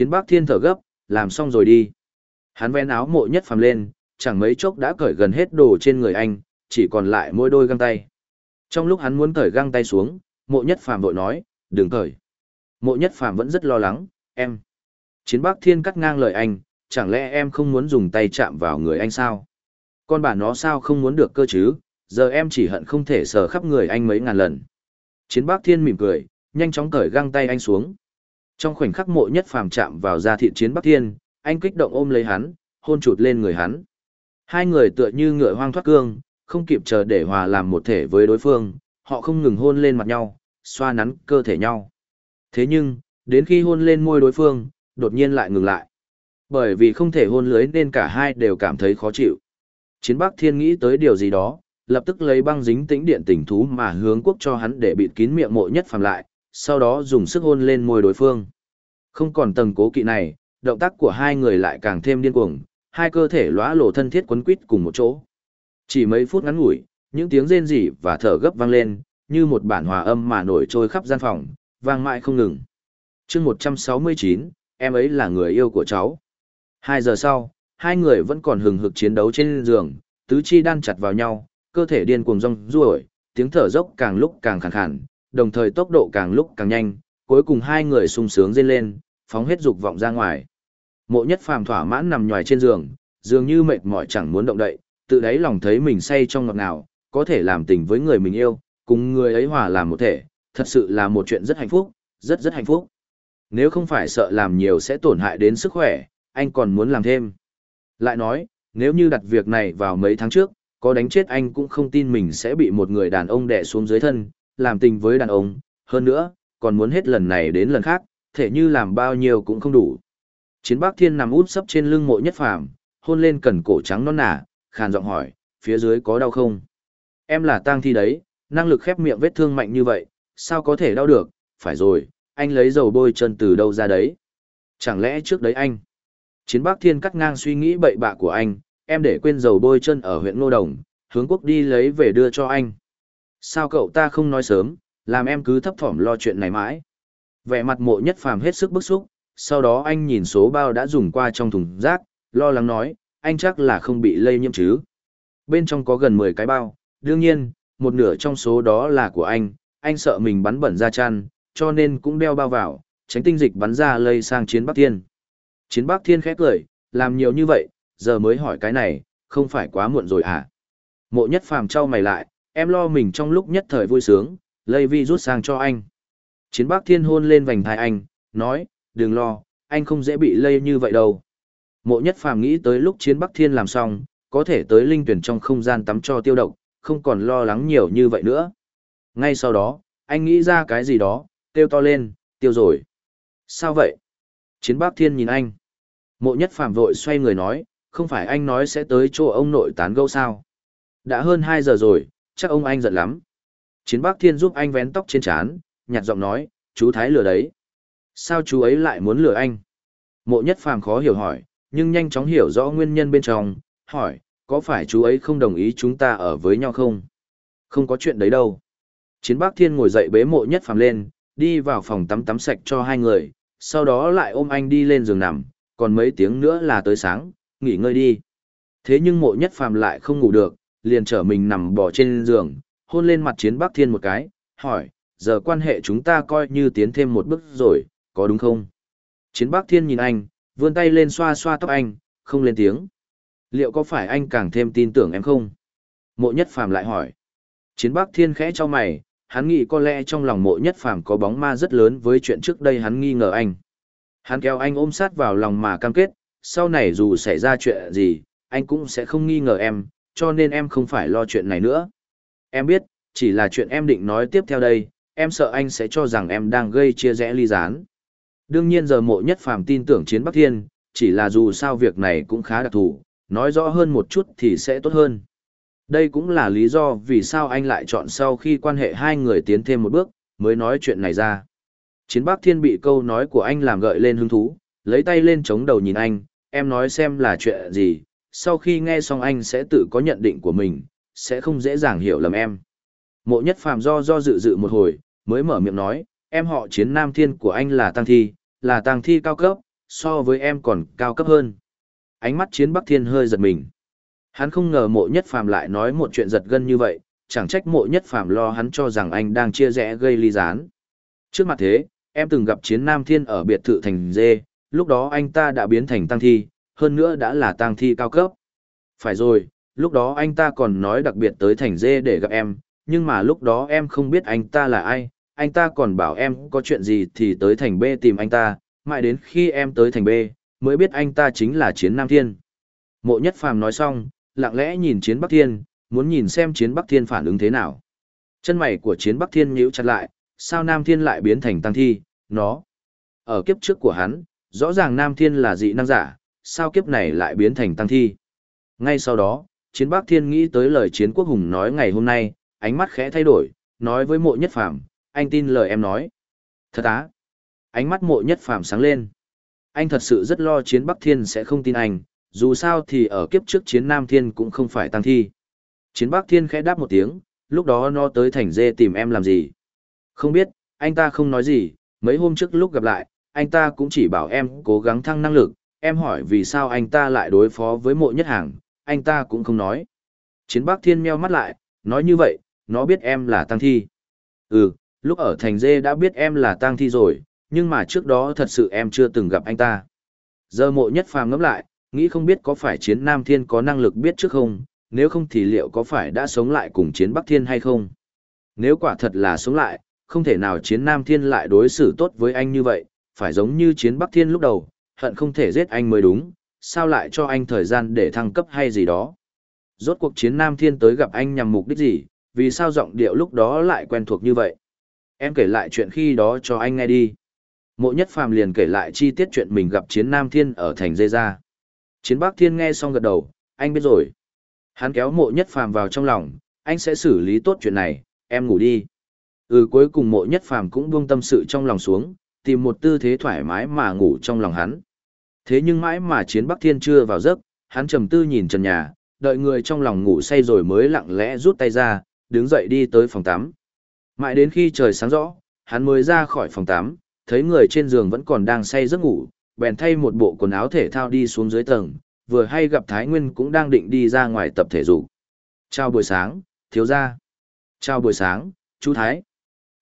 Chiến Bắc Thiên thở gấp, làm xong rồi đi. Hắn vén áo mộ nhất phàm lên, chẳng mấy chốc đã cởi gần hết đồ trên người anh, chỉ còn lại mỗi đôi găng tay. Trong lúc hắn muốn cởi găng tay xuống, mộ nhất phàm vội nói, đừng cởi. Mộ nhất phàm vẫn rất lo lắng, em. Chiến Bắc Thiên cắt ngang lời anh, chẳng lẽ em không muốn dùng tay chạm vào người anh sao? Con bà nó sao không muốn được cơ chứ, giờ em chỉ hận không thể sờ khắp người anh mấy ngàn lần. Chiến Bắc Thiên mỉm cười, nhanh chóng cởi găng tay anh xuống. Trong khoảnh khắc mộ nhất phàm chạm vào da thịt Chiến Bắc Thiên, anh kích động ôm lấy hắn, hôn chụt lên người hắn. Hai người tựa như ngựa hoang thoát cương, không kịp chờ để hòa làm một thể với đối phương, họ không ngừng hôn lên mặt nhau, xoa nắn cơ thể nhau. Thế nhưng, đến khi hôn lên môi đối phương, đột nhiên lại ngừng lại. Bởi vì không thể hôn lưới nên cả hai đều cảm thấy khó chịu. Chiến Bắc Thiên nghĩ tới điều gì đó, lập tức lấy băng dính tĩnh điện tình thú mà hướng quốc cho hắn để bịt kín miệng mộ nhất phàm lại, sau đó dùng sức hôn lên môi đối phương. Không còn tầng cố kỵ này, động tác của hai người lại càng thêm điên cuồng, hai cơ thể lóa lộ thân thiết quấn quýt cùng một chỗ. Chỉ mấy phút ngắn ngủi, những tiếng rên rỉ và thở gấp vang lên, như một bản hòa âm mà nổi trôi khắp gian phòng, vang mãi không ngừng. chương 169, em ấy là người yêu của cháu. Hai giờ sau, hai người vẫn còn hừng hực chiến đấu trên giường, tứ chi đan chặt vào nhau, cơ thể điên cuồng rong ruổi, tiếng thở dốc càng lúc càng khàn khàn, đồng thời tốc độ càng lúc càng nhanh, cuối cùng hai người sung sướng dên lên, phóng hết dục vọng ra ngoài. Mộ nhất phàm thỏa mãn nằm nhòi trên giường, dường như mệt mỏi chẳng muốn động đậy, tự đáy lòng thấy mình say trong ngọt nào, có thể làm tình với người mình yêu, cùng người ấy hòa làm một thể, thật sự là một chuyện rất hạnh phúc, rất rất hạnh phúc. Nếu không phải sợ làm nhiều sẽ tổn hại đến sức khỏe, anh còn muốn làm thêm. Lại nói, nếu như đặt việc này vào mấy tháng trước, có đánh chết anh cũng không tin mình sẽ bị một người đàn ông đè xuống dưới thân, làm tình với đàn ông, hơn nữa, còn muốn hết lần này đến lần khác, thể như làm bao nhiêu cũng không đủ. Chiến Bắc Thiên nằm út sấp trên lưng mộ nhất phàm, hôn lên cần cổ trắng non nả, khàn giọng hỏi, phía dưới có đau không? Em là tang thi đấy, năng lực khép miệng vết thương mạnh như vậy, sao có thể đau được? Phải rồi, anh lấy dầu bôi chân từ đâu ra đấy? Chẳng lẽ trước đấy anh? Chiến Bắc Thiên cắt ngang suy nghĩ bậy bạ của anh, em để quên dầu bôi chân ở huyện Ngô Đồng, hướng quốc đi lấy về đưa cho anh. Sao cậu ta không nói sớm, làm em cứ thấp thỏm lo chuyện này mãi. Vẻ mặt mộ nhất phàm hết sức bức xúc, sau đó anh nhìn số bao đã dùng qua trong thùng rác, lo lắng nói, anh chắc là không bị lây nhiễm chứ. Bên trong có gần 10 cái bao, đương nhiên, một nửa trong số đó là của anh, anh sợ mình bắn bẩn ra chăn, cho nên cũng đeo bao vào, tránh tinh dịch bắn ra lây sang chiến Bắc Thiên. Chiến Bắc Thiên khẽ cười, làm nhiều như vậy, giờ mới hỏi cái này, không phải quá muộn rồi à? Mộ nhất phàm trao mày lại, em lo mình trong lúc nhất thời vui sướng, lây vi rút sang cho anh. Chiến Bắc Thiên hôn lên vành thai anh, nói, đừng lo, anh không dễ bị lây như vậy đâu. Mộ nhất phàm nghĩ tới lúc Chiến Bắc Thiên làm xong, có thể tới linh tuyển trong không gian tắm cho tiêu độc, không còn lo lắng nhiều như vậy nữa. Ngay sau đó, anh nghĩ ra cái gì đó, tiêu to lên, tiêu rồi. Sao vậy? Chiến Bắc Thiên nhìn anh. Mộ nhất phàm vội xoay người nói, không phải anh nói sẽ tới chỗ ông nội tán gẫu sao? Đã hơn 2 giờ rồi, chắc ông anh giận lắm. Chiến Bắc Thiên giúp anh vén tóc trên trán, nhạt giọng nói, chú Thái lừa đấy. Sao chú ấy lại muốn lừa anh? Mộ nhất phàm khó hiểu hỏi, nhưng nhanh chóng hiểu rõ nguyên nhân bên trong, hỏi, có phải chú ấy không đồng ý chúng ta ở với nhau không? Không có chuyện đấy đâu. Chiến Bắc Thiên ngồi dậy bế mộ nhất phàm lên, đi vào phòng tắm tắm sạch cho hai người, sau đó lại ôm anh đi lên giường nằm, còn mấy tiếng nữa là tới sáng, nghỉ ngơi đi. Thế nhưng mộ nhất phàm lại không ngủ được, liền trở mình nằm bò trên giường, hôn lên mặt chiến Bắc Thiên một cái, hỏi, giờ quan hệ chúng ta coi như tiến thêm một bước rồi, có đúng không? Chiến Bắc Thiên nhìn anh, vươn tay lên xoa xoa tóc anh, không lên tiếng. Liệu có phải anh càng thêm tin tưởng em không? Mộ nhất phàm lại hỏi. Chiến Bắc Thiên khẽ cho mày, hắn nghĩ có lẽ trong lòng mộ nhất phàm có bóng ma rất lớn với chuyện trước đây hắn nghi ngờ anh. Hắn kéo anh ôm sát vào lòng mà cam kết, sau này dù xảy ra chuyện gì, anh cũng sẽ không nghi ngờ em, cho nên em không phải lo chuyện này nữa. Em biết, chỉ là chuyện em định nói tiếp theo đây, em sợ anh sẽ cho rằng em đang gây chia rẽ ly gián. Đương nhiên giờ mộ nhất phàm tin tưởng chiến Bắc Thiên, chỉ là dù sao việc này cũng khá đặc thù, nói rõ hơn một chút thì sẽ tốt hơn. Đây cũng là lý do vì sao anh lại chọn sau khi quan hệ hai người tiến thêm một bước, mới nói chuyện này ra. Chiến Bắc Thiên bị câu nói của anh làm gợi lên hứng thú, lấy tay lên chống đầu nhìn anh, em nói xem là chuyện gì, sau khi nghe xong anh sẽ tự có nhận định của mình, sẽ không dễ dàng hiểu lầm em. Mộ nhất phàm do do dự dự một hồi, mới mở miệng nói, em họ chiến nam thiên của anh là tăng thi, là tăng thi cao cấp, so với em còn cao cấp hơn. Ánh mắt chiến Bắc Thiên hơi giật mình. Hắn không ngờ mộ nhất phàm lại nói một chuyện giật gân như vậy, chẳng trách mộ nhất phàm lo hắn cho rằng anh đang chia rẽ gây ly gián. Trước mặt thế, em từng gặp chiến Nam Thiên ở biệt thự thành dê, lúc đó anh ta đã biến thành tăng thi, hơn nữa đã là tăng thi cao cấp. Phải rồi, lúc đó anh ta còn nói đặc biệt tới thành dê để gặp em, nhưng mà lúc đó em không biết anh ta là ai, anh ta còn bảo em có chuyện gì thì tới thành B tìm anh ta, mãi đến khi em tới thành B, mới biết anh ta chính là chiến Nam Thiên. Mộ Nhất Phàm nói xong, lặng lẽ nhìn chiến Bắc Thiên, muốn nhìn xem chiến Bắc Thiên phản ứng thế nào. Chân mày của chiến Bắc Thiên nhíu chặt lại, sao Nam Thiên lại biến thành tăng thi, nó. Ở kiếp trước của hắn, rõ ràng Nam Thiên là dị năng giả, sao kiếp này lại biến thành tăng thi. Ngay sau đó, chiến Bắc Thiên nghĩ tới lời chiến quốc hùng nói ngày hôm nay, ánh mắt khẽ thay đổi, nói với mộ nhất phàm, anh tin lời em nói. Thật á. Ánh mắt mộ nhất phàm sáng lên. Anh thật sự rất lo chiến Bắc Thiên sẽ không tin anh, dù sao thì ở kiếp trước chiến Nam Thiên cũng không phải tăng thi. Chiến Bắc Thiên khẽ đáp một tiếng, lúc đó nó tới thành dê tìm em làm gì. Không biết, anh ta không nói gì, mấy hôm trước lúc gặp lại, anh ta cũng chỉ bảo em cố gắng thăng năng lực, em hỏi vì sao anh ta lại đối phó với mộ nhất hàng, anh ta cũng không nói. Chiến Bắc Thiên meo mắt lại, nói như vậy, nó biết em là tăng thi. Ừ, lúc ở thành dê đã biết em là tăng thi rồi, nhưng mà trước đó thật sự em chưa từng gặp anh ta. Giờ mộ nhất phàm ngẫm lại, nghĩ không biết có phải chiến Nam Thiên có năng lực biết trước không, nếu không thì liệu có phải đã sống lại cùng chiến Bắc Thiên hay không? Nếu quả thật là sống lại, không thể nào chiến Nam Thiên lại đối xử tốt với anh như vậy, phải giống như chiến Bắc Thiên lúc đầu, hận không thể giết anh mới đúng, sao lại cho anh thời gian để thăng cấp hay gì đó. Rốt cuộc chiến Nam Thiên tới gặp anh nhằm mục đích gì, vì sao giọng điệu lúc đó lại quen thuộc như vậy. Em kể lại chuyện khi đó cho anh nghe đi. Mộ nhất phàm liền kể lại chi tiết chuyện mình gặp chiến Nam Thiên ở thành dây ra. Chiến Bắc Thiên nghe xong gật đầu, anh biết rồi. Hắn kéo mộ nhất phàm vào trong lòng, anh sẽ xử lý tốt chuyện này, em ngủ đi. Ừ cuối cùng mộ nhất phàm cũng buông tâm sự trong lòng xuống, tìm một tư thế thoải mái mà ngủ trong lòng hắn. Thế nhưng mãi mà chiến Bắc Thiên chưa vào giấc, hắn trầm tư nhìn trần nhà, đợi người trong lòng ngủ say rồi mới lặng lẽ rút tay ra, đứng dậy đi tới phòng tắm. Mãi đến khi trời sáng rõ, hắn mới ra khỏi phòng tắm, thấy người trên giường vẫn còn đang say giấc ngủ, bèn thay một bộ quần áo thể thao đi xuống dưới tầng, vừa hay gặp Thái Nguyên cũng đang định đi ra ngoài tập thể dục. Chào buổi sáng, thiếu gia. Chào buổi sáng, chú Thái.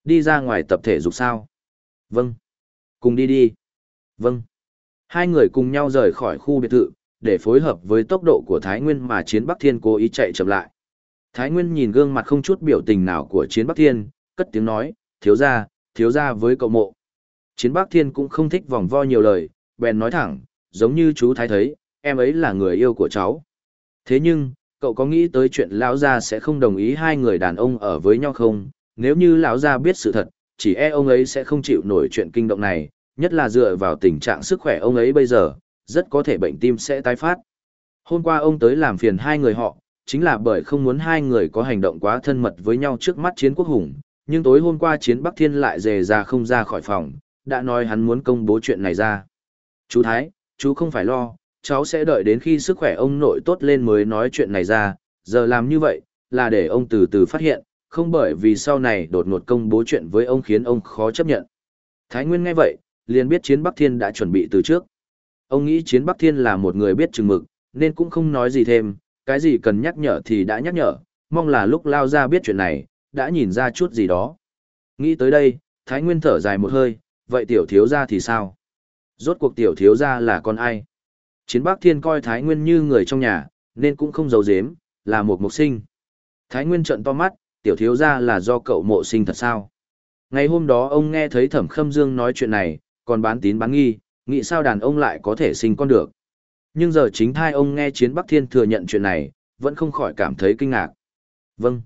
Đi ra ngoài tập thể dục sao? Vâng. Cùng đi đi. Vâng. Hai người cùng nhau rời khỏi khu biệt thự, để phối hợp với tốc độ của Thái Nguyên mà Chiến Bắc Thiên cố ý chạy chậm lại. Thái Nguyên nhìn gương mặt không chút biểu tình nào của Chiến Bắc Thiên, cất tiếng nói, thiếu gia, thiếu gia với cậu mộ. Chiến Bắc Thiên cũng không thích vòng vo nhiều lời, bèn nói thẳng, giống như chú Thái thấy, em ấy là người yêu của cháu. Thế nhưng, cậu có nghĩ tới chuyện lão gia sẽ không đồng ý hai người đàn ông ở với nhau không? Nếu như lão gia biết sự thật, chỉ e ông ấy sẽ không chịu nổi chuyện kinh động này, nhất là dựa vào tình trạng sức khỏe ông ấy bây giờ, rất có thể bệnh tim sẽ tái phát. Hôm qua ông tới làm phiền hai người họ, chính là bởi không muốn hai người có hành động quá thân mật với nhau trước mắt chiến quốc hùng, nhưng tối hôm qua chiến Bắc Thiên lại dề ra không ra khỏi phòng, đã nói hắn muốn công bố chuyện này ra. Chú Thái, chú không phải lo, cháu sẽ đợi đến khi sức khỏe ông nội tốt lên mới nói chuyện này ra, giờ làm như vậy, là để ông từ từ phát hiện, không bởi vì sau này đột ngột công bố chuyện với ông khiến ông khó chấp nhận. Thái Nguyên nghe vậy, liền biết chiến Bắc Thiên đã chuẩn bị từ trước. Ông nghĩ chiến Bắc Thiên là một người biết chừng mực, nên cũng không nói gì thêm, cái gì cần nhắc nhở thì đã nhắc nhở, mong là lúc lao ra biết chuyện này, đã nhìn ra chút gì đó. Nghĩ tới đây, Thái Nguyên thở dài một hơi, vậy tiểu thiếu gia thì sao? Rốt cuộc tiểu thiếu gia là con ai? Chiến Bắc Thiên coi Thái Nguyên như người trong nhà, nên cũng không giấu giếm, là một mục sinh. Thái Nguyên trợn to mắt, tiểu thiếu gia là do cậu mộ sinh thật sao? Ngày hôm đó ông nghe thấy Thẩm Khâm Dương nói chuyện này, còn bán tín bán nghi, nghĩ sao đàn ông lại có thể sinh con được. Nhưng giờ chính thai ông nghe Chiến Bắc Thiên thừa nhận chuyện này, vẫn không khỏi cảm thấy kinh ngạc. Vâng.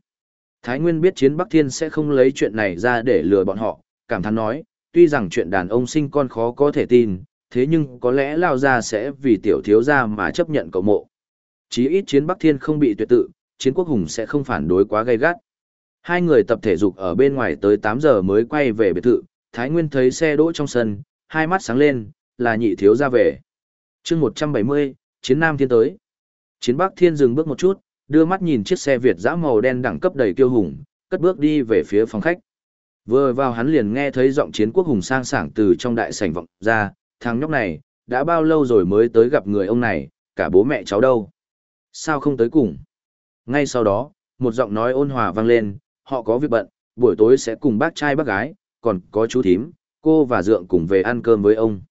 Thái Nguyên biết Chiến Bắc Thiên sẽ không lấy chuyện này ra để lừa bọn họ, cảm thán nói, tuy rằng chuyện đàn ông sinh con khó có thể tin, thế nhưng có lẽ Lao Gia sẽ vì tiểu thiếu gia mà chấp nhận cậu mộ. Chí ít Chiến Bắc Thiên không bị tuyệt tự, Chiến Quốc Hùng sẽ không phản đối quá gay gắt. Hai người tập thể dục ở bên ngoài tới 8 giờ mới quay về biệt thự, Thái Nguyên thấy xe đỗ trong sân, hai mắt sáng lên, là nhị thiếu ra về. chương 170, Chiến Nam Thiên tới. Chiến Bắc Thiên dừng bước một chút, đưa mắt nhìn chiếc xe Việt giã màu đen đẳng cấp đầy kiêu hùng, cất bước đi về phía phòng khách. Vừa vào hắn liền nghe thấy giọng chiến quốc hùng sang sảng từ trong đại sảnh vọng ra, thằng nhóc này, đã bao lâu rồi mới tới gặp người ông này, cả bố mẹ cháu đâu. Sao không tới cùng? Ngay sau đó, một giọng nói ôn hòa vang lên, họ có việc bận, buổi tối sẽ cùng bác trai bác gái, còn có chú thím, cô và dượng cùng về ăn cơm với ông.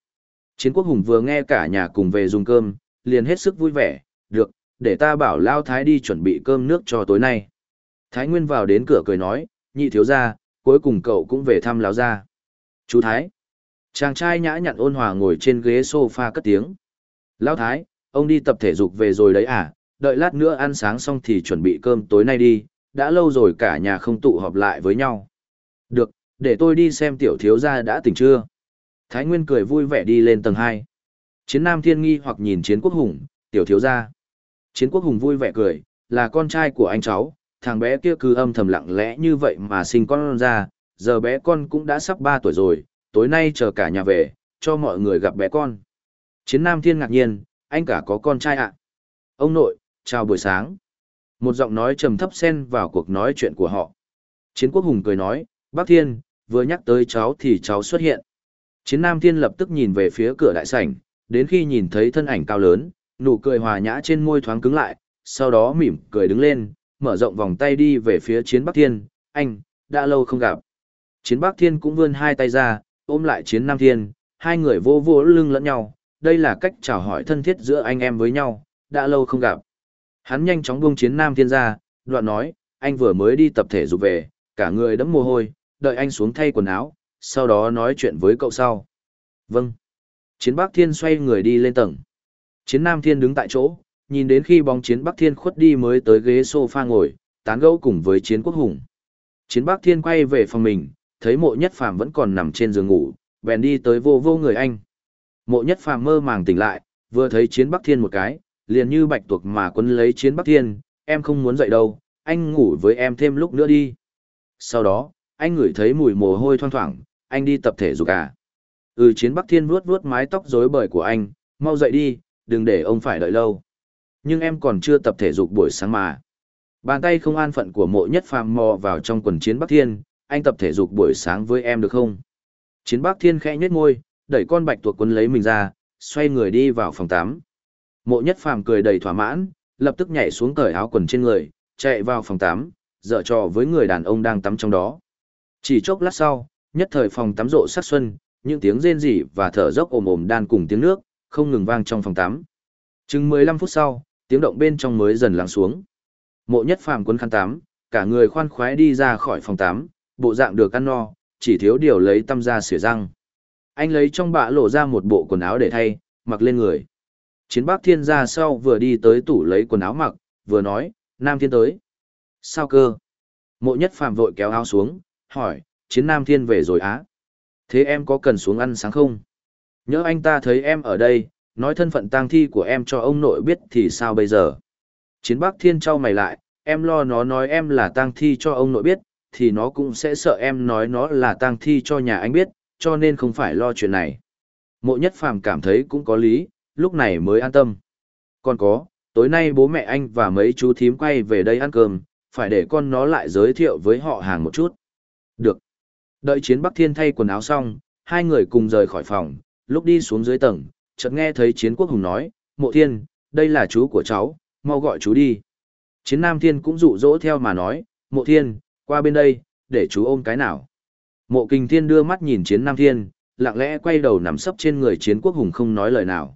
Chiến quốc hùng vừa nghe cả nhà cùng về dùng cơm, liền hết sức vui vẻ, được, để ta bảo Lao Thái đi chuẩn bị cơm nước cho tối nay. Thái Nguyên vào đến cửa cười nói, nhị thiếu gia, cuối cùng cậu cũng về thăm Lão gia. Chú Thái. Chàng trai nhã nhặn ôn hòa ngồi trên ghế sofa cất tiếng. Lão Thái, ông đi tập thể dục về rồi đấy à, đợi lát nữa ăn sáng xong thì chuẩn bị cơm tối nay đi, đã lâu rồi cả nhà không tụ họp lại với nhau. Được, để tôi đi xem tiểu thiếu gia đã tỉnh chưa. Thái Nguyên cười vui vẻ đi lên tầng hai. Chiến Nam Thiên nghi hoặc nhìn Chiến Quốc Hùng, tiểu thiếu gia. Chiến Quốc Hùng vui vẻ cười, là con trai của anh cháu, thằng bé kia cứ âm thầm lặng lẽ như vậy mà sinh con ra, giờ bé con cũng đã sắp ba tuổi rồi, tối nay chờ cả nhà về, cho mọi người gặp bé con. Chiến Nam Thiên ngạc nhiên, anh cả có con trai ạ. Ông nội, chào buổi sáng. Một giọng nói trầm thấp xen vào cuộc nói chuyện của họ. Chiến Quốc Hùng cười nói, Bác Thiên, vừa nhắc tới cháu thì cháu xuất hiện. Chiến Nam Thiên lập tức nhìn về phía cửa đại sảnh, đến khi nhìn thấy thân ảnh cao lớn, nụ cười hòa nhã trên môi thoáng cứng lại, sau đó mỉm cười đứng lên, mở rộng vòng tay đi về phía Chiến Bắc Thiên, anh, đã lâu không gặp. Chiến Bắc Thiên cũng vươn hai tay ra, ôm lại Chiến Nam Thiên, hai người vô vô lưng lẫn nhau, đây là cách chào hỏi thân thiết giữa anh em với nhau, đã lâu không gặp. Hắn nhanh chóng buông Chiến Nam Thiên ra, đoạn nói, anh vừa mới đi tập thể dục về, cả người đẫm mồ hôi, đợi anh xuống thay quần áo, sau đó nói chuyện với cậu sau. Vâng. Chiến Bắc Thiên xoay người đi lên tầng. Chiến Nam Thiên đứng tại chỗ, nhìn đến khi bóng Chiến Bắc Thiên khuất đi mới tới ghế sofa ngồi, tán gẫu cùng với Chiến Quốc Hùng. Chiến Bắc Thiên quay về phòng mình, thấy mộ nhất phàm vẫn còn nằm trên giường ngủ, bèn đi tới vô vô người anh. Mộ nhất phàm mơ màng tỉnh lại, vừa thấy Chiến Bắc Thiên một cái, liền như bạch tuộc mà quấn lấy Chiến Bắc Thiên, em không muốn dậy đâu, anh ngủ với em thêm lúc nữa đi. Sau đó, anh ngửi thấy mùi mồ hôi thoang thoảng, anh đi tập thể dục à. Ừ chiến Bắc Thiên vuốt vuốt mái tóc rối bời của anh, mau dậy đi, đừng để ông phải đợi lâu. Nhưng em còn chưa tập thể dục buổi sáng mà. Bàn tay không an phận của mộ nhất phàm mò vào trong quần chiến Bắc Thiên, anh tập thể dục buổi sáng với em được không? Chiến Bắc Thiên khẽ nhếch môi, đẩy con bạch tuộc quấn lấy mình ra, xoay người đi vào phòng 8. Mộ nhất phàm cười đầy thỏa mãn, lập tức nhảy xuống cởi áo quần trên người, chạy vào phòng 8, dở trò với người đàn ông đang tắm trong đó. Chỉ chốc lát sau, nhất thời phòng tắm rộ sắc xuân, những tiếng rên rỉ và thở dốc ồm ồm đan cùng tiếng nước, không ngừng vang trong phòng tắm. Chừng 15 phút sau, tiếng động bên trong mới dần lắng xuống. Mộ nhất phàm quân khăn tắm, cả người khoan khoái đi ra khỏi phòng tắm, bộ dạng được ăn no, chỉ thiếu điều lấy tăm ra xỉa răng. Anh lấy trong bạ lộ ra một bộ quần áo để thay, mặc lên người. Chiến bác thiên ra sau vừa đi tới tủ lấy quần áo mặc, vừa nói, Nam thiên tới. Sao cơ? Mộ nhất phàm vội kéo áo xuống, hỏi, chiến nam thiên về rồi á. Thế em có cần xuống ăn sáng không? Nhớ anh ta thấy em ở đây, nói thân phận tang thi của em cho ông nội biết thì sao bây giờ? Chiến bắc thiên trao mày lại, em lo nó nói em là tang thi cho ông nội biết, thì nó cũng sẽ sợ em nói nó là tang thi cho nhà anh biết, cho nên không phải lo chuyện này. Mộ nhất phàm cảm thấy cũng có lý, lúc này mới an tâm. Còn có, tối nay bố mẹ anh và mấy chú thím quay về đây ăn cơm, phải để con nó lại giới thiệu với họ hàng một chút. Được. Đợi chiến Bắc Thiên thay quần áo xong, hai người cùng rời khỏi phòng, lúc đi xuống dưới tầng, chợt nghe thấy chiến quốc hùng nói, mộ thiên, đây là chú của cháu, mau gọi chú đi. Chiến Nam Thiên cũng dụ dỗ theo mà nói, mộ thiên, qua bên đây, để chú ôm cái nào. Mộ Kinh Thiên đưa mắt nhìn chiến Nam Thiên, lặng lẽ quay đầu nằm sấp trên người chiến quốc hùng không nói lời nào.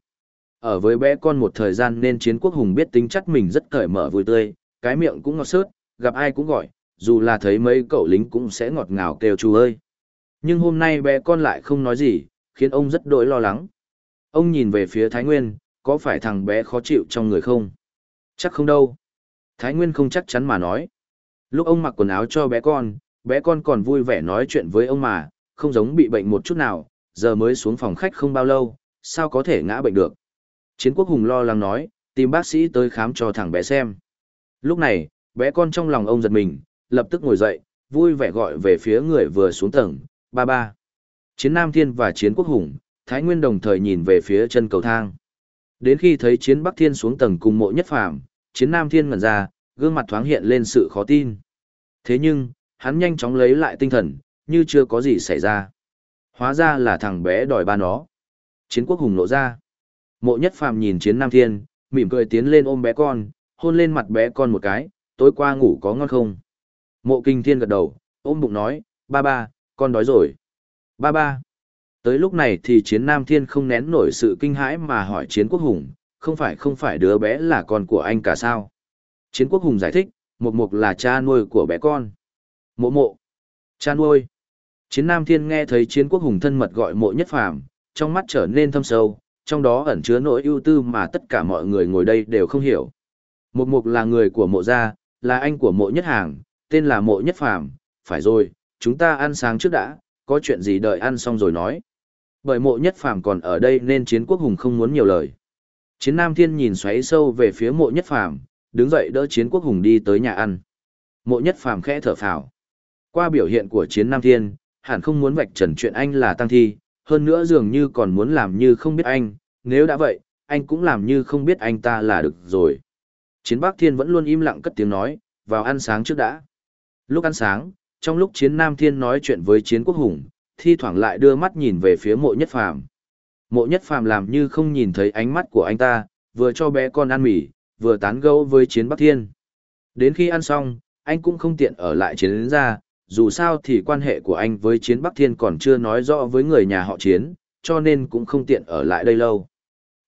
Ở với bé con một thời gian nên chiến quốc hùng biết tính chất mình rất cởi mở vui tươi, cái miệng cũng ngọt sớt, gặp ai cũng gọi, dù là thấy mấy cậu lính cũng sẽ ngọt ngào kêu chú ơi. Nhưng hôm nay bé con lại không nói gì, khiến ông rất đỗi lo lắng. Ông nhìn về phía Thái Nguyên, có phải thằng bé khó chịu trong người không? Chắc không đâu. Thái Nguyên không chắc chắn mà nói. Lúc ông mặc quần áo cho bé con, bé con còn vui vẻ nói chuyện với ông mà, không giống bị bệnh một chút nào, giờ mới xuống phòng khách không bao lâu, sao có thể ngã bệnh được. Chiến quốc hùng lo lắng nói, tìm bác sĩ tới khám cho thằng bé xem. Lúc này, bé con trong lòng ông giật mình, lập tức ngồi dậy, vui vẻ gọi về phía người vừa xuống tầng, ba ba. Chiến Nam Thiên và Chiến Quốc Hùng, Thái Nguyên đồng thời nhìn về phía chân cầu thang. Đến khi thấy Chiến Bắc Thiên xuống tầng cùng mộ nhất phàm, Chiến Nam Thiên ngẩn ra, gương mặt thoáng hiện lên sự khó tin. Thế nhưng, hắn nhanh chóng lấy lại tinh thần, như chưa có gì xảy ra. Hóa ra là thằng bé đòi ba nó. Chiến Quốc Hùng lộ ra. Mộ nhất phàm nhìn chiến nam thiên, mỉm cười tiến lên ôm bé con, hôn lên mặt bé con một cái, tối qua ngủ có ngon không? Mộ kinh thiên gật đầu, ôm bụng nói, ba ba, con đói rồi. Ba ba. Tới lúc này thì chiến nam thiên không nén nổi sự kinh hãi mà hỏi chiến quốc hùng, không phải không phải đứa bé là con của anh cả sao? Chiến quốc hùng giải thích, mục mục là cha nuôi của bé con. Mộ mộ. Cha nuôi. Chiến nam thiên nghe thấy chiến quốc hùng thân mật gọi mộ nhất phàm, trong mắt trở nên thâm sâu, trong đó ẩn chứa nỗi ưu tư mà tất cả mọi người ngồi đây đều không hiểu. Mục mục là người của mộ gia, là anh của mộ nhất hàng, tên là mộ nhất phàm, phải rồi, chúng ta ăn sáng trước đã, có chuyện gì đợi ăn xong rồi nói. Bởi mộ nhất phàm còn ở đây nên chiến quốc hùng không muốn nhiều lời. Chiến Nam Thiên nhìn xoáy sâu về phía mộ nhất phàm, đứng dậy đỡ chiến quốc hùng đi tới nhà ăn. Mộ nhất phàm khẽ thở phào. Qua biểu hiện của chiến Nam Thiên, hẳn không muốn vạch trần chuyện anh là tăng thi, hơn nữa dường như còn muốn làm như không biết anh, nếu đã vậy, anh cũng làm như không biết anh ta là được rồi. Chiến Bắc Thiên vẫn luôn im lặng cất tiếng nói, vào ăn sáng trước đã. Lúc ăn sáng, trong lúc chiến Nam Thiên nói chuyện với chiến quốc hùng, thi thoảng lại đưa mắt nhìn về phía mộ nhất phàm. Mộ nhất phàm làm như không nhìn thấy ánh mắt của anh ta, vừa cho bé con ăn mì, vừa tán gẫu với chiến Bắc Thiên. Đến khi ăn xong, anh cũng không tiện ở lại chiến đến ra, dù sao thì quan hệ của anh với chiến Bắc Thiên còn chưa nói rõ với người nhà họ chiến, cho nên cũng không tiện ở lại đây lâu.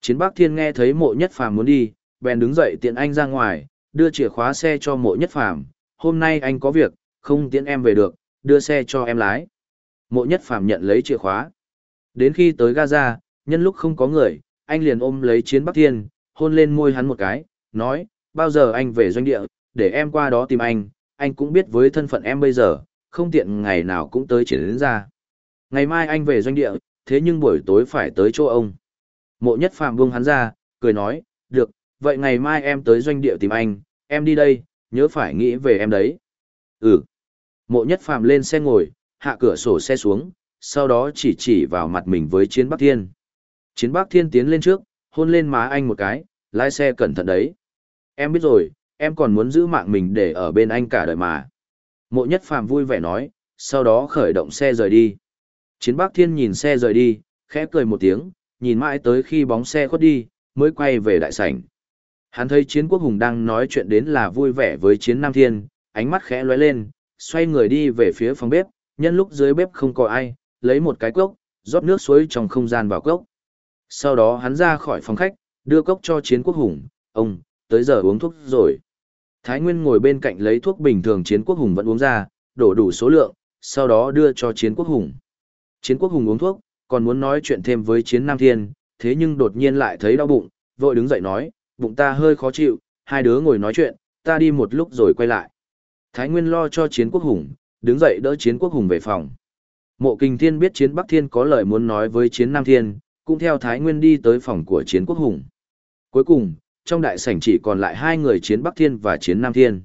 Chiến Bắc Thiên nghe thấy mộ nhất phàm muốn đi, bèn đứng dậy tiện anh ra ngoài, đưa chìa khóa xe cho mộ nhất phàm, hôm nay anh có việc, không tiễn em về được, đưa xe cho em lái. Mộ nhất phàm nhận lấy chìa khóa. Đến khi tới Gaza, nhân lúc không có người, anh liền ôm lấy chiến Bắc Thiên, hôn lên môi hắn một cái, nói, bao giờ anh về doanh địa, để em qua đó tìm anh, anh cũng biết với thân phận em bây giờ, không tiện ngày nào cũng tới triển đến ra. Ngày mai anh về doanh địa, thế nhưng buổi tối phải tới chỗ ông. Mộ nhất phàm buông hắn ra, cười nói, được, vậy ngày mai em tới doanh địa tìm anh, em đi đây, nhớ phải nghĩ về em đấy. Ừ. Mộ nhất phàm lên xe ngồi, hạ cửa sổ xe xuống, sau đó chỉ chỉ vào mặt mình với chiến Bắc Thiên. Chiến Bắc Thiên tiến lên trước, hôn lên má anh một cái, lái xe cẩn thận đấy. Em biết rồi, em còn muốn giữ mạng mình để ở bên anh cả đời mà. Mộ nhất phàm vui vẻ nói, sau đó khởi động xe rời đi. Chiến Bắc Thiên nhìn xe rời đi, khẽ cười một tiếng, nhìn mãi tới khi bóng xe khuất đi, mới quay về đại sảnh. Hắn thấy chiến quốc hùng đang nói chuyện đến là vui vẻ với chiến Nam Thiên, ánh mắt khẽ lóe lên, xoay người đi về phía phòng bếp, nhân lúc dưới bếp không có ai, lấy một cái cốc, rót nước suối trong không gian vào cốc. Sau đó hắn ra khỏi phòng khách, đưa cốc cho chiến quốc hùng, ông, tới giờ uống thuốc rồi. Thái Nguyên ngồi bên cạnh lấy thuốc bình thường chiến quốc hùng vẫn uống ra, đổ đủ số lượng, sau đó đưa cho chiến quốc hùng. Chiến quốc hùng uống thuốc, còn muốn nói chuyện thêm với chiến Nam Thiên, thế nhưng đột nhiên lại thấy đau bụng, vội đứng dậy nói, bụng ta hơi khó chịu, hai đứa ngồi nói chuyện, ta đi một lúc rồi quay lại. Thái Nguyên lo cho chiến quốc hùng, đứng dậy đỡ chiến quốc hùng về phòng. Mộ Kinh Thiên biết chiến Bắc Thiên có lời muốn nói với chiến Nam Thiên, cũng theo Thái Nguyên đi tới phòng của chiến quốc hùng. Cuối cùng, trong đại sảnh chỉ còn lại hai người chiến Bắc Thiên và chiến Nam Thiên.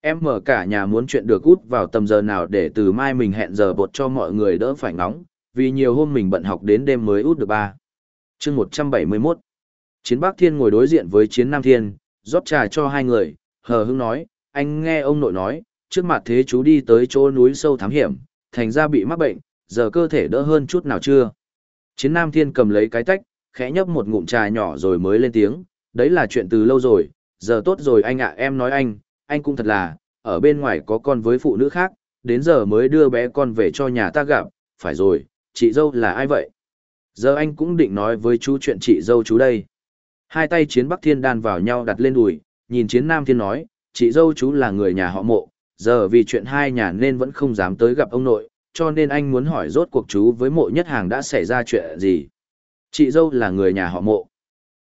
Em mở cả nhà muốn chuyện được út vào tầm giờ nào để từ mai mình hẹn giờ bột cho mọi người đỡ phải ngóng, vì nhiều hôm mình bận học đến đêm mới út được ba. chương 171 Chiến Bắc Thiên ngồi đối diện với Chiến Nam Thiên, rót trà cho hai người, hờ hững nói, anh nghe ông nội nói, trước mặt thế chú đi tới chỗ núi sâu thám hiểm, thành ra bị mắc bệnh, giờ cơ thể đỡ hơn chút nào chưa? Chiến Nam Thiên cầm lấy cái tách, khẽ nhấp một ngụm trà nhỏ rồi mới lên tiếng, đấy là chuyện từ lâu rồi, giờ tốt rồi anh ạ em nói anh, anh cũng thật là, ở bên ngoài có con với phụ nữ khác, đến giờ mới đưa bé con về cho nhà ta gặp, phải rồi, chị dâu là ai vậy? Giờ anh cũng định nói với chú chuyện chị dâu chú đây. Hai tay chiến Bắc Thiên đan vào nhau đặt lên đùi, nhìn chiến Nam Thiên nói, chị dâu chú là người nhà họ mộ, giờ vì chuyện hai nhà nên vẫn không dám tới gặp ông nội, cho nên anh muốn hỏi rốt cuộc chú với mộ nhất hàng đã xảy ra chuyện gì. Chị dâu là người nhà họ mộ.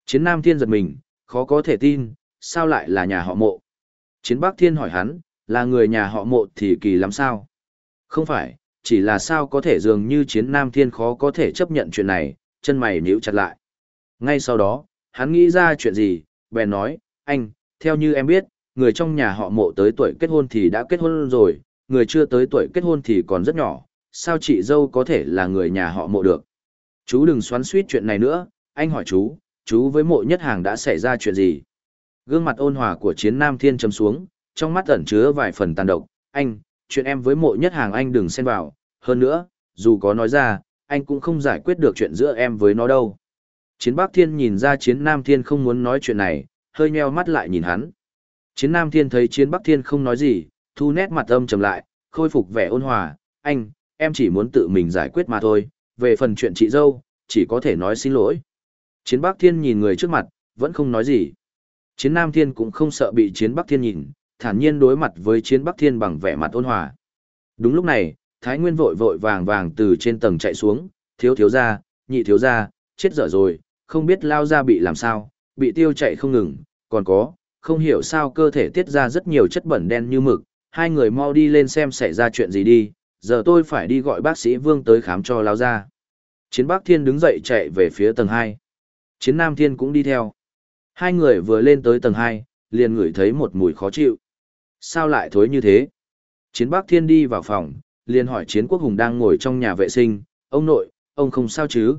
Chiến Nam Thiên giật mình, khó có thể tin, sao lại là nhà họ mộ. Chiến Bắc Thiên hỏi hắn, là người nhà họ mộ thì kỳ lắm sao? Không phải, chỉ là sao có thể dường như chiến Nam Thiên khó có thể chấp nhận chuyện này, chân mày nhíu chặt lại. Ngay sau đó, hắn nghĩ ra chuyện gì, bèn nói, anh, theo như em biết, người trong nhà họ mộ tới tuổi kết hôn thì đã kết hôn rồi, người chưa tới tuổi kết hôn thì còn rất nhỏ, sao chị dâu có thể là người nhà họ mộ được? Chú đừng xoắn suýt chuyện này nữa, anh hỏi chú, chú với mộ nhất hàng đã xảy ra chuyện gì? Gương mặt ôn hòa của chiến nam thiên chấm xuống, trong mắt ẩn chứa vài phần tàn độc, anh, chuyện em với mộ nhất hàng anh đừng xen vào, hơn nữa, dù có nói ra, anh cũng không giải quyết được chuyện giữa em với nó đâu. Chiến Bắc Thiên nhìn ra Chiến Nam Thiên không muốn nói chuyện này, hơi nheo mắt lại nhìn hắn. Chiến Nam Thiên thấy Chiến Bắc Thiên không nói gì, thu nét mặt âm trầm lại, khôi phục vẻ ôn hòa, anh, em chỉ muốn tự mình giải quyết mà thôi, về phần chuyện chị dâu, chỉ có thể nói xin lỗi. Chiến Bắc Thiên nhìn người trước mặt, vẫn không nói gì. Chiến Nam Thiên cũng không sợ bị Chiến Bắc Thiên nhìn, thản nhiên đối mặt với Chiến Bắc Thiên bằng vẻ mặt ôn hòa. Đúng lúc này, Thái Nguyên vội vội vàng vàng từ trên tầng chạy xuống, thiếu thiếu gia, nhị thiếu gia, chết dở rồi, không biết lao ra bị làm sao, bị tiêu chạy không ngừng, còn có, không hiểu sao cơ thể tiết ra rất nhiều chất bẩn đen như mực, hai người mau đi lên xem xảy ra chuyện gì đi, giờ tôi phải đi gọi bác sĩ Vương tới khám cho lao ra. Chiến Bắc Thiên đứng dậy chạy về phía tầng 2. Chiến Nam Thiên cũng đi theo. Hai người vừa lên tới tầng 2, liền ngửi thấy một mùi khó chịu. Sao lại thối như thế? Chiến Bắc Thiên đi vào phòng, liền hỏi Chiến Quốc Hùng đang ngồi trong nhà vệ sinh, ông nội, ông không sao chứ?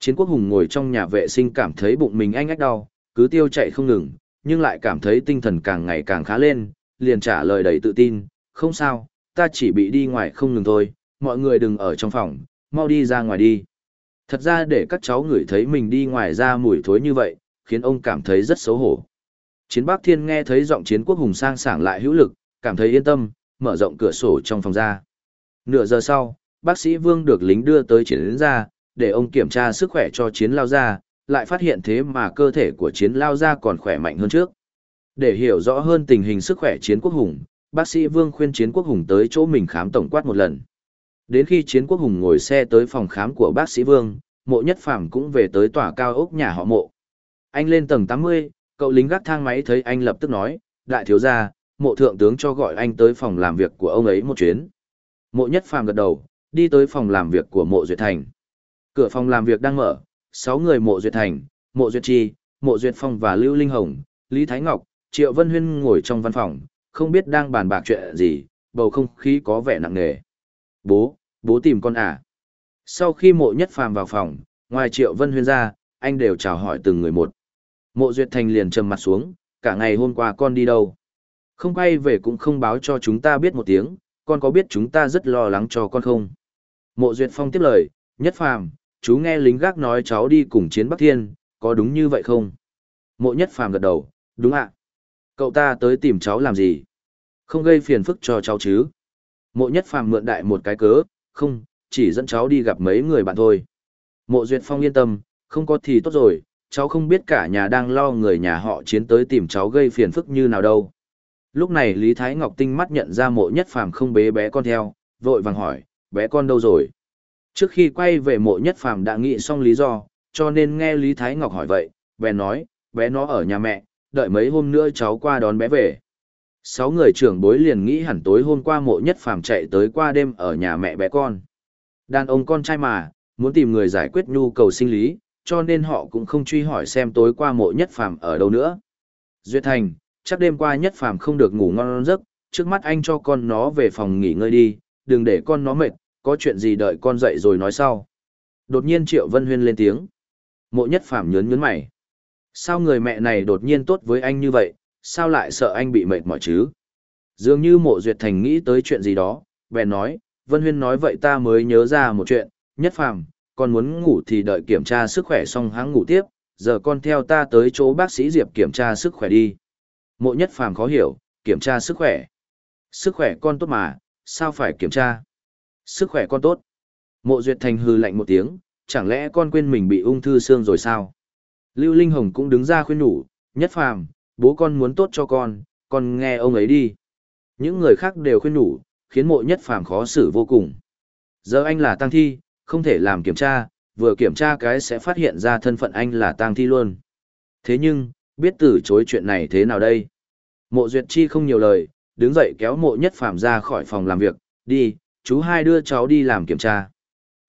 Chiến Quốc Hùng ngồi trong nhà vệ sinh cảm thấy bụng mình anh ách đau, cứ tiêu chạy không ngừng, nhưng lại cảm thấy tinh thần càng ngày càng khá lên, liền trả lời đầy tự tin, không sao, ta chỉ bị đi ngoài không ngừng thôi, mọi người đừng ở trong phòng, mau đi ra ngoài đi. Thật ra để các cháu ngửi thấy mình đi ngoài ra mùi thối như vậy, khiến ông cảm thấy rất xấu hổ. Chiến Bắc Thiên nghe thấy giọng chiến quốc hùng sang sảng lại hữu lực, cảm thấy yên tâm, mở rộng cửa sổ trong phòng ra. Nửa giờ sau, bác sĩ Vương được lính đưa tới chiến đến ra, để ông kiểm tra sức khỏe cho chiến lao gia lại phát hiện thế mà cơ thể của chiến lao gia còn khỏe mạnh hơn trước. Để hiểu rõ hơn tình hình sức khỏe chiến quốc hùng, bác sĩ Vương khuyên chiến quốc hùng tới chỗ mình khám tổng quát một lần. Đến khi chiến quốc hùng ngồi xe tới phòng khám của bác sĩ Vương, mộ nhất phàm cũng về tới tòa cao ốc nhà họ mộ. Anh lên tầng 80, cậu lính gác thang máy thấy anh lập tức nói, đại thiếu gia, mộ thượng tướng cho gọi anh tới phòng làm việc của ông ấy một chuyến. Mộ nhất phàm gật đầu, đi tới phòng làm việc của mộ Duyệt Thành. Cửa phòng làm việc đang mở, sáu người mộ Duyệt Thành, mộ Duyệt Chi, mộ Duyệt Phong và Lưu Linh Hồng, Lý Thái Ngọc, Triệu Vân Huyên ngồi trong văn phòng, không biết đang bàn bạc chuyện gì, bầu không khí có vẻ nặng nề. Bố, bố tìm con à? Sau khi mộ nhất phàm vào phòng, ngoài Triệu Vân Huyên ra, anh đều chào hỏi từng người một. Mộ Duyệt Thành liền trầm mặt xuống, cả ngày hôm qua con đi đâu? Không quay về cũng không báo cho chúng ta biết một tiếng, con có biết chúng ta rất lo lắng cho con không? Mộ Duyệt Phong tiếp lời, nhất phàm, chú nghe lính gác nói cháu đi cùng chiến Bắc Thiên, có đúng như vậy không? Mộ nhất phàm gật đầu, đúng ạ. Cậu ta tới tìm cháu làm gì? Không gây phiền phức cho cháu chứ? Mộ nhất phàm mượn đại một cái cớ, không, chỉ dẫn cháu đi gặp mấy người bạn thôi. Mộ Duyệt Phong yên tâm, không có thì tốt rồi, cháu không biết cả nhà đang lo người nhà họ chiến tới tìm cháu gây phiền phức như nào đâu. Lúc này Lý Thái Ngọc tinh mắt nhận ra mộ nhất phàm không bế bé con theo, vội vàng hỏi, bé con đâu rồi? Trước khi quay về mộ nhất phàm đã nghĩ xong lý do, cho nên nghe Lý Thái Ngọc hỏi vậy, bé nói, bé nó ở nhà mẹ, đợi mấy hôm nữa cháu qua đón bé về. Sáu người trưởng bối liền nghĩ hẳn tối hôm qua mộ nhất phàm chạy tới qua đêm ở nhà mẹ bé con. Đàn ông con trai mà, muốn tìm người giải quyết nhu cầu sinh lý, cho nên họ cũng không truy hỏi xem tối qua mộ nhất phàm ở đâu nữa. Duyệt Thành, chắc đêm qua nhất phàm không được ngủ ngon giấc, trước mắt anh cho con nó về phòng nghỉ ngơi đi, đừng để con nó mệt, có chuyện gì đợi con dậy rồi nói sau. Đột nhiên Triệu Vân Huyên lên tiếng. Mộ nhất phàm nhớn nhớn mày. Sao người mẹ này đột nhiên tốt với anh như vậy, sao lại sợ anh bị mệt mỏi chứ? Dường như mộ duyệt thành nghĩ tới chuyện gì đó, bèn nói, Vân Huyên nói vậy ta mới nhớ ra một chuyện, nhất phàm, con muốn ngủ thì đợi kiểm tra sức khỏe xong hãng ngủ tiếp, giờ con theo ta tới chỗ bác sĩ Diệp kiểm tra sức khỏe đi. Mộ nhất phàm khó hiểu, kiểm tra sức khỏe. Sức khỏe con tốt mà, sao phải kiểm tra? Sức khỏe con tốt. Mộ Duyệt Thành hư lạnh một tiếng, chẳng lẽ con quên mình bị ung thư xương rồi sao? Lưu Linh Hồng cũng đứng ra khuyên nhủ, nhất phàm, bố con muốn tốt cho con, con nghe ông ấy đi. Những người khác đều khuyên nhủ, khiến mộ nhất phàm khó xử vô cùng. Giờ anh là tăng thi, không thể làm kiểm tra, vừa kiểm tra cái sẽ phát hiện ra thân phận anh là tang thi luôn. Thế nhưng, biết từ chối chuyện này thế nào đây? Mộ Duyệt Chi không nhiều lời, đứng dậy kéo mộ nhất phàm ra khỏi phòng làm việc, đi, chú hai đưa cháu đi làm kiểm tra.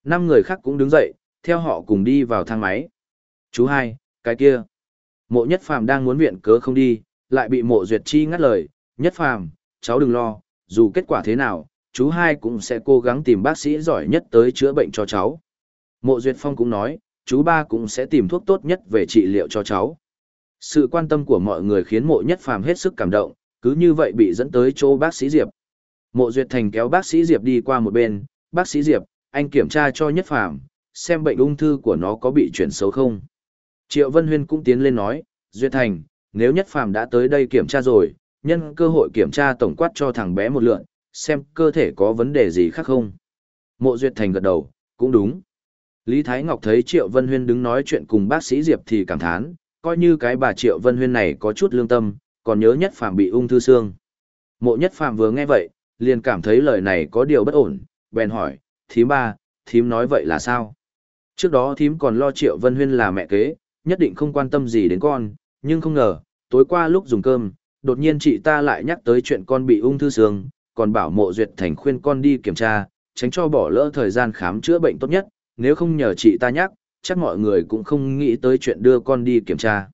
Năm người khác cũng đứng dậy, theo họ cùng đi vào thang máy. Chú hai, cái kia. Mộ nhất phàm đang muốn viện cớ không đi, lại bị mộ Duyệt Chi ngắt lời, nhất phàm, cháu đừng lo, dù kết quả thế nào, chú hai cũng sẽ cố gắng tìm bác sĩ giỏi nhất tới chữa bệnh cho cháu. Mộ Duyệt Phong cũng nói, chú ba cũng sẽ tìm thuốc tốt nhất về trị liệu cho cháu. Sự quan tâm của mọi người khiến mộ nhất phàm hết sức cảm động, cứ như vậy bị dẫn tới chỗ bác sĩ Diệp. Mộ Duyệt Thành kéo bác sĩ Diệp đi qua một bên, bác sĩ Diệp, anh kiểm tra cho nhất phàm, xem bệnh ung thư của nó có bị chuyển xấu không. Triệu Vân Huyên cũng tiến lên nói, Duyệt Thành, nếu nhất phàm đã tới đây kiểm tra rồi, nhân cơ hội kiểm tra tổng quát cho thằng bé một lượn, xem cơ thể có vấn đề gì khác không. Mộ Duyệt Thành gật đầu, cũng đúng. Lý Thái Ngọc thấy Triệu Vân Huyên đứng nói chuyện cùng bác sĩ Diệp thì cảm thán, coi như cái bà Triệu Vân Huyên này có chút lương tâm, còn nhớ nhất phàm bị ung thư xương. Mộ nhất phàm vừa nghe vậy, liền cảm thấy lời này có điều bất ổn, bèn hỏi, thím ba, thím nói vậy là sao? Trước đó thím còn lo Triệu Vân Huyên là mẹ kế, nhất định không quan tâm gì đến con, nhưng không ngờ, tối qua lúc dùng cơm, đột nhiên chị ta lại nhắc tới chuyện con bị ung thư xương, còn bảo mộ duyệt thành khuyên con đi kiểm tra, tránh cho bỏ lỡ thời gian khám chữa bệnh tốt nhất, nếu không nhờ chị ta nhắc, chắc mọi người cũng không nghĩ tới chuyện đưa con đi kiểm tra.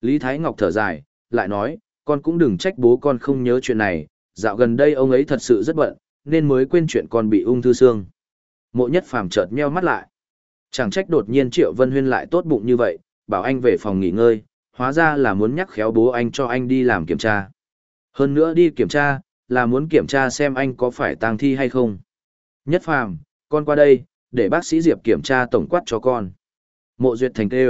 Lý Thái Ngọc thở dài, lại nói, con cũng đừng trách bố con không nhớ chuyện này, dạo gần đây ông ấy thật sự rất bận, nên mới quên chuyện con bị ung thư xương. Mộ nhất phàm chợt meo mắt lại. Chẳng trách đột nhiên Triệu Vân Huyên lại tốt bụng như vậy, bảo anh về phòng nghỉ ngơi, hóa ra là muốn nhắc khéo bố anh cho anh đi làm kiểm tra. Hơn nữa đi kiểm tra, là muốn kiểm tra xem anh có phải tang thi hay không. Nhất phàm, con qua đây, để bác sĩ Diệp kiểm tra tổng quát cho con. Mộ duyệt thành tê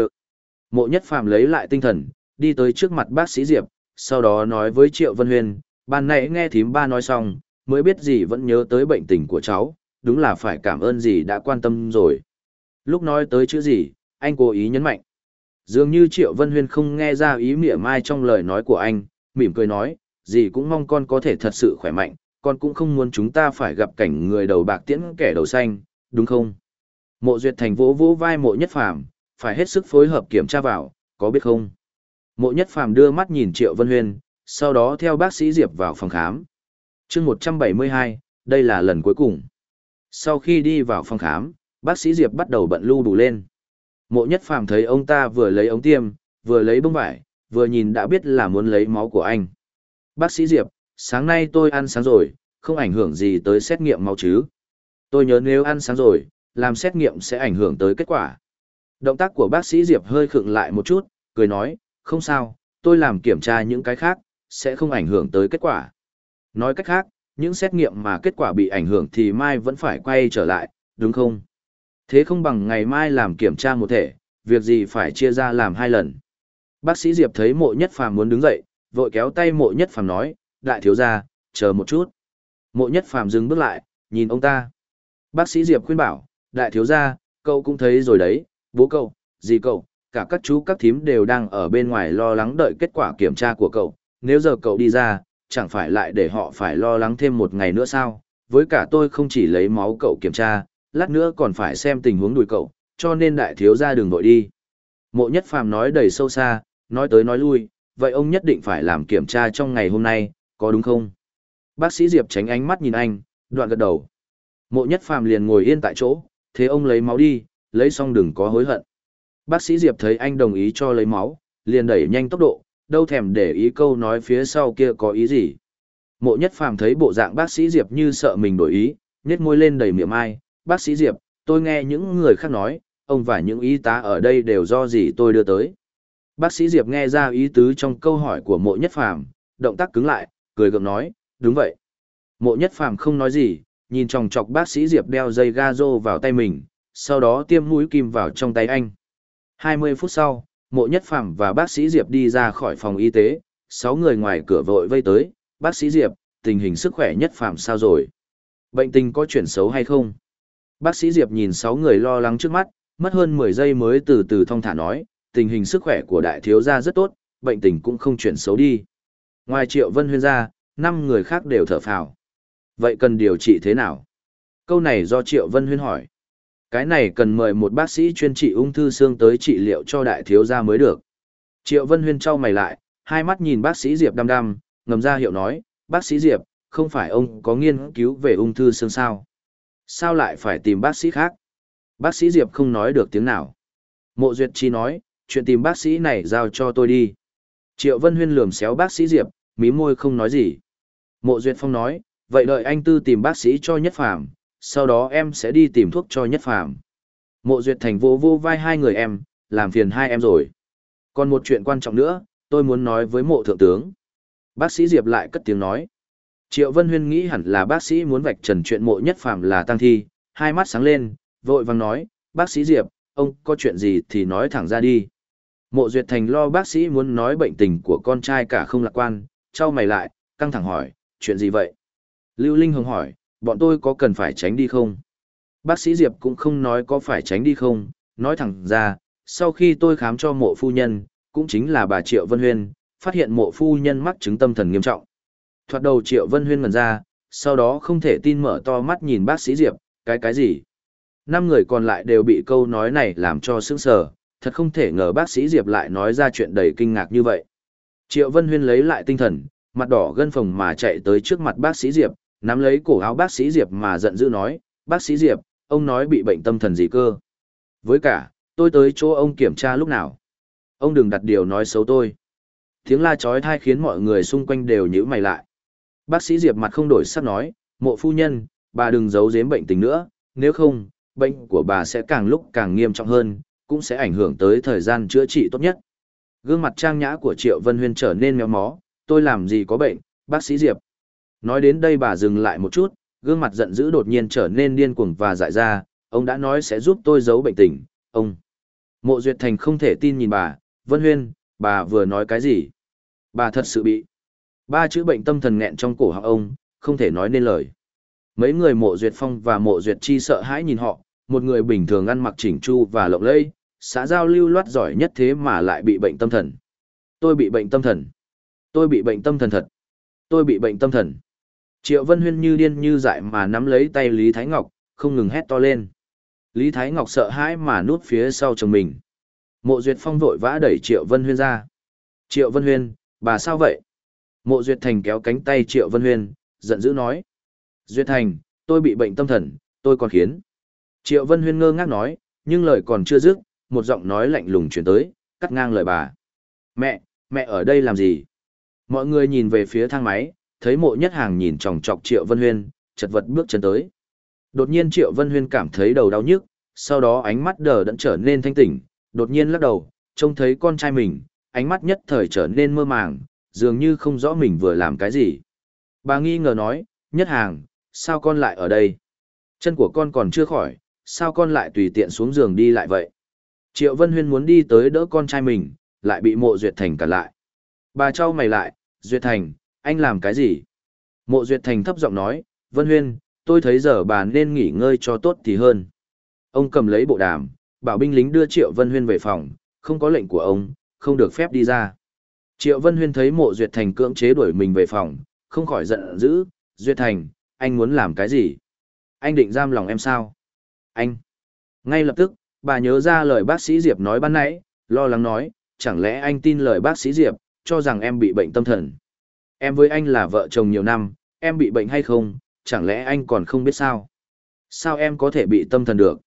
Mộ nhất phàm lấy lại tinh thần, đi tới trước mặt bác sĩ Diệp, sau đó nói với Triệu Vân huyên ban nãy nghe thím ba nói xong, mới biết gì vẫn nhớ tới bệnh tình của cháu, đúng là phải cảm ơn gì đã quan tâm rồi. Lúc nói tới chữ gì, anh cố ý nhấn mạnh. Dường như Triệu Vân Huyên không nghe ra ý mỉa mai trong lời nói của anh, mỉm cười nói, gì cũng mong con có thể thật sự khỏe mạnh, con cũng không muốn chúng ta phải gặp cảnh người đầu bạc tiễn kẻ đầu xanh, đúng không? Mộ Duyệt Thành vỗ vỗ vai mộ nhất phàm, phải hết sức phối hợp kiểm tra vào, có biết không? Mộ nhất phàm đưa mắt nhìn Triệu Vân Huyên, sau đó theo bác sĩ Diệp vào phòng khám. chương 172, đây là lần cuối cùng. Sau khi đi vào phòng khám, bác sĩ Diệp bắt đầu bận lưu đủ lên. Mộ nhất phàm thấy ông ta vừa lấy ống tiêm, vừa lấy bông vải, vừa nhìn đã biết là muốn lấy máu của anh. Bác sĩ Diệp, sáng nay tôi ăn sáng rồi, không ảnh hưởng gì tới xét nghiệm máu chứ. Tôi nhớ nếu ăn sáng rồi, làm xét nghiệm sẽ ảnh hưởng tới kết quả. Động tác của bác sĩ Diệp hơi khựng lại một chút, cười nói, không sao, tôi làm kiểm tra những cái khác, sẽ không ảnh hưởng tới kết quả. Nói cách khác, những xét nghiệm mà kết quả bị ảnh hưởng thì mai vẫn phải quay trở lại, đúng không? Thế không bằng ngày mai làm kiểm tra một thể, việc gì phải chia ra làm hai lần. Bác sĩ Diệp thấy mộ nhất phàm muốn đứng dậy, vội kéo tay mộ nhất phàm nói, đại thiếu gia, chờ một chút. Mộ nhất phàm dừng bước lại, nhìn ông ta. Bác sĩ Diệp khuyên bảo, đại thiếu gia, cậu cũng thấy rồi đấy, bố cậu, dì cậu, cả các chú các thím đều đang ở bên ngoài lo lắng đợi kết quả kiểm tra của cậu. Nếu giờ cậu đi ra, chẳng phải lại để họ phải lo lắng thêm một ngày nữa sao? Với cả tôi không chỉ lấy máu cậu kiểm tra, lát nữa còn phải xem tình huống đùi cậu, cho nên đại thiếu gia đường vội đi. Mộ nhất phàm nói đầy sâu xa, nói tới nói lui, vậy ông nhất định phải làm kiểm tra trong ngày hôm nay, có đúng không? Bác sĩ Diệp tránh ánh mắt nhìn anh, đoạn gật đầu. Mộ nhất phàm liền ngồi yên tại chỗ, thế ông lấy máu đi, lấy xong đừng có hối hận. Bác sĩ Diệp thấy anh đồng ý cho lấy máu, liền đẩy nhanh tốc độ, đâu thèm để ý câu nói phía sau kia có ý gì. Mộ nhất phàm thấy bộ dạng bác sĩ Diệp như sợ mình đổi ý, nhét môi lên đầy miệng ai, bác sĩ Diệp, tôi nghe những người khác nói, ông và những y tá ở đây đều do gì tôi đưa tới. Bác sĩ Diệp nghe ra ý tứ trong câu hỏi của mộ nhất phàm, động tác cứng lại, cười gượng nói, đúng vậy. Mộ nhất phàm không nói gì, nhìn chòng chọc bác sĩ Diệp đeo dây ga rô vào tay mình, sau đó tiêm mũi kim vào trong tay anh. 20 phút sau, mộ nhất phàm và bác sĩ Diệp đi ra khỏi phòng y tế, sáu người ngoài cửa vội vây tới, bác sĩ Diệp, tình hình sức khỏe nhất phàm sao rồi? Bệnh tình có chuyển xấu hay không? Bác sĩ Diệp nhìn sáu người lo lắng trước mắt, mất hơn 10 giây mới từ từ thong thả nói, tình hình sức khỏe của đại thiếu gia rất tốt, bệnh tình cũng không chuyển xấu đi. Ngoài Triệu Vân Huyên ra, năm người khác đều thở phào. Vậy cần điều trị thế nào? Câu này do Triệu Vân Huyên hỏi. Cái này cần mời một bác sĩ chuyên trị ung thư xương tới trị liệu cho đại thiếu gia mới được. Triệu Vân Huyên trao mày lại, hai mắt nhìn bác sĩ Diệp đăm đăm, ngầm ra hiệu nói, bác sĩ Diệp, không phải ông có nghiên cứu về ung thư xương sao? Sao lại phải tìm bác sĩ khác? Bác sĩ Diệp không nói được tiếng nào. Mộ Duyệt Chi nói, chuyện tìm bác sĩ này giao cho tôi đi. Triệu Vân Huyên lườm xéo bác sĩ Diệp, mí môi không nói gì. Mộ Duyệt Phong nói, vậy đợi anh tư tìm bác sĩ cho Nhất Phàm, sau đó em sẽ đi tìm thuốc cho Nhất Phàm. Mộ Duyệt Thành vô vô vai hai người em, làm phiền hai em rồi. Còn một chuyện quan trọng nữa, tôi muốn nói với mộ thượng tướng. Bác sĩ Diệp lại cất tiếng nói. Triệu Vân Huyên nghĩ hẳn là bác sĩ muốn vạch trần chuyện mộ nhất phàm là tăng thi, hai mắt sáng lên, vội vàng nói, bác sĩ Diệp, ông có chuyện gì thì nói thẳng ra đi. Mộ Duyệt Thành lo bác sĩ muốn nói bệnh tình của con trai cả không lạc quan, trao mày lại, căng thẳng hỏi, chuyện gì vậy? Lưu Linh Hồng hỏi, bọn tôi có cần phải tránh đi không? Bác sĩ Diệp cũng không nói có phải tránh đi không, nói thẳng ra, sau khi tôi khám cho mộ phu nhân, cũng chính là bà Triệu Vân Huyên, phát hiện mộ phu nhân mắc chứng tâm thần nghiêm trọng. Thoạt đầu Triệu Vân Huyên ngần ra, sau đó không thể tin mở to mắt nhìn bác sĩ Diệp, cái cái gì? Năm người còn lại đều bị câu nói này làm cho sững sờ, thật không thể ngờ bác sĩ Diệp lại nói ra chuyện đầy kinh ngạc như vậy. Triệu Vân Huyên lấy lại tinh thần, mặt đỏ gân phồng mà chạy tới trước mặt bác sĩ Diệp, nắm lấy cổ áo bác sĩ Diệp mà giận dữ nói, bác sĩ Diệp, ông nói bị bệnh tâm thần gì cơ. Với cả, tôi tới chỗ ông kiểm tra lúc nào. Ông đừng đặt điều nói xấu tôi. Tiếng la chói tai khiến mọi người xung quanh đều nhíu mày lại. Bác sĩ Diệp mặt không đổi sắc nói, mộ phu nhân, bà đừng giấu giếm bệnh tình nữa, nếu không, bệnh của bà sẽ càng lúc càng nghiêm trọng hơn, cũng sẽ ảnh hưởng tới thời gian chữa trị tốt nhất. Gương mặt trang nhã của Triệu Vân Huyên trở nên méo mó, tôi làm gì có bệnh, bác sĩ Diệp. Nói đến đây bà dừng lại một chút, gương mặt giận dữ đột nhiên trở nên điên cuồng và dại ra, ông đã nói sẽ giúp tôi giấu bệnh tình, ông. Mộ Duyệt Thành không thể tin nhìn bà, Vân Huyên, bà vừa nói cái gì? Bà thật sự bị. Ba chữ bệnh tâm thần nghẹn trong cổ họng ông, không thể nói nên lời. Mấy người mộ Duyệt Phong và mộ Duyệt Chi sợ hãi nhìn họ, một người bình thường ăn mặc chỉnh chu và lộng lẫy, xã giao lưu loát giỏi nhất thế mà lại bị bệnh tâm thần. Tôi bị bệnh tâm thần. Tôi bị bệnh tâm thần thật. Tôi bị bệnh tâm thần. Triệu Vân Huyên như điên như dại mà nắm lấy tay Lý Thái Ngọc, không ngừng hét to lên. Lý Thái Ngọc sợ hãi mà núp phía sau chồng mình. Mộ Duyệt Phong vội vã đẩy Triệu Vân Huyên ra. Triệu Vân Huyên, bà sao vậy? Mộ Duyệt Thành kéo cánh tay Triệu Vân Huyên, giận dữ nói. Duyệt Thành, tôi bị bệnh tâm thần, tôi còn khiến. Triệu Vân Huyên ngơ ngác nói, nhưng lời còn chưa dứt, một giọng nói lạnh lùng chuyển tới, cắt ngang lời bà. Mẹ, mẹ ở đây làm gì? Mọi người nhìn về phía thang máy, thấy mộ nhất hàng nhìn chòng chọc Triệu Vân Huyên, chật vật bước chân tới. Đột nhiên Triệu Vân Huyên cảm thấy đầu đau nhức, sau đó ánh mắt đờ đẫn trở nên thanh tỉnh, đột nhiên lắc đầu, trông thấy con trai mình, ánh mắt nhất thời trở nên mơ màng, dường như không rõ mình vừa làm cái gì. Bà nghi ngờ nói, nhất hàng, sao con lại ở đây? Chân của con còn chưa khỏi, sao con lại tùy tiện xuống giường đi lại vậy? Triệu Vân Huyên muốn đi tới đỡ con trai mình, lại bị mộ Duyệt Thành cản lại. Bà trao mày lại, Duyệt Thành, anh làm cái gì? Mộ Duyệt Thành thấp giọng nói, Vân Huyên, tôi thấy giờ bà nên nghỉ ngơi cho tốt thì hơn. Ông cầm lấy bộ đàm, bảo binh lính đưa Triệu Vân Huyên về phòng, không có lệnh của ông, không được phép đi ra. Triệu Vân Huyên thấy mộ Duyệt Thành cưỡng chế đuổi mình về phòng, không khỏi giận dữ, Duyệt Thành, anh muốn làm cái gì? Anh định giam lòng em sao? Anh! Ngay lập tức, bà nhớ ra lời bác sĩ Diệp nói ban nãy, lo lắng nói, chẳng lẽ anh tin lời bác sĩ Diệp, cho rằng em bị bệnh tâm thần. Em với anh là vợ chồng nhiều năm, em bị bệnh hay không, chẳng lẽ anh còn không biết sao? Sao em có thể bị tâm thần được?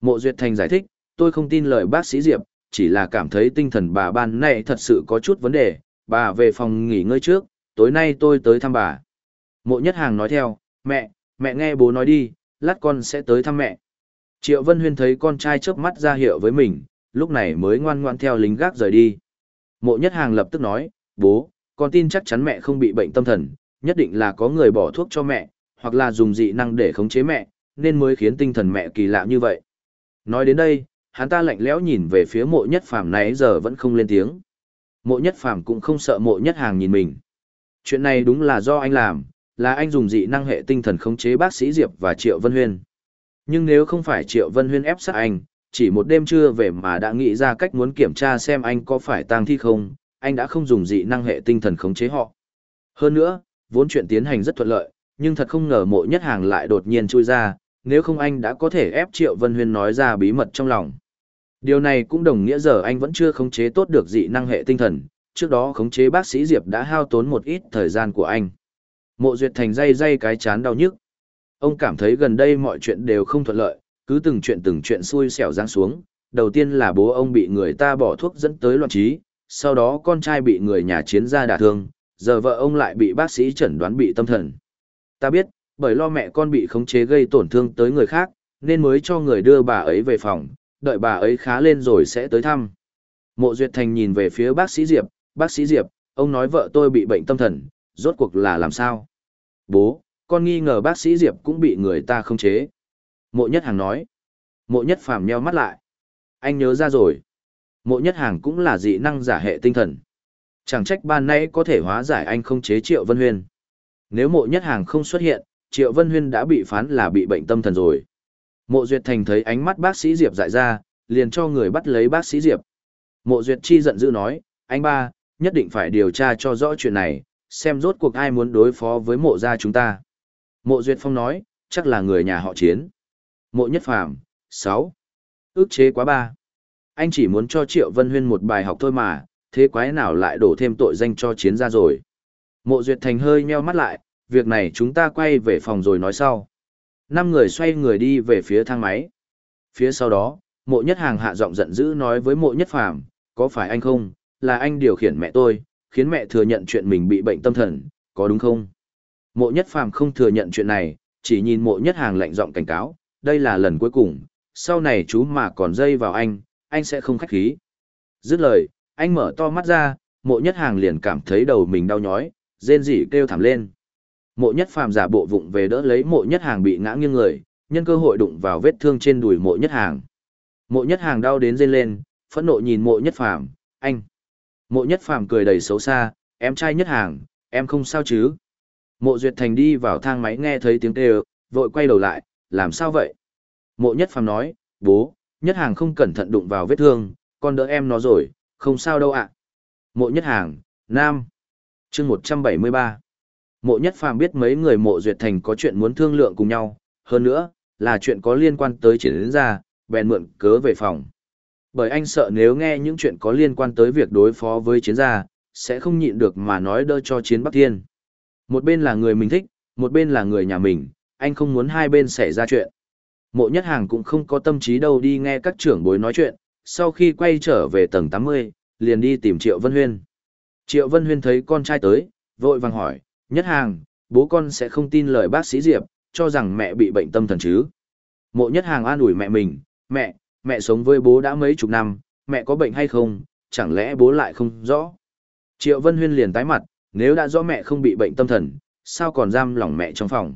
Mộ Duyệt Thành giải thích, tôi không tin lời bác sĩ Diệp, chỉ là cảm thấy tinh thần bà ban này thật sự có chút vấn đề, bà về phòng nghỉ ngơi trước, tối nay tôi tới thăm bà. Mộ Nhất Hàng nói theo, mẹ, mẹ nghe bố nói đi, lát con sẽ tới thăm mẹ. Triệu Vân Huyên thấy con trai chớp mắt ra hiệu với mình, lúc này mới ngoan ngoan theo lính gác rời đi. Mộ Nhất Hàng lập tức nói, bố, con tin chắc chắn mẹ không bị bệnh tâm thần, nhất định là có người bỏ thuốc cho mẹ, hoặc là dùng dị năng để khống chế mẹ, nên mới khiến tinh thần mẹ kỳ lạ như vậy. Nói đến đây, hắn ta lạnh lẽo nhìn về phía mộ nhất phàm này giờ vẫn không lên tiếng. Mộ nhất phàm cũng không sợ mộ nhất hàng nhìn mình. Chuyện này đúng là do anh làm, là anh dùng dị năng hệ tinh thần khống chế bác sĩ Diệp và Triệu Vân Huyên. Nhưng nếu không phải Triệu Vân Huyên ép sát anh, chỉ một đêm trưa về mà đã nghĩ ra cách muốn kiểm tra xem anh có phải tang thi không, anh đã không dùng dị năng hệ tinh thần khống chế họ. Hơn nữa, vốn chuyện tiến hành rất thuận lợi, nhưng thật không ngờ mộ nhất hàng lại đột nhiên chui ra, nếu không anh đã có thể ép Triệu Vân Huyên nói ra bí mật trong lòng. Điều này cũng đồng nghĩa giờ anh vẫn chưa khống chế tốt được dị năng hệ tinh thần, trước đó khống chế bác sĩ Diệp đã hao tốn một ít thời gian của anh. Mộ Duyệt Thành dây dây cái chán đau nhức. Ông cảm thấy gần đây mọi chuyện đều không thuận lợi, cứ từng chuyện từng chuyện xui xẻo giáng xuống. Đầu tiên là bố ông bị người ta bỏ thuốc dẫn tới loạn trí, sau đó con trai bị người nhà chiến gia đả thương, giờ vợ ông lại bị bác sĩ chẩn đoán bị tâm thần. Ta biết, bởi lo mẹ con bị khống chế gây tổn thương tới người khác, nên mới cho người đưa bà ấy về phòng, đợi bà ấy khá lên rồi sẽ tới thăm. Mộ Duyệt Thành nhìn về phía bác sĩ Diệp, bác sĩ Diệp, ông nói vợ tôi bị bệnh tâm thần, rốt cuộc là làm sao? Bố, con nghi ngờ bác sĩ Diệp cũng bị người ta khống chế. Mộ Nhất Hàng nói. Mộ Nhất Phàm nheo mắt lại. Anh nhớ ra rồi. Mộ nhất hàng cũng là dị năng giả hệ tinh thần. Chẳng trách ban nãy có thể hóa giải anh không chế Triệu Vân Huyên. Nếu mộ nhất hàng không xuất hiện, Triệu Vân Huyên đã bị phán là bị bệnh tâm thần rồi. Mộ Duyệt Thành thấy ánh mắt bác sĩ Diệp dại ra, liền cho người bắt lấy bác sĩ Diệp. Mộ Duyệt Chi giận dữ nói, anh ba, nhất định phải điều tra cho rõ chuyện này, xem rốt cuộc ai muốn đối phó với mộ gia chúng ta. Mộ Duyệt Phong nói, chắc là người nhà họ chiến. Mộ Nhất Phàm sáu Ước chế quá ba. Anh chỉ muốn cho Triệu Vân Huyên một bài học thôi mà, thế quái nào lại đổ thêm tội danh cho chiến ra rồi. Mộ Duyệt Thành hơi nheo mắt lại, việc này chúng ta quay về phòng rồi nói sau. Năm người xoay người đi về phía thang máy. Phía sau đó, mộ nhất hàng hạ giọng giận dữ nói với mộ nhất phàm, có phải anh không, là anh điều khiển mẹ tôi, khiến mẹ thừa nhận chuyện mình bị bệnh tâm thần, có đúng không? Mộ nhất phàm không thừa nhận chuyện này, chỉ nhìn mộ nhất hàng lạnh giọng cảnh cáo, đây là lần cuối cùng, sau này chú mà còn dây vào anh, anh sẽ không khách khí. Dứt lời, anh mở to mắt ra, mộ nhất hàng liền cảm thấy đầu mình đau nhói, rên rỉ kêu thảm lên. Mộ nhất phàm giả bộ vụng về đỡ lấy mộ nhất hàng bị ngã nghiêng người, nhân cơ hội đụng vào vết thương trên đùi mộ nhất hàng. Mộ nhất hàng đau đến rên lên, phẫn nộ nhìn mộ nhất phàm, anh. Mộ nhất phàm cười đầy xấu xa, em trai nhất hàng, em không sao chứ. Mộ duyệt thành đi vào thang máy nghe thấy tiếng kêu, vội quay đầu lại, làm sao vậy? Mộ nhất phàm nói, bố, nhất hàng không cẩn thận đụng vào vết thương, con đỡ em nó rồi, không sao đâu ạ. Mộ nhất hàng, nam. chương 173. Mộ nhất phàm biết mấy người mộ duyệt thành có chuyện muốn thương lượng cùng nhau, hơn nữa, là chuyện có liên quan tới triển đến ra, bèn mượn cớ về phòng. Bởi anh sợ nếu nghe những chuyện có liên quan tới việc đối phó với chiến gia, sẽ không nhịn được mà nói đỡ cho chiến Bắc Thiên. Một bên là người mình thích, một bên là người nhà mình, anh không muốn hai bên xảy ra chuyện. Mộ nhất hàng cũng không có tâm trí đâu đi nghe các trưởng bối nói chuyện, sau khi quay trở về tầng 80, liền đi tìm Triệu Vân Huyên. Triệu Vân Huyên thấy con trai tới, vội vàng hỏi, nhất hàng, bố con sẽ không tin lời bác sĩ Diệp, cho rằng mẹ bị bệnh tâm thần chứ. Mộ nhất hàng an ủi mẹ mình, mẹ, mẹ sống với bố đã mấy chục năm, mẹ có bệnh hay không, chẳng lẽ bố lại không rõ. Triệu Vân Huyên liền tái mặt, nếu đã rõ mẹ không bị bệnh tâm thần, sao còn giam lỏng mẹ trong phòng.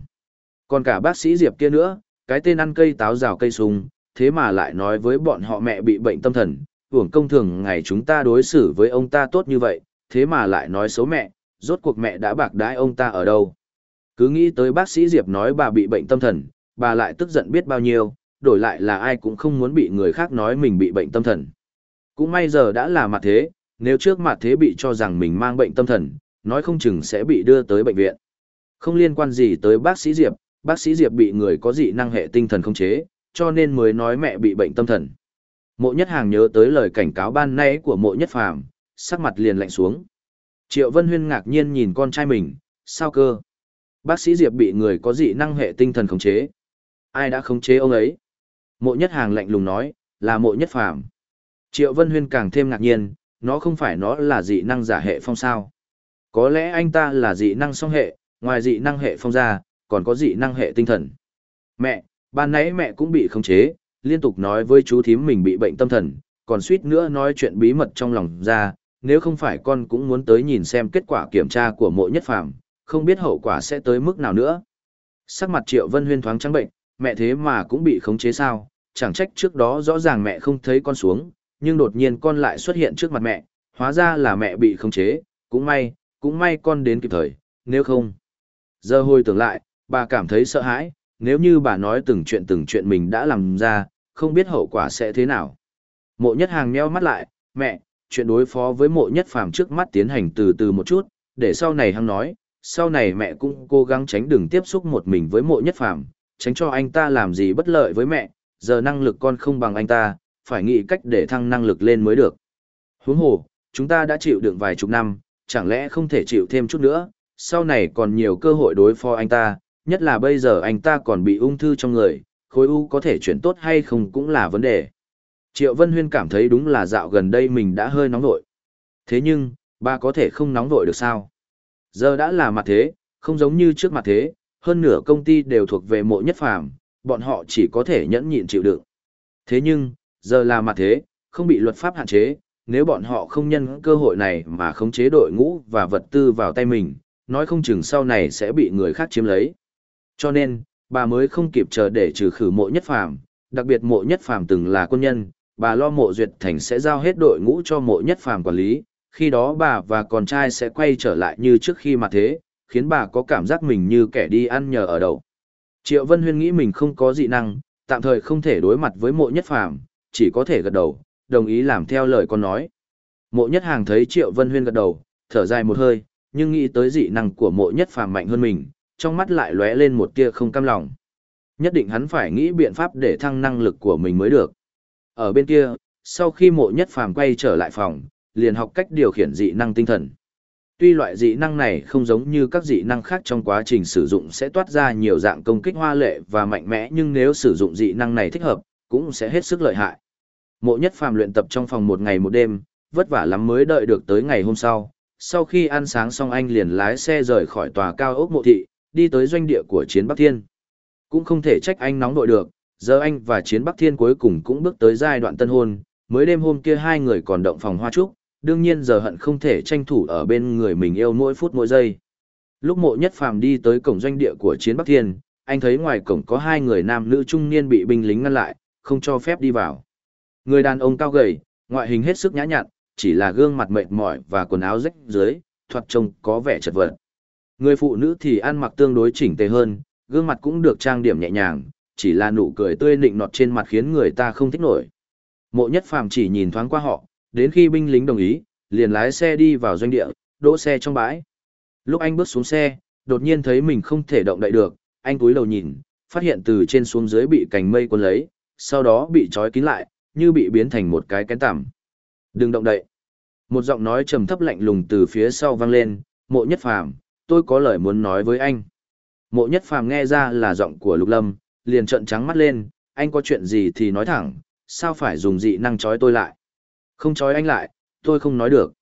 Còn cả bác sĩ Diệp kia nữa, cái tên ăn cây táo rào cây sung, thế mà lại nói với bọn họ mẹ bị bệnh tâm thần, hưởng công thường ngày chúng ta đối xử với ông ta tốt như vậy, thế mà lại nói xấu mẹ, rốt cuộc mẹ đã bạc đãi ông ta ở đâu. Cứ nghĩ tới bác sĩ Diệp nói bà bị bệnh tâm thần, bà lại tức giận biết bao nhiêu, đổi lại là ai cũng không muốn bị người khác nói mình bị bệnh tâm thần. Cũng may giờ đã là mặt thế, nếu trước mặt thế bị cho rằng mình mang bệnh tâm thần, nói không chừng sẽ bị đưa tới bệnh viện. Không liên quan gì tới bác sĩ Diệp, bác sĩ Diệp bị người có dị năng hệ tinh thần không chế, cho nên mới nói mẹ bị bệnh tâm thần. Mộ nhất hàng nhớ tới lời cảnh cáo ban nãy của mộ nhất phàm, sắc mặt liền lạnh xuống. Triệu Vân Huyên ngạc nhiên nhìn con trai mình, sao cơ? Bác sĩ Diệp bị người có dị năng hệ tinh thần khống chế. Ai đã khống chế ông ấy? Mộ nhất hàng lạnh lùng nói, là mộ nhất phàm. Triệu Vân Huyên càng thêm ngạc nhiên, nó không phải nó là dị năng giả hệ phong sao. Có lẽ anh ta là dị năng song hệ, ngoài dị năng hệ phong ra, còn có dị năng hệ tinh thần. Mẹ, ban nãy mẹ cũng bị khống chế, liên tục nói với chú thím mình bị bệnh tâm thần, còn suýt nữa nói chuyện bí mật trong lòng ra, nếu không phải con cũng muốn tới nhìn xem kết quả kiểm tra của mộ nhất phàm, không biết hậu quả sẽ tới mức nào nữa. Sắc mặt Triệu Vân Huyên thoáng trắng bệnh, mẹ thế mà cũng bị khống chế sao, chẳng trách trước đó rõ ràng mẹ không thấy con xuống, nhưng đột nhiên con lại xuất hiện trước mặt mẹ, hóa ra là mẹ bị khống chế, cũng may, cũng may con đến kịp thời, nếu không. Giờ hồi tưởng lại, bà cảm thấy sợ hãi, nếu như bà nói từng chuyện từng chuyện mình đã làm ra, không biết hậu quả sẽ thế nào. Mộ nhất hàng nheo mắt lại, mẹ, chuyện đối phó với mộ nhất phàm trước mắt tiến hành từ từ một chút, để sau này hăng nói, sau này mẹ cũng cố gắng tránh đừng tiếp xúc một mình với mộ nhất phàm, tránh cho anh ta làm gì bất lợi với mẹ, giờ năng lực con không bằng anh ta, phải nghĩ cách để thăng năng lực lên mới được. Huống hồ, chúng ta đã chịu đựng vài chục năm, chẳng lẽ không thể chịu thêm chút nữa, sau này còn nhiều cơ hội đối phó anh ta, nhất là bây giờ anh ta còn bị ung thư trong người, khối u có thể chuyển tốt hay không cũng là vấn đề. Triệu Vân Huyên cảm thấy đúng là dạo gần đây mình đã hơi nóng vội. Thế nhưng, ba có thể không nóng vội được sao? Giờ đã là mặt thế, không giống như trước mặt thế, hơn nửa công ty đều thuộc về mộ nhất phàm, bọn họ chỉ có thể nhẫn nhịn chịu đựng. Thế nhưng, giờ là mặt thế, không bị luật pháp hạn chế, nếu bọn họ không nhân cơ hội này mà khống chế đội ngũ và vật tư vào tay mình, nói không chừng sau này sẽ bị người khác chiếm lấy. Cho nên, bà mới không kịp chờ để trừ khử mộ nhất phàm, đặc biệt mộ nhất phàm từng là quân nhân, bà lo mộ duyệt thành sẽ giao hết đội ngũ cho mộ nhất phàm quản lý, khi đó bà và con trai sẽ quay trở lại như trước khi mà thế, khiến bà có cảm giác mình như kẻ đi ăn nhờ ở đậu. Triệu Vân Huyên nghĩ mình không có dị năng, tạm thời không thể đối mặt với mộ nhất phàm, chỉ có thể gật đầu, đồng ý làm theo lời con nói. Mộ nhất hàng thấy Triệu Vân Huyên gật đầu, thở dài một hơi, nhưng nghĩ tới dị năng của mộ nhất phàm mạnh hơn mình, trong mắt lại lóe lên một tia không cam lòng. Nhất định hắn phải nghĩ biện pháp để thăng năng lực của mình mới được. Ở bên kia, sau khi mộ nhất phàm quay trở lại phòng, liền học cách điều khiển dị năng tinh thần. Tuy loại dị năng này không giống như các dị năng khác trong quá trình sử dụng sẽ toát ra nhiều dạng công kích hoa lệ và mạnh mẽ nhưng nếu sử dụng dị năng này thích hợp, cũng sẽ hết sức lợi hại. Mộ nhất phàm luyện tập trong phòng một ngày một đêm, vất vả lắm mới đợi được tới ngày hôm sau. Sau khi ăn sáng xong anh liền lái xe rời khỏi tòa cao ốc mộ thị, đi tới doanh địa của Chiến Bắc Thiên. Cũng không thể trách anh nóng đội được, giờ anh và Chiến Bắc Thiên cuối cùng cũng bước tới giai đoạn tân hôn, mới đêm hôm kia hai người còn động phòng hoa trúc, đương nhiên giờ hận không thể tranh thủ ở bên người mình yêu mỗi phút mỗi giây. Lúc mộ nhất phàm đi tới cổng doanh địa của Chiến Bắc Thiên, anh thấy ngoài cổng có hai người nam nữ trung niên bị binh lính ngăn lại, không cho phép đi vào. Người đàn ông cao gầy, ngoại hình hết sức nhã nhặn, chỉ là gương mặt mệt mỏi và quần áo rách dưới, thoạt trông có vẻ chật vật. Người phụ nữ thì ăn mặc tương đối chỉnh tề hơn, gương mặt cũng được trang điểm nhẹ nhàng, chỉ là nụ cười tươi nịnh nọt trên mặt khiến người ta không thích nổi. Mộ nhất phàm chỉ nhìn thoáng qua họ, đến khi binh lính đồng ý, liền lái xe đi vào doanh địa, đỗ xe trong bãi. Lúc anh bước xuống xe, đột nhiên thấy mình không thể động đậy được, anh cúi đầu nhìn, phát hiện từ trên xuống dưới bị cành mây cuốn lấy, sau đó bị trói kín lại, như bị biến thành một cái kén tằm. Đừng động đậy. Một giọng nói trầm thấp lạnh lùng từ phía sau vang lên, mộ nhất phàm, tôi có lời muốn nói với anh. Mộ nhất phàm nghe ra là giọng của Lục Lâm, liền trợn trắng mắt lên, anh có chuyện gì thì nói thẳng, sao phải dùng dị năng trói tôi lại. Không trói anh lại, tôi không nói được.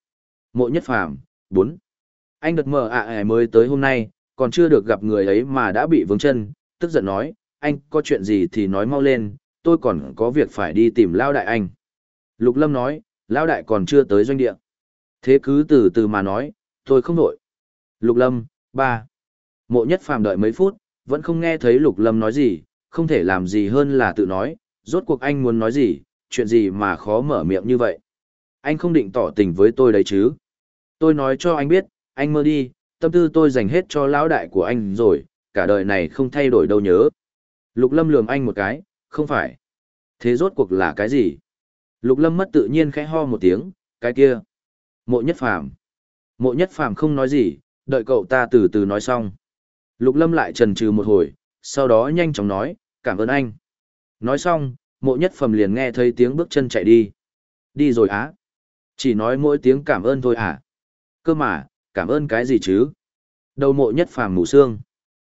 Mộ nhất phàm, 4. Anh đợt mờ ạ à mới tới hôm nay, còn chưa được gặp người ấy mà đã bị vướng chân, tức giận nói, anh có chuyện gì thì nói mau lên, tôi còn có việc phải đi tìm Lao Đại anh. Lục Lâm nói, Lao Đại còn chưa tới doanh địa. Thế cứ từ từ mà nói, tôi không nổi. Lục Lâm, ba. Mộ nhất phàm đợi mấy phút, vẫn không nghe thấy Lục Lâm nói gì, không thể làm gì hơn là tự nói, rốt cuộc anh muốn nói gì, chuyện gì mà khó mở miệng như vậy. Anh không định tỏ tình với tôi đấy chứ. Tôi nói cho anh biết, anh mơ đi, tâm tư tôi dành hết cho lão đại của anh rồi, cả đời này không thay đổi đâu nhớ. Lục Lâm lườm anh một cái, không phải. Thế rốt cuộc là cái gì? Lục Lâm mất tự nhiên khẽ ho một tiếng, cái kia. Mộ nhất phàm. Mộ nhất phàm không nói gì, đợi cậu ta từ từ nói xong. Lục Lâm lại trần trừ một hồi, sau đó nhanh chóng nói, cảm ơn anh. Nói xong, mộ nhất phẩm liền nghe thấy tiếng bước chân chạy đi. Đi rồi á. Chỉ nói mỗi tiếng cảm ơn thôi à. Cơ mà, cảm ơn cái gì chứ? Đầu mộ nhất phàm mù xương.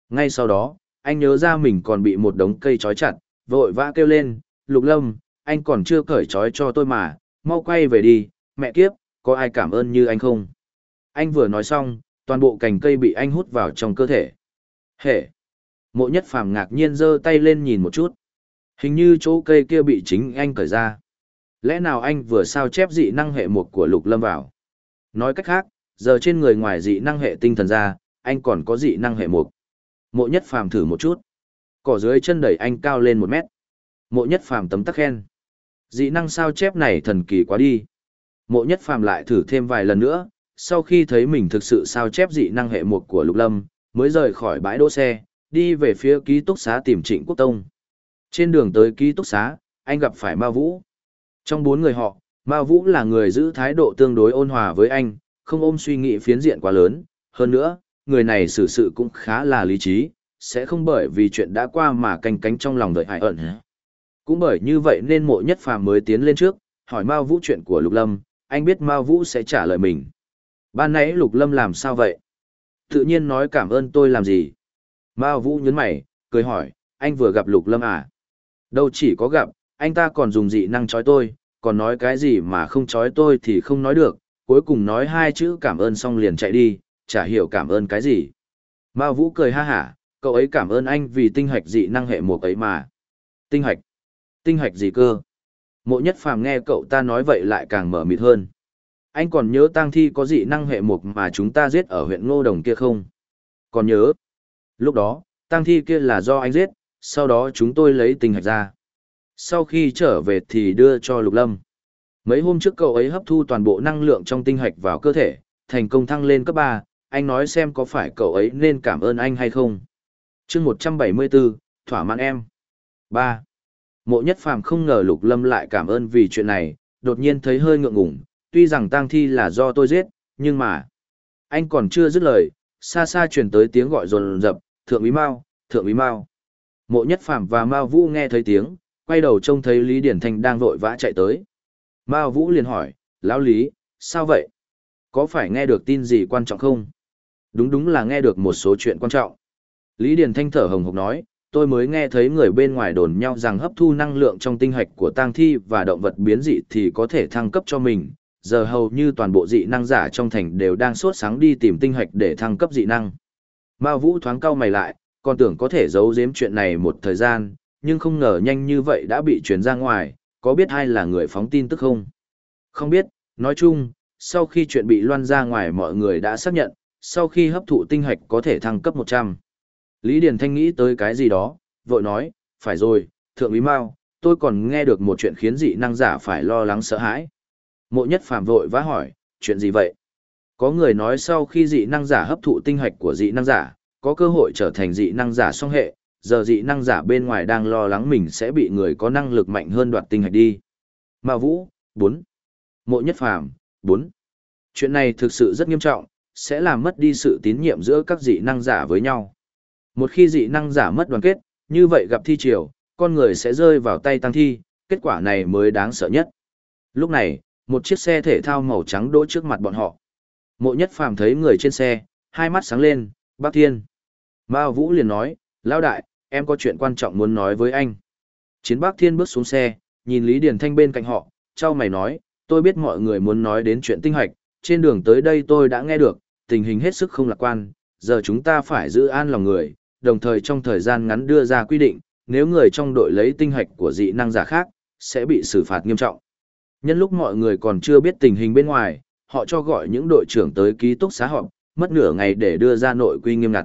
Ngay sau đó, anh nhớ ra mình còn bị một đống cây trói chặt, vội vã kêu lên, Lục Lâm, anh còn chưa cởi trói cho tôi mà, mau quay về đi, mẹ kiếp, có ai cảm ơn như anh không? Anh vừa nói xong, toàn bộ cành cây bị anh hút vào trong cơ thể. Hệ! Mộ nhất phàm ngạc nhiên giơ tay lên nhìn một chút. Hình như chỗ cây kia bị chính anh cởi ra. Lẽ nào anh vừa sao chép dị năng hệ một của Lục Lâm vào? Nói cách khác, giờ trên người ngoài dị năng hệ tinh thần ra, anh còn có dị năng hệ một. Mộ nhất phàm thử một chút. Cỏ dưới chân đẩy anh cao lên một mét. Mộ nhất phàm tấm tắc khen. Dị năng sao chép này thần kỳ quá đi. Mộ nhất phàm lại thử thêm vài lần nữa, sau khi thấy mình thực sự sao chép dị năng hệ mục của Lục Lâm, mới rời khỏi bãi đỗ xe, đi về phía ký túc xá tìm Trịnh Quốc Tông. Trên đường tới ký túc xá, anh gặp phải Ma Vũ. Trong bốn người họ, Ma Vũ là người giữ thái độ tương đối ôn hòa với anh, không ôm suy nghĩ phiến diện quá lớn. Hơn nữa, người này xử sự cũng khá là lý trí, sẽ không bởi vì chuyện đã qua mà canh cánh trong lòng đợi hại ẩn. Cũng bởi như vậy nên mộ nhất phàm mới tiến lên trước, hỏi Mao Vũ chuyện của Lục Lâm, anh biết Mao Vũ sẽ trả lời mình. Ban nãy Lục Lâm làm sao vậy? Tự nhiên nói cảm ơn tôi làm gì? Mao Vũ nhấn mày, cười hỏi, anh vừa gặp Lục Lâm à? Đâu chỉ có gặp, anh ta còn dùng dị năng chói tôi, còn nói cái gì mà không chói tôi thì không nói được, cuối cùng nói hai chữ cảm ơn xong liền chạy đi, chả hiểu cảm ơn cái gì. Mao Vũ cười ha hả, cậu ấy cảm ơn anh vì tinh hạch dị năng hệ một ấy mà. Tinh hạch? Tinh hạch gì cơ? Mộ nhất phàm nghe cậu ta nói vậy lại càng mở mịt hơn. Anh còn nhớ tang thi có dị năng hệ mục mà chúng ta giết ở huyện Ngô Đồng kia không? Còn nhớ. Lúc đó, tang thi kia là do anh giết, sau đó chúng tôi lấy tinh hạch ra. Sau khi trở về thì đưa cho Lục Lâm. Mấy hôm trước cậu ấy hấp thu toàn bộ năng lượng trong tinh hạch vào cơ thể, thành công thăng lên cấp ba. anh nói xem có phải cậu ấy nên cảm ơn anh hay không. chương 174, thỏa mãn em. Ba. Mộ nhất phàm không ngờ Lục Lâm lại cảm ơn vì chuyện này, đột nhiên thấy hơi ngượng ngùng, tuy rằng tang thi là do tôi giết, nhưng mà... Anh còn chưa dứt lời, xa xa truyền tới tiếng gọi rồn rập, thượng úy Mao, thượng úy Mao. Mộ nhất phàm và Mao Vũ nghe thấy tiếng, quay đầu trông thấy Lý Điển Thanh đang vội vã chạy tới. Mao Vũ liền hỏi, lão Lý, sao vậy? Có phải nghe được tin gì quan trọng không? Đúng đúng là nghe được một số chuyện quan trọng. Lý Điền Thanh thở hồng hộc nói, tôi mới nghe thấy người bên ngoài đồn nhau rằng hấp thu năng lượng trong tinh hạch của tang thi và động vật biến dị thì có thể thăng cấp cho mình. Giờ hầu như toàn bộ dị năng giả trong thành đều đang sốt sáng đi tìm tinh hạch để thăng cấp dị năng. Mao Vũ thoáng cau mày lại, còn tưởng có thể giấu giếm chuyện này một thời gian, nhưng không ngờ nhanh như vậy đã bị truyền ra ngoài, có biết ai là người phóng tin tức không? Không biết, nói chung, sau khi chuyện bị loan ra ngoài mọi người đã xác nhận, sau khi hấp thụ tinh hạch có thể thăng cấp 100. Lý Điền Thanh nghĩ tới cái gì đó, vội nói, phải rồi, thượng úy Mao, tôi còn nghe được một chuyện khiến dị năng giả phải lo lắng sợ hãi. Mộ nhất phàm vội vã hỏi, chuyện gì vậy? Có người nói sau khi dị năng giả hấp thụ tinh hạch của dị năng giả, có cơ hội trở thành dị năng giả song hệ, giờ dị năng giả bên ngoài đang lo lắng mình sẽ bị người có năng lực mạnh hơn đoạt tinh hạch đi. Ma Vũ, 4. Mộ Nhất Phàm, 4. Chuyện này thực sự rất nghiêm trọng, sẽ làm mất đi sự tín nhiệm giữa các dị năng giả với nhau. Một khi dị năng giả mất đoàn kết, như vậy gặp thi triều, con người sẽ rơi vào tay tăng thi, kết quả này mới đáng sợ nhất. Lúc này, một chiếc xe thể thao màu trắng đỗ trước mặt bọn họ. Mộ nhất phàm thấy người trên xe, hai mắt sáng lên, bác thiên. Mao Vũ liền nói, lao đại, em có chuyện quan trọng muốn nói với anh. Chiến bác thiên bước xuống xe, nhìn Lý Điền Thanh bên cạnh họ, trao mày nói, tôi biết mọi người muốn nói đến chuyện tinh hoạch, trên đường tới đây tôi đã nghe được, tình hình hết sức không lạc quan, giờ chúng ta phải giữ an lòng người, đồng thời trong thời gian ngắn đưa ra quy định, nếu người trong đội lấy tinh hạch của dị năng giả khác, sẽ bị xử phạt nghiêm trọng. Nhân lúc mọi người còn chưa biết tình hình bên ngoài, họ cho gọi những đội trưởng tới ký túc xá họp, mất nửa ngày để đưa ra nội quy nghiêm ngặt.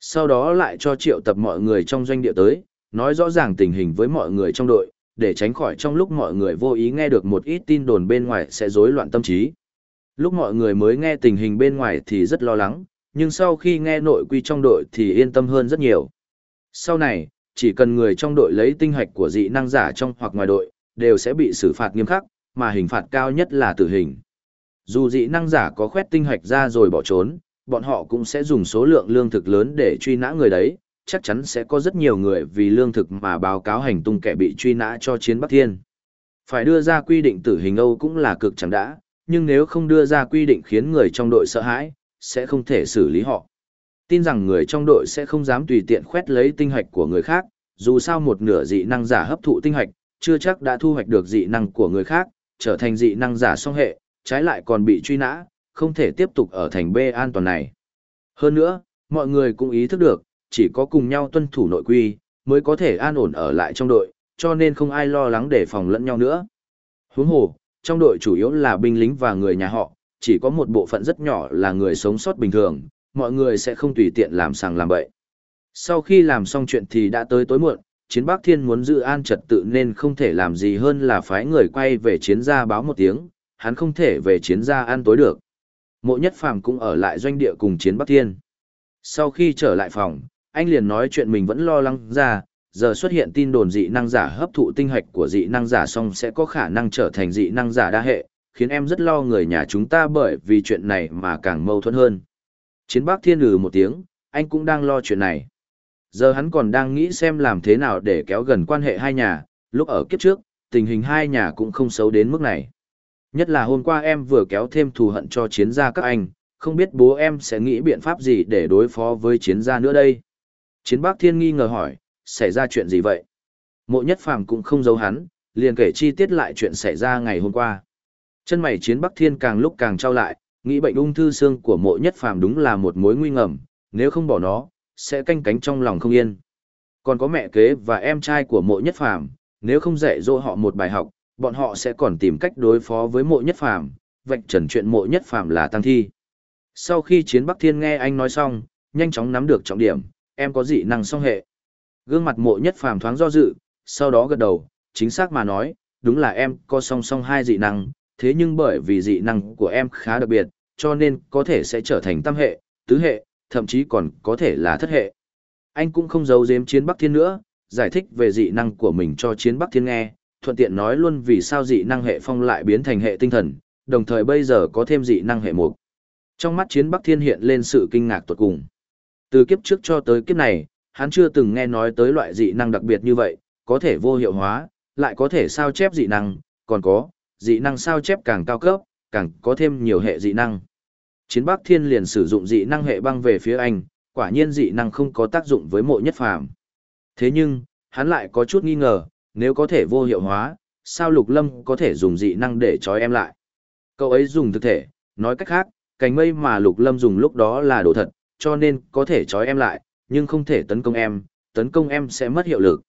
Sau đó lại cho triệu tập mọi người trong doanh địa tới, nói rõ ràng tình hình với mọi người trong đội, để tránh khỏi trong lúc mọi người vô ý nghe được một ít tin đồn bên ngoài sẽ rối loạn tâm trí. Lúc mọi người mới nghe tình hình bên ngoài thì rất lo lắng, nhưng sau khi nghe nội quy trong đội thì yên tâm hơn rất nhiều. Sau này, chỉ cần người trong đội lấy tinh hạch của dị năng giả trong hoặc ngoài đội, đều sẽ bị xử phạt nghiêm khắc, mà hình phạt cao nhất là tử hình. Dù dị năng giả có khoét tinh hạch ra rồi bỏ trốn, bọn họ cũng sẽ dùng số lượng lương thực lớn để truy nã người đấy, chắc chắn sẽ có rất nhiều người vì lương thực mà báo cáo hành tung kẻ bị truy nã cho chiến Bắc Thiên. Phải đưa ra quy định tử hình Âu cũng là cực chẳng đã, nhưng nếu không đưa ra quy định khiến người trong đội sợ hãi, sẽ không thể xử lý họ. Tin rằng người trong đội sẽ không dám tùy tiện khoét lấy tinh hạch của người khác, dù sao một nửa dị năng giả hấp thụ tinh hạch, chưa chắc đã thu hoạch được dị năng của người khác, trở thành dị năng giả song hệ, trái lại còn bị truy nã, không thể tiếp tục ở thành B an toàn này. Hơn nữa, mọi người cũng ý thức được, chỉ có cùng nhau tuân thủ nội quy, mới có thể an ổn ở lại trong đội, cho nên không ai lo lắng để phòng lẫn nhau nữa. Huống hồ, trong đội chủ yếu là binh lính và người nhà họ, chỉ có một bộ phận rất nhỏ là người sống sót bình thường, mọi người sẽ không tùy tiện làm sàng làm bậy. Sau khi làm xong chuyện thì đã tới tối muộn, chiến Bắc Thiên muốn giữ an trật tự nên không thể làm gì hơn là phái người quay về chiến gia báo một tiếng, hắn không thể về chiến gia ăn tối được. Mộ Nhất Phàm cũng ở lại doanh địa cùng chiến Bắc Thiên. Sau khi trở lại phòng, anh liền nói chuyện mình vẫn lo lắng ra, giờ xuất hiện tin đồn dị năng giả hấp thụ tinh hạch của dị năng giả xong sẽ có khả năng trở thành dị năng giả đa hệ, khiến em rất lo người nhà chúng ta bởi vì chuyện này mà càng mâu thuẫn hơn. Chiến bác thiên lừ một tiếng, anh cũng đang lo chuyện này. Giờ hắn còn đang nghĩ xem làm thế nào để kéo gần quan hệ hai nhà, lúc ở kiếp trước, tình hình hai nhà cũng không xấu đến mức này. Nhất là hôm qua em vừa kéo thêm thù hận cho chiến gia các anh, không biết bố em sẽ nghĩ biện pháp gì để đối phó với chiến gia nữa đây. Chiến bác thiên nghi ngờ hỏi, xảy ra chuyện gì vậy? Mộ nhất phàm cũng không giấu hắn, liền kể chi tiết lại chuyện xảy ra ngày hôm qua. Chân mày chiến Bắc Thiên càng lúc càng trao lại, nghĩ bệnh ung thư xương của mộ nhất phàm đúng là một mối nguy ngầm, nếu không bỏ nó, sẽ canh cánh trong lòng không yên. Còn có mẹ kế và em trai của mộ nhất phàm, nếu không dạy dỗ họ một bài học, bọn họ sẽ còn tìm cách đối phó với mộ nhất phàm, vạch trần chuyện mộ nhất phàm là tăng thi. Sau khi chiến Bắc Thiên nghe anh nói xong, nhanh chóng nắm được trọng điểm, em có dị năng song hệ. Gương mặt mộ nhất phàm thoáng do dự, sau đó gật đầu, chính xác mà nói, đúng là em có song song hai dị năng, thế nhưng bởi vì dị năng của em khá đặc biệt, cho nên có thể sẽ trở thành tam hệ, tứ hệ, thậm chí còn có thể là thất hệ. Anh cũng không giấu giếm chiến Bắc Thiên nữa, giải thích về dị năng của mình cho chiến Bắc Thiên nghe, thuận tiện nói luôn vì sao dị năng hệ phong lại biến thành hệ tinh thần, đồng thời bây giờ có thêm dị năng hệ mục. Trong mắt chiến Bắc Thiên hiện lên sự kinh ngạc tuột cùng. Từ kiếp trước cho tới kiếp này, hắn chưa từng nghe nói tới loại dị năng đặc biệt như vậy, có thể vô hiệu hóa, lại có thể sao chép dị năng, còn có, dị năng sao chép càng cao cấp, càng có thêm nhiều hệ dị năng. Chiến Bắc Thiên liền sử dụng dị năng hệ băng về phía anh, quả nhiên dị năng không có tác dụng với mộ nhất phàm. Thế nhưng, hắn lại có chút nghi ngờ, nếu có thể vô hiệu hóa, sao Lục Lâm có thể dùng dị năng để trói em lại? Cậu ấy dùng thực thể, nói cách khác, cành mây mà Lục Lâm dùng lúc đó là đồ thật, cho nên có thể trói em lại, nhưng không thể tấn công em, tấn công em sẽ mất hiệu lực.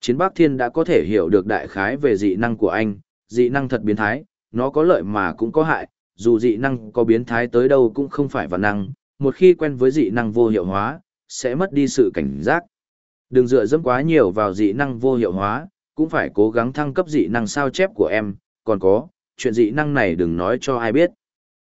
Chiến Bắc Thiên đã có thể hiểu được đại khái về dị năng của anh, dị năng thật biến thái, nó có lợi mà cũng có hại, dù dị năng có biến thái tới đâu cũng không phải vạn năng, một khi quen với dị năng vô hiệu hóa, sẽ mất đi sự cảnh giác. Đừng dựa dẫm quá nhiều vào dị năng vô hiệu hóa, cũng phải cố gắng thăng cấp dị năng sao chép của em, còn có, chuyện dị năng này đừng nói cho ai biết.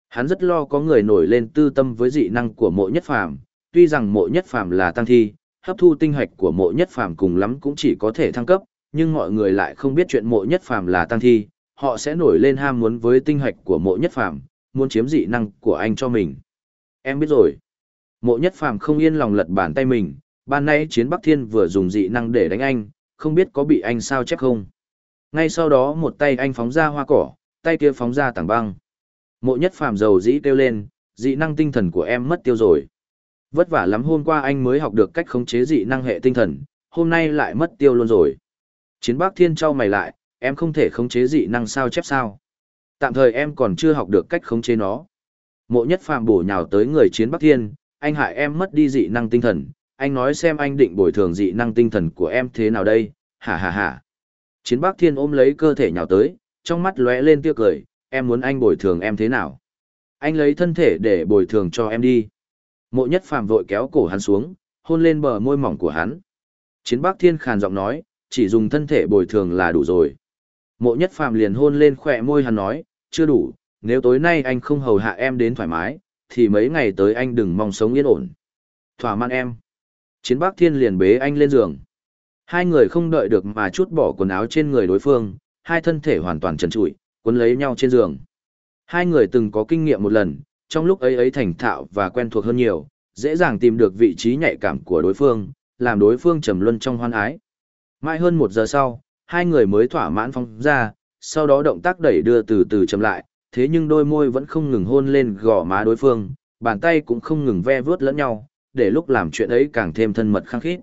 Hắn rất lo có người nổi lên tư tâm với dị năng của mộ nhất phàm, tuy rằng mộ nhất phàm là tăng thi, hấp thu tinh hạch của mộ nhất phàm cùng lắm cũng chỉ có thể thăng cấp, nhưng mọi người lại không biết chuyện mộ nhất phàm là tăng thi, họ sẽ nổi lên ham muốn với tinh hạch của mộ nhất phàm, muốn chiếm dị năng của anh cho mình. Em biết rồi. Mộ nhất phàm không yên lòng lật bàn tay mình, ban nay chiến Bắc Thiên vừa dùng dị năng để đánh anh, không biết có bị anh sao chép không. Ngay sau đó một tay anh phóng ra hoa cỏ, tay kia phóng ra tảng băng. Mộ nhất phàm dầu dĩ kêu lên, dị năng tinh thần của em mất tiêu rồi. Vất vả lắm hôm qua anh mới học được cách khống chế dị năng hệ tinh thần, hôm nay lại mất tiêu luôn rồi. Chiến Bắc Thiên trao mày lại, em không thể khống chế dị năng sao chép sao. Tạm thời em còn chưa học được cách khống chế nó. Mộ nhất phàm bổ nhào tới người chiến Bắc Thiên, anh hại em mất đi dị năng tinh thần, anh nói xem anh định bồi thường dị năng tinh thần của em thế nào đây, hả hả hả. Chiến Bắc Thiên ôm lấy cơ thể nhào tới, trong mắt lóe lên tiếc cười, em muốn anh bồi thường em thế nào? Anh lấy thân thể để bồi thường cho em đi. Mộ nhất phàm vội kéo cổ hắn xuống, hôn lên bờ môi mỏng của hắn. Chiến Bắc Thiên khàn giọng nói, chỉ dùng thân thể bồi thường là đủ rồi. Mộ nhất phàm liền hôn lên khỏe môi hắn nói, chưa đủ, nếu tối nay anh không hầu hạ em đến thoải mái, thì mấy ngày tới anh đừng mong sống yên ổn. Thỏa mãn em. Chiến Bắc Thiên liền bế anh lên giường. Hai người không đợi được mà chút bỏ quần áo trên người đối phương, hai thân thể hoàn toàn trần trụi, cuốn lấy nhau trên giường. Hai người từng có kinh nghiệm một lần, trong lúc ấy ấy thành thạo và quen thuộc hơn nhiều, dễ dàng tìm được vị trí nhạy cảm của đối phương, làm đối phương trầm luân trong hoan ái. Mãi hơn một giờ sau, hai người mới thỏa mãn phong ra, sau đó động tác đẩy đưa từ từ chậm lại, thế nhưng đôi môi vẫn không ngừng hôn lên gò má đối phương, bàn tay cũng không ngừng ve vướt lẫn nhau, để lúc làm chuyện ấy càng thêm thân mật khăng khít.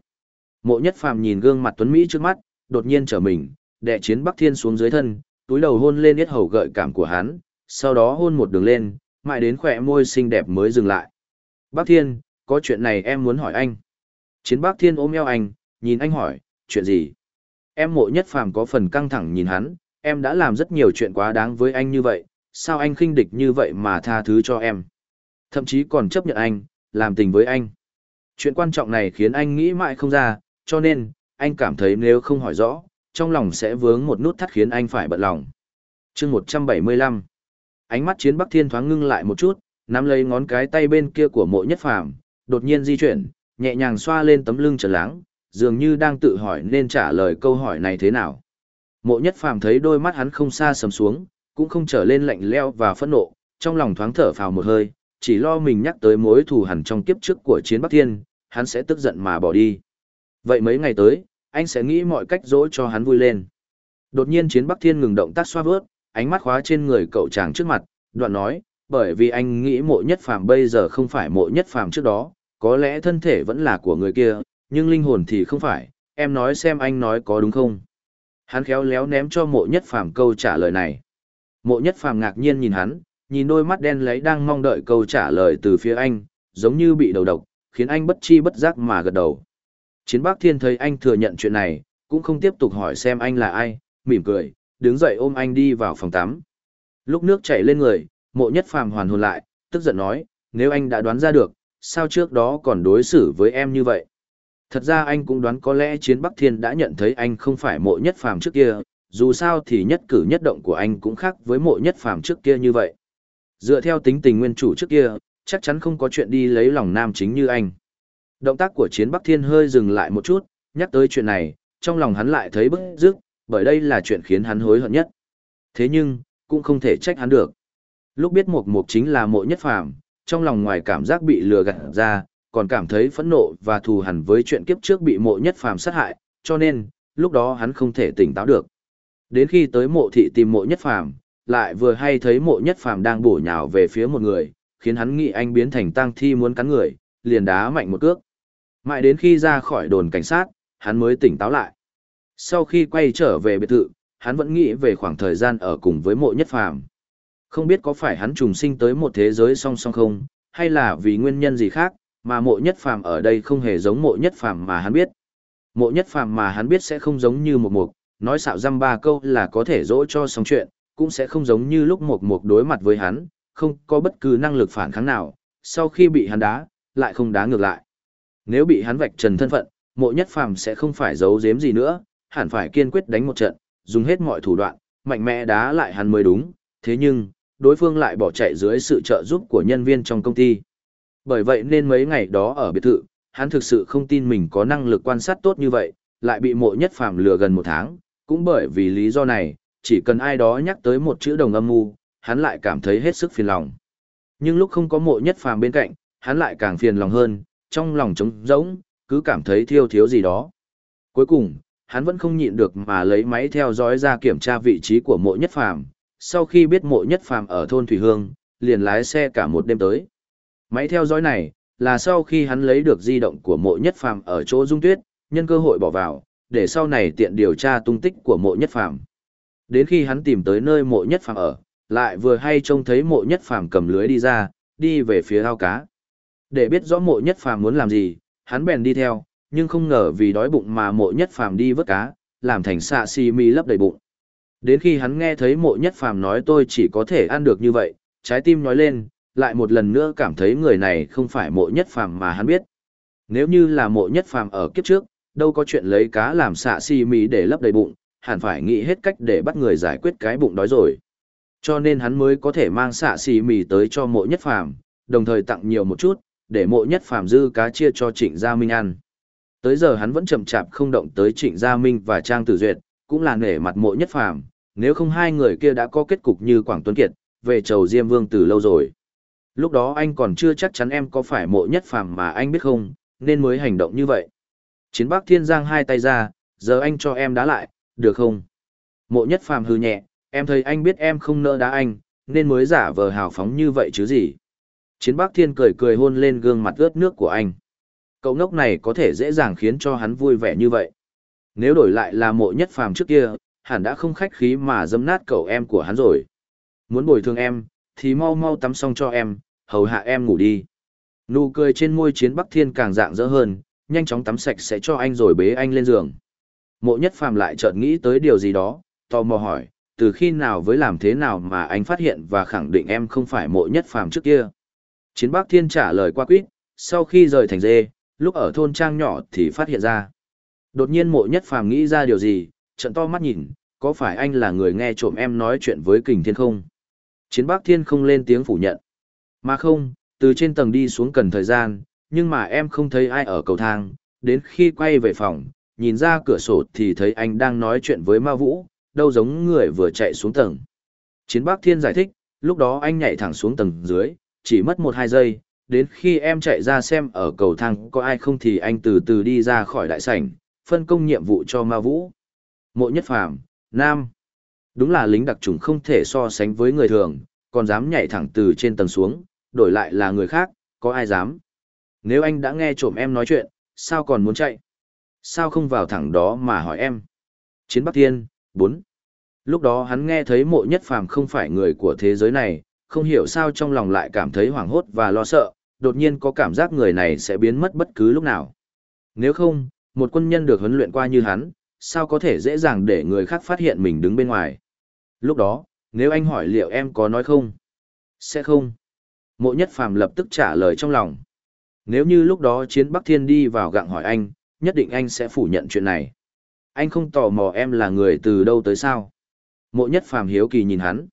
Mộ Nhất Phàm nhìn gương mặt tuấn mỹ trước mắt, đột nhiên trở mình, đè chiến Bắc Thiên xuống dưới thân, túi đầu hôn lên yết hầu gợi cảm của hắn, sau đó hôn một đường lên, mãi đến khỏe môi xinh đẹp mới dừng lại. Bắc Thiên, có chuyện này em muốn hỏi anh. Chiến Bắc Thiên ôm eo anh, nhìn anh hỏi, chuyện gì? Em mộ nhất phàm có phần căng thẳng nhìn hắn, em đã làm rất nhiều chuyện quá đáng với anh như vậy, sao anh khinh địch như vậy mà tha thứ cho em? Thậm chí còn chấp nhận anh, làm tình với anh. Chuyện quan trọng này khiến anh nghĩ mãi không ra, cho nên, anh cảm thấy nếu không hỏi rõ, trong lòng sẽ vướng một nút thắt khiến anh phải bận lòng. chương 175 Ánh mắt chiến Bắc Thiên thoáng ngưng lại một chút, nắm lấy ngón cái tay bên kia của mộ nhất phàm, đột nhiên di chuyển, nhẹ nhàng xoa lên tấm lưng trần láng, dường như đang tự hỏi nên trả lời câu hỏi này thế nào. Mộ nhất phàm thấy đôi mắt hắn không xa sầm xuống, cũng không trở lên lạnh leo và phẫn nộ, trong lòng thoáng thở phào một hơi, chỉ lo mình nhắc tới mối thù hẳn trong kiếp trước của chiến Bắc Thiên, hắn sẽ tức giận mà bỏ đi. Vậy mấy ngày tới, anh sẽ nghĩ mọi cách dỗ cho hắn vui lên. Đột nhiên chiến Bắc Thiên ngừng động tác xoa vớt, ánh mắt khóa trên người cậu chàng trước mặt, đoạn nói, bởi vì anh nghĩ mộ nhất phàm bây giờ không phải mộ nhất phàm trước đó, có lẽ thân thể vẫn là của người kia, nhưng linh hồn thì không phải, em nói xem anh nói có đúng không? Hắn khéo léo ném cho mộ nhất phàm câu trả lời này. Mộ nhất phàm ngạc nhiên nhìn hắn, nhìn đôi mắt đen lấy đang mong đợi câu trả lời từ phía anh, giống như bị đầu độc, khiến anh bất chi bất giác mà gật đầu. Chiến bác Thiên thấy anh thừa nhận chuyện này, cũng không tiếp tục hỏi xem anh là ai, mỉm cười, đứng dậy ôm anh đi vào phòng tắm. Lúc nước chảy lên người, mộ nhất phàm hoàn hồn lại, tức giận nói, nếu anh đã đoán ra được, sao trước đó còn đối xử với em như vậy? Thật ra anh cũng đoán có lẽ Chiến Bắc Thiên đã nhận thấy anh không phải mộ nhất phàm trước kia, dù sao thì nhất cử nhất động của anh cũng khác với mộ nhất phàm trước kia như vậy. Dựa theo tính tình nguyên chủ trước kia, chắc chắn không có chuyện đi lấy lòng nam chính như anh. Động tác của chiến Bắc Thiên hơi dừng lại một chút, nhắc tới chuyện này, trong lòng hắn lại thấy bức rức, bởi đây là chuyện khiến hắn hối hận nhất. Thế nhưng, cũng không thể trách hắn được. Lúc biết Mộc Mộc chính là mộ nhất phàm, trong lòng ngoài cảm giác bị lừa gạt ra, còn cảm thấy phẫn nộ và thù hằn với chuyện kiếp trước bị mộ nhất phàm sát hại, cho nên, lúc đó hắn không thể tỉnh táo được. Đến khi tới mộ thị tìm mộ nhất phàm, lại vừa hay thấy mộ nhất phàm đang bổ nhào về phía một người, khiến hắn nghĩ anh biến thành tang thi muốn cắn người, liền đá mạnh một cước. Mãi đến khi ra khỏi đồn cảnh sát, hắn mới tỉnh táo lại. Sau khi quay trở về biệt thự, hắn vẫn nghĩ về khoảng thời gian ở cùng với mộ nhất phàm. Không biết có phải hắn trùng sinh tới một thế giới song song không, hay là vì nguyên nhân gì khác, mà mộ nhất phàm ở đây không hề giống mộ nhất phàm mà hắn biết. Mộ nhất phàm mà hắn biết sẽ không giống như một mục, nói xạo dăm ba câu là có thể dỗ cho xong chuyện, cũng sẽ không giống như lúc một mục đối mặt với hắn, không có bất cứ năng lực phản kháng nào, sau khi bị hắn đá, lại không đá ngược lại. Nếu bị hắn vạch trần thân phận, mộ nhất phàm sẽ không phải giấu giếm gì nữa, hẳn phải kiên quyết đánh một trận, dùng hết mọi thủ đoạn, mạnh mẽ đá lại hắn mới đúng, thế nhưng, đối phương lại bỏ chạy dưới sự trợ giúp của nhân viên trong công ty. Bởi vậy nên mấy ngày đó ở biệt thự, hắn thực sự không tin mình có năng lực quan sát tốt như vậy, lại bị mộ nhất phàm lừa gần một tháng, cũng bởi vì lý do này, chỉ cần ai đó nhắc tới một chữ đồng âm mưu, hắn lại cảm thấy hết sức phiền lòng. Nhưng lúc không có mộ nhất phàm bên cạnh, hắn lại càng phiền lòng hơn, trong lòng trống rỗng, cứ cảm thấy thiêu thiếu gì đó. Cuối cùng, hắn vẫn không nhịn được mà lấy máy theo dõi ra kiểm tra vị trí của mộ nhất phàm. Sau khi biết mộ nhất phàm ở thôn Thủy Hương, liền lái xe cả một đêm tới. Máy theo dõi này, là sau khi hắn lấy được di động của mộ nhất phàm ở chỗ dung tuyết, nhân cơ hội bỏ vào, để sau này tiện điều tra tung tích của mộ nhất phàm. Đến khi hắn tìm tới nơi mộ nhất phàm ở, lại vừa hay trông thấy mộ nhất phàm cầm lưới đi ra, đi về phía ao cá. Để biết rõ mộ nhất phàm muốn làm gì, hắn bèn đi theo, nhưng không ngờ vì đói bụng mà mộ nhất phàm đi vớt cá, làm thành xạ xì mi lấp đầy bụng. Đến khi hắn nghe thấy mộ nhất phàm nói tôi chỉ có thể ăn được như vậy, trái tim nói lên, lại một lần nữa cảm thấy người này không phải mộ nhất phàm mà hắn biết. Nếu như là mộ nhất phàm ở kiếp trước, đâu có chuyện lấy cá làm xạ xì mì để lấp đầy bụng, hẳn phải nghĩ hết cách để bắt người giải quyết cái bụng đói rồi. Cho nên hắn mới có thể mang xạ xì mì tới cho mộ nhất phàm, đồng thời tặng nhiều một chút, để mộ nhất phàm dư cá chia cho trịnh gia minh ăn. Tới giờ hắn vẫn chậm chạp không động tới trịnh gia minh và trang tử duyệt, cũng là nể mặt mộ nhất phàm, nếu không hai người kia đã có kết cục như Quảng Tuấn Kiệt, về chầu Diêm Vương từ lâu rồi. Lúc đó anh còn chưa chắc chắn em có phải mộ nhất phàm mà anh biết không, nên mới hành động như vậy. Chiến Bắc Thiên Giang hai tay ra, giờ anh cho em đá lại, được không? Mộ nhất phàm hư nhẹ, em thấy anh biết em không nỡ đá anh, nên mới giả vờ hào phóng như vậy chứ gì. Chiến Bắc Thiên cười cười hôn lên gương mặt ướt nước của anh. Cậu ngốc này có thể dễ dàng khiến cho hắn vui vẻ như vậy. Nếu đổi lại là mộ nhất phàm trước kia, hẳn đã không khách khí mà dâm nát cậu em của hắn rồi. Muốn bồi thường em, thì mau mau tắm xong cho em, hầu hạ em ngủ đi. Nụ cười trên môi chiến Bắc Thiên càng dạng dỡ hơn, nhanh chóng tắm sạch sẽ cho anh rồi bế anh lên giường. Mộ nhất phàm lại chợt nghĩ tới điều gì đó, tò mò hỏi, từ khi nào với làm thế nào mà anh phát hiện và khẳng định em không phải mộ nhất phàm trước kia. Chiến Bắc Thiên trả lời qua quýt, sau khi rời thành dê, lúc ở thôn trang nhỏ thì phát hiện ra. Đột nhiên mộ nhất phàm nghĩ ra điều gì, trận to mắt nhìn, có phải anh là người nghe trộm em nói chuyện với kình thiên không? Chiến Bắc Thiên không lên tiếng phủ nhận. Mà không, từ trên tầng đi xuống cần thời gian, nhưng mà em không thấy ai ở cầu thang, đến khi quay về phòng, nhìn ra cửa sổ thì thấy anh đang nói chuyện với Ma Vũ, đâu giống người vừa chạy xuống tầng. Chiến Bắc Thiên giải thích, lúc đó anh nhảy thẳng xuống tầng dưới, chỉ mất một hai giây, đến khi em chạy ra xem ở cầu thang có ai không thì anh từ từ đi ra khỏi đại sảnh, phân công nhiệm vụ cho Ma Vũ. Mộ Nhất Phàm, Nam. Đúng là lính đặc trùng không thể so sánh với người thường, còn dám nhảy thẳng từ trên tầng xuống, đổi lại là người khác, có ai dám. Nếu anh đã nghe trộm em nói chuyện, sao còn muốn chạy? Sao không vào thẳng đó mà hỏi em? Chiến Bắc Thiên, 4. Lúc đó hắn nghe thấy mộ nhất phàm không phải người của thế giới này, không hiểu sao trong lòng lại cảm thấy hoảng hốt và lo sợ, đột nhiên có cảm giác người này sẽ biến mất bất cứ lúc nào. Nếu không, một quân nhân được huấn luyện qua như hắn, sao có thể dễ dàng để người khác phát hiện mình đứng bên ngoài. Lúc đó, nếu anh hỏi liệu em có nói không? Sẽ không. Mộ nhất phàm lập tức trả lời trong lòng. Nếu như lúc đó chiến Bắc Thiên đi vào gặng hỏi anh, nhất định anh sẽ phủ nhận chuyện này. Anh không tò mò em là người từ đâu tới sao? Mộ nhất phàm hiếu kỳ nhìn hắn.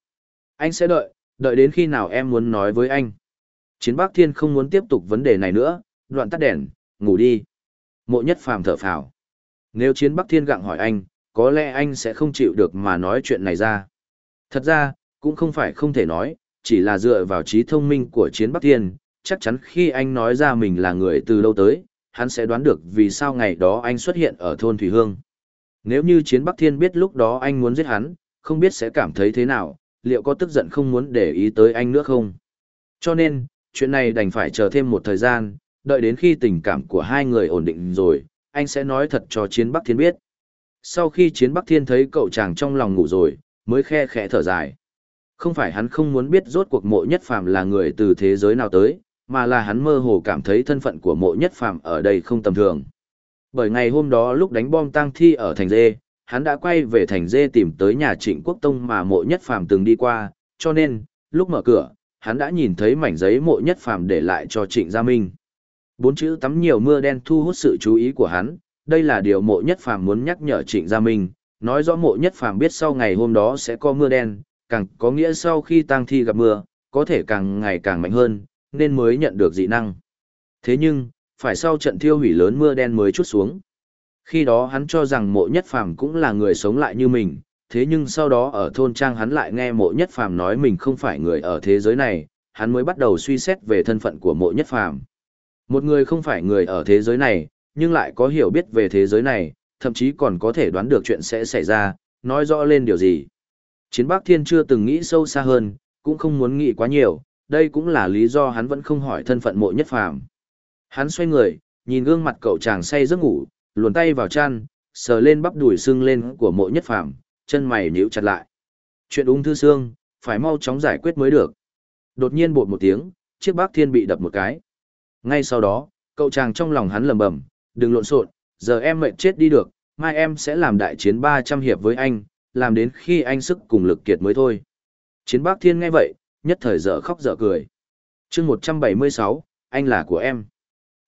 Anh sẽ đợi, đợi đến khi nào em muốn nói với anh. Chiến Bắc Thiên không muốn tiếp tục vấn đề này nữa, đoạn tắt đèn, ngủ đi. Mộ nhất phàm thở phào. Nếu Chiến Bắc Thiên gặng hỏi anh, có lẽ anh sẽ không chịu được mà nói chuyện này ra. Thật ra, cũng không phải không thể nói, chỉ là dựa vào trí thông minh của Chiến Bắc Thiên, chắc chắn khi anh nói ra mình là người từ đâu tới, hắn sẽ đoán được vì sao ngày đó anh xuất hiện ở thôn Thủy Hương. Nếu như Chiến Bắc Thiên biết lúc đó anh muốn giết hắn, không biết sẽ cảm thấy thế nào, liệu có tức giận không muốn để ý tới anh nữa không? Cho nên, chuyện này đành phải chờ thêm một thời gian, đợi đến khi tình cảm của hai người ổn định rồi, anh sẽ nói thật cho Chiến Bắc Thiên biết. Sau khi Chiến Bắc Thiên thấy cậu chàng trong lòng ngủ rồi, mới khe khẽ thở dài. Không phải hắn không muốn biết rốt cuộc mộ nhất phàm là người từ thế giới nào tới, mà là hắn mơ hồ cảm thấy thân phận của mộ nhất phàm ở đây không tầm thường. Bởi ngày hôm đó lúc đánh bom tang thi ở thành dê, hắn đã quay về thành dê tìm tới nhà trịnh quốc tông mà mộ nhất phàm từng đi qua, cho nên, lúc mở cửa, hắn đã nhìn thấy mảnh giấy mộ nhất phàm để lại cho trịnh gia minh. Bốn chữ tắm nhiều mưa đen thu hút sự chú ý của hắn, đây là điều mộ nhất phàm muốn nhắc nhở trịnh gia minh, nói rõ mộ nhất phàm biết sau ngày hôm đó sẽ có mưa đen, càng có nghĩa sau khi tang thi gặp mưa, có thể càng ngày càng mạnh hơn, nên mới nhận được dị năng. Thế nhưng, phải sau trận thiêu hủy lớn mưa đen mới chút xuống. Khi đó hắn cho rằng mộ nhất phàm cũng là người sống lại như mình, thế nhưng sau đó ở thôn trang hắn lại nghe mộ nhất phàm nói mình không phải người ở thế giới này, hắn mới bắt đầu suy xét về thân phận của mộ nhất phàm. Một người không phải người ở thế giới này, nhưng lại có hiểu biết về thế giới này, thậm chí còn có thể đoán được chuyện sẽ xảy ra, nói rõ lên điều gì. Chiến Bắc Thiên chưa từng nghĩ sâu xa hơn, cũng không muốn nghĩ quá nhiều, đây cũng là lý do hắn vẫn không hỏi thân phận mộ nhất phàm. Hắn xoay người, nhìn gương mặt cậu chàng say giấc ngủ, luồn tay vào chăn, sờ lên bắp đùi xương lên của mộ nhất phàm, chân mày nhíu chặt lại. Chuyện ung thư xương, phải mau chóng giải quyết mới được. Đột nhiên bột một tiếng, chiếc bác thiên bị đập một cái. Ngay sau đó, cậu chàng trong lòng hắn lầm bầm, đừng lộn xộn, giờ em mệt chết đi được, mai em sẽ làm đại chiến 300 hiệp với anh, làm đến khi anh sức cùng lực kiệt mới thôi. Chiến bác thiên nghe vậy, nhất thời dở khóc dở cười. chương 176, anh là của em.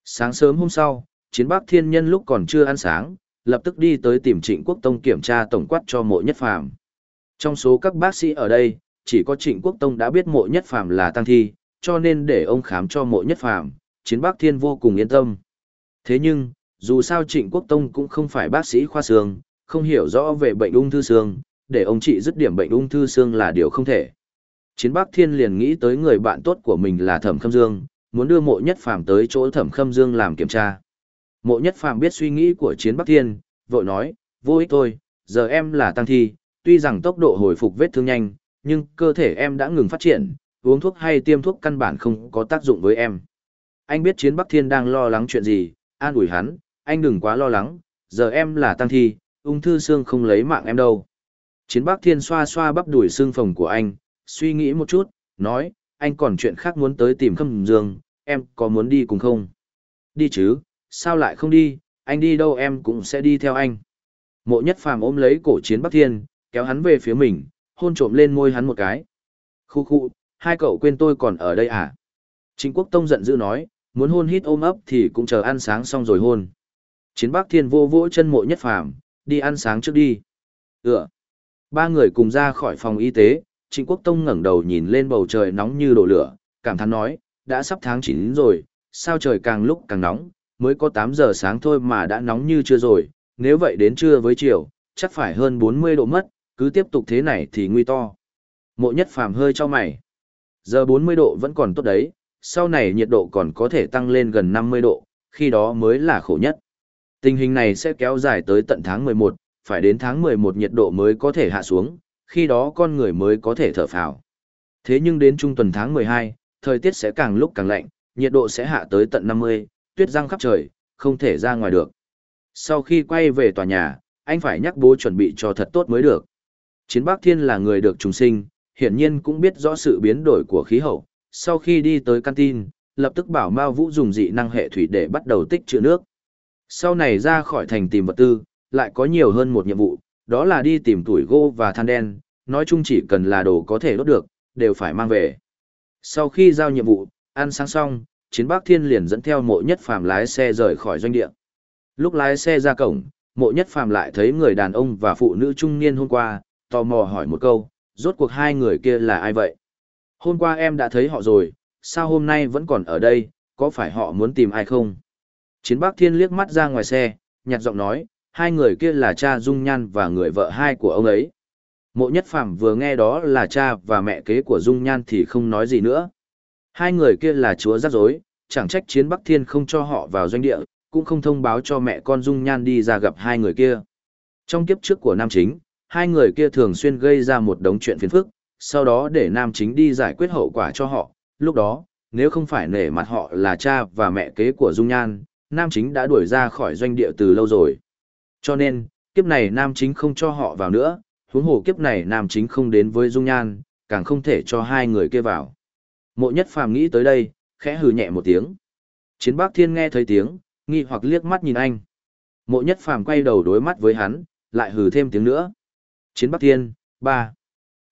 Sáng sớm hôm sau, chiến bác thiên nhân lúc còn chưa ăn sáng, lập tức đi tới tìm trịnh quốc tông kiểm tra tổng quát cho mộ nhất phàm. Trong số các bác sĩ ở đây, chỉ có trịnh quốc tông đã biết mộ nhất phàm là tăng thi, cho nên để ông khám cho mộ nhất phàm, chiến bác thiên vô cùng yên tâm. Thế nhưng, dù sao trịnh quốc tông cũng không phải bác sĩ khoa xương, không hiểu rõ về bệnh ung thư xương, để ông trị dứt điểm bệnh ung thư xương là điều không thể. Chiến Bắc Thiên liền nghĩ tới người bạn tốt của mình là Thẩm Khâm Dương, muốn đưa Mộ Nhất Phàm tới chỗ Thẩm Khâm Dương làm kiểm tra. Mộ Nhất Phàm biết suy nghĩ của Chiến Bắc Thiên, vội nói, vô ích thôi, giờ em là tăng thi, tuy rằng tốc độ hồi phục vết thương nhanh, nhưng cơ thể em đã ngừng phát triển, uống thuốc hay tiêm thuốc căn bản không có tác dụng với em. Anh biết Chiến Bắc Thiên đang lo lắng chuyện gì, an ủi hắn, anh đừng quá lo lắng, giờ em là tăng thi, ung thư xương không lấy mạng em đâu. Chiến Bắc Thiên xoa xoa bắp đuổi xương phồng của anh, suy nghĩ một chút, nói, anh còn chuyện khác muốn tới tìm Khâm Dương, em có muốn đi cùng không? Đi chứ, sao lại không đi, anh đi đâu em cũng sẽ đi theo anh. Mộ nhất phàm ôm lấy cổ chiến Bắc Thiên, kéo hắn về phía mình, hôn trộm lên môi hắn một cái. Khu khu, hai cậu quên tôi còn ở đây à? Trịnh quốc tông giận dữ nói, muốn hôn hít ôm ấp thì cũng chờ ăn sáng xong rồi hôn. Chiến Bắc Thiên vô vỗ chân mộ nhất phàm, đi ăn sáng trước đi. Ừ. Ba người cùng ra khỏi phòng y tế, Trịnh Quốc Tông ngẩng đầu nhìn lên bầu trời nóng như đổ lửa, cảm thán nói, đã sắp tháng 9 rồi, sao trời càng lúc càng nóng, mới có 8 giờ sáng thôi mà đã nóng như chưa rồi, nếu vậy đến trưa với chiều, chắc phải hơn 40 độ mất, cứ tiếp tục thế này thì nguy to. Mộ nhất phàm hơi cho mày. Giờ 40 độ vẫn còn tốt đấy, sau này nhiệt độ còn có thể tăng lên gần 50 độ, khi đó mới là khổ nhất. Tình hình này sẽ kéo dài tới tận tháng 11, phải đến tháng 11 nhiệt độ mới có thể hạ xuống, khi đó con người mới có thể thở phào. Thế nhưng đến trung tuần tháng 12, thời tiết sẽ càng lúc càng lạnh, nhiệt độ sẽ hạ tới tận 50, tuyết răng khắp trời, không thể ra ngoài được. Sau khi quay về tòa nhà, anh phải nhắc bố chuẩn bị cho thật tốt mới được. Chiến Bắc Thiên là người được trùng sinh, hiển nhiên cũng biết rõ sự biến đổi của khí hậu. Sau khi đi tới căn tin, lập tức bảo Mao Vũ dùng dị năng hệ thủy để bắt đầu tích trữ nước. Sau này ra khỏi thành tìm vật tư, lại có nhiều hơn một nhiệm vụ, đó là đi tìm tuổi gỗ và than đen, nói chung chỉ cần là đồ có thể đốt được, đều phải mang về. Sau khi giao nhiệm vụ, ăn sáng xong, chiến bác thiên liền dẫn theo mộ nhất phàm lái xe rời khỏi doanh địa. Lúc lái xe ra cổng, mộ nhất phàm lại thấy người đàn ông và phụ nữ trung niên hôm qua, tò mò hỏi một câu, rốt cuộc hai người kia là ai vậy? Hôm qua em đã thấy họ rồi, sao hôm nay vẫn còn ở đây, có phải họ muốn tìm ai không? Chiến Bắc Thiên liếc mắt ra ngoài xe, nhạt giọng nói, hai người kia là cha Dung Nhan và người vợ hai của ông ấy. Mộ Nhất Phàm vừa nghe đó là cha và mẹ kế của Dung Nhan thì không nói gì nữa. Hai người kia là chúa rắc rối, chẳng trách Chiến Bắc Thiên không cho họ vào doanh địa, cũng không thông báo cho mẹ con Dung Nhan đi ra gặp hai người kia. Trong kiếp trước của Nam Chính, hai người kia thường xuyên gây ra một đống chuyện phiền phức, sau đó để Nam Chính đi giải quyết hậu quả cho họ. Lúc đó, nếu không phải nể mặt họ là cha và mẹ kế của Dung Nhan, Nam Chính đã đuổi ra khỏi doanh địa từ lâu rồi. Cho nên, kiếp này Nam Chính không cho họ vào nữa, huống hồ kiếp này Nam Chính không đến với Dung Nhan, càng không thể cho hai người kia vào. Mộ nhất phàm nghĩ tới đây, khẽ hừ nhẹ một tiếng. Chiến bác thiên nghe thấy tiếng, nghi hoặc liếc mắt nhìn anh. Mộ nhất phàm quay đầu đối mắt với hắn, lại hừ thêm tiếng nữa. Chiến Bác thiên, ba.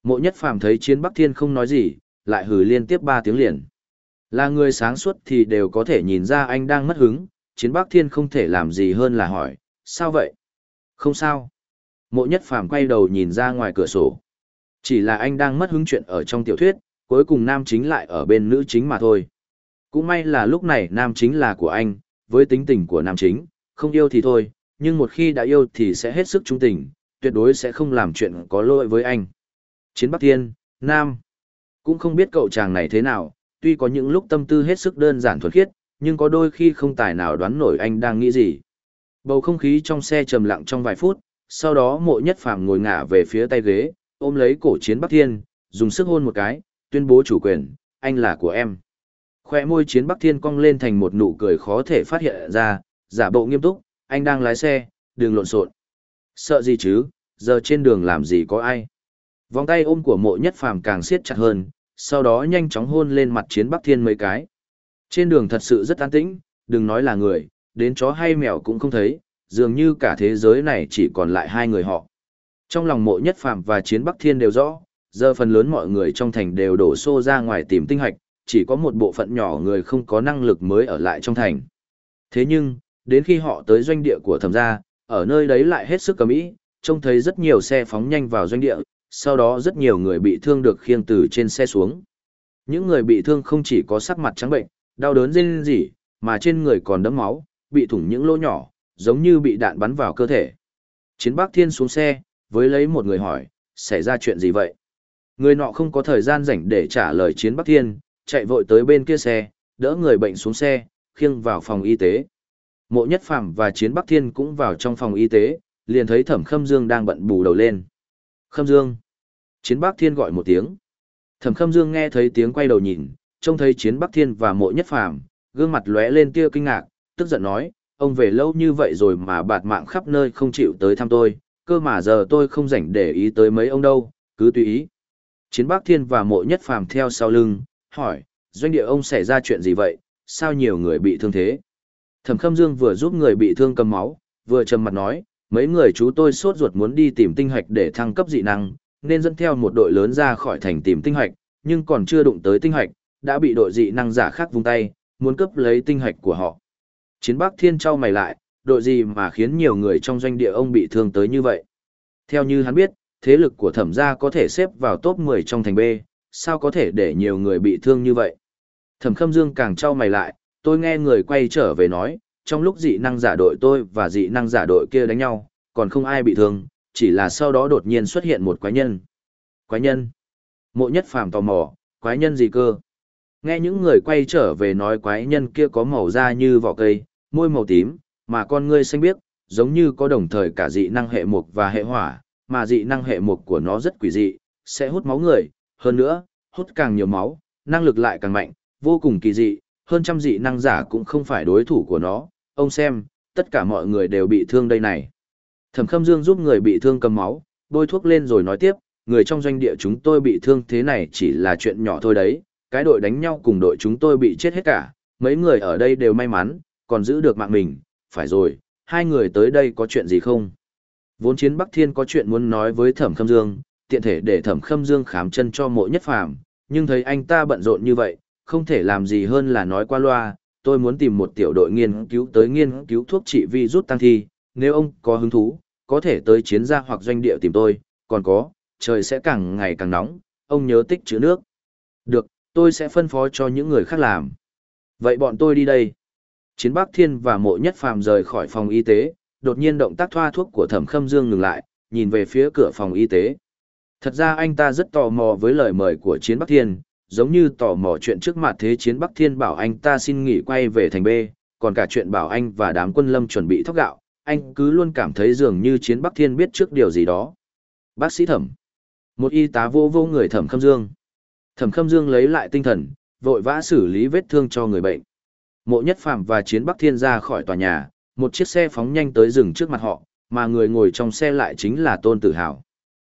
Mộ nhất phàm thấy chiến bắc thiên không nói gì, lại hử liên tiếp ba tiếng liền. Là người sáng suốt thì đều có thể nhìn ra anh đang mất hứng, chiến bắc thiên không thể làm gì hơn là hỏi, sao vậy? Không sao. Mộ nhất phàm quay đầu nhìn ra ngoài cửa sổ. Chỉ là anh đang mất hứng chuyện ở trong tiểu thuyết, cuối cùng nam chính lại ở bên nữ chính mà thôi. Cũng may là lúc này nam chính là của anh, với tính tình của nam chính, không yêu thì thôi, nhưng một khi đã yêu thì sẽ hết sức trung tình, tuyệt đối sẽ không làm chuyện có lỗi với anh. Chiến Bắc Thiên, Nam. Cũng không biết cậu chàng này thế nào, tuy có những lúc tâm tư hết sức đơn giản thuần khiết, nhưng có đôi khi không tài nào đoán nổi anh đang nghĩ gì. Bầu không khí trong xe trầm lặng trong vài phút, sau đó mộ nhất phàm ngồi ngả về phía tay ghế, ôm lấy cổ chiến Bắc Thiên, dùng sức hôn một cái, tuyên bố chủ quyền, anh là của em. Khoe môi chiến Bắc Thiên cong lên thành một nụ cười khó thể phát hiện ra, giả bộ nghiêm túc, anh đang lái xe, đừng lộn xộn. Sợ gì chứ, giờ trên đường làm gì có ai. Vòng tay ôm của mộ nhất phàm càng siết chặt hơn, sau đó nhanh chóng hôn lên mặt chiến Bắc Thiên mấy cái. Trên đường thật sự rất an tĩnh, đừng nói là người, đến chó hay mèo cũng không thấy, dường như cả thế giới này chỉ còn lại hai người họ. Trong lòng mộ nhất phàm và chiến Bắc Thiên đều rõ, giờ phần lớn mọi người trong thành đều đổ xô ra ngoài tìm tinh hạch, chỉ có một bộ phận nhỏ người không có năng lực mới ở lại trong thành. Thế nhưng, đến khi họ tới doanh địa của thẩm gia, ở nơi đấy lại hết sức cầm ý, trông thấy rất nhiều xe phóng nhanh vào doanh địa, sau đó rất nhiều người bị thương được khiêng từ trên xe xuống. Những người bị thương không chỉ có sắc mặt trắng bệnh, đau đớn rên rỉ, mà trên người còn đẫm máu, bị thủng những lỗ nhỏ, giống như bị đạn bắn vào cơ thể. Chiến Bắc Thiên xuống xe, với lấy một người hỏi, xảy ra chuyện gì vậy? Người nọ không có thời gian rảnh để trả lời Chiến Bắc Thiên, chạy vội tới bên kia xe, đỡ người bệnh xuống xe, khiêng vào phòng y tế. Mộ Nhất Phàm và Chiến Bắc Thiên cũng vào trong phòng y tế, liền thấy Thẩm Khâm Dương đang bận bù đầu lên. Khâm Dương. Chiến Bắc Thiên gọi một tiếng. Thẩm Khâm Dương nghe thấy tiếng quay đầu nhìn, trông thấy Chiến Bắc Thiên và Mộ Nhất Phàm, gương mặt lóe lên tia kinh ngạc, tức giận nói, ông về lâu như vậy rồi mà bạt mạng khắp nơi không chịu tới thăm tôi, cơ mà giờ tôi không rảnh để ý tới mấy ông đâu, cứ tùy ý. Chiến Bắc Thiên và Mộ Nhất Phàm theo sau lưng, hỏi, doanh địa ông xảy ra chuyện gì vậy, sao nhiều người bị thương thế? Thẩm Khâm Dương vừa giúp người bị thương cầm máu, vừa trầm mặt nói, mấy người chú tôi sốt ruột muốn đi tìm tinh hạch để thăng cấp dị năng, nên dẫn theo một đội lớn ra khỏi thành tìm tinh hạch, nhưng còn chưa đụng tới tinh hạch, đã bị đội dị năng giả khác vung tay, muốn cướp lấy tinh hạch của họ. Chiến Bắc Thiên trao mày lại, đội gì mà khiến nhiều người trong doanh địa ông bị thương tới như vậy? Theo như hắn biết, thế lực của thẩm gia có thể xếp vào top 10 trong thành B, sao có thể để nhiều người bị thương như vậy? Thẩm Khâm Dương càng trao mày lại, tôi nghe người quay trở về nói, trong lúc dị năng giả đội tôi và dị năng giả đội kia đánh nhau, còn không ai bị thương, chỉ là sau đó đột nhiên xuất hiện một quái nhân. Quái nhân? Mộ nhất phàm tò mò, quái nhân gì cơ? Nghe những người quay trở về nói quái nhân kia có màu da như vỏ cây, môi màu tím, mà con ngươi xanh biếc, giống như có đồng thời cả dị năng hệ mục và hệ hỏa, mà dị năng hệ mục của nó rất quỷ dị, sẽ hút máu người, hơn nữa, hút càng nhiều máu, năng lực lại càng mạnh, vô cùng kỳ dị, hơn trăm dị năng giả cũng không phải đối thủ của nó, ông xem, tất cả mọi người đều bị thương đây này. Thẩm Khâm Dương giúp người bị thương cầm máu, bôi thuốc lên rồi nói tiếp, người trong doanh địa chúng tôi bị thương thế này chỉ là chuyện nhỏ thôi đấy, cái đội đánh nhau cùng đội chúng tôi bị chết hết cả, mấy người ở đây đều may mắn, còn giữ được mạng mình, phải rồi, hai người tới đây có chuyện gì không? Vốn chiến Bắc Thiên có chuyện muốn nói với Thẩm Khâm Dương, tiện thể để Thẩm Khâm Dương khám chân cho mỗi nhất phàm, nhưng thấy anh ta bận rộn như vậy, không thể làm gì hơn là nói qua loa, tôi muốn tìm một tiểu đội nghiên cứu tới nghiên cứu thuốc trị vi rút tăng thi, nếu ông có hứng thú, có thể tới chiến gia hoặc doanh địa tìm tôi, còn có, trời sẽ càng ngày càng nóng, ông nhớ tích chữ nước. Được, tôi sẽ phân phó cho những người khác làm. Vậy bọn tôi đi đây. Chiến Bắc Thiên và Mộ Nhất Phàm rời khỏi phòng y tế, đột nhiên động tác thoa thuốc của Thẩm Khâm Dương ngừng lại, nhìn về phía cửa phòng y tế. Thật ra anh ta rất tò mò với lời mời của Chiến Bắc Thiên, giống như tò mò chuyện trước mặt thế Chiến Bắc Thiên bảo anh ta xin nghỉ quay về thành B, còn cả chuyện bảo anh và đám quân lâm chuẩn bị thóc gạo, anh cứ luôn cảm thấy dường như Chiến Bắc Thiên biết trước điều gì đó. Bác sĩ Thẩm. Một y tá vô vô người Thẩm Khâm Dương. Thẩm Khâm Dương lấy lại tinh thần, vội vã xử lý vết thương cho người bệnh. Mộ Nhất Phạm và Chiến Bắc Thiên ra khỏi tòa nhà, một chiếc xe phóng nhanh tới rừng trước mặt họ, mà người ngồi trong xe lại chính là Tôn Tử Hào.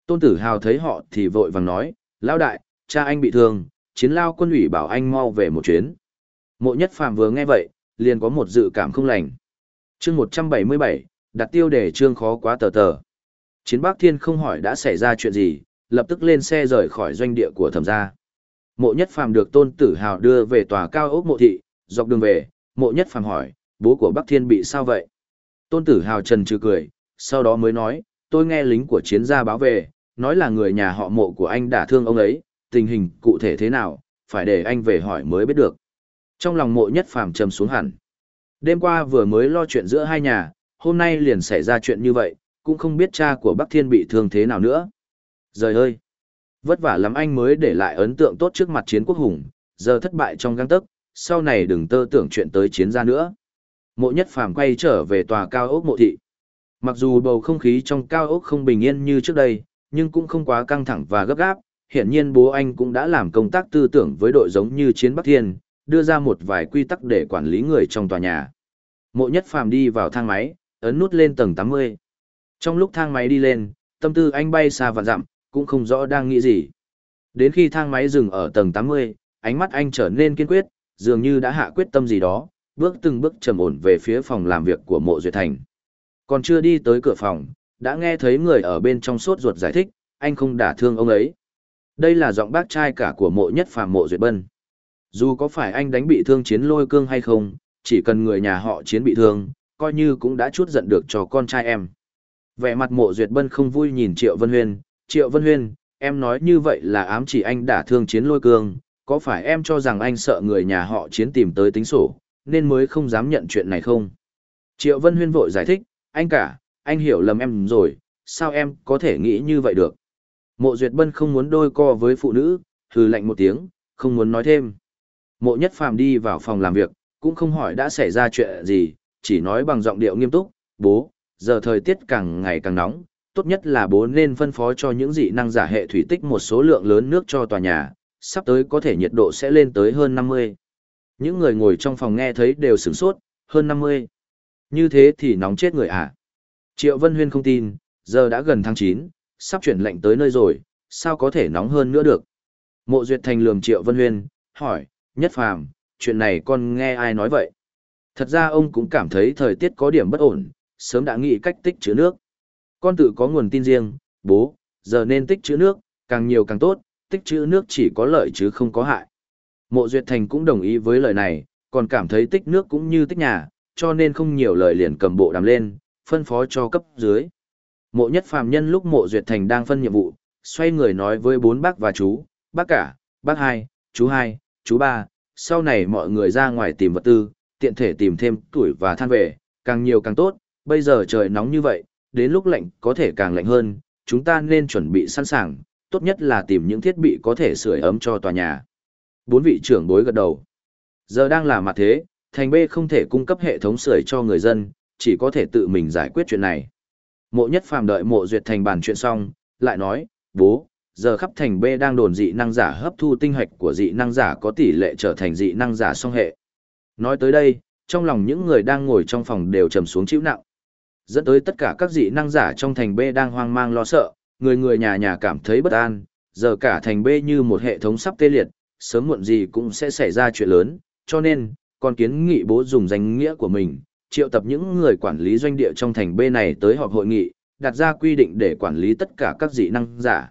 Tôn Tử Hào thấy họ thì vội vàng nói, Lão đại, cha anh bị thương, chiến lao quân ủy bảo anh mau về một chuyến. Mộ Nhất Phạm vừa nghe vậy, liền có một dự cảm không lành. chương 177, đặt tiêu đề trương khó quá tờ tờ. Chiến Bắc Thiên không hỏi đã xảy ra chuyện gì, lập tức lên xe rời khỏi doanh địa của thẩm gia. Mộ Nhất Phàm được Tôn Tử Hào đưa về tòa cao ốc mộ thị, dọc đường về, Mộ Nhất Phàm hỏi, bố của Bắc Thiên bị sao vậy? Tôn Tử Hào trần trừ cười, sau đó mới nói, tôi nghe lính của chiến gia báo về, nói là người nhà họ mộ của anh đã thương ông ấy, tình hình cụ thể thế nào, phải để anh về hỏi mới biết được. Trong lòng mộ nhất phàm trầm xuống hẳn. Đêm qua vừa mới lo chuyện giữa hai nhà, hôm nay liền xảy ra chuyện như vậy, cũng không biết cha của Bắc Thiên bị thương thế nào nữa. Rời ơi! Vất vả lắm anh mới để lại ấn tượng tốt trước mặt chiến quốc hùng, giờ thất bại trong găng tấc, sau này đừng tơ tưởng chuyện tới chiến ra nữa. Mộ nhất phàm quay trở về tòa cao ốc mộ thị. Mặc dù bầu không khí trong cao ốc không bình yên như trước đây, nhưng cũng không quá căng thẳng và gấp gáp. Hiện nhiên bố anh cũng đã làm công tác tư tưởng với đội giống như chiến Bắc Thiên, đưa ra một vài quy tắc để quản lý người trong tòa nhà. Mộ nhất phàm đi vào thang máy, ấn nút lên tầng 80. Trong lúc thang máy đi lên, tâm tư anh bay xa và dặm, cũng không rõ đang nghĩ gì. Đến khi thang máy dừng ở tầng 80, ánh mắt anh trở nên kiên quyết, dường như đã hạ quyết tâm gì đó, bước từng bước trầm ổn về phía phòng làm việc của mộ duyệt thành. Còn chưa đi tới cửa phòng, đã nghe thấy người ở bên trong sốt ruột giải thích, anh không đả thương ông ấy. Đây là giọng bác trai cả của mộ nhất phàm mộ duyệt bân. Dù có phải anh đánh bị thương chiến lôi cương hay không, chỉ cần người nhà họ chiến bị thương, coi như cũng đã chút giận được cho con trai em. Vẻ mặt mộ duyệt bân không vui nhìn Triệu Vân Huyên, Triệu Vân Huyên, em nói như vậy là ám chỉ anh đả thương chiến lôi cương, có phải em cho rằng anh sợ người nhà họ chiến tìm tới tính sổ, nên mới không dám nhận chuyện này không? Triệu Vân Huyên vội giải thích, anh cả, anh hiểu lầm em rồi, sao em có thể nghĩ như vậy được? Mộ Duyệt Bân không muốn đôi co với phụ nữ, hừ lạnh một tiếng, không muốn nói thêm. Mộ Nhất Phàm đi vào phòng làm việc, cũng không hỏi đã xảy ra chuyện gì, chỉ nói bằng giọng điệu nghiêm túc, bố, giờ thời tiết càng ngày càng nóng, tốt nhất là bố nên phân phó cho những dị năng giả hệ thủy tích một số lượng lớn nước cho tòa nhà, sắp tới có thể nhiệt độ sẽ lên tới hơn 50. Những người ngồi trong phòng nghe thấy đều sửng sốt, hơn 50. Như thế thì nóng chết người à? Triệu Vân Huyên không tin, giờ đã gần tháng 9, sắp chuyển lệnh tới nơi rồi, sao có thể nóng hơn nữa được? Mộ Duyệt Thành lườm Triệu Vân Huyên, hỏi, nhất phàm, chuyện này con nghe ai nói vậy? Thật ra ông cũng cảm thấy thời tiết có điểm bất ổn, sớm đã nghĩ cách tích chữ nước. Con tự có nguồn tin riêng, bố, giờ nên tích chữ nước, càng nhiều càng tốt, tích chữ nước chỉ có lợi chứ không có hại. Mộ Duyệt Thành cũng đồng ý với lời này, còn cảm thấy tích nước cũng như tích nhà, cho nên không nhiều lời liền cầm bộ đàm lên, phân phó cho cấp dưới. Mộ nhất phàm nhân lúc mộ Duyệt Thành đang phân nhiệm vụ, xoay người nói với bốn bác và chú, bác cả, bác hai, chú hai, chú ba, sau này mọi người ra ngoài tìm vật tư, tiện thể tìm thêm tuổi và than về, càng nhiều càng tốt, bây giờ trời nóng như vậy, đến lúc lạnh có thể càng lạnh hơn, chúng ta nên chuẩn bị sẵn sàng, tốt nhất là tìm những thiết bị có thể sưởi ấm cho tòa nhà. Bốn vị trưởng bối gật đầu. Giờ đang là mặt thế, thành B không thể cung cấp hệ thống sưởi cho người dân, chỉ có thể tự mình giải quyết chuyện này. Mộ nhất phàm đợi mộ duyệt thành bàn chuyện xong, lại nói, bố, giờ khắp thành B đang đồn dị năng giả hấp thu tinh hạch của dị năng giả có tỷ lệ trở thành dị năng giả song hệ. Nói tới đây, trong lòng những người đang ngồi trong phòng đều trầm xuống chịu nặng. Dẫn tới tất cả các dị năng giả trong thành B đang hoang mang lo sợ, người người nhà nhà cảm thấy bất an, giờ cả thành B như một hệ thống sắp tê liệt, sớm muộn gì cũng sẽ xảy ra chuyện lớn, cho nên, con kiến nghị bố dùng danh nghĩa của mình, triệu tập những người quản lý doanh địa trong thành B này tới họp hội nghị, đặt ra quy định để quản lý tất cả các dị năng giả.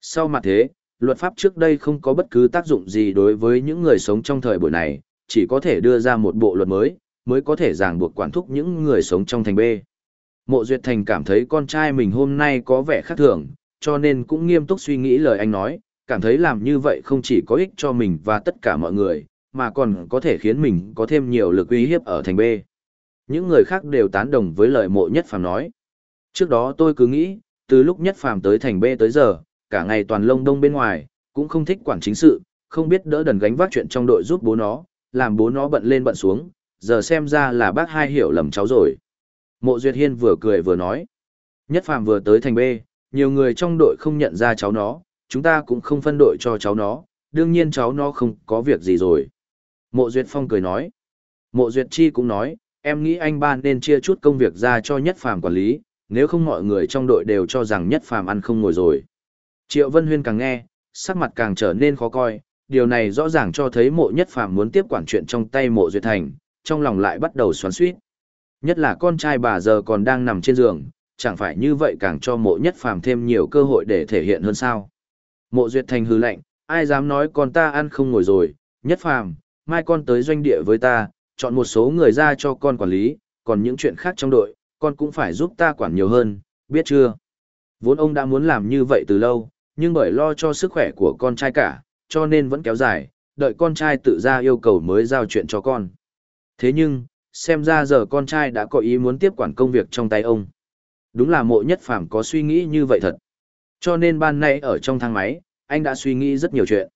Sau mặt thế, luật pháp trước đây không có bất cứ tác dụng gì đối với những người sống trong thời buổi này, chỉ có thể đưa ra một bộ luật mới, mới có thể ràng buộc quản thúc những người sống trong thành B. Mộ Duyệt Thành cảm thấy con trai mình hôm nay có vẻ khác thường, cho nên cũng nghiêm túc suy nghĩ lời anh nói, cảm thấy làm như vậy không chỉ có ích cho mình và tất cả mọi người, mà còn có thể khiến mình có thêm nhiều lực uy hiếp ở thành B. Những người khác đều tán đồng với lời mộ nhất phàm nói. Trước đó tôi cứ nghĩ, từ lúc nhất phàm tới thành B tới giờ, cả ngày toàn lông đông bên ngoài, cũng không thích quản chính sự, không biết đỡ đần gánh vác chuyện trong đội giúp bố nó, làm bố nó bận lên bận xuống, giờ xem ra là bác hai hiểu lầm cháu rồi. Mộ Duyệt Hiên vừa cười vừa nói. Nhất phàm vừa tới thành B, nhiều người trong đội không nhận ra cháu nó, chúng ta cũng không phân đội cho cháu nó, đương nhiên cháu nó không có việc gì rồi. Mộ Duyệt Phong cười nói. Mộ Duyệt Chi cũng nói, em nghĩ anh ba nên chia chút công việc ra cho Nhất Phàm quản lý, nếu không mọi người trong đội đều cho rằng Nhất Phàm ăn không ngồi rồi. Triệu Vân Huyên càng nghe, sắc mặt càng trở nên khó coi, điều này rõ ràng cho thấy mộ Nhất Phàm muốn tiếp quản chuyện trong tay mộ Duyệt Thành, trong lòng lại bắt đầu xoắn xuýt. Nhất là con trai bà giờ còn đang nằm trên giường, chẳng phải như vậy càng cho mộ Nhất Phàm thêm nhiều cơ hội để thể hiện hơn sao. Mộ Duyệt Thành hừ lạnh, ai dám nói con ta ăn không ngồi rồi, Nhất Phàm, mai con tới doanh địa với ta, chọn một số người ra cho con quản lý, còn những chuyện khác trong đội, con cũng phải giúp ta quản nhiều hơn, biết chưa? Vốn ông đã muốn làm như vậy từ lâu, nhưng bởi lo cho sức khỏe của con trai cả, cho nên vẫn kéo dài, đợi con trai tự ra yêu cầu mới giao chuyện cho con. Thế nhưng, xem ra giờ con trai đã có ý muốn tiếp quản công việc trong tay ông. Đúng là mộ nhất phàm có suy nghĩ như vậy thật. Cho nên ban nãy ở trong thang máy, anh đã suy nghĩ rất nhiều chuyện.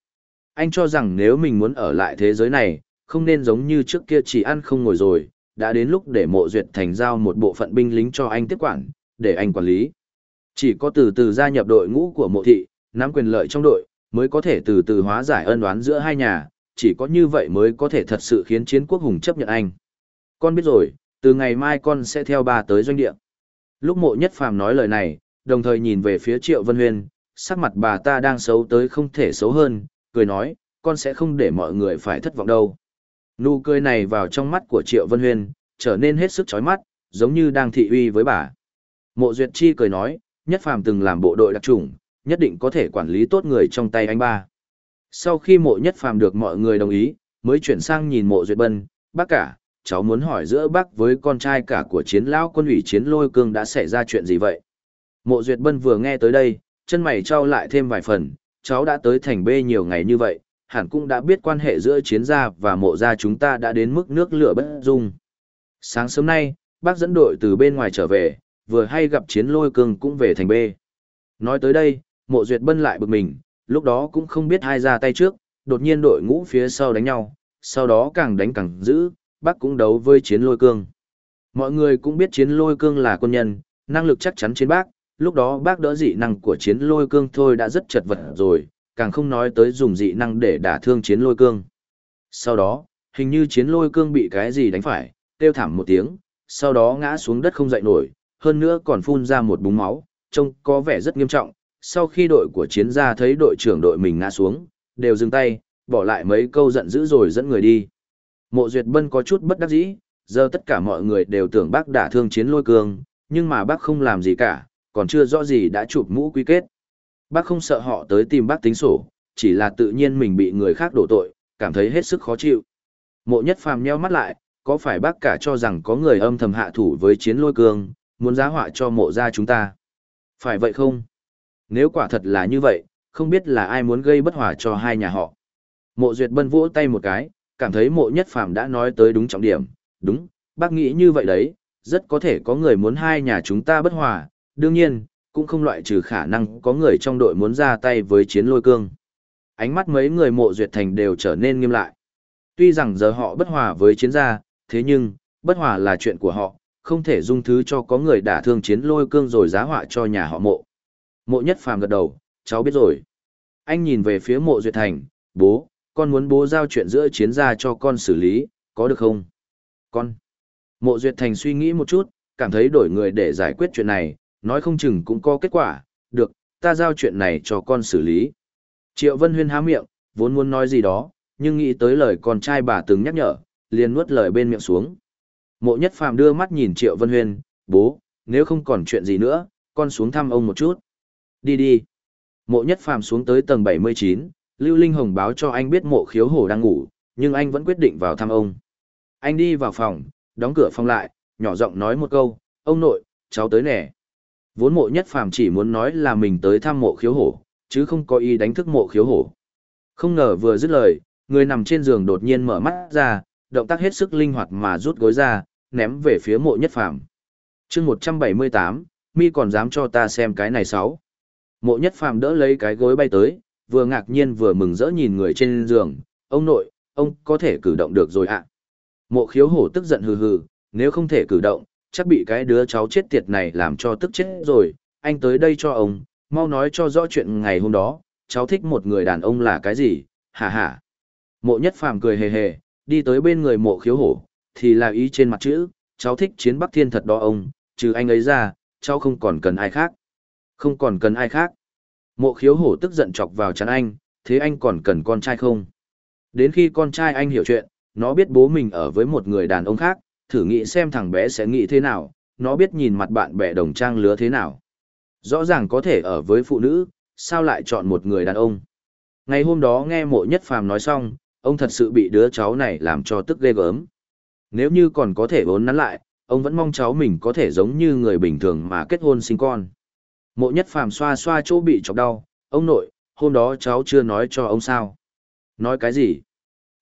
Anh cho rằng nếu mình muốn ở lại thế giới này, không nên giống như trước kia chỉ ăn không ngồi rồi, đã đến lúc để mộ duyệt thành giao một bộ phận binh lính cho anh tiếp quản, để anh quản lý. Chỉ có từ từ gia nhập đội ngũ của mộ thị, nắm quyền lợi trong đội, mới có thể từ từ hóa giải ân oán giữa hai nhà, chỉ có như vậy mới có thể thật sự khiến chiến quốc hùng chấp nhận anh. Con biết rồi, từ ngày mai con sẽ theo bà tới doanh địa. Lúc mộ nhất phàm nói lời này, đồng thời nhìn về phía triệu vân huyên, sắc mặt bà ta đang xấu tới không thể xấu hơn, cười nói, con sẽ không để mọi người phải thất vọng đâu. Nụ cười này vào trong mắt của Triệu Vân Huyên, trở nên hết sức chói mắt, giống như đang thị uy với bà. Mộ Duyệt Chi cười nói, nhất phàm từng làm bộ đội đặc trùng, nhất định có thể quản lý tốt người trong tay anh ba. Sau khi mộ nhất phàm được mọi người đồng ý, mới chuyển sang nhìn mộ Duyệt Bân, bác cả, cháu muốn hỏi giữa bác với con trai cả của chiến lão quân ủy chiến lôi cương đã xảy ra chuyện gì vậy? Mộ Duyệt Bân vừa nghe tới đây, chân mày trao lại thêm vài phần, cháu đã tới thành B nhiều ngày như vậy, hẳn cũng đã biết quan hệ giữa chiến gia và mộ gia chúng ta đã đến mức nước lửa bất dung. Sáng sớm nay, bác dẫn đội từ bên ngoài trở về, vừa hay gặp chiến lôi cương cũng về thành B. Nói tới đây, mộ duyệt bân lại bực mình, lúc đó cũng không biết hai ra tay trước, đột nhiên đội ngũ phía sau đánh nhau, sau đó càng đánh càng dữ, bác cũng đấu với chiến lôi cương. Mọi người cũng biết chiến lôi cương là quân nhân, năng lực chắc chắn trên bác, lúc đó bác đỡ dị năng của chiến lôi cương thôi đã rất chật vật rồi, càng không nói tới dùng dị năng để đả thương chiến lôi cương. Sau đó, hình như chiến lôi cương bị cái gì đánh phải, kêu thảm một tiếng, sau đó ngã xuống đất không dậy nổi, hơn nữa còn phun ra một búng máu, trông có vẻ rất nghiêm trọng. Sau khi đội của chiến gia thấy đội trưởng đội mình ngã xuống, đều dừng tay, bỏ lại mấy câu giận dữ rồi dẫn người đi. Mộ Duyệt Bân có chút bất đắc dĩ, giờ tất cả mọi người đều tưởng bác đả thương chiến lôi cương, nhưng mà bác không làm gì cả, còn chưa rõ gì đã chụp mũ quy kết. Bác không sợ họ tới tìm bác tính sổ, chỉ là tự nhiên mình bị người khác đổ tội, cảm thấy hết sức khó chịu. Mộ nhất phàm nheo mắt lại, có phải bác cả cho rằng có người âm thầm hạ thủ với chiến lôi cương, muốn giá họa cho mộ gia chúng ta? Phải vậy không? Nếu quả thật là như vậy, không biết là ai muốn gây bất hòa cho hai nhà họ. Mộ duyệt bân vỗ tay một cái, cảm thấy mộ nhất phàm đã nói tới đúng trọng điểm, đúng, bác nghĩ như vậy đấy, rất có thể có người muốn hai nhà chúng ta bất hòa, đương nhiên, cũng không loại trừ khả năng có người trong đội muốn ra tay với chiến lôi cương. Ánh mắt mấy người mộ duyệt thành đều trở nên nghiêm lại. Tuy rằng giờ họ bất hòa với chiến gia, thế nhưng, bất hòa là chuyện của họ, không thể dung thứ cho có người đả thương chiến lôi cương rồi giá họa cho nhà họ mộ. Mộ nhất phàm gật đầu, cháu biết rồi. Anh nhìn về phía mộ duyệt thành, bố, con muốn bố giao chuyện giữa chiến gia cho con xử lý, có được không? Con. Mộ duyệt thành suy nghĩ một chút, cảm thấy đổi người để giải quyết chuyện này, nói không chừng cũng có kết quả, được, ta giao chuyện này cho con xử lý. Triệu Vân Huyên há miệng, vốn muốn nói gì đó, nhưng nghĩ tới lời con trai bà từng nhắc nhở, liền nuốt lời bên miệng xuống. Mộ Nhất Phàm đưa mắt nhìn Triệu Vân Huyên, bố, nếu không còn chuyện gì nữa, con xuống thăm ông một chút. Đi đi. Mộ Nhất Phàm xuống tới tầng 79, Lưu Linh Hồng báo cho anh biết mộ khiếu hổ đang ngủ, nhưng anh vẫn quyết định vào thăm ông. Anh đi vào phòng, đóng cửa phòng lại, nhỏ giọng nói một câu, ông nội, cháu tới nè. Vốn mộ nhất phàm chỉ muốn nói là mình tới thăm mộ khiếu hổ, chứ không có ý đánh thức mộ khiếu hổ. Không ngờ vừa dứt lời, người nằm trên giường đột nhiên mở mắt ra, động tác hết sức linh hoạt mà rút gối ra, ném về phía mộ nhất phàm. chương 178, mi còn dám cho ta xem cái này sáu. Mộ nhất phàm đỡ lấy cái gối bay tới, vừa ngạc nhiên vừa mừng rỡ nhìn người trên giường, ông nội, ông có thể cử động được rồi ạ. Mộ khiếu hổ tức giận hừ hừ, nếu không thể cử động, chắc bị cái đứa cháu chết tiệt này làm cho tức chết rồi, anh tới đây cho ông, mau nói cho rõ chuyện ngày hôm đó, cháu thích một người đàn ông là cái gì, hả hả. Mộ nhất phàm cười hề hề, đi tới bên người mộ khiếu hổ, thì là ý trên mặt chữ, cháu thích chiến Bắc Thiên thật đó ông, trừ anh ấy ra, cháu không còn cần ai khác. Không còn cần ai khác. Mộ khiếu hổ tức giận chọc vào chắn anh, thế anh còn cần con trai không? Đến khi con trai anh hiểu chuyện, nó biết bố mình ở với một người đàn ông khác, thử nghĩ xem thằng bé sẽ nghĩ thế nào, nó biết nhìn mặt bạn bè đồng trang lứa thế nào. Rõ ràng có thể ở với phụ nữ, sao lại chọn một người đàn ông? Ngày hôm đó nghe mộ nhất phàm nói xong, ông thật sự bị đứa cháu này làm cho tức ghê gớm. Nếu như còn có thể vốn nắn lại, ông vẫn mong cháu mình có thể giống như người bình thường mà kết hôn sinh con. Mộ nhất phàm xoa xoa chỗ bị chọc đau, ông nội, hôm đó cháu chưa nói cho ông sao. Nói cái gì?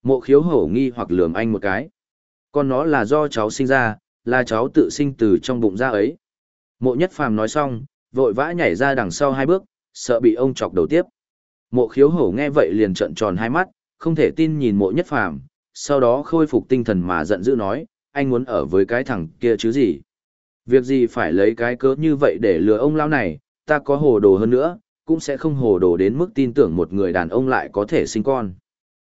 Mộ khiếu hổ nghi hoặc lườm anh một cái. Con nó là do cháu sinh ra, là cháu tự sinh từ trong bụng ra ấy. Mộ nhất phàm nói xong, vội vã nhảy ra đằng sau hai bước, sợ bị ông chọc đầu tiếp. Mộ khiếu hổ nghe vậy liền trợn tròn hai mắt, không thể tin nhìn mộ nhất phàm, sau đó khôi phục tinh thần mà giận dữ nói, anh muốn ở với cái thằng kia chứ gì. Việc gì phải lấy cái cớ như vậy để lừa ông lão này, ta có hồ đồ hơn nữa, cũng sẽ không hồ đồ đến mức tin tưởng một người đàn ông lại có thể sinh con.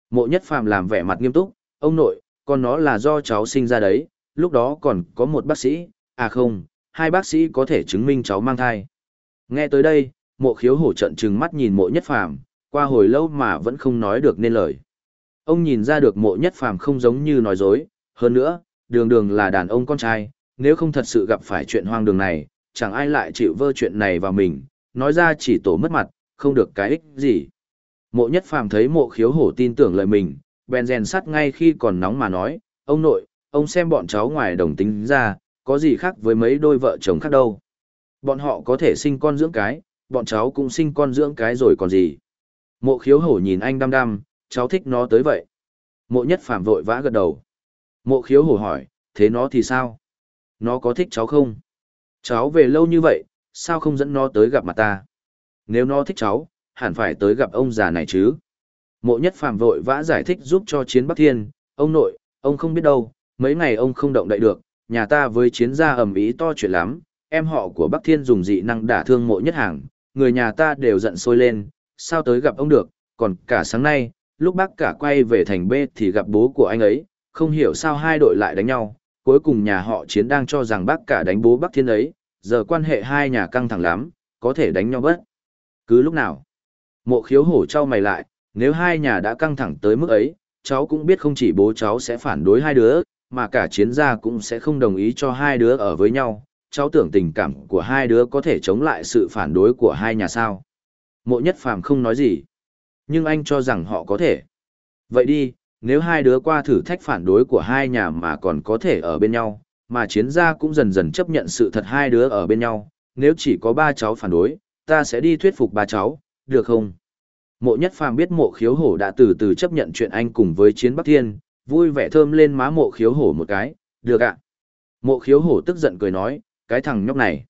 Mộ nhất phàm làm vẻ mặt nghiêm túc, ông nội, con nó là do cháu sinh ra đấy, lúc đó còn có một bác sĩ, à không, hai bác sĩ có thể chứng minh cháu mang thai. Nghe tới đây, mộ khiếu hổ trận trừng mắt nhìn mộ nhất phàm, qua hồi lâu mà vẫn không nói được nên lời. Ông nhìn ra được mộ nhất phàm không giống như nói dối, hơn nữa, đường đường là đàn ông con trai, nếu không thật sự gặp phải chuyện hoang đường này, chẳng ai lại chịu vơ chuyện này vào mình, nói ra chỉ tổ mất mặt, không được cái ích gì. Mộ nhất phàm thấy mộ khiếu hổ tin tưởng lời mình, bèn rèn sắt ngay khi còn nóng mà nói, ông nội, ông xem bọn cháu ngoài đồng tính ra, có gì khác với mấy đôi vợ chồng khác đâu. Bọn họ có thể sinh con dưỡng cái, bọn cháu cũng sinh con dưỡng cái rồi còn gì. Mộ khiếu hổ nhìn anh đăm đăm, cháu thích nó tới vậy. Mộ nhất Phạm vội vã gật đầu. Mộ khiếu hổ hỏi, thế nó thì sao? Nó có thích cháu không? Cháu về lâu như vậy, sao không dẫn nó tới gặp mặt ta? Nếu nó thích cháu, hẳn phải tới gặp ông già này chứ. Mộ nhất phàm vội vã giải thích giúp cho chiến Bắc Thiên, ông nội, ông không biết đâu, mấy ngày ông không động đậy được, nhà ta với chiến gia ầm ĩ to chuyện lắm, em họ của Bắc Thiên dùng dị năng đả thương mộ nhất hàng, người nhà ta đều giận sôi lên, sao tới gặp ông được, còn cả sáng nay, lúc bác cả quay về thành B thì gặp bố của anh ấy, không hiểu sao hai đội lại đánh nhau, cuối cùng nhà họ chiến đang cho rằng bác cả đánh bố Bắc Thiên ấy, giờ quan hệ hai nhà căng thẳng lắm, có thể đánh nhau bất. Cứ lúc nào, mộ khiếu hổ trao mày lại, nếu hai nhà đã căng thẳng tới mức ấy, cháu cũng biết không chỉ bố cháu sẽ phản đối hai đứa, mà cả chiến gia cũng sẽ không đồng ý cho hai đứa ở với nhau. Cháu tưởng tình cảm của hai đứa có thể chống lại sự phản đối của hai nhà sao. Mộ nhất phàm không nói gì. Nhưng anh cho rằng họ có thể. Vậy đi, nếu hai đứa qua thử thách phản đối của hai nhà mà còn có thể ở bên nhau, mà chiến gia cũng dần dần chấp nhận sự thật hai đứa ở bên nhau, nếu chỉ có ba cháu phản đối, ta sẽ đi thuyết phục ba cháu, được không? Mộ nhất phàm biết mộ khiếu hổ đã từ từ chấp nhận chuyện anh cùng với chiến Bắc Thiên, vui vẻ thơm lên má mộ khiếu hổ một cái, được ạ. Mộ khiếu hổ tức giận cười nói, cái thằng nhóc này.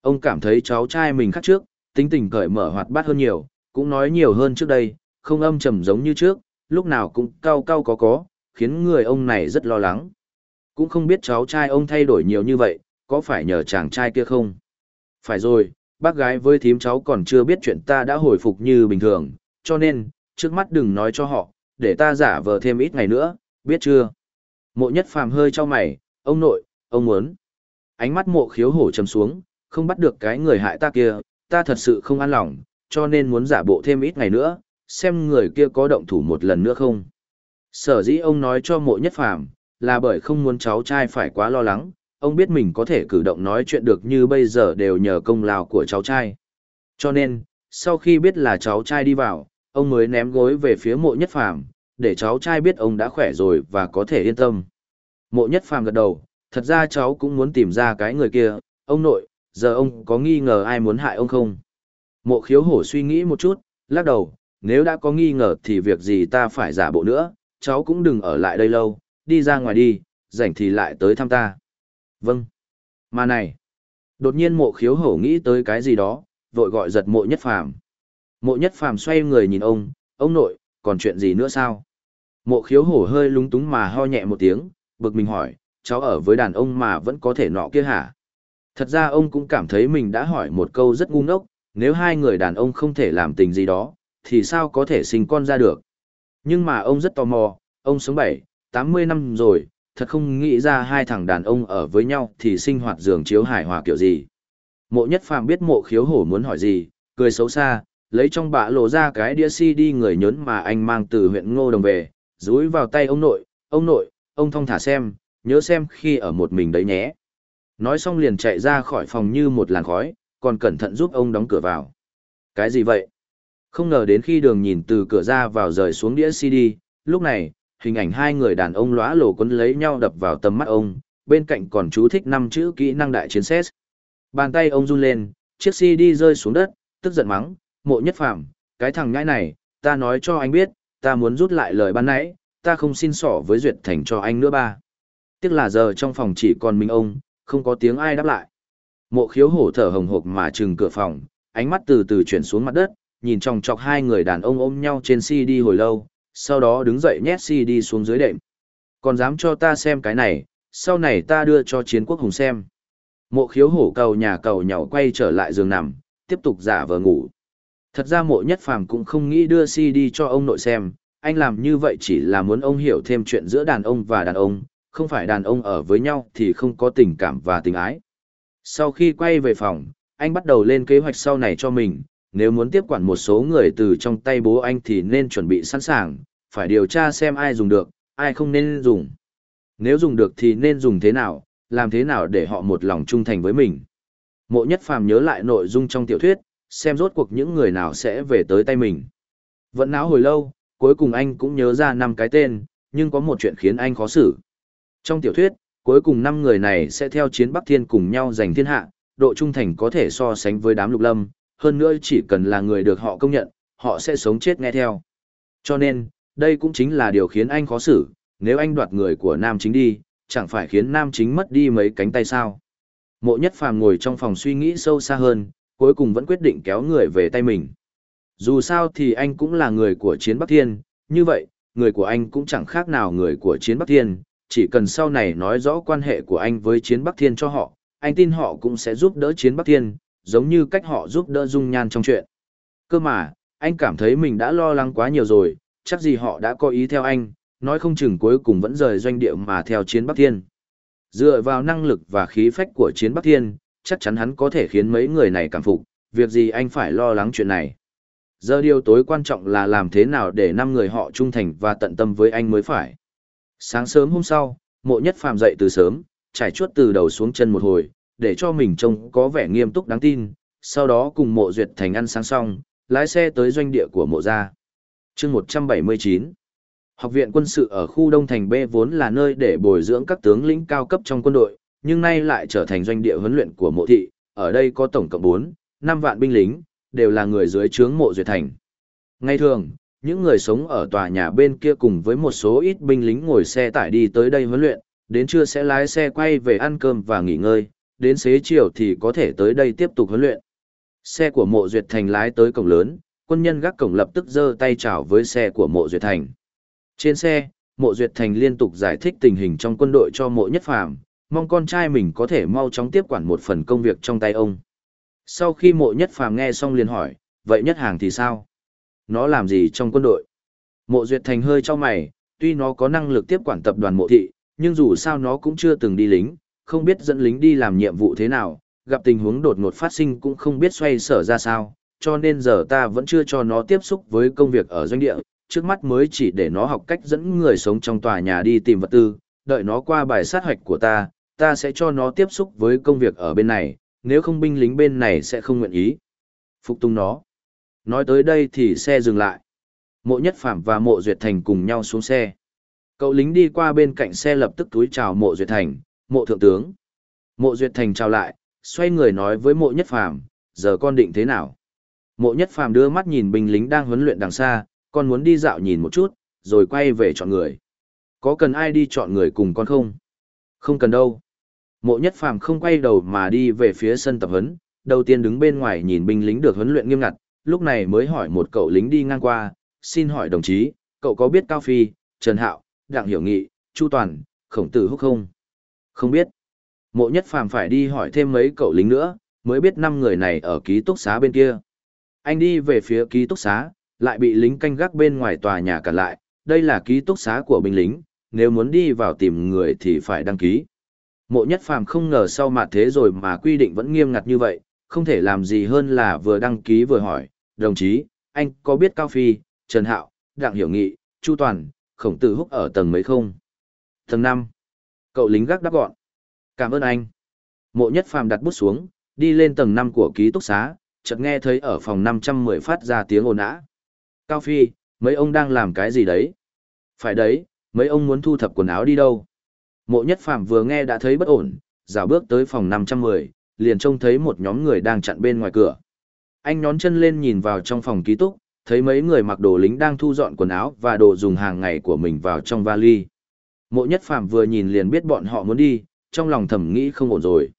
Ông cảm thấy cháu trai mình khác trước, tính tình cởi mở hoạt bát hơn nhiều, cũng nói nhiều hơn trước đây, không âm trầm giống như trước, lúc nào cũng cau cau có có, khiến người ông này rất lo lắng. Cũng không biết cháu trai ông thay đổi nhiều như vậy, có phải nhờ chàng trai kia không? Phải rồi, bác gái với thím cháu còn chưa biết chuyện ta đã hồi phục như bình thường, cho nên, trước mắt đừng nói cho họ, để ta giả vờ thêm ít ngày nữa, biết chưa? Mộ nhất phàm hơi cho mày, ông nội, ông muốn. Ánh mắt mộ khiếu hổ trầm xuống, không bắt được cái người hại ta kia, ta thật sự không an lòng, cho nên muốn giả bộ thêm ít ngày nữa, xem người kia có động thủ một lần nữa không. Sở dĩ ông nói cho mộ nhất phàm, là bởi không muốn cháu trai phải quá lo lắng, ông biết mình có thể cử động nói chuyện được như bây giờ đều nhờ công lao của cháu trai. Cho nên, sau khi biết là cháu trai đi vào, ông mới ném gối về phía mộ nhất phàm, để cháu trai biết ông đã khỏe rồi và có thể yên tâm. Mộ nhất phàm gật đầu, thật ra cháu cũng muốn tìm ra cái người kia, ông nội, giờ ông có nghi ngờ ai muốn hại ông không? Mộ khiếu hổ suy nghĩ một chút, lắc đầu, nếu đã có nghi ngờ thì việc gì ta phải giả bộ nữa, cháu cũng đừng ở lại đây lâu, đi ra ngoài đi, rảnh thì lại tới thăm ta. Vâng. Mà này. Đột nhiên mộ khiếu hổ nghĩ tới cái gì đó, vội gọi giật mộ nhất phàm. Mộ nhất phàm xoay người nhìn ông, ông nội, còn chuyện gì nữa sao? Mộ khiếu hổ hơi lúng túng mà ho nhẹ một tiếng, bực mình hỏi, cháu ở với đàn ông mà vẫn có thể nọ kia hả? Thật ra ông cũng cảm thấy mình đã hỏi một câu rất ngu ngốc, nếu hai người đàn ông không thể làm tình gì đó, thì sao có thể sinh con ra được? Nhưng mà ông rất tò mò, ông sống 7, 80 năm rồi, thật không nghĩ ra hai thằng đàn ông ở với nhau thì sinh hoạt giường chiếu hài hòa kiểu gì. Mộ nhất phàm biết mộ khiếu hổ muốn hỏi gì, cười xấu xa, lấy trong bạ lộ ra cái đĩa CD người nhớn mà anh mang từ huyện Ngô Đồng về, rúi vào tay ông nội, ông nội, ông thong thả xem, nhớ xem khi ở một mình đấy nhé. Nói xong liền chạy ra khỏi phòng như một làn khói, còn cẩn thận giúp ông đóng cửa vào. Cái gì vậy? Không ngờ đến khi đường nhìn từ cửa ra vào rời xuống đĩa CD, lúc này, hình ảnh hai người đàn ông lóa lổ quấn lấy nhau đập vào tầm mắt ông, bên cạnh còn chú thích năm chữ kỹ năng đại chiến xét. Bàn tay ông run lên, chiếc CD rơi xuống đất, tức giận mắng, mộ nhất Phàm, cái thằng nhãi này, ta nói cho anh biết, ta muốn rút lại lời ban nãy, ta không xin sỏ với Duyệt Thành cho anh nữa ba. Tiếc là giờ trong phòng chỉ còn mình ông, không có tiếng ai đáp lại. Mộ khiếu hổ thở hồng hộc mà trừng cửa phòng, ánh mắt từ từ chuyển xuống mặt đất, nhìn trong chọc hai người đàn ông ôm nhau trên CD hồi lâu, sau đó đứng dậy nhét CD xuống dưới đệm. Còn dám cho ta xem cái này, sau này ta đưa cho chiến quốc hùng xem. Mộ khiếu hổ cầu nhà cầu nhỏ quay trở lại giường nằm, tiếp tục giả vờ ngủ. Thật ra mộ nhất phàm cũng không nghĩ đưa CD cho ông nội xem, anh làm như vậy chỉ là muốn ông hiểu thêm chuyện giữa đàn ông và đàn ông, không phải đàn ông ở với nhau thì không có tình cảm và tình ái. Sau khi quay về phòng, anh bắt đầu lên kế hoạch sau này cho mình, nếu muốn tiếp quản một số người từ trong tay bố anh thì nên chuẩn bị sẵn sàng, phải điều tra xem ai dùng được, ai không nên dùng. Nếu dùng được thì nên dùng thế nào, làm thế nào để họ một lòng trung thành với mình. Mộ nhất phàm nhớ lại nội dung trong tiểu thuyết, xem rốt cuộc những người nào sẽ về tới tay mình. Vẫn náo hồi lâu, cuối cùng anh cũng nhớ ra năm cái tên, nhưng có một chuyện khiến anh khó xử. Trong tiểu thuyết, cuối cùng năm người này sẽ theo chiến Bắc Thiên cùng nhau giành thiên hạ, độ trung thành có thể so sánh với đám lục lâm, hơn nữa chỉ cần là người được họ công nhận, họ sẽ sống chết nghe theo. Cho nên, đây cũng chính là điều khiến anh khó xử, nếu anh đoạt người của nam chính đi, chẳng phải khiến nam chính mất đi mấy cánh tay sao. Mộ nhất phàm ngồi trong phòng suy nghĩ sâu xa hơn, cuối cùng vẫn quyết định kéo người về tay mình. Dù sao thì anh cũng là người của chiến Bắc Thiên, như vậy, người của anh cũng chẳng khác nào người của chiến Bắc Thiên, chỉ cần sau này nói rõ quan hệ của anh với chiến Bắc Thiên cho họ, anh tin họ cũng sẽ giúp đỡ chiến Bắc Thiên, giống như cách họ giúp đỡ Dung Nhan trong chuyện. Cơ mà, anh cảm thấy mình đã lo lắng quá nhiều rồi, chắc gì họ đã có ý theo anh, nói không chừng cuối cùng vẫn rời doanh địa mà theo chiến Bắc Thiên. Dựa vào năng lực và khí phách của chiến Bắc Thiên, chắc chắn hắn có thể khiến mấy người này cảm phục, việc gì anh phải lo lắng chuyện này. Giờ điều tối quan trọng là làm thế nào để năm người họ trung thành và tận tâm với anh mới phải. Sáng sớm hôm sau, mộ nhất phàm dậy từ sớm, trải chuốt từ đầu xuống chân một hồi, để cho mình trông có vẻ nghiêm túc đáng tin, sau đó cùng mộ duyệt thành ăn sáng xong, lái xe tới doanh địa của mộ gia. chương 179 Học viện quân sự ở khu Đông Thành B vốn là nơi để bồi dưỡng các tướng lĩnh cao cấp trong quân đội, nhưng nay lại trở thành doanh địa huấn luyện của mộ thị, ở đây có tổng cộng 4, 5 vạn binh lính, đều là người dưới trướng mộ duyệt thành. Ngay thường, những người sống ở tòa nhà bên kia cùng với một số ít binh lính ngồi xe tải đi tới đây huấn luyện, đến trưa sẽ lái xe quay về ăn cơm và nghỉ ngơi, đến xế chiều thì có thể tới đây tiếp tục huấn luyện. Xe của mộ duyệt thành lái tới cổng lớn, quân nhân gác cổng lập tức giơ tay chào với xe của mộ duyệt thành. Trên xe, mộ duyệt thành liên tục giải thích tình hình trong quân đội cho mộ nhất phàm, mong con trai mình có thể mau chóng tiếp quản một phần công việc trong tay ông. Sau khi mộ nhất phàm nghe xong liền hỏi, vậy nhất hàng thì sao? Nó làm gì trong quân đội? Mộ duyệt thành hơi cho mày, tuy nó có năng lực tiếp quản tập đoàn mộ thị, nhưng dù sao nó cũng chưa từng đi lính, không biết dẫn lính đi làm nhiệm vụ thế nào, gặp tình huống đột ngột phát sinh cũng không biết xoay sở ra sao, cho nên giờ ta vẫn chưa cho nó tiếp xúc với công việc ở doanh địa, trước mắt mới chỉ để nó học cách dẫn người sống trong tòa nhà đi tìm vật tư, đợi nó qua bài sát hoạch của ta, ta sẽ cho nó tiếp xúc với công việc ở bên này, nếu không binh lính bên này sẽ không nguyện ý. Phục tung nó. Nói tới đây thì xe dừng lại. Mộ Nhất Phạm và Mộ Duyệt Thành cùng nhau xuống xe. Cậu lính đi qua bên cạnh xe lập tức túi chào Mộ Duyệt Thành, Mộ Thượng tướng. Mộ Duyệt Thành chào lại, xoay người nói với mộ nhất Phạm, giờ con định thế nào? Mộ nhất Phạm đưa mắt nhìn binh lính đang huấn luyện đằng xa, con muốn đi dạo nhìn một chút, rồi quay về chọn người. Có cần ai đi chọn người cùng con không? Không cần đâu. Mộ nhất phàm không quay đầu mà đi về phía sân tập huấn, đầu tiên đứng bên ngoài nhìn binh lính được huấn luyện nghiêm ngặt, lúc này mới hỏi một cậu lính đi ngang qua, xin hỏi đồng chí, cậu có biết Cao Phi, Trần Hạo, Đặng Hiểu Nghị, Chu Toàn, Khổng Tử Húc không? Không biết. Mộ nhất phàm phải đi hỏi thêm mấy cậu lính nữa, mới biết năm người này ở ký túc xá bên kia. Anh đi về phía ký túc xá, lại bị lính canh gác bên ngoài tòa nhà cản lại, đây là ký túc xá của binh lính, nếu muốn đi vào tìm người thì phải đăng ký. Mộ nhất phàm không ngờ sau mặt thế rồi mà quy định vẫn nghiêm ngặt như vậy, không thể làm gì hơn là vừa đăng ký vừa hỏi, đồng chí, anh có biết Cao Phi, Trần Hạo, Đặng Hiểu Nghị, Chu Toàn, Khổng Tử Húc ở tầng mấy không? Tầng 5. Cậu lính gác đáp gọn. Cảm ơn anh. Mộ nhất phàm đặt bút xuống, đi lên tầng 5 của ký túc xá, chợt nghe thấy ở phòng 510 phát ra tiếng ồn ã. Cao Phi, mấy ông đang làm cái gì đấy? Phải đấy, mấy ông muốn thu thập quần áo đi đâu? Mộ nhất phàm vừa nghe đã thấy bất ổn, dạo bước tới phòng 510, liền trông thấy một nhóm người đang chặn bên ngoài cửa. Anh nhón chân lên nhìn vào trong phòng ký túc, thấy mấy người mặc đồ lính đang thu dọn quần áo và đồ dùng hàng ngày của mình vào trong vali. Mộ nhất phàm vừa nhìn liền biết bọn họ muốn đi, trong lòng thầm nghĩ không ổn rồi.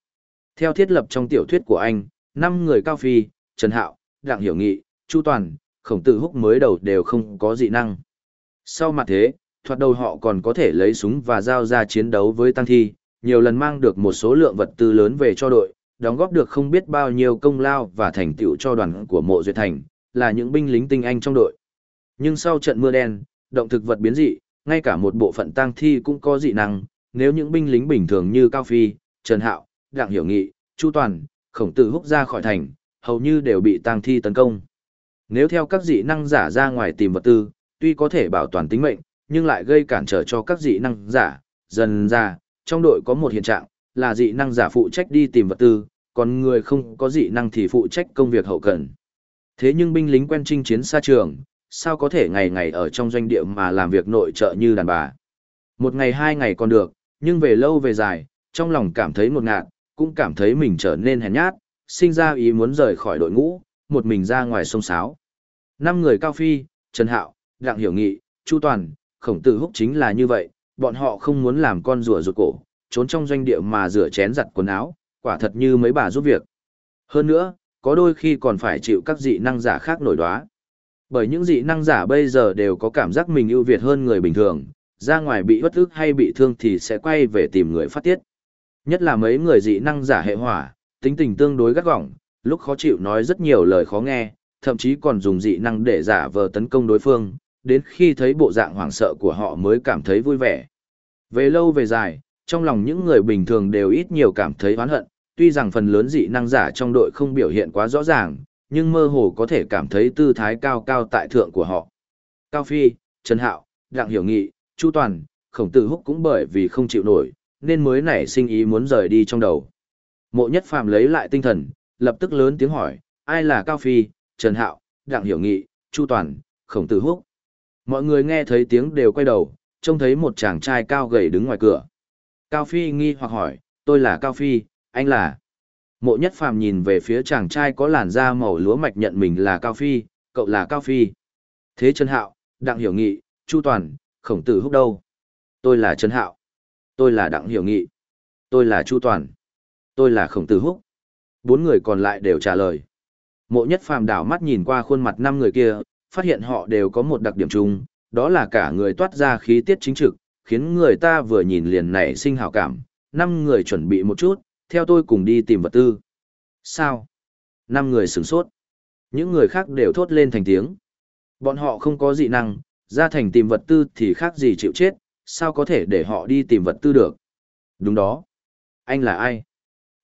Theo thiết lập trong tiểu thuyết của anh, năm người Cao Phi, Trần Hạo, Đặng Hiểu Nghị, Chu Toàn, Khổng Tử Húc mới đầu đều không có dị năng. Sau mặt thế, thoạt đầu họ còn có thể lấy súng và dao ra chiến đấu với tăng thi, nhiều lần mang được một số lượng vật tư lớn về cho đội, đóng góp được không biết bao nhiêu công lao và thành tựu cho đoàn của mộ duyệt thành, là những binh lính tinh anh trong đội. Nhưng sau trận mưa đen, động thực vật biến dị, ngay cả một bộ phận tăng thi cũng có dị năng, nếu những binh lính bình thường như Cao Phi, Trần Hạo, Đặng Hiểu Nghị, Chu Toàn, Khổng Tử húc ra khỏi thành, hầu như đều bị tăng thi tấn công. Nếu theo các dị năng giả ra ngoài tìm vật tư, tuy có thể bảo toàn tính mệnh, nhưng lại gây cản trở cho các dị năng giả. Dần ra, trong đội có một hiện trạng, là dị năng giả phụ trách đi tìm vật tư, còn người không có dị năng thì phụ trách công việc hậu cần. Thế nhưng binh lính quen chinh chiến xa trường, sao có thể ngày ngày ở trong doanh địa mà làm việc nội trợ như đàn bà. Một ngày hai ngày còn được, nhưng về lâu về dài, trong lòng cảm thấy ngột ngạt, cũng cảm thấy mình trở nên hèn nhát, sinh ra ý muốn rời khỏi đội ngũ, một mình ra ngoài sông Sáo. Năm người Cao Phi, Trần Hạo, Đặng Hiểu Nghị, Chu Toàn, Khổng Tử Húc chính là như vậy, bọn họ không muốn làm con rùa rụt cổ, trốn trong doanh địa mà rửa chén giặt quần áo, quả thật như mấy bà giúp việc. Hơn nữa, có đôi khi còn phải chịu các dị năng giả khác nổi đoá. Bởi những dị năng giả bây giờ đều có cảm giác mình ưu việt hơn người bình thường, ra ngoài bị bất ức hay bị thương thì sẽ quay về tìm người phát tiết. Nhất là mấy người dị năng giả hệ hỏa, tính tình tương đối gắt gỏng, lúc khó chịu nói rất nhiều lời khó nghe, thậm chí còn dùng dị năng để giả vờ tấn công đối phương, đến khi thấy bộ dạng hoảng sợ của họ mới cảm thấy vui vẻ. Về lâu về dài, trong lòng những người bình thường đều ít nhiều cảm thấy oán hận, tuy rằng phần lớn dị năng giả trong đội không biểu hiện quá rõ ràng, nhưng mơ hồ có thể cảm thấy tư thái cao cao tại thượng của họ. Cao Phi, Trần Hạo, Đặng Hiểu Nghị, Chu Toàn, Khổng Tử Húc cũng bởi vì không chịu nổi, nên mới nảy sinh ý muốn rời đi trong đầu. Mộ Nhất Phàm lấy lại tinh thần, lập tức lớn tiếng hỏi, ai là Cao Phi, Trần Hạo, Đặng Hiểu Nghị, Chu Toàn, Khổng Tử Húc. Mọi người nghe thấy tiếng đều quay đầu, trông thấy một chàng trai cao gầy đứng ngoài cửa. Cao Phi nghi hoặc hỏi, tôi là Cao Phi, anh là... Mộ nhất phàm nhìn về phía chàng trai có làn da màu lúa mạch nhận mình là Cao Phi, cậu là Cao Phi. Thế Trần Hạo, Đặng Hiểu Nghị, Chu Toàn, Khổng Tử Húc đâu? Tôi là Trần Hạo. Tôi là Đặng Hiểu Nghị. Tôi là Chu Toàn. Tôi là Khổng Tử Húc. Bốn người còn lại đều trả lời. Mộ nhất phàm đảo mắt nhìn qua khuôn mặt năm người kia, phát hiện họ đều có một đặc điểm chung, đó là cả người toát ra khí tiết chính trực, khiến người ta vừa nhìn liền nảy sinh hảo cảm. Năm người chuẩn bị một chút, theo tôi cùng đi tìm vật tư. Sao? Năm người sửng sốt. Những người khác đều thốt lên thành tiếng. Bọn họ không có dị năng, ra thành tìm vật tư thì khác gì chịu chết, sao có thể để họ đi tìm vật tư được? Đúng đó. Anh là ai?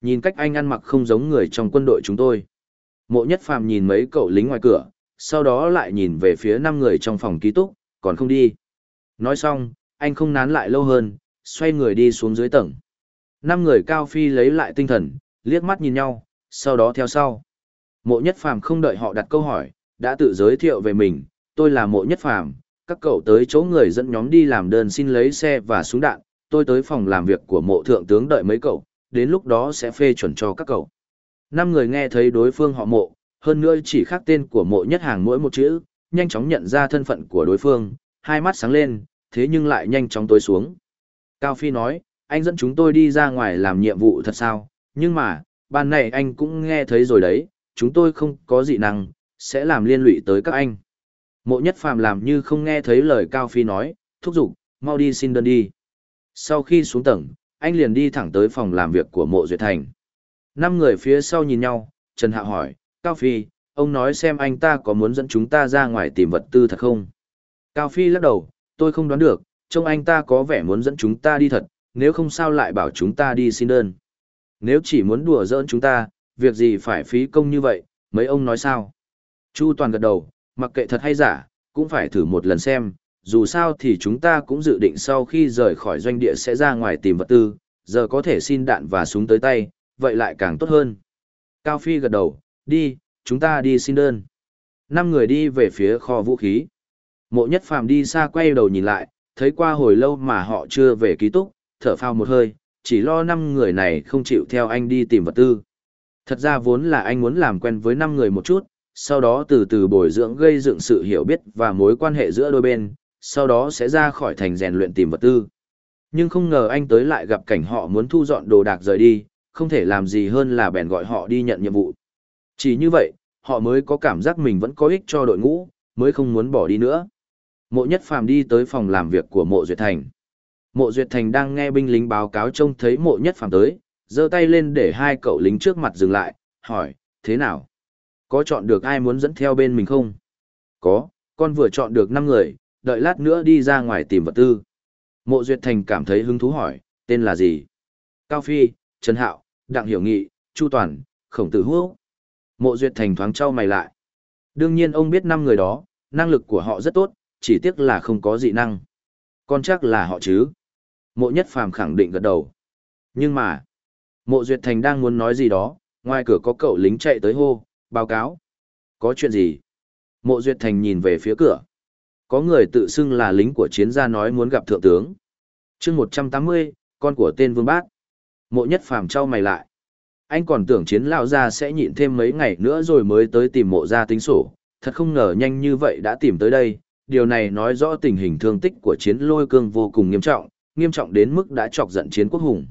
Nhìn cách anh ăn mặc không giống người trong quân đội chúng tôi. Mộ nhất phàm nhìn mấy cậu lính ngoài cửa, sau đó lại nhìn về phía năm người trong phòng ký túc, còn không đi. Nói xong, anh không nán lại lâu hơn, xoay người đi xuống dưới tầng. Năm người cao phi lấy lại tinh thần, liếc mắt nhìn nhau, sau đó theo sau. Mộ nhất phàm không đợi họ đặt câu hỏi, đã tự giới thiệu về mình, tôi là mộ nhất phàm, các cậu tới chỗ người dẫn nhóm đi làm đơn xin lấy xe và súng đạn, tôi tới phòng làm việc của mộ thượng tướng đợi mấy cậu, đến lúc đó sẽ phê chuẩn cho các cậu. Năm người nghe thấy đối phương họ mộ, hơn nữa chỉ khác tên của mộ nhất hàng mỗi một chữ, nhanh chóng nhận ra thân phận của đối phương, hai mắt sáng lên, thế nhưng lại nhanh chóng tối xuống. Cao Phi nói, anh dẫn chúng tôi đi ra ngoài làm nhiệm vụ thật sao, nhưng mà, ban này anh cũng nghe thấy rồi đấy, chúng tôi không có dị năng, sẽ làm liên lụy tới các anh. Mộ nhất phàm làm như không nghe thấy lời Cao Phi nói, thúc giục, mau đi xin đơn đi. Sau khi xuống tầng, anh liền đi thẳng tới phòng làm việc của mộ duyệt thành. Năm người phía sau nhìn nhau, Trần Hạ hỏi, Cao Phi, ông nói xem anh ta có muốn dẫn chúng ta ra ngoài tìm vật tư thật không? Cao Phi lắc đầu, tôi không đoán được, trông anh ta có vẻ muốn dẫn chúng ta đi thật, nếu không sao lại bảo chúng ta đi xin đơn. Nếu chỉ muốn đùa giỡn chúng ta, việc gì phải phí công như vậy, mấy ông nói sao? Chu Toàn gật đầu, mặc kệ thật hay giả, cũng phải thử một lần xem, dù sao thì chúng ta cũng dự định sau khi rời khỏi doanh địa sẽ ra ngoài tìm vật tư, giờ có thể xin đạn và súng tới tay, vậy lại càng tốt hơn. Cao Phi gật đầu, đi, chúng ta đi xin đơn. Năm người đi về phía kho vũ khí. Mộ nhất phàm đi xa quay đầu nhìn lại, thấy qua hồi lâu mà họ chưa về ký túc, thở phao một hơi, chỉ lo năm người này không chịu theo anh đi tìm vật tư. Thật ra vốn là anh muốn làm quen với năm người một chút, sau đó từ từ bồi dưỡng gây dựng sự hiểu biết và mối quan hệ giữa đôi bên, sau đó sẽ ra khỏi thành rèn luyện tìm vật tư. Nhưng không ngờ anh tới lại gặp cảnh họ muốn thu dọn đồ đạc rời đi, không thể làm gì hơn là bèn gọi họ đi nhận nhiệm vụ. Chỉ như vậy, họ mới có cảm giác mình vẫn có ích cho đội ngũ, mới không muốn bỏ đi nữa. Mộ Nhất Phàm đi tới phòng làm việc của Mộ Duyệt Thành. Mộ Duyệt Thành đang nghe binh lính báo cáo trông thấy Mộ Nhất Phàm tới, giơ tay lên để hai cậu lính trước mặt dừng lại, hỏi, thế nào? Có chọn được ai muốn dẫn theo bên mình không? Có, con vừa chọn được 5 người, đợi lát nữa đi ra ngoài tìm vật tư. Mộ Duyệt Thành cảm thấy hứng thú hỏi, tên là gì? Cao Phi, Trần Hạo, Đặng Hiểu Nghị, Chu Toàn, Khổng Tử Hữu. Mộ Duyệt Thành thoáng trao mày lại. Đương nhiên ông biết năm người đó, năng lực của họ rất tốt, chỉ tiếc là không có dị năng. Con chắc là họ chứ? Mộ Nhất Phàm khẳng định gật đầu. Nhưng mà, Mộ Duyệt Thành đang muốn nói gì đó, ngoài cửa có cậu lính chạy tới hô, báo cáo. Có chuyện gì? Mộ Duyệt Thành nhìn về phía cửa. Có người tự xưng là lính của chiến gia nói muốn gặp thượng tướng. chương 180, con của tên Vương Bát. Mộ Nhất Phàm trao mày lại. Anh còn tưởng chiến lão gia sẽ nhịn thêm mấy ngày nữa rồi mới tới tìm mộ gia tính sổ, thật không ngờ nhanh như vậy đã tìm tới đây. Điều này nói rõ tình hình thương tích của chiến lôi cương vô cùng nghiêm trọng, nghiêm trọng đến mức đã chọc giận chiến quốc hùng.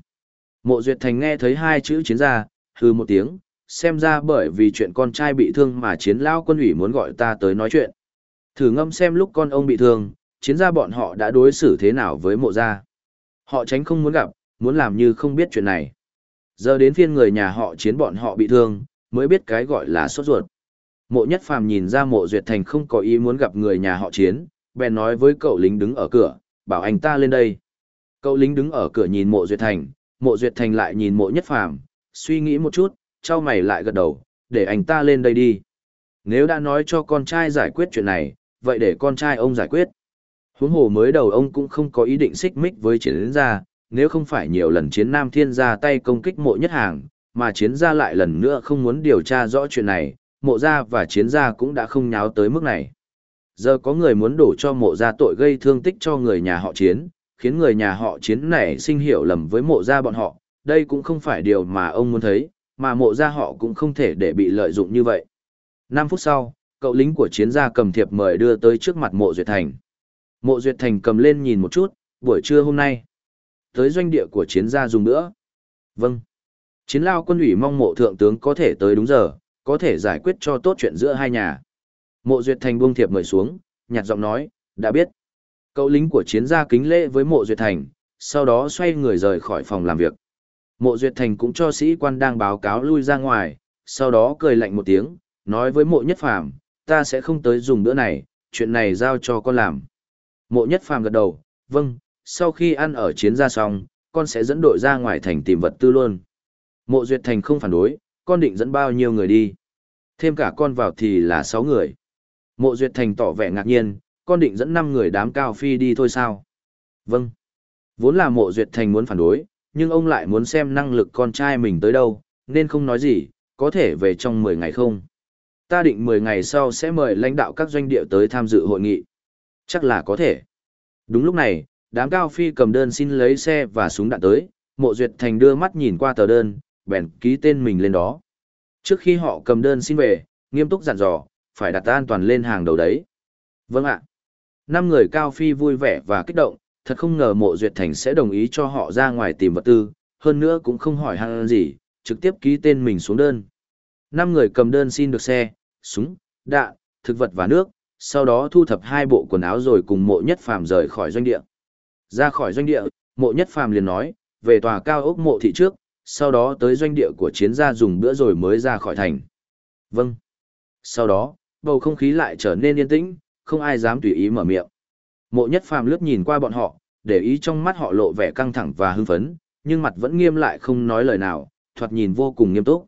Mộ Duyệt Thành nghe thấy hai chữ chiến gia, hư một tiếng, xem ra bởi vì chuyện con trai bị thương mà chiến lão quân ủy muốn gọi ta tới nói chuyện. Thử ngâm xem lúc con ông bị thương, chiến gia bọn họ đã đối xử thế nào với mộ gia. Họ tránh không muốn gặp, muốn làm như không biết chuyện này. Giờ đến phiên người nhà họ chiến bọn họ bị thương, mới biết cái gọi là sốt ruột. Mộ nhất phàm nhìn ra mộ duyệt thành không có ý muốn gặp người nhà họ chiến, bèn nói với cậu lính đứng ở cửa, bảo anh ta lên đây. Cậu lính đứng ở cửa nhìn mộ duyệt thành, mộ duyệt thành lại nhìn mộ nhất phàm, suy nghĩ một chút, trao mày lại gật đầu, để anh ta lên đây đi. Nếu đã nói cho con trai giải quyết chuyện này, vậy để con trai ông giải quyết. Huống hồ mới đầu ông cũng không có ý định xích mích với chiến gia, nếu không phải nhiều lần chiến Nam Thiên ra tay công kích mộ nhất hàng, mà chiến gia lại lần nữa không muốn điều tra rõ chuyện này, mộ gia và chiến gia cũng đã không nháo tới mức này. Giờ có người muốn đổ cho mộ gia tội gây thương tích cho người nhà họ chiến, khiến người nhà họ chiến này sinh hiểu lầm với mộ gia bọn họ, đây cũng không phải điều mà ông muốn thấy, mà mộ gia họ cũng không thể để bị lợi dụng như vậy. 5 phút sau, cậu lính của chiến gia cầm thiệp mời đưa tới trước mặt mộ Duyệt Thành. Mộ Duyệt Thành cầm lên nhìn một chút, buổi trưa hôm nay. Tới doanh địa của chiến gia dùng nữa. Vâng. Chiến lao quân ủy mong mộ thượng tướng có thể tới đúng giờ, có thể giải quyết cho tốt chuyện giữa hai nhà. Mộ Duyệt Thành buông thiệp người xuống, nhạt giọng nói, đã biết. Cậu lính của chiến gia kính lễ với mộ Duyệt Thành, sau đó xoay người rời khỏi phòng làm việc. Mộ Duyệt Thành cũng cho sĩ quan đang báo cáo lui ra ngoài, sau đó cười lạnh một tiếng, nói với mộ nhất phàm, ta sẽ không tới dùng bữa này, chuyện này giao cho con làm. Mộ nhất phàm gật đầu, vâng, sau khi ăn ở chiến gia xong, con sẽ dẫn đội ra ngoài thành tìm vật tư luôn. Mộ Duyệt Thành không phản đối, con định dẫn bao nhiêu người đi. Thêm cả con vào thì là 6 người. Mộ Duyệt Thành tỏ vẻ ngạc nhiên, con định dẫn 5 người đám cao phi đi thôi sao? Vâng. Vốn là mộ Duyệt Thành muốn phản đối, nhưng ông lại muốn xem năng lực con trai mình tới đâu, nên không nói gì, có thể về trong 10 ngày không? Ta định 10 ngày sau sẽ mời lãnh đạo các doanh địa tới tham dự hội nghị. Chắc là có thể. Đúng lúc này, đám cao phi cầm đơn xin lấy xe và súng đạn tới, mộ duyệt thành đưa mắt nhìn qua tờ đơn, bèn ký tên mình lên đó. Trước khi họ cầm đơn xin về, nghiêm túc dặn dò, phải đặt an toàn lên hàng đầu đấy. Vâng ạ. Năm người cao phi vui vẻ và kích động, thật không ngờ mộ duyệt thành sẽ đồng ý cho họ ra ngoài tìm vật tư, hơn nữa cũng không hỏi han gì, trực tiếp ký tên mình xuống đơn. Năm người cầm đơn xin được xe, súng, đạn, thực vật và nước, sau đó thu thập hai bộ quần áo rồi cùng mộ nhất phàm rời khỏi doanh địa. Ra khỏi doanh địa, mộ nhất phàm liền nói, về tòa cao ốc mộ thị trước, sau đó tới doanh địa của chiến gia dùng bữa rồi mới ra khỏi thành. Vâng. Sau đó, bầu không khí lại trở nên yên tĩnh, không ai dám tùy ý mở miệng. Mộ nhất phàm lướt nhìn qua bọn họ, để ý trong mắt họ lộ vẻ căng thẳng và hưng phấn, nhưng mặt vẫn nghiêm lại không nói lời nào, thoạt nhìn vô cùng nghiêm túc.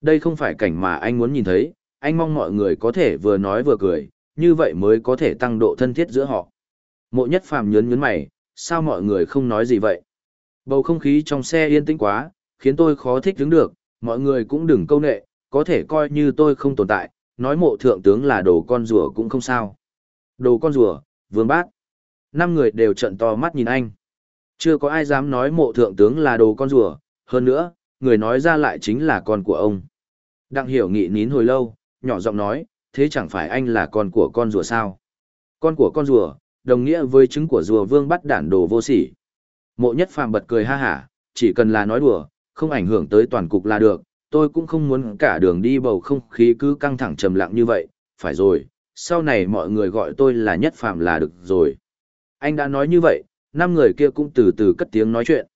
Đây không phải cảnh mà anh muốn nhìn thấy, anh mong mọi người có thể vừa nói vừa cười, như vậy mới có thể tăng độ thân thiết giữa họ. Mộ nhất phàm nhớn nhớn mày, sao mọi người không nói gì vậy? Bầu không khí trong xe yên tĩnh quá, khiến tôi khó thích đứng được, mọi người cũng đừng câu nệ, có thể coi như tôi không tồn tại, nói mộ thượng tướng là đồ con rùa cũng không sao. Đồ con rùa, vương bát. Năm người đều trận to mắt nhìn anh. Chưa có ai dám nói mộ thượng tướng là đồ con rùa, hơn nữa, người nói ra lại chính là con của ông. Đặng hiểu nghị nín hồi lâu, nhỏ giọng nói, thế chẳng phải anh là con của con rùa sao? Con của con rùa, đồng nghĩa với chứng của rùa vương bắt đản đồ vô sỉ. Mộ nhất phàm bật cười ha hả, chỉ cần là nói đùa, không ảnh hưởng tới toàn cục là được, tôi cũng không muốn cả đường đi bầu không khí cứ căng thẳng trầm lặng như vậy, phải rồi, sau này mọi người gọi tôi là nhất phàm là được rồi. Anh đã nói như vậy, năm người kia cũng từ từ cất tiếng nói chuyện.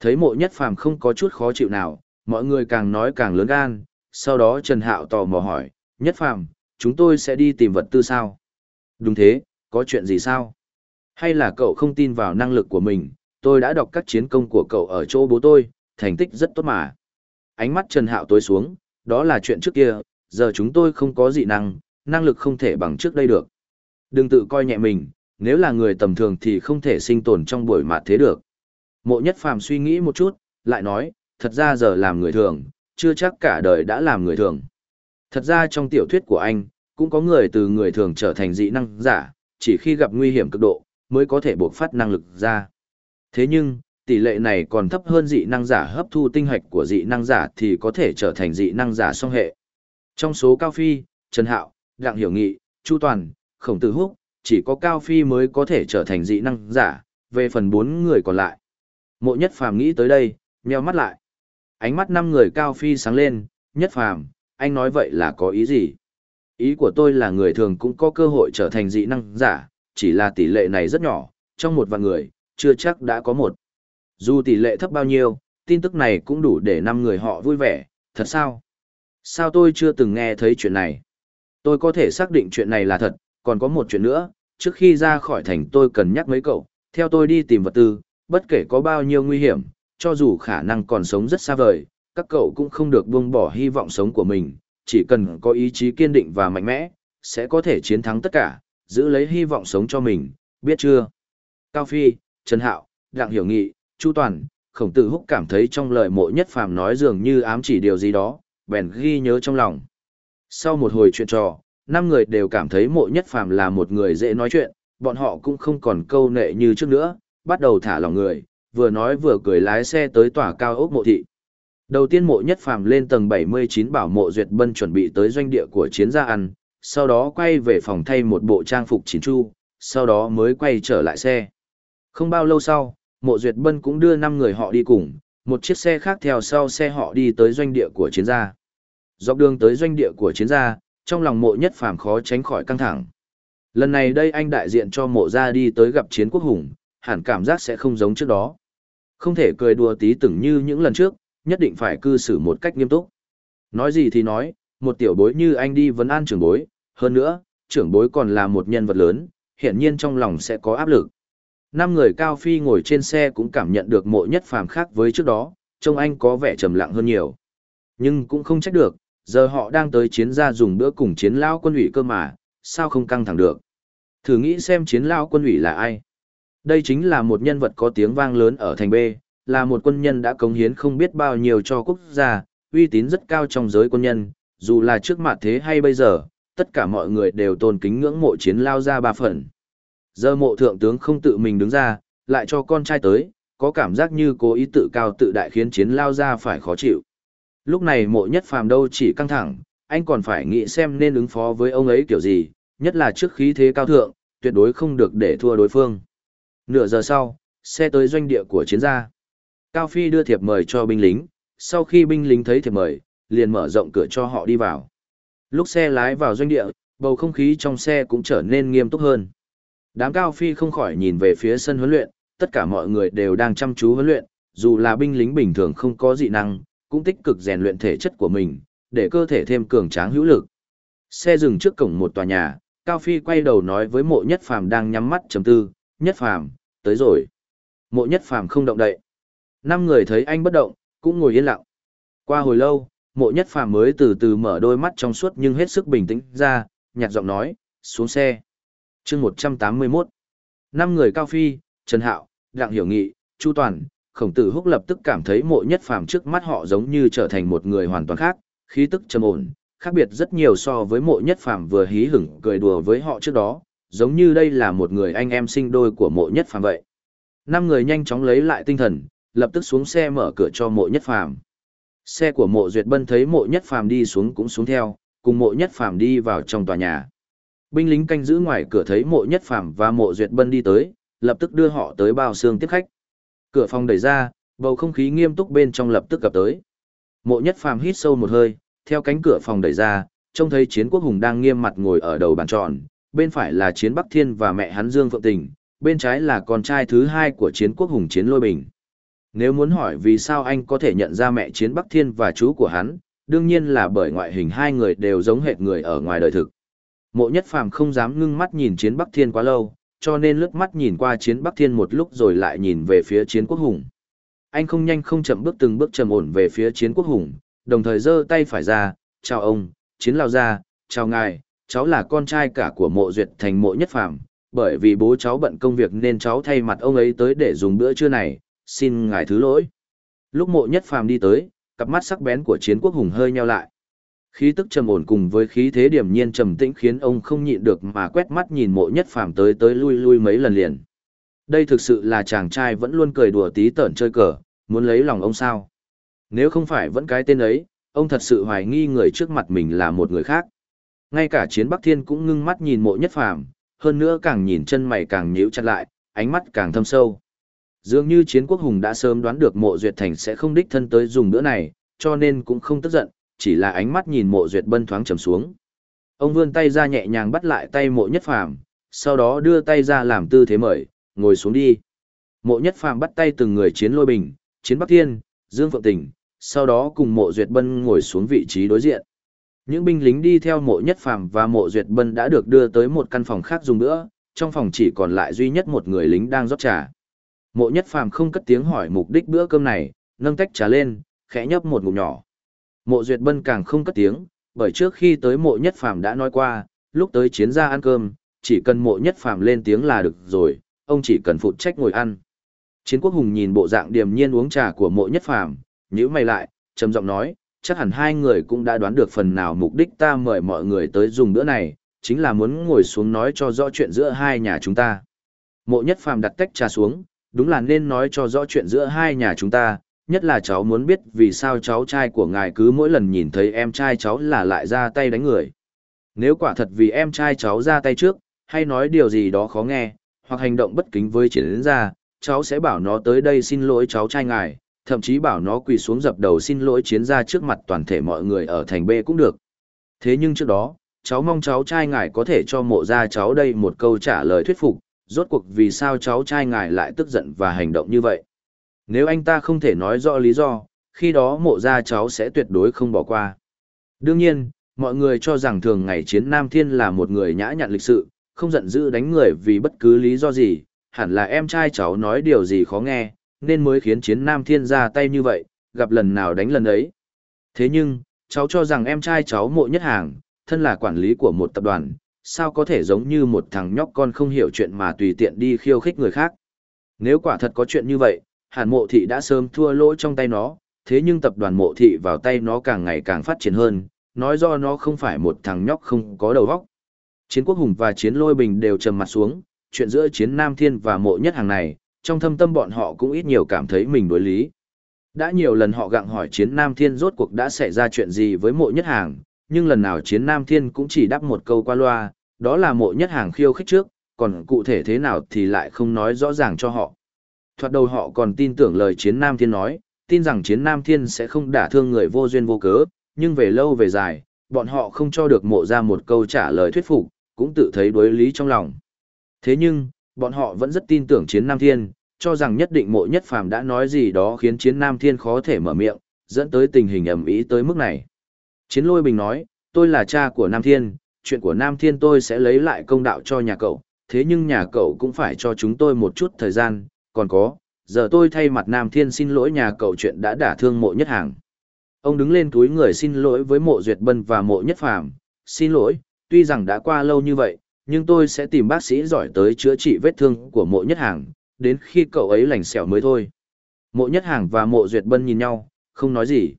Thấy mộ nhất phàm không có chút khó chịu nào, mọi người càng nói càng lớn gan, sau đó Trần Hạo tò mò hỏi, nhất phàm, chúng tôi sẽ đi tìm vật tư sao? Đúng thế, có chuyện gì sao? Hay là cậu không tin vào năng lực của mình, tôi đã đọc các chiến công của cậu ở chỗ bố tôi, thành tích rất tốt mà. Ánh mắt Trần Hạo tối xuống, đó là chuyện trước kia, giờ chúng tôi không có dị năng, năng lực không thể bằng trước đây được. Đừng tự coi nhẹ mình, nếu là người tầm thường thì không thể sinh tồn trong buổi mạt thế được. Mộ nhất phàm suy nghĩ một chút, lại nói, thật ra giờ làm người thường, chưa chắc cả đời đã làm người thường. Thật ra trong tiểu thuyết của anh, cũng có người từ người thường trở thành dị năng giả, chỉ khi gặp nguy hiểm cực độ, mới có thể buộc phát năng lực ra. Thế nhưng, tỷ lệ này còn thấp hơn dị năng giả hấp thu tinh hạch của dị năng giả thì có thể trở thành dị năng giả song hệ. Trong số Cao Phi, Trần Hạo, Đặng Hiểu Nghị, Chu Toàn, Khổng Tử Húc, chỉ có Cao Phi mới có thể trở thành dị năng giả, về phần bốn người còn lại. Mộ Nhất Phàm nghĩ tới đây, nheo mắt lại. Ánh mắt năm người Cao Phi sáng lên, Nhất Phàm, anh nói vậy là có ý gì? Ý của tôi là người thường cũng có cơ hội trở thành dị năng giả, chỉ là tỷ lệ này rất nhỏ, trong một vạn người, chưa chắc đã có một. Dù tỷ lệ thấp bao nhiêu, tin tức này cũng đủ để năm người họ vui vẻ, thật sao? Sao tôi chưa từng nghe thấy chuyện này? Tôi có thể xác định chuyện này là thật, còn có một chuyện nữa, trước khi ra khỏi thành tôi cần nhắc mấy cậu, theo tôi đi tìm vật tư, bất kể có bao nhiêu nguy hiểm, cho dù khả năng còn sống rất xa vời, các cậu cũng không được buông bỏ hy vọng sống của mình, chỉ cần có ý chí kiên định và mạnh mẽ, sẽ có thể chiến thắng tất cả, giữ lấy hy vọng sống cho mình, biết chưa? Cao Phi, Trần Hạo, Đặng Hiểu Nghị, Chu Toàn, Khổng Tử Húc cảm thấy trong lời mộ nhất phàm nói dường như ám chỉ điều gì đó, bèn ghi nhớ trong lòng. Sau một hồi chuyện trò, năm người đều cảm thấy mộ nhất phàm là một người dễ nói chuyện, bọn họ cũng không còn câu nệ như trước nữa, bắt đầu thả lòng người, vừa nói vừa cười lái xe tới tòa cao ốc mộ thị. Đầu tiên mộ nhất phàm lên tầng 79 bảo mộ duyệt bân chuẩn bị tới doanh địa của chiến gia ăn, sau đó quay về phòng thay một bộ trang phục chiến chu, sau đó mới quay trở lại xe. Không bao lâu sau, mộ duyệt bân cũng đưa 5 người họ đi cùng, một chiếc xe khác theo sau xe họ đi tới doanh địa của chiến gia. Dọc đường tới doanh địa của chiến gia, trong lòng mộ nhất phàm khó tránh khỏi căng thẳng. Lần này đây anh đại diện cho mộ gia đi tới gặp chiến quốc hùng, hẳn cảm giác sẽ không giống trước đó. Không thể cười đùa tí từng như những lần trước, nhất định phải cư xử một cách nghiêm túc. Nói gì thì nói, một tiểu bối như anh đi vấn an trưởng bối, hơn nữa, trưởng bối còn là một nhân vật lớn, hiện nhiên trong lòng sẽ có áp lực. Năm người cao phi ngồi trên xe cũng cảm nhận được mộ nhất phàm khác với trước đó, trông anh có vẻ trầm lặng hơn nhiều. Nhưng cũng không trách được, giờ họ đang tới chiến gia dùng bữa cùng chiến lao quân ủy cơ mà, sao không căng thẳng được. Thử nghĩ xem chiến lao quân ủy là ai. Đây chính là một nhân vật có tiếng vang lớn ở thành B, là một quân nhân đã cống hiến không biết bao nhiêu cho quốc gia, uy tín rất cao trong giới quân nhân, dù là trước mặt thế hay bây giờ, tất cả mọi người đều tôn kính ngưỡng mộ chiến lao ra ba phần. Giờ mộ thượng tướng không tự mình đứng ra, lại cho con trai tới, có cảm giác như cố ý tự cao tự đại khiến chiến lao ra phải khó chịu. Lúc này mộ nhất phàm đâu chỉ căng thẳng, anh còn phải nghĩ xem nên ứng phó với ông ấy kiểu gì, nhất là trước khí thế cao thượng, tuyệt đối không được để thua đối phương. Nửa giờ sau, xe tới doanh địa của chiến gia. Cao Phi đưa thiệp mời cho binh lính, sau khi binh lính thấy thiệp mời, liền mở rộng cửa cho họ đi vào. Lúc xe lái vào doanh địa, bầu không khí trong xe cũng trở nên nghiêm túc hơn. Đám Cao Phi không khỏi nhìn về phía sân huấn luyện, tất cả mọi người đều đang chăm chú huấn luyện, dù là binh lính bình thường không có dị năng, cũng tích cực rèn luyện thể chất của mình, để cơ thể thêm cường tráng hữu lực. Xe dừng trước cổng một tòa nhà, Cao Phi quay đầu nói với mộ nhất phàm đang nhắm mắt chấm tư, nhất phàm, tới rồi. Mộ nhất phàm không động đậy. Năm người thấy anh bất động, cũng ngồi yên lặng. Qua hồi lâu, mộ nhất phàm mới từ từ mở đôi mắt trong suốt nhưng hết sức bình tĩnh ra, nhạt giọng nói, xuống xe. chương 181. Năm người Cao Phi, Trần Hạo, Đặng Hiểu Nghị, Chu Toàn, Khổng Tử Húc lập tức cảm thấy mộ nhất phàm trước mắt họ giống như trở thành một người hoàn toàn khác, khí tức trầm ổn, khác biệt rất nhiều so với mộ nhất phàm vừa hí hửng cười đùa với họ trước đó, giống như đây là một người anh em sinh đôi của mộ nhất phàm vậy. Năm người nhanh chóng lấy lại tinh thần, lập tức xuống xe mở cửa cho mộ nhất phàm. Xe của mộ duyệt bân thấy mộ nhất phàm đi xuống cũng xuống theo, cùng mộ nhất phàm đi vào trong tòa nhà. Binh lính canh giữ ngoài cửa thấy mộ nhất phàm và mộ duyệt bân đi tới, lập tức đưa họ tới bao xương tiếp khách. Cửa phòng đẩy ra, bầu không khí nghiêm túc bên trong lập tức gặp tới. Mộ nhất phàm hít sâu một hơi, theo cánh cửa phòng đẩy ra, trông thấy chiến quốc hùng đang nghiêm mặt ngồi ở đầu bàn tròn, bên phải là chiến Bắc Thiên và mẹ hắn Dương Phượng Tình, bên trái là con trai thứ hai của chiến quốc hùng chiến lôi bình. Nếu muốn hỏi vì sao anh có thể nhận ra mẹ chiến Bắc Thiên và chú của hắn, đương nhiên là bởi ngoại hình hai người đều giống hệt người ở ngoài đời thực. Mộ nhất phàm không dám ngưng mắt nhìn chiến Bắc Thiên quá lâu, cho nên lướt mắt nhìn qua chiến Bắc Thiên một lúc rồi lại nhìn về phía chiến quốc hùng. Anh không nhanh không chậm bước từng bước trầm ổn về phía chiến quốc hùng, đồng thời giơ tay phải ra, chào ông, chiến lao gia, chào ngài, cháu là con trai cả của mộ duyệt thành mộ nhất phàm, bởi vì bố cháu bận công việc nên cháu thay mặt ông ấy tới để dùng bữa trưa này, xin ngài thứ lỗi. Lúc mộ nhất phàm đi tới, cặp mắt sắc bén của chiến quốc hùng hơi nheo lại. Khí tức trầm ổn cùng với khí thế điểm nhiên trầm tĩnh khiến ông không nhịn được mà quét mắt nhìn mộ nhất phàm tới tới lui lui mấy lần liền. Đây thực sự là chàng trai vẫn luôn cười đùa tí tởn chơi cờ, muốn lấy lòng ông sao. Nếu không phải vẫn cái tên ấy, ông thật sự hoài nghi người trước mặt mình là một người khác. Ngay cả chiến Bắc Thiên cũng ngưng mắt nhìn mộ nhất phàm, hơn nữa càng nhìn chân mày càng nhíu chặt lại, ánh mắt càng thâm sâu. Dường như chiến quốc hùng đã sớm đoán được mộ duyệt thành sẽ không đích thân tới dùng bữa này, cho nên cũng không tức giận, chỉ là ánh mắt nhìn mộ duyệt bân thoáng trầm xuống. Ông vươn tay ra nhẹ nhàng bắt lại tay mộ nhất phàm, sau đó đưa tay ra làm tư thế mời, ngồi xuống đi. Mộ nhất phàm bắt tay từng người chiến lôi bình, chiến bắc thiên, dương phượng tình, sau đó cùng mộ duyệt bân ngồi xuống vị trí đối diện. Những binh lính đi theo mộ nhất phàm và mộ duyệt bân đã được đưa tới một căn phòng khác dùng nữa, trong phòng chỉ còn lại duy nhất một người lính đang rót trà. Mộ nhất phàm không cất tiếng hỏi mục đích bữa cơm này, nâng tách trà lên, khẽ nhấp một ngụm nhỏ. Mộ duyệt bân càng không cất tiếng, bởi trước khi tới mộ nhất phàm đã nói qua, lúc tới chiến gia ăn cơm, chỉ cần mộ nhất phàm lên tiếng là được rồi, ông chỉ cần phụ trách ngồi ăn. Chiến quốc hùng nhìn bộ dạng điềm nhiên uống trà của mộ nhất phàm, nhíu mày lại, trầm giọng nói, chắc hẳn hai người cũng đã đoán được phần nào mục đích ta mời mọi người tới dùng bữa này, chính là muốn ngồi xuống nói cho rõ chuyện giữa hai nhà chúng ta. Mộ nhất phàm đặt tách trà xuống, đúng là nên nói cho rõ chuyện giữa hai nhà chúng ta, nhất là cháu muốn biết vì sao cháu trai của ngài cứ mỗi lần nhìn thấy em trai cháu là lại ra tay đánh người. Nếu quả thật vì em trai cháu ra tay trước, hay nói điều gì đó khó nghe, hoặc hành động bất kính với chiến gia, cháu sẽ bảo nó tới đây xin lỗi cháu trai ngài, thậm chí bảo nó quỳ xuống dập đầu xin lỗi chiến gia trước mặt toàn thể mọi người ở thành B cũng được. Thế nhưng trước đó, cháu mong cháu trai ngài có thể cho mộ ra cháu đây một câu trả lời thuyết phục, rốt cuộc vì sao cháu trai ngài lại tức giận và hành động như vậy. Nếu anh ta không thể nói rõ lý do, khi đó mộ ra cháu sẽ tuyệt đối không bỏ qua. Đương nhiên, mọi người cho rằng thường ngày chiến Nam Thiên là một người nhã nhặn lịch sự, không giận dữ đánh người vì bất cứ lý do gì, hẳn là em trai cháu nói điều gì khó nghe, nên mới khiến chiến Nam Thiên ra tay như vậy, gặp lần nào đánh lần ấy. Thế nhưng, cháu cho rằng em trai cháu mộ nhất hàng, thân là quản lý của một tập đoàn, sao có thể giống như một thằng nhóc con không hiểu chuyện mà tùy tiện đi khiêu khích người khác. Nếu quả thật có chuyện như vậy, hàn mộ thị đã sớm thua lỗ trong tay nó, thế nhưng tập đoàn mộ thị vào tay nó càng ngày càng phát triển hơn, nói do nó không phải một thằng nhóc không có đầu óc. Chiến quốc hùng và chiến lôi bình đều trầm mặt xuống, chuyện giữa chiến Nam Thiên và mộ nhất hàng này, trong thâm tâm bọn họ cũng ít nhiều cảm thấy mình đối lý. Đã nhiều lần họ gặng hỏi chiến Nam Thiên rốt cuộc đã xảy ra chuyện gì với mộ nhất hàng, nhưng lần nào chiến Nam Thiên cũng chỉ đáp một câu qua loa, đó là mộ nhất hàng khiêu khích trước, còn cụ thể thế nào thì lại không nói rõ ràng cho họ. Thoạt đầu họ còn tin tưởng lời chiến Nam Thiên nói, tin rằng chiến Nam Thiên sẽ không đả thương người vô duyên vô cớ, nhưng về lâu về dài, bọn họ không cho được mộ ra một câu trả lời thuyết phục, cũng tự thấy đối lý trong lòng. Thế nhưng, bọn họ vẫn rất tin tưởng chiến Nam Thiên, cho rằng nhất định mộ nhất phàm đã nói gì đó khiến chiến Nam Thiên khó thể mở miệng, dẫn tới tình hình ẩm ý tới mức này. Chiến lôi bình nói, tôi là cha của Nam Thiên, chuyện của Nam Thiên tôi sẽ lấy lại công đạo cho nhà cậu, thế nhưng nhà cậu cũng phải cho chúng tôi một chút thời gian, còn có, giờ tôi thay mặt Nam Thiên xin lỗi nhà cậu chuyện đã đả thương mộ nhất hàng. Ông đứng lên túi người xin lỗi với mộ duyệt bân và mộ nhất phàm, xin lỗi, tuy rằng đã qua lâu như vậy, nhưng tôi sẽ tìm bác sĩ giỏi tới chữa trị vết thương của mộ nhất hàng, đến khi cậu ấy lành xẻo mới thôi. Mộ nhất hàng và mộ duyệt bân nhìn nhau, không nói gì.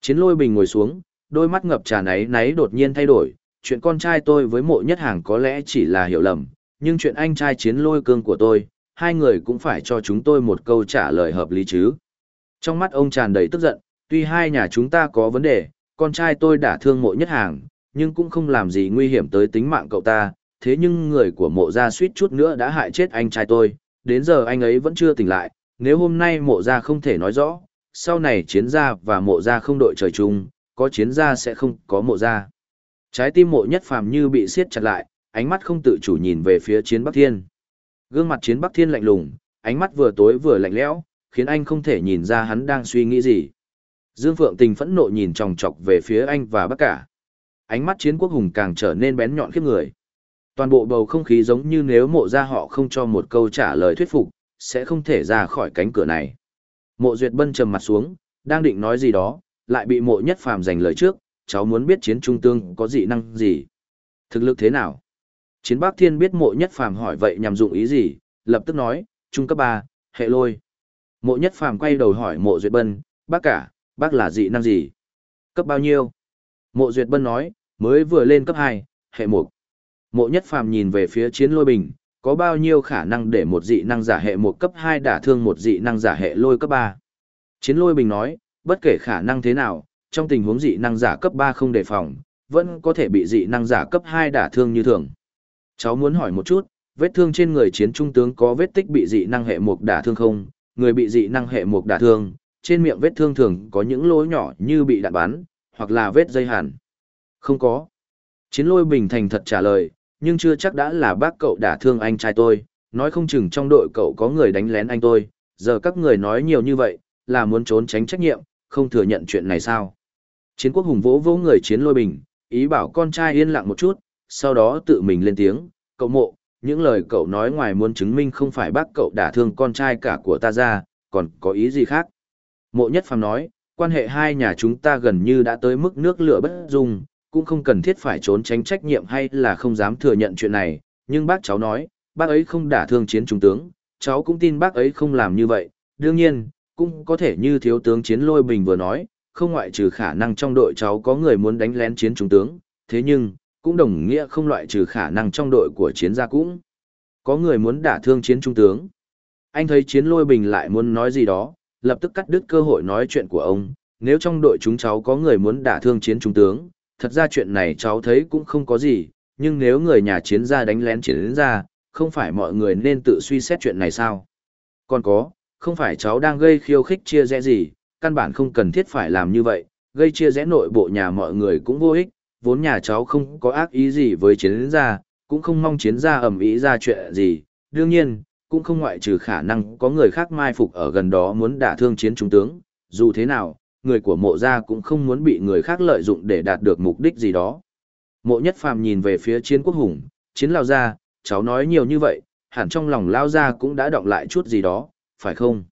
Chiến lôi bình ngồi xuống, đôi mắt ngập trà náy náy đột nhiên thay đổi, chuyện con trai tôi với mộ nhất hàng có lẽ chỉ là hiểu lầm, nhưng chuyện anh trai chiến lôi cương của tôi, hai người cũng phải cho chúng tôi một câu trả lời hợp lý chứ. Trong mắt ông tràn đầy tức giận, tuy hai nhà chúng ta có vấn đề, con trai tôi đã thương mộ nhất hàng, nhưng cũng không làm gì nguy hiểm tới tính mạng cậu ta, thế nhưng người của mộ gia suýt chút nữa đã hại chết anh trai tôi, đến giờ anh ấy vẫn chưa tỉnh lại, nếu hôm nay mộ gia không thể nói rõ, sau này chiến gia và mộ gia không đội trời chung, có chiến gia sẽ không có mộ gia. Trái tim mộ nhất phàm như bị siết chặt lại, ánh mắt không tự chủ nhìn về phía chiến Bắc Thiên. Gương mặt chiến Bắc Thiên lạnh lùng, ánh mắt vừa tối vừa lạnh lẽo, khiến anh không thể nhìn ra hắn đang suy nghĩ gì. Dương Phượng Tình phẫn nộ nhìn chòng chọc về phía anh và Bắc Cả. Ánh mắt chiến quốc hùng càng trở nên bén nhọn khiếp người. Toàn bộ bầu không khí giống như nếu mộ ra họ không cho một câu trả lời thuyết phục, sẽ không thể ra khỏi cánh cửa này. Mộ Duyệt Bân trầm mặt xuống, đang định nói gì đó, lại bị mộ nhất phàm giành lời trước, cháu muốn biết chiến trung tương có dị năng gì. Thực lực thế nào? Chiến bác Thiên biết mộ nhất phàm hỏi vậy nhằm dụng ý gì, lập tức nói, trung cấp 3, hệ lôi. Mộ nhất phàm quay đầu hỏi mộ Duyệt Bân, bác cả, bác là dị năng gì? Cấp bao nhiêu? Mộ Duyệt Bân nói, mới vừa lên cấp 2, hệ 1. Mộ nhất phàm nhìn về phía chiến lôi bình, có bao nhiêu khả năng để một dị năng giả hệ một cấp 2 đả thương một dị năng giả hệ lôi cấp 3? Chiến lôi bình nói, bất kể khả năng thế nào, trong tình huống dị năng giả cấp 3 không đề phòng, vẫn có thể bị dị năng giả cấp 2 đả thương như thường. Cháu muốn hỏi một chút, vết thương trên người chiến trung tướng có vết tích bị dị năng hệ mục đả thương không? Người bị dị năng hệ mục đả thương, trên miệng vết thương thường có những lỗ nhỏ như bị đạn bắn, hoặc là vết dây hàn. Không có. Chiến lôi bình thành thật trả lời, nhưng chưa chắc đã là bác cậu đả thương anh trai tôi, nói không chừng trong đội cậu có người đánh lén anh tôi, giờ các người nói nhiều như vậy, là muốn trốn tránh trách nhiệm, không thừa nhận chuyện này sao. Chiến quốc hùng vỗ vỗ người chiến lôi bình, ý bảo con trai yên lặng một chút, sau đó tự mình lên tiếng, cậu mộ, những lời cậu nói ngoài muốn chứng minh không phải bác cậu đả thương con trai cả của ta ra, còn có ý gì khác. Mộ nhất phàm nói, quan hệ hai nhà chúng ta gần như đã tới mức nước lửa bất dung, cũng không cần thiết phải trốn tránh trách nhiệm hay là không dám thừa nhận chuyện này, nhưng bác cháu nói, bác ấy không đả thương chiến trung tướng, cháu cũng tin bác ấy không làm như vậy, đương nhiên, cũng có thể như thiếu tướng chiến lôi bình vừa nói, không ngoại trừ khả năng trong đội cháu có người muốn đánh lén chiến trung tướng, thế nhưng, cũng đồng nghĩa không loại trừ khả năng trong đội của chiến gia cũng. Có người muốn đả thương chiến trung tướng. Anh thấy chiến lôi bình lại muốn nói gì đó, lập tức cắt đứt cơ hội nói chuyện của ông, nếu trong đội chúng cháu có người muốn đả thương chiến trung tướng, thật ra chuyện này cháu thấy cũng không có gì, nhưng nếu người nhà chiến gia đánh lén chiến gia, không phải mọi người nên tự suy xét chuyện này sao? Còn có, không phải cháu đang gây khiêu khích chia rẽ gì, căn bản không cần thiết phải làm như vậy, gây chia rẽ nội bộ nhà mọi người cũng vô ích, vốn nhà cháu không có ác ý gì với chiến gia, cũng không mong chiến gia ầm ĩ ra chuyện gì, đương nhiên, cũng không ngoại trừ khả năng có người khác mai phục ở gần đó muốn đả thương chiến trung tướng, dù thế nào, người của mộ gia cũng không muốn bị người khác lợi dụng để đạt được mục đích gì đó. Mộ nhất phàm nhìn về phía chiến quốc hùng, chiến lao gia, cháu nói nhiều như vậy, hẳn trong lòng lao gia cũng đã động lại chút gì đó, phải không?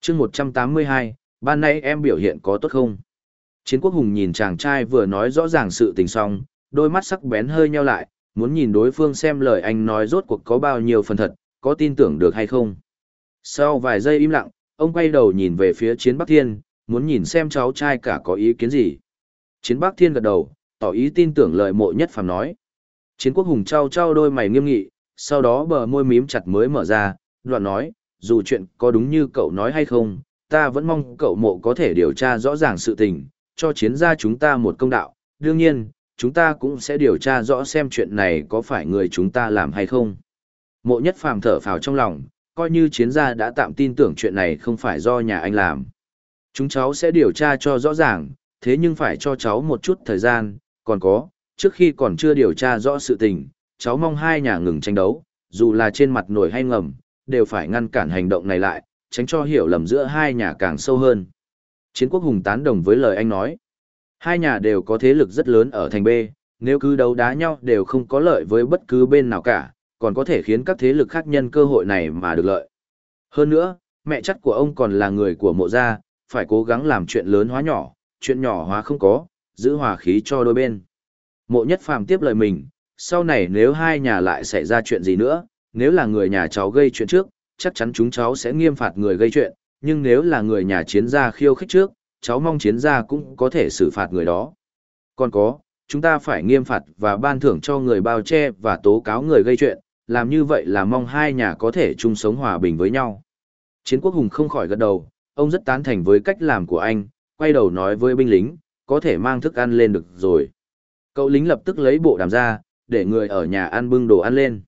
chương 182, ban nay em biểu hiện có tốt không? Chiến quốc hùng nhìn chàng trai vừa nói rõ ràng sự tình xong, đôi mắt sắc bén hơi nheo lại, muốn nhìn đối phương xem lời anh nói rốt cuộc có bao nhiêu phần thật, có tin tưởng được hay không. Sau vài giây im lặng, ông quay đầu nhìn về phía chiến Bắc Thiên, muốn nhìn xem cháu trai cả có ý kiến gì. Chiến Bắc Thiên gật đầu, tỏ ý tin tưởng lời mộ nhất phàm nói. Chiến quốc hùng trao trao đôi mày nghiêm nghị, sau đó bờ môi mím chặt mới mở ra, đoạn nói, dù chuyện có đúng như cậu nói hay không, ta vẫn mong cậu mộ có thể điều tra rõ ràng sự tình, cho chiến gia chúng ta một công đạo. Đương nhiên, chúng ta cũng sẽ điều tra rõ xem chuyện này có phải người chúng ta làm hay không. Mộ nhất phàm thở phào trong lòng, coi như chiến gia đã tạm tin tưởng chuyện này không phải do nhà anh làm. Chúng cháu sẽ điều tra cho rõ ràng, thế nhưng phải cho cháu một chút thời gian, còn có, trước khi còn chưa điều tra rõ sự tình, cháu mong hai nhà ngừng tranh đấu, dù là trên mặt nổi hay ngầm, đều phải ngăn cản hành động này lại, tránh cho hiểu lầm giữa hai nhà càng sâu hơn. Chiến quốc hùng tán đồng với lời anh nói. Hai nhà đều có thế lực rất lớn ở thành B, nếu cứ đấu đá nhau đều không có lợi với bất cứ bên nào cả, còn có thể khiến các thế lực khác nhân cơ hội này mà được lợi. Hơn nữa, mẹ chắc của ông còn là người của mộ gia, phải cố gắng làm chuyện lớn hóa nhỏ, chuyện nhỏ hóa không có, giữ hòa khí cho đôi bên. Mộ nhất phàm tiếp lời mình, sau này nếu hai nhà lại xảy ra chuyện gì nữa, nếu là người nhà cháu gây chuyện trước, chắc chắn chúng cháu sẽ nghiêm phạt người gây chuyện, nhưng nếu là người nhà chiến gia khiêu khích trước, cháu mong chiến gia cũng có thể xử phạt người đó. Còn có, chúng ta phải nghiêm phạt và ban thưởng cho người bao che và tố cáo người gây chuyện, làm như vậy là mong hai nhà có thể chung sống hòa bình với nhau. Chiến quốc hùng không khỏi gật đầu, ông rất tán thành với cách làm của anh, quay đầu nói với binh lính, có thể mang thức ăn lên được rồi. Cậu lính lập tức lấy bộ đàm ra, để người ở nhà ăn bưng đồ ăn lên.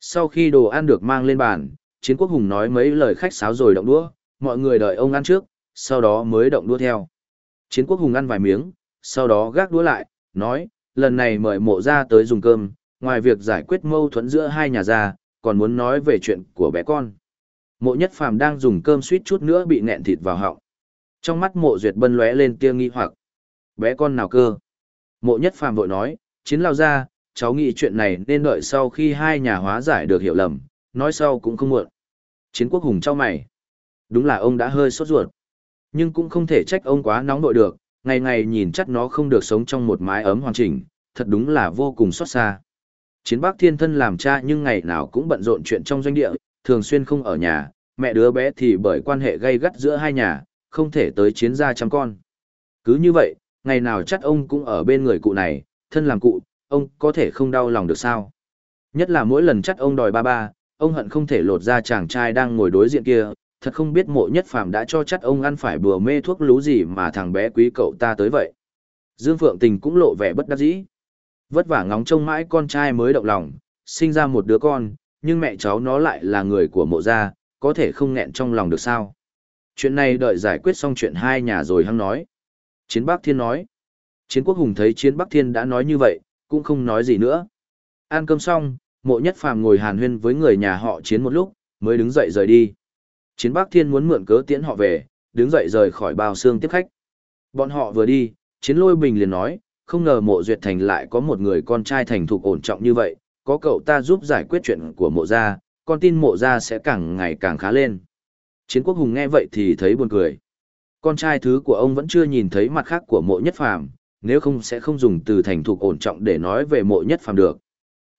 Sau khi đồ ăn được mang lên bàn, chiến quốc hùng nói mấy lời khách sáo rồi động đũa, mọi người đợi ông ăn trước, sau đó mới động đũa theo. Chiến quốc hùng ăn vài miếng, sau đó gác đũa lại, nói, lần này mời mộ ra tới dùng cơm, ngoài việc giải quyết mâu thuẫn giữa hai nhà ra, còn muốn nói về chuyện của bé con. Mộ nhất phàm đang dùng cơm suýt chút nữa bị nẹn thịt vào họng. Trong mắt mộ duyệt bân lóe lên tia nghi hoặc. Bé con nào cơ? Mộ nhất phàm vội nói, chiến lao ra, cháu nghĩ chuyện này nên đợi sau khi hai nhà hóa giải được hiểu lầm, nói sau cũng không muộn. Chiến quốc hùng trao mày. Đúng là ông đã hơi sốt ruột. Nhưng cũng không thể trách ông quá nóng nội được, ngày ngày nhìn chắc nó không được sống trong một mái ấm hoàn chỉnh, thật đúng là vô cùng xót xa. Chiến bác thiên thân làm cha nhưng ngày nào cũng bận rộn chuyện trong doanh địa, thường xuyên không ở nhà, mẹ đứa bé thì bởi quan hệ gây gắt giữa hai nhà, không thể tới chiến gia chăm con. Cứ như vậy, ngày nào chắc ông cũng ở bên người cụ này, thân làm cụ, ông có thể không đau lòng được sao. Nhất là mỗi lần chắc ông đòi ba ba, ông hận không thể lột ra chàng trai đang ngồi đối diện kia, thật không biết mộ nhất phàm đã cho chắc ông ăn phải bừa mê thuốc lú gì mà thằng bé quý cậu ta tới vậy. Dương Phượng Tình cũng lộ vẻ bất đắc dĩ. Vất vả ngóng trông mãi con trai mới động lòng, sinh ra một đứa con, nhưng mẹ cháu nó lại là người của mộ gia, có thể không nghẹn trong lòng được sao. Chuyện này đợi giải quyết xong chuyện hai nhà rồi hăng nói. Chiến Bắc Thiên nói. Chiến Quốc Hùng thấy Chiến Bắc Thiên đã nói như vậy, cũng không nói gì nữa. Ăn cơm xong, mộ nhất phàm ngồi hàn huyên với người nhà họ Chiến một lúc, mới đứng dậy rời đi. Chiến Bắc Thiên muốn mượn cớ tiễn họ về, đứng dậy rời khỏi bao xương tiếp khách. Bọn họ vừa đi, Chiến Lôi Bình liền nói, không ngờ mộ duyệt thành lại có một người con trai thành thục ổn trọng như vậy, có cậu ta giúp giải quyết chuyện của mộ gia, con tin mộ gia sẽ càng ngày càng khá lên. Chiến quốc hùng nghe vậy thì thấy buồn cười. Con trai thứ của ông vẫn chưa nhìn thấy mặt khác của mộ nhất phàm, nếu không sẽ không dùng từ thành thục ổn trọng để nói về mộ nhất phàm được.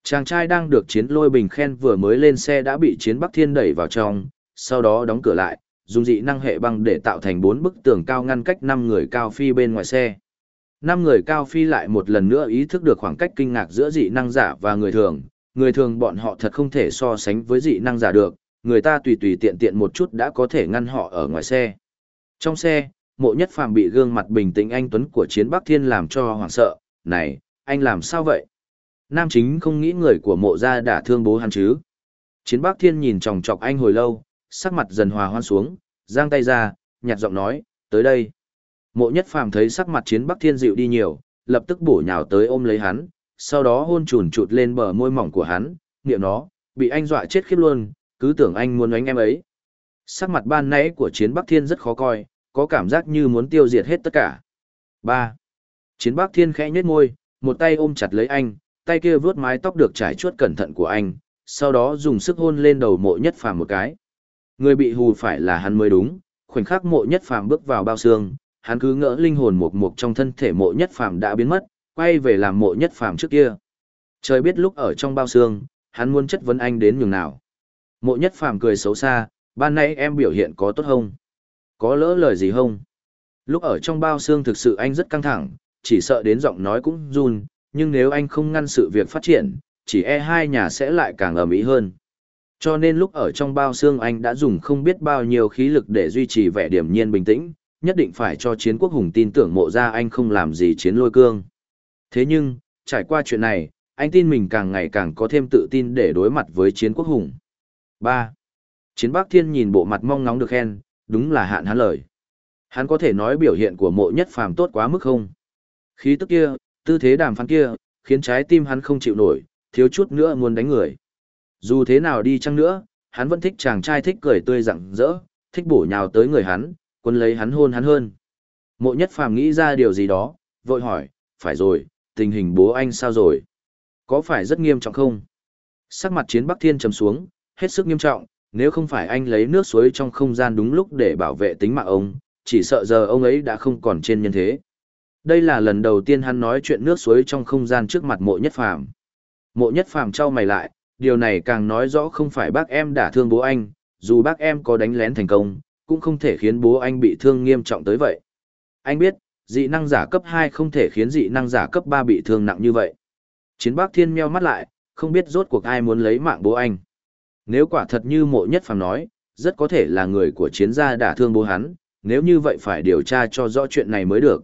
Chàng trai đang được chiến lôi bình khen vừa mới lên xe đã bị chiến Bắc Thiên đẩy vào trong, sau đó đóng cửa lại, dùng dị năng hệ băng để tạo thành bốn bức tường cao ngăn cách năm người cao phi bên ngoài xe. Năm người cao phi lại một lần nữa ý thức được khoảng cách kinh ngạc giữa dị năng giả và người thường, người thường bọn họ thật không thể so sánh với dị năng giả được, người ta tùy tùy tiện tiện một chút đã có thể ngăn họ ở ngoài xe. Trong xe, mộ nhất phàm bị gương mặt bình tĩnh anh Tuấn của chiến Bắc Thiên làm cho hoảng sợ, này, anh làm sao vậy? Nam chính không nghĩ người của mộ gia đã thương bố hắn chứ. Chiến Bắc Thiên nhìn chòng chọc anh hồi lâu, sắc mặt dần hòa hoan xuống, giang tay ra, nhạt giọng nói, tới đây. Mộ nhất phàm thấy sắc mặt chiến Bắc Thiên dịu đi nhiều, lập tức bổ nhào tới ôm lấy hắn, sau đó hôn chùn chụt lên bờ môi mỏng của hắn, niệm nó, bị anh dọa chết khiếp luôn, cứ tưởng anh muốn đánh em ấy. Sắc mặt ban nãy của chiến Bắc Thiên rất khó coi, có cảm giác như muốn tiêu diệt hết tất cả. 3. Chiến bác Thiên khẽ nhếch môi, một tay ôm chặt lấy anh, tay kia vướt mái tóc được trải chuốt cẩn thận của anh, sau đó dùng sức hôn lên đầu mộ nhất phàm một cái. Người bị hù phải là hắn mới đúng, khoảnh khắc mộ nhất phàm bước vào bao xương, hắn cứ ngỡ linh hồn mục mục trong thân thể mộ nhất phàm đã biến mất, quay về làm mộ nhất phàm trước kia. Trời biết lúc ở trong bao xương, hắn muốn chất vấn anh đến nhường nào. Mộ nhất phàm cười xấu xa, ban nay em biểu hiện có tốt không? Có lỡ lời gì không? Lúc ở trong bao xương thực sự anh rất căng thẳng, chỉ sợ đến giọng nói cũng run, nhưng nếu anh không ngăn sự việc phát triển, chỉ e hai nhà sẽ lại càng ầm ĩ hơn. Cho nên lúc ở trong bao xương anh đã dùng không biết bao nhiêu khí lực để duy trì vẻ điểm nhiên bình tĩnh, nhất định phải cho chiến quốc hùng tin tưởng mộ ra anh không làm gì chiến lôi cương. Thế nhưng, trải qua chuyện này, anh tin mình càng ngày càng có thêm tự tin để đối mặt với chiến quốc hùng. 3. Chiến Bắc Thiên nhìn bộ mặt mong ngóng được khen, đúng là hạn hắn lời. Hắn có thể nói biểu hiện của mộ nhất phàm tốt quá mức không? Khí tức kia, tư thế đàm phán kia, khiến trái tim hắn không chịu nổi, thiếu chút nữa muốn đánh người. Dù thế nào đi chăng nữa, hắn vẫn thích chàng trai thích cười tươi rạng rỡ, thích bổ nhào tới người hắn, quân lấy hắn hôn hắn hơn. Mộ nhất phàm nghĩ ra điều gì đó, vội hỏi, phải rồi, tình hình bố anh sao rồi? Có phải rất nghiêm trọng không? Sắc mặt chiến Bắc Thiên trầm xuống, hết sức nghiêm trọng, nếu không phải anh lấy nước suối trong không gian đúng lúc để bảo vệ tính mạng ông, chỉ sợ giờ ông ấy đã không còn trên nhân thế. Đây là lần đầu tiên hắn nói chuyện nước suối trong không gian trước mặt mộ nhất phàm. Mộ nhất phàm trao mày lại, điều này càng nói rõ không phải bác em đã thương bố anh, dù bác em có đánh lén thành công, cũng không thể khiến bố anh bị thương nghiêm trọng tới vậy. Anh biết, dị năng giả cấp 2 không thể khiến dị năng giả cấp 3 bị thương nặng như vậy. Chiến bác thiên meo mắt lại, không biết rốt cuộc ai muốn lấy mạng bố anh. Nếu quả thật như mộ nhất phàm nói, rất có thể là người của chiến gia đã thương bố hắn, nếu như vậy phải điều tra cho rõ chuyện này mới được.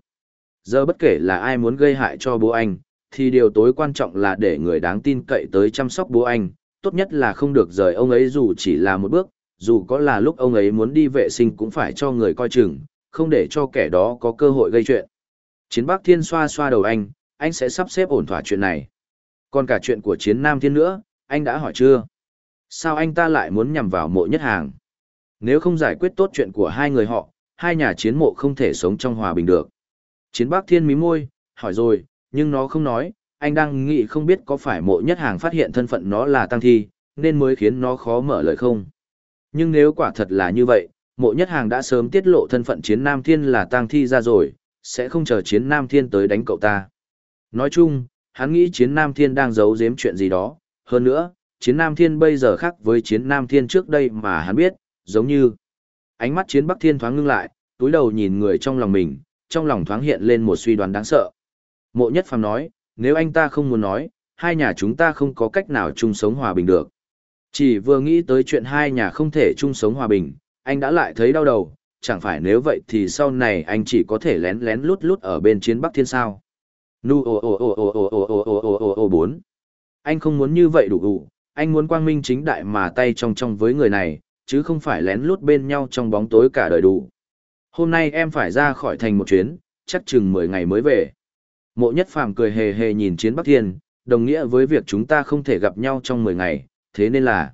Giờ bất kể là ai muốn gây hại cho bố anh, thì điều tối quan trọng là để người đáng tin cậy tới chăm sóc bố anh, tốt nhất là không được rời ông ấy dù chỉ là một bước, dù có là lúc ông ấy muốn đi vệ sinh cũng phải cho người coi chừng, không để cho kẻ đó có cơ hội gây chuyện. Chiến Bắc Thiên xoa xoa đầu anh, anh sẽ sắp xếp ổn thỏa chuyện này. Còn cả chuyện của chiến Nam Thiên nữa, anh đã hỏi chưa? Sao anh ta lại muốn nhằm vào mộ nhất hàng? Nếu không giải quyết tốt chuyện của hai người họ, hai nhà chiến mộ không thể sống trong hòa bình được. Chiến Bắc Thiên mí môi, hỏi rồi, nhưng nó không nói, anh đang nghĩ không biết có phải mộ nhất hàng phát hiện thân phận nó là tăng thi, nên mới khiến nó khó mở lời không. Nhưng nếu quả thật là như vậy, mộ nhất hàng đã sớm tiết lộ thân phận chiến Nam Thiên là tăng thi ra rồi, sẽ không chờ chiến Nam Thiên tới đánh cậu ta. Nói chung, hắn nghĩ chiến Nam Thiên đang giấu giếm chuyện gì đó, hơn nữa, chiến Nam Thiên bây giờ khác với chiến Nam Thiên trước đây mà hắn biết, giống như ánh mắt chiến Bắc Thiên thoáng ngưng lại, túi đầu nhìn người trong lòng mình, trong lòng thoáng hiện lên một suy đoán đáng sợ. Mộ Nhất Phàm nói, nếu anh ta không muốn nói, hai nhà chúng ta không có cách nào chung sống hòa bình được. Chỉ vừa nghĩ tới chuyện hai nhà không thể chung sống hòa bình, anh đã lại thấy đau đầu, chẳng phải nếu vậy thì sau này anh chỉ có thể lén lén lút lút ở bên chiến Bắc Thiên sao. Nu ồ ồ ồ ồ ồ ồ ồ ồ ồ ồ ồ bốn. Anh không muốn như vậy đủ đủ, anh muốn quang minh chính đại mà tay trong trong với người này, chứ không phải lén lút bên nhau trong bóng tối cả đời đủ. Hôm nay em phải ra khỏi thành một chuyến, chắc chừng 10 ngày mới về. Mộ nhất phàm cười hề hề nhìn chiến Bắc Thiên, đồng nghĩa với việc chúng ta không thể gặp nhau trong 10 ngày, thế nên là...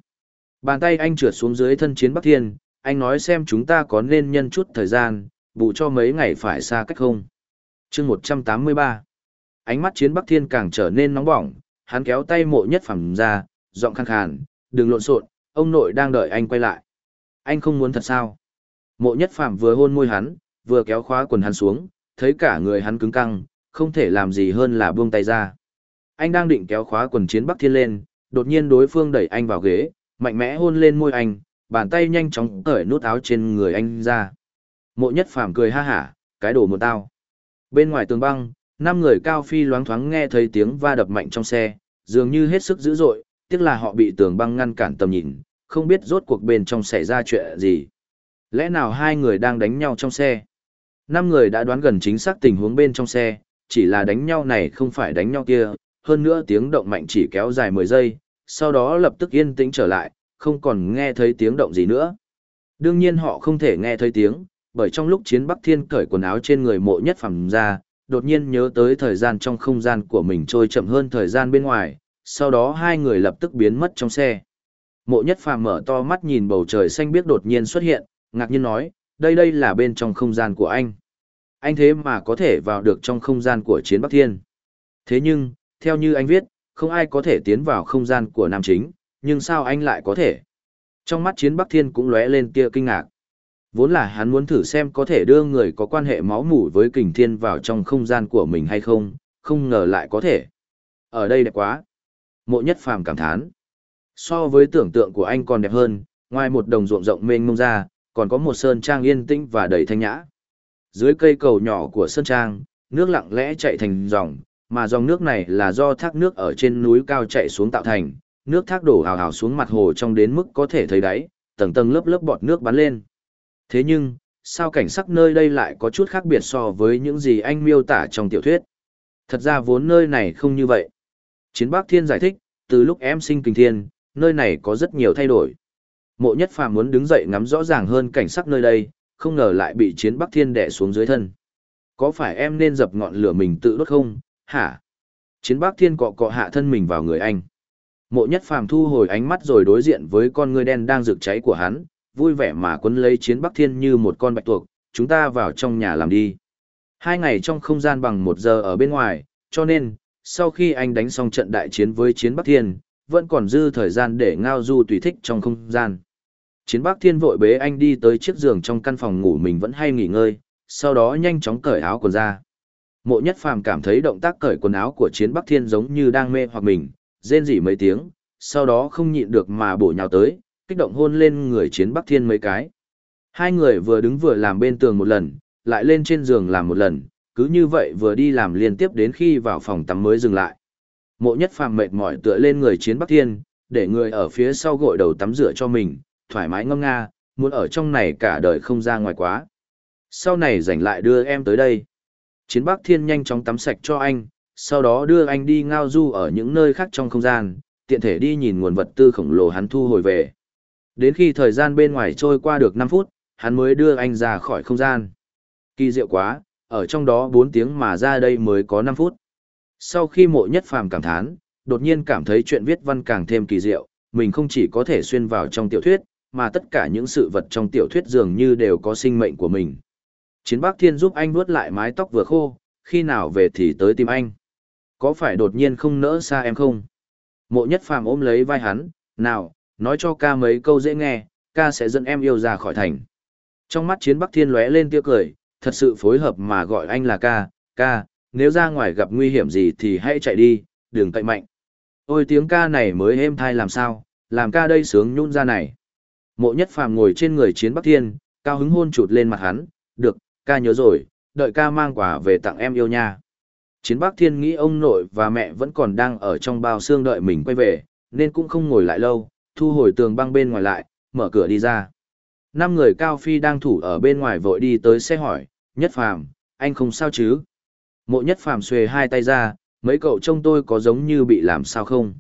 Bàn tay anh trượt xuống dưới thân chiến Bắc Thiên, anh nói xem chúng ta có nên nhân chút thời gian, bù cho mấy ngày phải xa cách không. chương 183 Ánh mắt chiến Bắc Thiên càng trở nên nóng bỏng, hắn kéo tay mộ nhất phàm ra, giọng khàn khàn, đừng lộn xộn, ông nội đang đợi anh quay lại. Anh không muốn thật sao? Mộ nhất Phạm vừa hôn môi hắn, vừa kéo khóa quần hắn xuống, thấy cả người hắn cứng căng, không thể làm gì hơn là buông tay ra. Anh đang định kéo khóa quần chiến Bắc Thiên lên, đột nhiên đối phương đẩy anh vào ghế, mạnh mẽ hôn lên môi anh, bàn tay nhanh chóng cởi nút áo trên người anh ra. Mộ nhất phàm cười ha hả, cái đồ một tao. Bên ngoài tường băng, năm người cao phi loáng thoáng nghe thấy tiếng va đập mạnh trong xe, dường như hết sức dữ dội, tiếc là họ bị tường băng ngăn cản tầm nhìn, không biết rốt cuộc bên trong xảy ra chuyện gì. Lẽ nào hai người đang đánh nhau trong xe? Năm người đã đoán gần chính xác tình huống bên trong xe, chỉ là đánh nhau này không phải đánh nhau kia, hơn nữa tiếng động mạnh chỉ kéo dài 10 giây, sau đó lập tức yên tĩnh trở lại, không còn nghe thấy tiếng động gì nữa. Đương nhiên họ không thể nghe thấy tiếng, bởi trong lúc chiến Bắc Thiên cởi quần áo trên người mộ nhất phẩm ra, đột nhiên nhớ tới thời gian trong không gian của mình trôi chậm hơn thời gian bên ngoài, sau đó hai người lập tức biến mất trong xe. Mộ nhất phàm mở to mắt nhìn bầu trời xanh biếc đột nhiên xuất hiện, ngạc nhiên nói, đây đây là bên trong không gian của anh. Anh thế mà có thể vào được trong không gian của chiến Bắc Thiên. Thế nhưng, theo như anh viết, không ai có thể tiến vào không gian của nam chính, nhưng sao anh lại có thể? Trong mắt chiến Bắc Thiên cũng lóe lên tia kinh ngạc. Vốn là hắn muốn thử xem có thể đưa người có quan hệ máu mủ với kình thiên vào trong không gian của mình hay không, không ngờ lại có thể. Ở đây đẹp quá. Mộ nhất phàm cảm thán. So với tưởng tượng của anh còn đẹp hơn, ngoài một đồng ruộng rộng mênh mông ra, còn có một sơn trang yên tĩnh và đầy thanh nhã. Dưới cây cầu nhỏ của sơn trang, nước lặng lẽ chạy thành dòng, mà dòng nước này là do thác nước ở trên núi cao chạy xuống tạo thành, nước thác đổ hào hào xuống mặt hồ trong đến mức có thể thấy đáy, tầng tầng lớp lớp bọt nước bắn lên. Thế nhưng, sao cảnh sắc nơi đây lại có chút khác biệt so với những gì anh miêu tả trong tiểu thuyết? Thật ra vốn nơi này không như vậy. Chiến Bắc Thiên giải thích, từ lúc em sinh kinh thiên, nơi này có rất nhiều thay đổi. Mộ nhất phàm muốn đứng dậy ngắm rõ ràng hơn cảnh sắc nơi đây, không ngờ lại bị chiến Bắc Thiên đè xuống dưới thân. Có phải em nên dập ngọn lửa mình tự đốt không, hả? Chiến Bắc Thiên cọ cọ hạ thân mình vào người anh. Mộ nhất phàm thu hồi ánh mắt rồi đối diện với con ngươi đen đang rực cháy của hắn, vui vẻ mà quấn lấy chiến Bắc Thiên như một con bạch tuộc, chúng ta vào trong nhà làm đi. Hai ngày trong không gian bằng một giờ ở bên ngoài, cho nên, sau khi anh đánh xong trận đại chiến với chiến Bắc Thiên, vẫn còn dư thời gian để ngao du tùy thích trong không gian. Chiến Bắc Thiên vội bế anh đi tới chiếc giường trong căn phòng ngủ mình vẫn hay nghỉ ngơi, sau đó nhanh chóng cởi áo quần ra. Mộ Nhất Phàm cảm thấy động tác cởi quần áo của Chiến Bắc Thiên giống như đang mê hoặc mình, rên rỉ mấy tiếng, sau đó không nhịn được mà bổ nhào tới, kích động hôn lên người Chiến Bắc Thiên mấy cái. Hai người vừa đứng vừa làm bên tường một lần, lại lên trên giường làm một lần, cứ như vậy vừa đi làm liên tiếp đến khi vào phòng tắm mới dừng lại. Mộ Nhất Phàm mệt mỏi tựa lên người Chiến Bắc Thiên, để người ở phía sau gội đầu tắm rửa cho mình, thoải mái ngâm nga, muốn ở trong này cả đời không ra ngoài quá. Sau này rảnh lại đưa em tới đây. Chiến Bắc Thiên nhanh chóng tắm sạch cho anh, sau đó đưa anh đi ngao du ở những nơi khác trong không gian, tiện thể đi nhìn nguồn vật tư khổng lồ hắn thu hồi về. Đến khi thời gian bên ngoài trôi qua được 5 phút, hắn mới đưa anh ra khỏi không gian. Kỳ diệu quá, ở trong đó 4 tiếng mà ra đây mới có 5 phút. Sau khi mộ nhất phàm cảm thán, đột nhiên cảm thấy chuyện viết văn càng thêm kỳ diệu, mình không chỉ có thể xuyên vào trong tiểu thuyết, mà tất cả những sự vật trong tiểu thuyết dường như đều có sinh mệnh của mình. Chiến Bắc Thiên giúp anh vuốt lại mái tóc vừa khô, khi nào về thì tới tìm anh. Có phải đột nhiên không nỡ xa em không? Mộ nhất phàm ôm lấy vai hắn, nào, nói cho ca mấy câu dễ nghe, ca sẽ dẫn em yêu ra khỏi thành. Trong mắt chiến Bắc Thiên lóe lên tia cười, thật sự phối hợp mà gọi anh là ca, ca, nếu ra ngoài gặp nguy hiểm gì thì hãy chạy đi, đừng cậy mạnh. Ôi tiếng ca này mới êm thai làm sao, làm ca đây sướng nhún ra này. Mộ nhất phàm ngồi trên người chiến Bắc Thiên, cao hứng hôn chụt lên mặt hắn, được, ca nhớ rồi, đợi ca mang quà về tặng em yêu nha. Chiến Bắc Thiên nghĩ ông nội và mẹ vẫn còn đang ở trong bao xương đợi mình quay về, nên cũng không ngồi lại lâu, thu hồi tường băng bên ngoài lại, mở cửa đi ra. Năm người cao phi đang thủ ở bên ngoài vội đi tới xe hỏi, nhất phàm, anh không sao chứ? Mộ nhất phàm xuề hai tay ra, mấy cậu trông tôi có giống như bị làm sao không?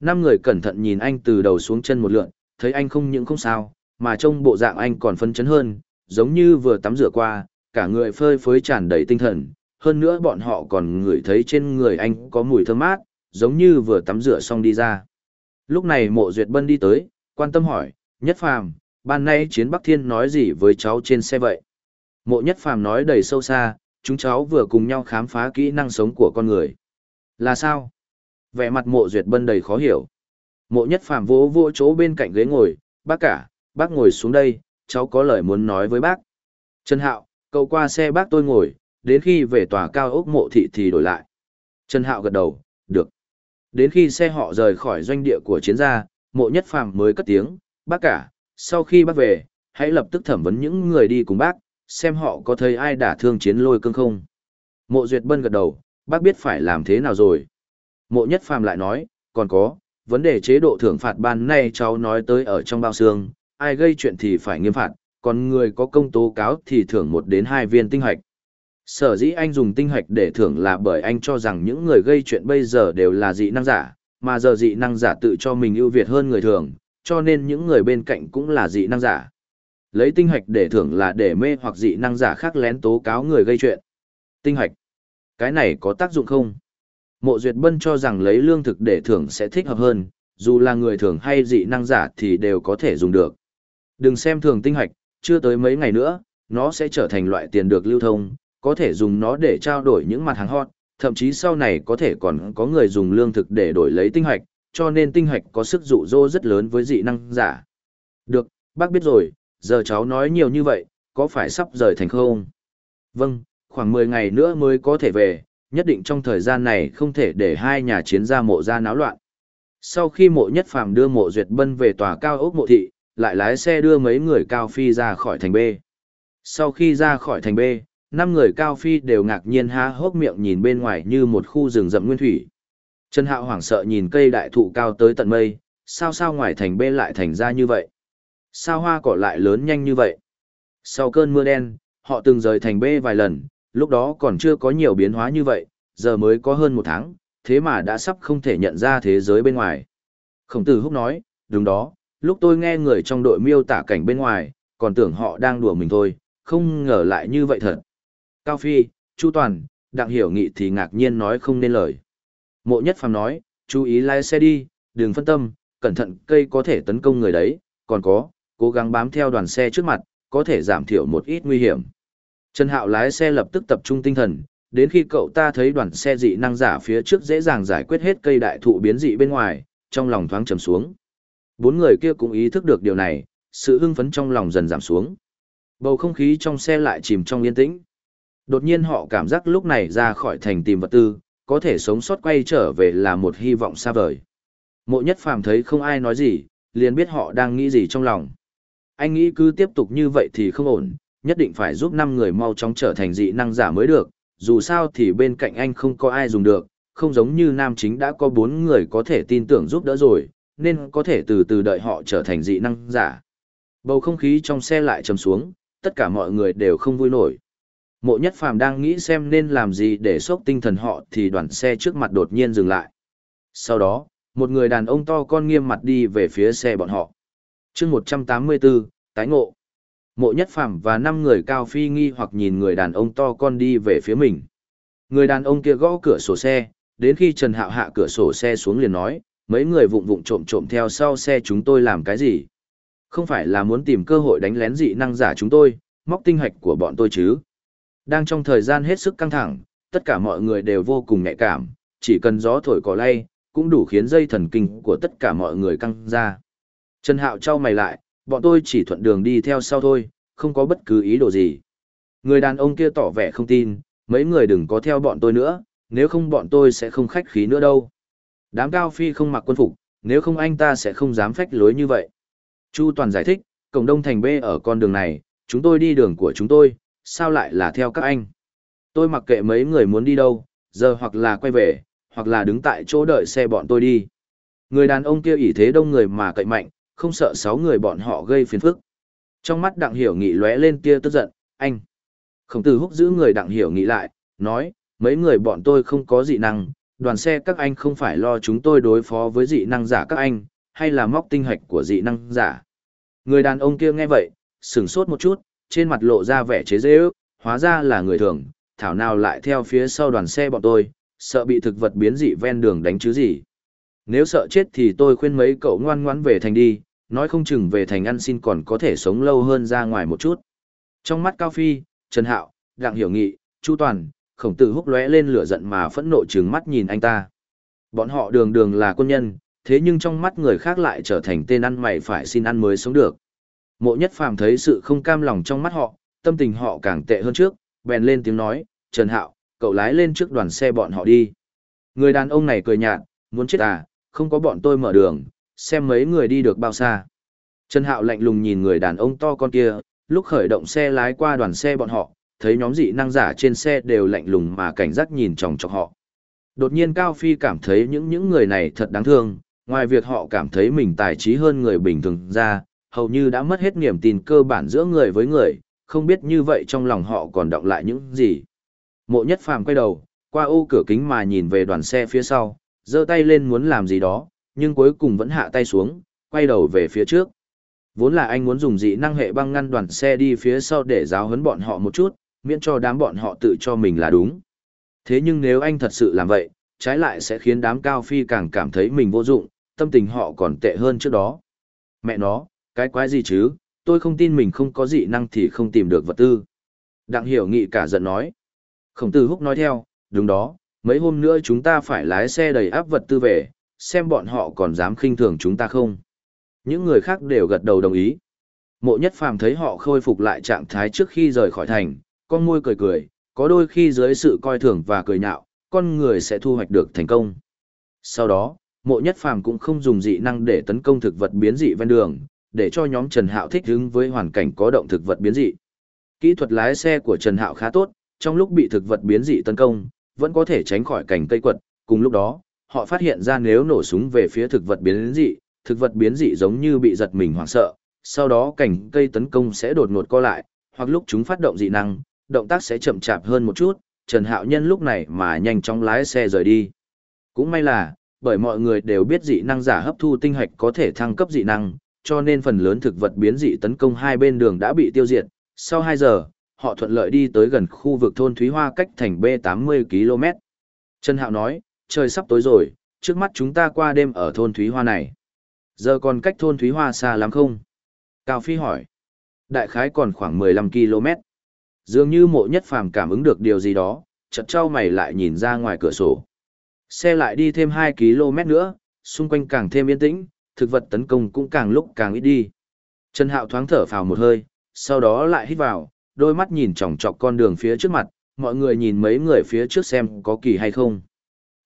Năm người cẩn thận nhìn anh từ đầu xuống chân một lượn, thấy anh không những không sao, mà trông bộ dạng anh còn phấn chấn hơn, giống như vừa tắm rửa qua, cả người phơi phới tràn đầy tinh thần, hơn nữa bọn họ còn ngửi thấy trên người anh có mùi thơm mát, giống như vừa tắm rửa xong đi ra. Lúc này mộ duyệt bân đi tới, quan tâm hỏi, nhất phàm, ban nay chiến Bắc Thiên nói gì với cháu trên xe vậy? Mộ nhất phàm nói đầy sâu xa, chúng cháu vừa cùng nhau khám phá kỹ năng sống của con người. Là sao? Vẻ mặt mộ duyệt bân đầy khó hiểu. Mộ nhất phàm vỗ vỗ chỗ bên cạnh ghế ngồi, bác cả, bác ngồi xuống đây, cháu có lời muốn nói với bác. Trần Hạo, cậu qua xe bác tôi ngồi, đến khi về tòa cao ốc mộ thị thì đổi lại. Trần Hạo gật đầu, được. Đến khi xe họ rời khỏi doanh địa của chiến gia, mộ nhất phàm mới cất tiếng, bác cả, sau khi bác về, hãy lập tức thẩm vấn những người đi cùng bác, xem họ có thấy ai đả thương chiến lôi cương không. Mộ Duyệt Bân gật đầu, bác biết phải làm thế nào rồi. Mộ nhất phàm lại nói, còn có, vấn đề chế độ thưởng phạt ban nay cháu nói tới ở trong bao xương, ai gây chuyện thì phải nghiêm phạt, còn người có công tố cáo thì thưởng một đến hai viên tinh hạch. Sở dĩ anh dùng tinh hạch để thưởng là bởi anh cho rằng những người gây chuyện bây giờ đều là dị năng giả, mà giờ dị năng giả tự cho mình ưu việt hơn người thường, cho nên những người bên cạnh cũng là dị năng giả. Lấy tinh hạch để thưởng là để mê hoặc dị năng giả khác lén tố cáo người gây chuyện. Tinh hạch. Cái này có tác dụng không? Mộ Duyệt Bân cho rằng lấy lương thực để thưởng sẽ thích hợp hơn, dù là người thường hay dị năng giả thì đều có thể dùng được. Đừng xem thường tinh hạch, chưa tới mấy ngày nữa, nó sẽ trở thành loại tiền được lưu thông, có thể dùng nó để trao đổi những mặt hàng hot, thậm chí sau này có thể còn có người dùng lương thực để đổi lấy tinh hạch, cho nên tinh hạch có sức dụ dỗ rất lớn với dị năng giả. Được, bác biết rồi, giờ cháu nói nhiều như vậy, có phải sắp rời thành không? Vâng, khoảng 10 ngày nữa mới có thể về, nhất định trong thời gian này không thể để hai nhà chiến gia mộ ra náo loạn. Sau khi mộ nhất phàm đưa mộ duyệt bân về tòa cao ốc mộ thị, lại lái xe đưa mấy người cao phi ra khỏi thành B. Sau khi ra khỏi thành B, năm người cao phi đều ngạc nhiên há hốc miệng nhìn bên ngoài như một khu rừng rậm nguyên thủy. Trần Hạo hoảng sợ nhìn cây đại thụ cao tới tận mây, sao sao ngoài thành bê lại thành ra như vậy? Sao hoa cỏ lại lớn nhanh như vậy? Sau cơn mưa đen, họ từng rời thành bê vài lần, lúc đó còn chưa có nhiều biến hóa như vậy, giờ mới có hơn một tháng, thế mà đã sắp không thể nhận ra thế giới bên ngoài. Khổng tử húc nói, đúng đó, lúc tôi nghe người trong đội miêu tả cảnh bên ngoài, còn tưởng họ đang đùa mình thôi, không ngờ lại như vậy thật. Cao Phi, Chu Toàn, Đặng Hiểu Nghị thì ngạc nhiên nói không nên lời. Mộ Nhất Phàm nói, chú ý lái xe đi, đừng phân tâm, cẩn thận cây có thể tấn công người đấy, còn có, cố gắng bám theo đoàn xe trước mặt, có thể giảm thiểu một ít nguy hiểm. Trần Hạo lái xe lập tức tập trung tinh thần, đến khi cậu ta thấy đoàn xe dị năng giả phía trước dễ dàng giải quyết hết cây đại thụ biến dị bên ngoài, trong lòng thoáng trầm xuống. Bốn người kia cũng ý thức được điều này, sự hưng phấn trong lòng dần giảm xuống. Bầu không khí trong xe lại chìm trong yên tĩnh. Đột nhiên họ cảm giác lúc này ra khỏi thành tìm vật tư, có thể sống sót quay trở về là một hy vọng xa vời. Mộ nhất phàm thấy không ai nói gì, liền biết họ đang nghĩ gì trong lòng. Anh nghĩ cứ tiếp tục như vậy thì không ổn, nhất định phải giúp năm người mau chóng trở thành dị năng giả mới được, dù sao thì bên cạnh anh không có ai dùng được, không giống như nam chính đã có bốn người có thể tin tưởng giúp đỡ rồi, nên có thể từ từ đợi họ trở thành dị năng giả. Bầu không khí trong xe lại trầm xuống, tất cả mọi người đều không vui nổi. Mộ nhất phàm đang nghĩ xem nên làm gì để sốc tinh thần họ thì đoàn xe trước mặt đột nhiên dừng lại. Sau đó, một người đàn ông to con nghiêm mặt đi về phía xe bọn họ chương 184, tái ngộ. Mộ nhất phàm và năm người cao phi nghi hoặc nhìn người đàn ông to con đi về phía mình. Người đàn ông kia gõ cửa sổ xe, đến khi Trần Hạo hạ cửa sổ xe xuống liền nói, mấy người vụng vụng trộm trộm theo sau xe chúng tôi làm cái gì? Không phải là muốn tìm cơ hội đánh lén dị năng giả chúng tôi, móc tinh hạch của bọn tôi chứ? Đang trong thời gian hết sức căng thẳng, tất cả mọi người đều vô cùng nhạy cảm, chỉ cần gió thổi cỏ lay, cũng đủ khiến dây thần kinh của tất cả mọi người căng ra. Trần Hạo trao mày lại, bọn tôi chỉ thuận đường đi theo sau thôi, không có bất cứ ý đồ gì. Người đàn ông kia tỏ vẻ không tin, mấy người đừng có theo bọn tôi nữa, nếu không bọn tôi sẽ không khách khí nữa đâu. Đám cao phi không mặc quân phục, nếu không anh ta sẽ không dám phách lối như vậy. Chu Toàn giải thích, cổng đông thành B ở con đường này, chúng tôi đi đường của chúng tôi, sao lại là theo các anh? Tôi mặc kệ mấy người muốn đi đâu, giờ hoặc là quay về, hoặc là đứng tại chỗ đợi xe bọn tôi đi. Người đàn ông kia ỷ thế đông người mà cậy mạnh, không sợ sáu người bọn họ gây phiền phức. Trong mắt đặng hiểu nghị lóe lên tia tức giận, anh. Khổng tử húc giữ người đặng hiểu nghị lại, nói, mấy người bọn tôi không có dị năng, đoàn xe các anh không phải lo chúng tôi đối phó với dị năng giả các anh, hay là móc tinh hạch của dị năng giả. Người đàn ông kia nghe vậy, sửng sốt một chút, trên mặt lộ ra vẻ chế dễ ước, hóa ra là người thường, thảo nào lại theo phía sau đoàn xe bọn tôi, sợ bị thực vật biến dị ven đường đánh chứ gì. Nếu sợ chết thì tôi khuyên mấy cậu ngoan ngoãn về thành đi, nói không chừng về thành ăn xin còn có thể sống lâu hơn ra ngoài một chút. Trong mắt Cao Phi, Trần Hạo, Đặng Hiểu Nghị, Chu Toàn, khổng tử húc lóe lên lửa giận mà phẫn nộ trừng mắt nhìn anh ta. Bọn họ đường đường là quân nhân, thế nhưng trong mắt người khác lại trở thành tên ăn mày phải xin ăn mới sống được. Mộ nhất phàm thấy sự không cam lòng trong mắt họ, tâm tình họ càng tệ hơn trước, bèn lên tiếng nói, Trần Hạo, cậu lái lên trước đoàn xe bọn họ đi. Người đàn ông này cười nhạt, muốn chết à, không có bọn tôi mở đường, xem mấy người đi được bao xa. Trần Hạo lạnh lùng nhìn người đàn ông to con kia, lúc khởi động xe lái qua đoàn xe bọn họ, thấy nhóm dị năng giả trên xe đều lạnh lùng mà cảnh giác nhìn chòng chọc họ. Đột nhiên Cao Phi cảm thấy những những người này thật đáng thương, ngoài việc họ cảm thấy mình tài trí hơn người bình thường ra, hầu như đã mất hết niềm tin cơ bản giữa người với người, không biết như vậy trong lòng họ còn động lại những gì. Mộ nhất phàm quay đầu, qua ô cửa kính mà nhìn về đoàn xe phía sau, giơ tay lên muốn làm gì đó, nhưng cuối cùng vẫn hạ tay xuống, quay đầu về phía trước. Vốn là anh muốn dùng dị năng hệ băng ngăn đoàn xe đi phía sau để giáo huấn bọn họ một chút, miễn cho đám bọn họ tự cho mình là đúng. Thế nhưng nếu anh thật sự làm vậy, trái lại sẽ khiến đám cao phi càng cảm thấy mình vô dụng, tâm tình họ còn tệ hơn trước đó. Mẹ nó, cái quái gì chứ, tôi không tin mình không có dị năng thì không tìm được vật tư. Đặng hiểu nghị cả giận nói. Khổng tử húc nói theo, đúng đó, mấy hôm nữa chúng ta phải lái xe đầy áp vật tư về, xem bọn họ còn dám khinh thường chúng ta không. Những người khác đều gật đầu đồng ý. Mộ nhất phàm thấy họ khôi phục lại trạng thái trước khi rời khỏi thành, con môi cười cười, có đôi khi dưới sự coi thường và cười nhạo, con người sẽ thu hoạch được thành công. Sau đó, mộ nhất phàm cũng không dùng dị năng để tấn công thực vật biến dị ven đường, để cho nhóm Trần Hạo thích ứng với hoàn cảnh có động thực vật biến dị. Kỹ thuật lái xe của Trần Hạo khá tốt, trong lúc bị thực vật biến dị tấn công, vẫn có thể tránh khỏi cảnh cây quật, cùng lúc đó, họ phát hiện ra nếu nổ súng về phía thực vật biến dị, thực vật biến dị giống như bị giật mình hoảng sợ, sau đó cảnh cây tấn công sẽ đột ngột co lại, hoặc lúc chúng phát động dị năng, động tác sẽ chậm chạp hơn một chút, Trần Hạo Nhân lúc này mà nhanh chóng lái xe rời đi. Cũng may là, bởi mọi người đều biết dị năng giả hấp thu tinh hạch có thể thăng cấp dị năng, cho nên phần lớn thực vật biến dị tấn công hai bên đường đã bị tiêu diệt. Sau 2 giờ, họ thuận lợi đi tới gần khu vực thôn Thúy Hoa cách thành B80 km. Trần Hạo nói, trời sắp tối rồi, trước mắt chúng ta qua đêm ở thôn Thúy Hoa này. Giờ còn cách thôn Thúy Hoa xa lắm không? Cao Phi hỏi. Đại khái còn khoảng 15 km. Dường như mộ nhất phàm cảm ứng được điều gì đó, chợt trao mày lại nhìn ra ngoài cửa sổ. Xe lại đi thêm 2 km nữa, xung quanh càng thêm yên tĩnh, thực vật tấn công cũng càng lúc càng ít đi. Trần Hạo thoáng thở phào một hơi, sau đó lại hít vào, đôi mắt nhìn chòng chọc con đường phía trước mặt, mọi người nhìn mấy người phía trước xem có kỳ hay không.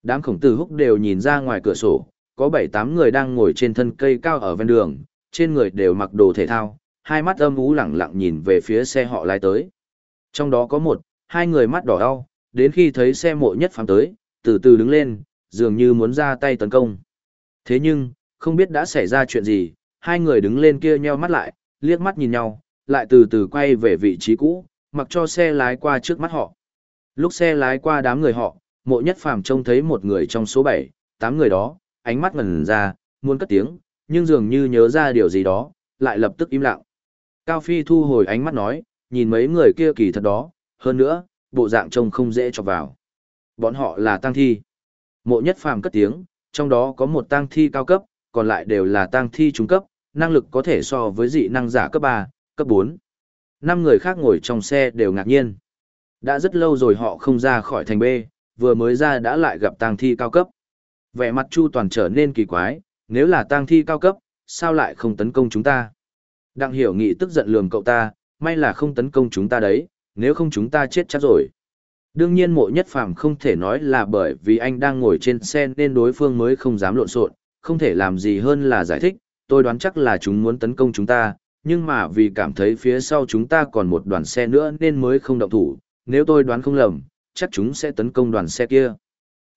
Đám khổng tử húc đều nhìn ra ngoài cửa sổ, có 7-8 người đang ngồi trên thân cây cao ở ven đường, trên người đều mặc đồ thể thao, hai mắt âm ú lẳng lặng nhìn về phía xe họ lái tới. Trong đó có một, hai người mắt đỏ đau, đến khi thấy xe mộ nhất phàm tới, từ từ đứng lên, dường như muốn ra tay tấn công. Thế nhưng, không biết đã xảy ra chuyện gì, hai người đứng lên kia nheo mắt lại, liếc mắt nhìn nhau, lại từ từ quay về vị trí cũ, mặc cho xe lái qua trước mắt họ. Lúc xe lái qua đám người họ, mộ nhất phàm trông thấy một người trong số 7, 8 người đó, ánh mắt ngần ra, muốn cất tiếng, nhưng dường như nhớ ra điều gì đó, lại lập tức im lặng. Cao Phi thu hồi ánh mắt nói, nhìn mấy người kia kỳ thật đó, hơn nữa, bộ dạng trông không dễ cho vào. Bọn họ là tang thi. Mộ nhất phàm cất tiếng, trong đó có một tang thi cao cấp, còn lại đều là tang thi trung cấp, năng lực có thể so với dị năng giả cấp ba, cấp bốn. Năm người khác ngồi trong xe đều ngạc nhiên. Đã rất lâu rồi họ không ra khỏi thành B, vừa mới ra đã lại gặp tang thi cao cấp. Vẻ mặt Chu Toàn trở nên kỳ quái, nếu là tang thi cao cấp, sao lại không tấn công chúng ta? Đặng hiểu nghị tức giận lườm cậu ta, may là không tấn công chúng ta đấy, nếu không chúng ta chết chắc rồi. Đương nhiên mộ nhất phàm không thể nói là bởi vì anh đang ngồi trên xe nên đối phương mới không dám lộn xộn, không thể làm gì hơn là giải thích, tôi đoán chắc là chúng muốn tấn công chúng ta, nhưng mà vì cảm thấy phía sau chúng ta còn một đoàn xe nữa nên mới không động thủ, nếu tôi đoán không lầm, chắc chúng sẽ tấn công đoàn xe kia.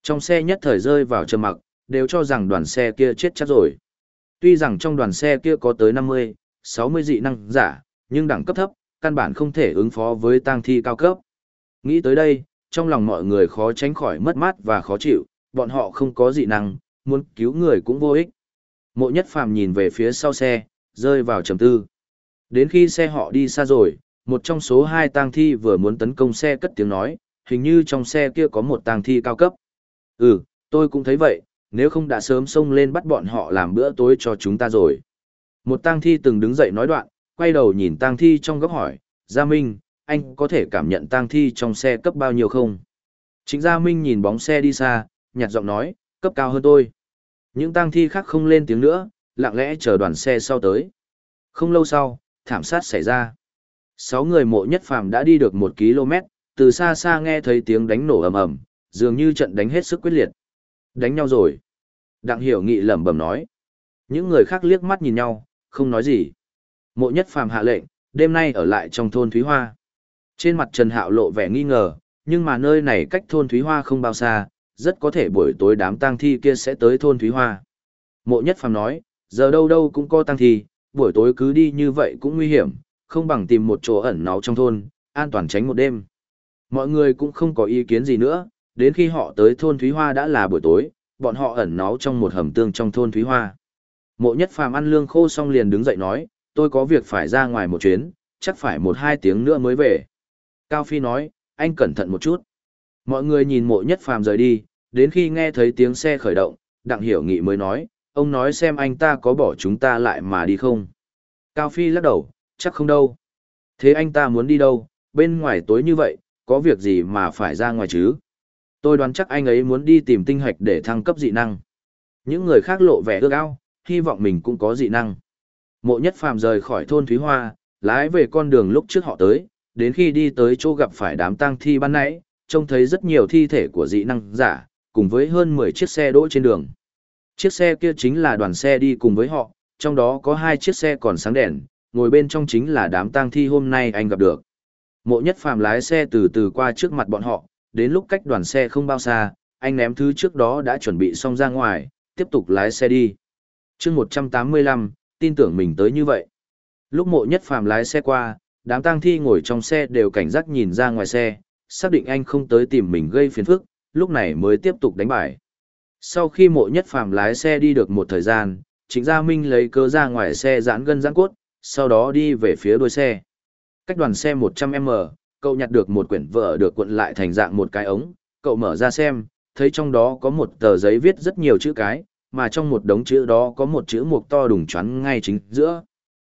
Trong xe nhất thời rơi vào trầm mặc, đều cho rằng đoàn xe kia chết chắc rồi. Tuy rằng trong đoàn xe kia có tới 50, 60 dị năng giả, nhưng đẳng cấp thấp, căn bản không thể ứng phó với tang thi cao cấp. Nghĩ tới đây, trong lòng mọi người khó tránh khỏi mất mát và khó chịu, bọn họ không có dị năng, muốn cứu người cũng vô ích. Mộ nhất phàm nhìn về phía sau xe, rơi vào trầm tư. Đến khi xe họ đi xa rồi, một trong số hai tang thi vừa muốn tấn công xe cất tiếng nói, hình như trong xe kia có một tang thi cao cấp. Ừ, tôi cũng thấy vậy, nếu không đã sớm xông lên bắt bọn họ làm bữa tối cho chúng ta rồi. Một tang thi từng đứng dậy nói đoạn, quay đầu nhìn tang thi trong góc hỏi, Gia Minh, anh có thể cảm nhận tang thi trong xe cấp bao nhiêu không? Chính Gia Minh nhìn bóng xe đi xa, nhạt giọng nói, cấp cao hơn tôi. Những tang thi khác không lên tiếng nữa, lặng lẽ chờ đoàn xe sau tới. Không lâu sau, thảm sát xảy ra. Sáu người mộ nhất phàm đã đi được một km, từ xa xa nghe thấy tiếng đánh nổ ầm ầm, dường như trận đánh hết sức quyết liệt. Đánh nhau rồi. Đặng hiểu nghị lẩm bẩm nói. Những người khác liếc mắt nhìn nhau, không nói gì. Mộ nhất phàm hạ lệnh, đêm nay ở lại trong thôn Thúy Hoa. Trên mặt Trần Hạo lộ vẻ nghi ngờ, nhưng mà nơi này cách thôn Thúy Hoa không bao xa, rất có thể buổi tối đám tang thi kia sẽ tới thôn Thúy Hoa. Mộ nhất phàm nói, giờ đâu đâu cũng có tang thi, buổi tối cứ đi như vậy cũng nguy hiểm, không bằng tìm một chỗ ẩn náu trong thôn, an toàn tránh một đêm. Mọi người cũng không có ý kiến gì nữa, đến khi họ tới thôn Thúy Hoa đã là buổi tối, bọn họ ẩn náu trong một hầm tương trong thôn Thúy Hoa. Mộ nhất phàm ăn lương khô xong liền đứng dậy nói, tôi có việc phải ra ngoài một chuyến, chắc phải một hai tiếng nữa mới về. Cao Phi nói, anh cẩn thận một chút. Mọi người nhìn mộ nhất phàm rời đi, đến khi nghe thấy tiếng xe khởi động, đặng hiểu nghị mới nói, ông nói xem anh ta có bỏ chúng ta lại mà đi không. Cao Phi lắc đầu, chắc không đâu. Thế anh ta muốn đi đâu, bên ngoài tối như vậy, có việc gì mà phải ra ngoài chứ? Tôi đoán chắc anh ấy muốn đi tìm tinh hạch để thăng cấp dị năng. Những người khác lộ vẻ ước ao, hy vọng mình cũng có dị năng. Mộ nhất phàm rời khỏi thôn Thúy Hoa, lái về con đường lúc trước họ tới, đến khi đi tới chỗ gặp phải đám tang thi ban nãy, trông thấy rất nhiều thi thể của dị năng giả, cùng với hơn 10 chiếc xe đỗ trên đường. Chiếc xe kia chính là đoàn xe đi cùng với họ, trong đó có hai chiếc xe còn sáng đèn, ngồi bên trong chính là đám tang thi hôm nay anh gặp được. Mộ nhất phàm lái xe từ từ qua trước mặt bọn họ, đến lúc cách đoàn xe không bao xa, anh ném thứ trước đó đã chuẩn bị xong ra ngoài, tiếp tục lái xe đi. chương 185, tin tưởng mình tới như vậy. Lúc mộ nhất phàm lái xe qua, đám tang thi ngồi trong xe đều cảnh giác nhìn ra ngoài xe, xác định anh không tới tìm mình gây phiền phức, lúc này mới tiếp tục đánh bài. Sau khi mộ nhất phàm lái xe đi được một thời gian, Trịnh Gia Minh lấy cơ ra ngoài xe giãn gân giãn cốt, sau đó đi về phía đuôi xe. Cách đoàn xe 100m, cậu nhặt được một quyển vở được cuộn lại thành dạng một cái ống, cậu mở ra xem, thấy trong đó có một tờ giấy viết rất nhiều chữ cái, mà trong một đống chữ đó có một chữ mục to đùng choắn ngay chính giữa.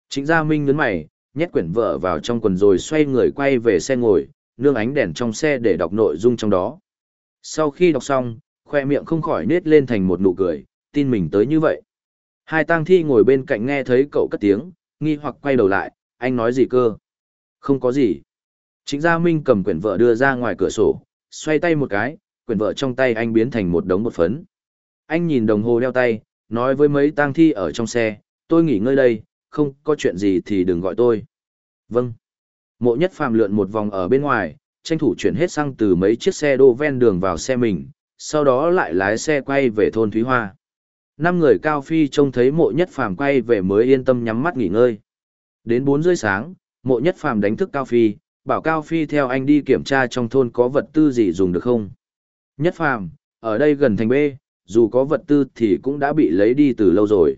chính Gia Minh nhấn mày, nhét quyển vở vào trong quần rồi xoay người quay về xe ngồi, nương ánh đèn trong xe để đọc nội dung trong đó. Sau khi đọc xong, khoe miệng không khỏi nết lên thành một nụ cười, tin mình tới như vậy. Hai tang thi ngồi bên cạnh nghe thấy cậu cất tiếng, nghi hoặc quay đầu lại, anh nói gì cơ? Không có gì. Trịnh Gia Minh cầm quyển vợ đưa ra ngoài cửa sổ, xoay tay một cái, quyển vợ trong tay anh biến thành một đống bột phấn. Anh nhìn đồng hồ đeo tay, nói với mấy tang thi ở trong xe, tôi nghỉ ngơi đây, không có chuyện gì thì đừng gọi tôi. Vâng. Mộ nhất phàm lượn một vòng ở bên ngoài, tranh thủ chuyển hết xăng từ mấy chiếc xe đô ven đường vào xe mình, sau đó lại lái xe quay về thôn Thúy Hoa. Năm người cao phi trông thấy mộ nhất phàm quay về mới yên tâm nhắm mắt nghỉ ngơi. Đến 4 rưỡi sáng, mộ nhất phàm đánh thức cao phi, bảo cao phi theo anh đi kiểm tra trong thôn có vật tư gì dùng được không. Nhất phàm, ở đây gần thành B, dù có vật tư thì cũng đã bị lấy đi từ lâu rồi.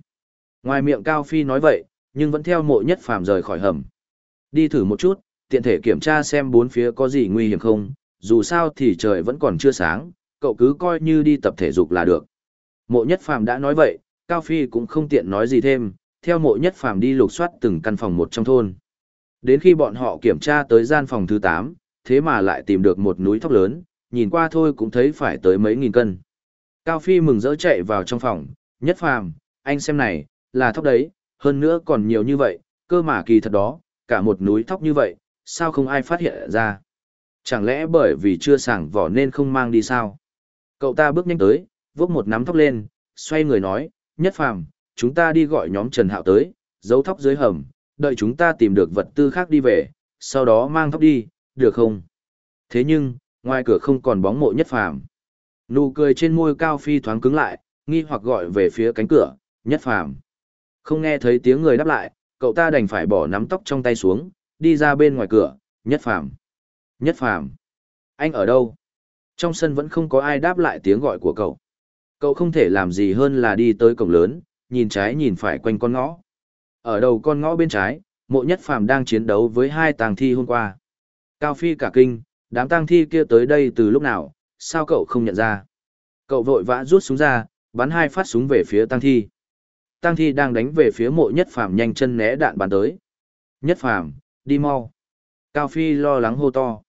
Ngoài miệng cao phi nói vậy, nhưng vẫn theo mộ nhất phàm rời khỏi hầm. Đi thử một chút, tiện thể kiểm tra xem bốn phía có gì nguy hiểm không, dù sao thì trời vẫn còn chưa sáng, cậu cứ coi như đi tập thể dục là được. Mộ nhất phàm đã nói vậy, Cao Phi cũng không tiện nói gì thêm, theo mộ nhất phàm đi lục soát từng căn phòng một trong thôn. Đến khi bọn họ kiểm tra tới gian phòng thứ 8, thế mà lại tìm được một núi thóc lớn, nhìn qua thôi cũng thấy phải tới mấy nghìn cân. Cao Phi mừng rỡ chạy vào trong phòng, nhất phàm, anh xem này, là thóc đấy, hơn nữa còn nhiều như vậy, cơ mà kỳ thật đó, cả một núi thóc như vậy, sao không ai phát hiện ra? Chẳng lẽ bởi vì chưa sảng vỏ nên không mang đi sao? Cậu ta bước nhanh tới, vốc một nắm thóc lên, xoay người nói, nhất phàm, chúng ta đi gọi nhóm Trần Hạo tới, giấu thóc dưới hầm, đợi chúng ta tìm được vật tư khác đi về, sau đó mang thóc đi, được không? Thế nhưng, ngoài cửa không còn bóng mộ nhất phàm. Nụ cười trên môi cao phi thoáng cứng lại, nghi hoặc gọi về phía cánh cửa, nhất phàm. Không nghe thấy tiếng người đáp lại, cậu ta đành phải bỏ nắm tóc trong tay xuống, đi ra bên ngoài cửa, nhất phàm. Nhất phàm. Anh ở đâu? Trong sân vẫn không có ai đáp lại tiếng gọi của cậu. Cậu không thể làm gì hơn là đi tới cổng lớn, nhìn trái nhìn phải quanh con ngõ. Ở đầu con ngõ bên trái, mộ nhất phàm đang chiến đấu với hai tàng thi hôm qua. Cao Phi cả kinh, đám tang thi kia tới đây từ lúc nào, sao cậu không nhận ra? Cậu vội vã rút súng ra, bắn hai phát súng về phía tang thi. Tang thi đang đánh về phía mộ nhất phàm nhanh chân né đạn bắn tới. Nhất phàm, đi mau. Cao Phi lo lắng hô to.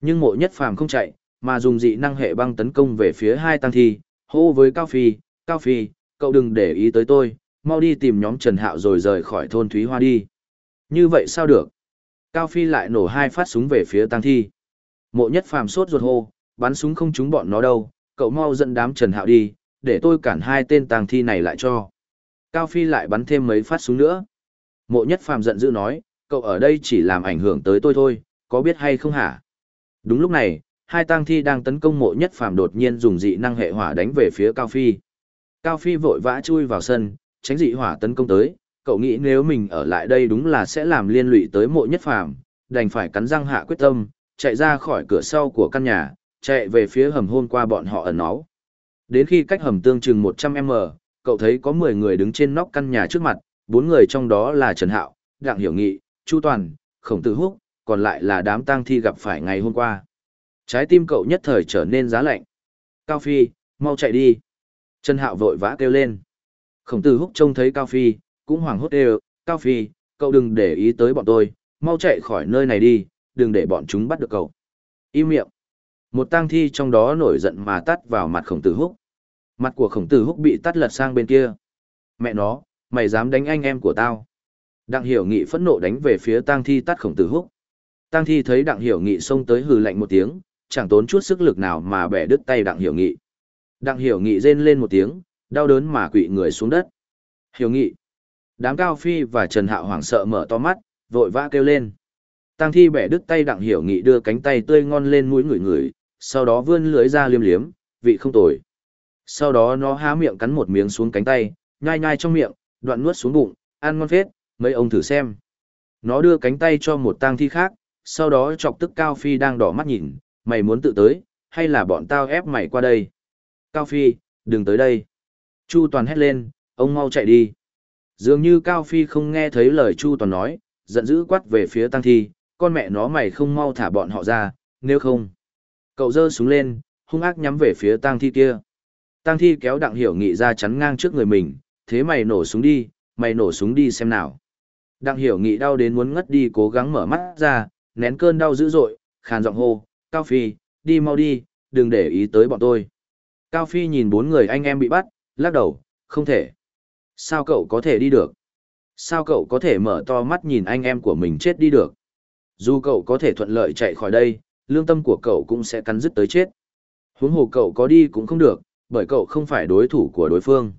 Nhưng mộ nhất phàm không chạy, mà dùng dị năng hệ băng tấn công về phía hai tăng thi, hô với Cao Phi, Cao Phi, cậu đừng để ý tới tôi, mau đi tìm nhóm Trần Hạo rồi rời khỏi thôn Thúy Hoa đi. Như vậy sao được? Cao Phi lại nổ hai phát súng về phía tăng thi. Mộ nhất phàm sốt ruột hô, bắn súng không trúng bọn nó đâu, cậu mau dẫn đám Trần Hạo đi, để tôi cản hai tên Tăng thi này lại cho. Cao Phi lại bắn thêm mấy phát súng nữa. Mộ nhất phàm giận dữ nói, cậu ở đây chỉ làm ảnh hưởng tới tôi thôi, có biết hay không hả? Đúng lúc này, hai tang thi đang tấn công mộ nhất phàm đột nhiên dùng dị năng hệ hỏa đánh về phía Cao Phi. Cao Phi vội vã chui vào sân, tránh dị hỏa tấn công tới, cậu nghĩ nếu mình ở lại đây đúng là sẽ làm liên lụy tới mộ nhất phàm, đành phải cắn răng hạ quyết tâm, chạy ra khỏi cửa sau của căn nhà, chạy về phía hầm hôn qua bọn họ ẩn náu. Đến khi cách hầm tương chừng 100m, cậu thấy có 10 người đứng trên nóc căn nhà trước mặt, bốn người trong đó là Trần Hạo, Đặng Hiểu Nghị, Chu Toàn, Khổng Tử Húc, còn lại là đám tang thi gặp phải ngày hôm qua. Trái tim cậu nhất thời trở nên giá lạnh. Cao Phi, mau chạy đi. Trần Hạo vội vã kêu lên. Khổng tử húc trông thấy Cao Phi, cũng hoảng hốt đều. Cao Phi, cậu đừng để ý tới bọn tôi, mau chạy khỏi nơi này đi, đừng để bọn chúng bắt được cậu. Im miệng. Một tang thi trong đó nổi giận mà tắt vào mặt khổng tử húc. Mặt của khổng tử húc bị tắt lật sang bên kia. Mẹ nó, mày dám đánh anh em của tao. Đặng hiểu nghị phẫn nộ đánh về phía tang thi tắt khổng tử húc. Tang thi thấy đặng hiểu nghị xông tới hừ lạnh một tiếng, chẳng tốn chút sức lực nào mà bẻ đứt tay đặng hiểu nghị. Đặng hiểu nghị rên lên một tiếng, đau đớn mà quỵ người xuống đất. Hiểu nghị. Đám cao phi và Trần Hạo hoảng sợ mở to mắt, vội vã kêu lên. Tăng thi bẻ đứt tay đặng hiểu nghị đưa cánh tay tươi ngon lên mũi người người, sau đó vươn lưới ra liêm liếm, vị không tồi. Sau đó nó há miệng cắn một miếng xuống cánh tay, nhai nhai trong miệng, đoạn nuốt xuống bụng, ăn ngon phết, mấy ông thử xem. Nó đưa cánh tay cho một tang thi khác, sau đó chọc tức Cao Phi đang đỏ mắt nhìn, mày muốn tự tới, hay là bọn tao ép mày qua đây? Cao Phi, đừng tới đây. Chu Toàn hét lên, ông mau chạy đi. Dường như Cao Phi không nghe thấy lời Chu Toàn nói, giận dữ quát về phía Tăng Thi, con mẹ nó mày không mau thả bọn họ ra, nếu không. Cậu giơ súng lên, hung ác nhắm về phía Tăng Thi kia. Tăng Thi kéo Đặng Hiểu Nghị ra chắn ngang trước người mình, thế mày nổ súng đi, mày nổ súng đi xem nào. Đặng Hiểu Nghị đau đến muốn ngất đi cố gắng mở mắt ra, nén cơn đau dữ dội, khàn giọng hô, Cao Phi, đi mau đi, đừng để ý tới bọn tôi. Cao Phi nhìn bốn người anh em bị bắt, lắc đầu, không thể. Sao cậu có thể đi được? Sao cậu có thể mở to mắt nhìn anh em của mình chết đi được? Dù cậu có thể thuận lợi chạy khỏi đây, lương tâm của cậu cũng sẽ cắn dứt tới chết. Huống hồ cậu có đi cũng không được, bởi cậu không phải đối thủ của đối phương.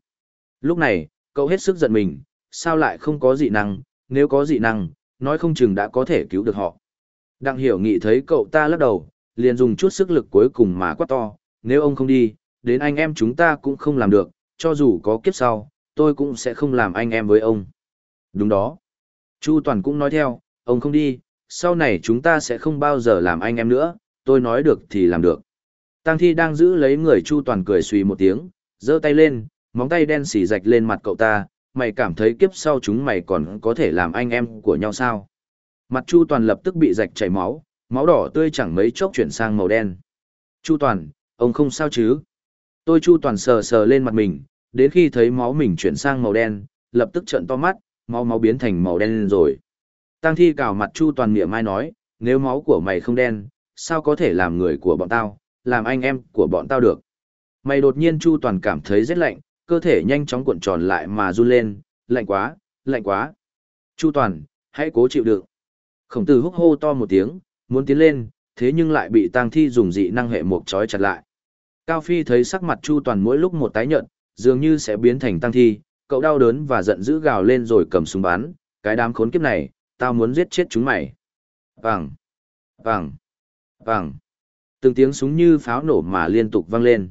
Lúc này, cậu hết sức giận mình, sao lại không có dị năng, nếu có dị năng, nói không chừng đã có thể cứu được họ. Đặng hiểu nghị thấy cậu ta lắc đầu, liền dùng chút sức lực cuối cùng mà quát to, nếu ông không đi, đến anh em chúng ta cũng không làm được, cho dù có kiếp sau, tôi cũng sẽ không làm anh em với ông. Đúng đó. Chu Toàn cũng nói theo, ông không đi, sau này chúng ta sẽ không bao giờ làm anh em nữa, tôi nói được thì làm được. Tăng Thi đang giữ lấy người Chu Toàn cười suy một tiếng, giơ tay lên, móng tay đen xỉ rạch lên mặt cậu ta, mày cảm thấy kiếp sau chúng mày còn có thể làm anh em của nhau sao? Mặt Chu Toàn lập tức bị rạch chảy máu, máu đỏ tươi chẳng mấy chốc chuyển sang màu đen. Chu Toàn, ông không sao chứ? Tôi Chu Toàn sờ sờ lên mặt mình, đến khi thấy máu mình chuyển sang màu đen, lập tức trợn to mắt, máu máu biến thành màu đen rồi. Tăng thi cào mặt Chu Toàn miệng mai nói, nếu máu của mày không đen, sao có thể làm người của bọn tao, làm anh em của bọn tao được. Mày đột nhiên Chu Toàn cảm thấy rất lạnh, cơ thể nhanh chóng cuộn tròn lại mà run lên, lạnh quá, lạnh quá. Chu Toàn, hãy cố chịu đựng. Khổng tử húc hô to một tiếng, muốn tiến lên, thế nhưng lại bị tang thi dùng dị năng hệ mục trói chặt lại. Cao Phi thấy sắc mặt Chu Toàn mỗi lúc một tái nhợt, dường như sẽ biến thành tang thi, cậu đau đớn và giận dữ gào lên rồi cầm súng bắn, cái đám khốn kiếp này, tao muốn giết chết chúng mày. Vàng, vàng, vàng. Từng tiếng súng như pháo nổ mà liên tục vang lên.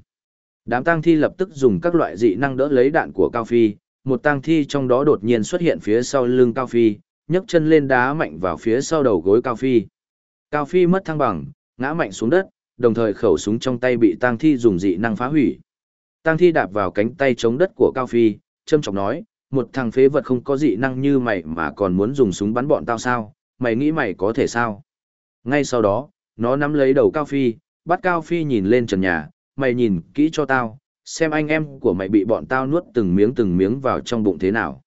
Đám tang thi lập tức dùng các loại dị năng đỡ lấy đạn của Cao Phi, một tang thi trong đó đột nhiên xuất hiện phía sau lưng Cao Phi, nhấc chân lên đá mạnh vào phía sau đầu gối Cao Phi. Cao Phi mất thăng bằng, ngã mạnh xuống đất, đồng thời khẩu súng trong tay bị tang thi dùng dị năng phá hủy. Tang thi đạp vào cánh tay chống đất của Cao Phi, châm chọc nói, một thằng phế vật không có dị năng như mày mà còn muốn dùng súng bắn bọn tao sao, mày nghĩ mày có thể sao? Ngay sau đó, nó nắm lấy đầu Cao Phi, bắt Cao Phi nhìn lên trần nhà, mày nhìn kỹ cho tao, xem anh em của mày bị bọn tao nuốt từng miếng từng miếng vào trong bụng thế nào.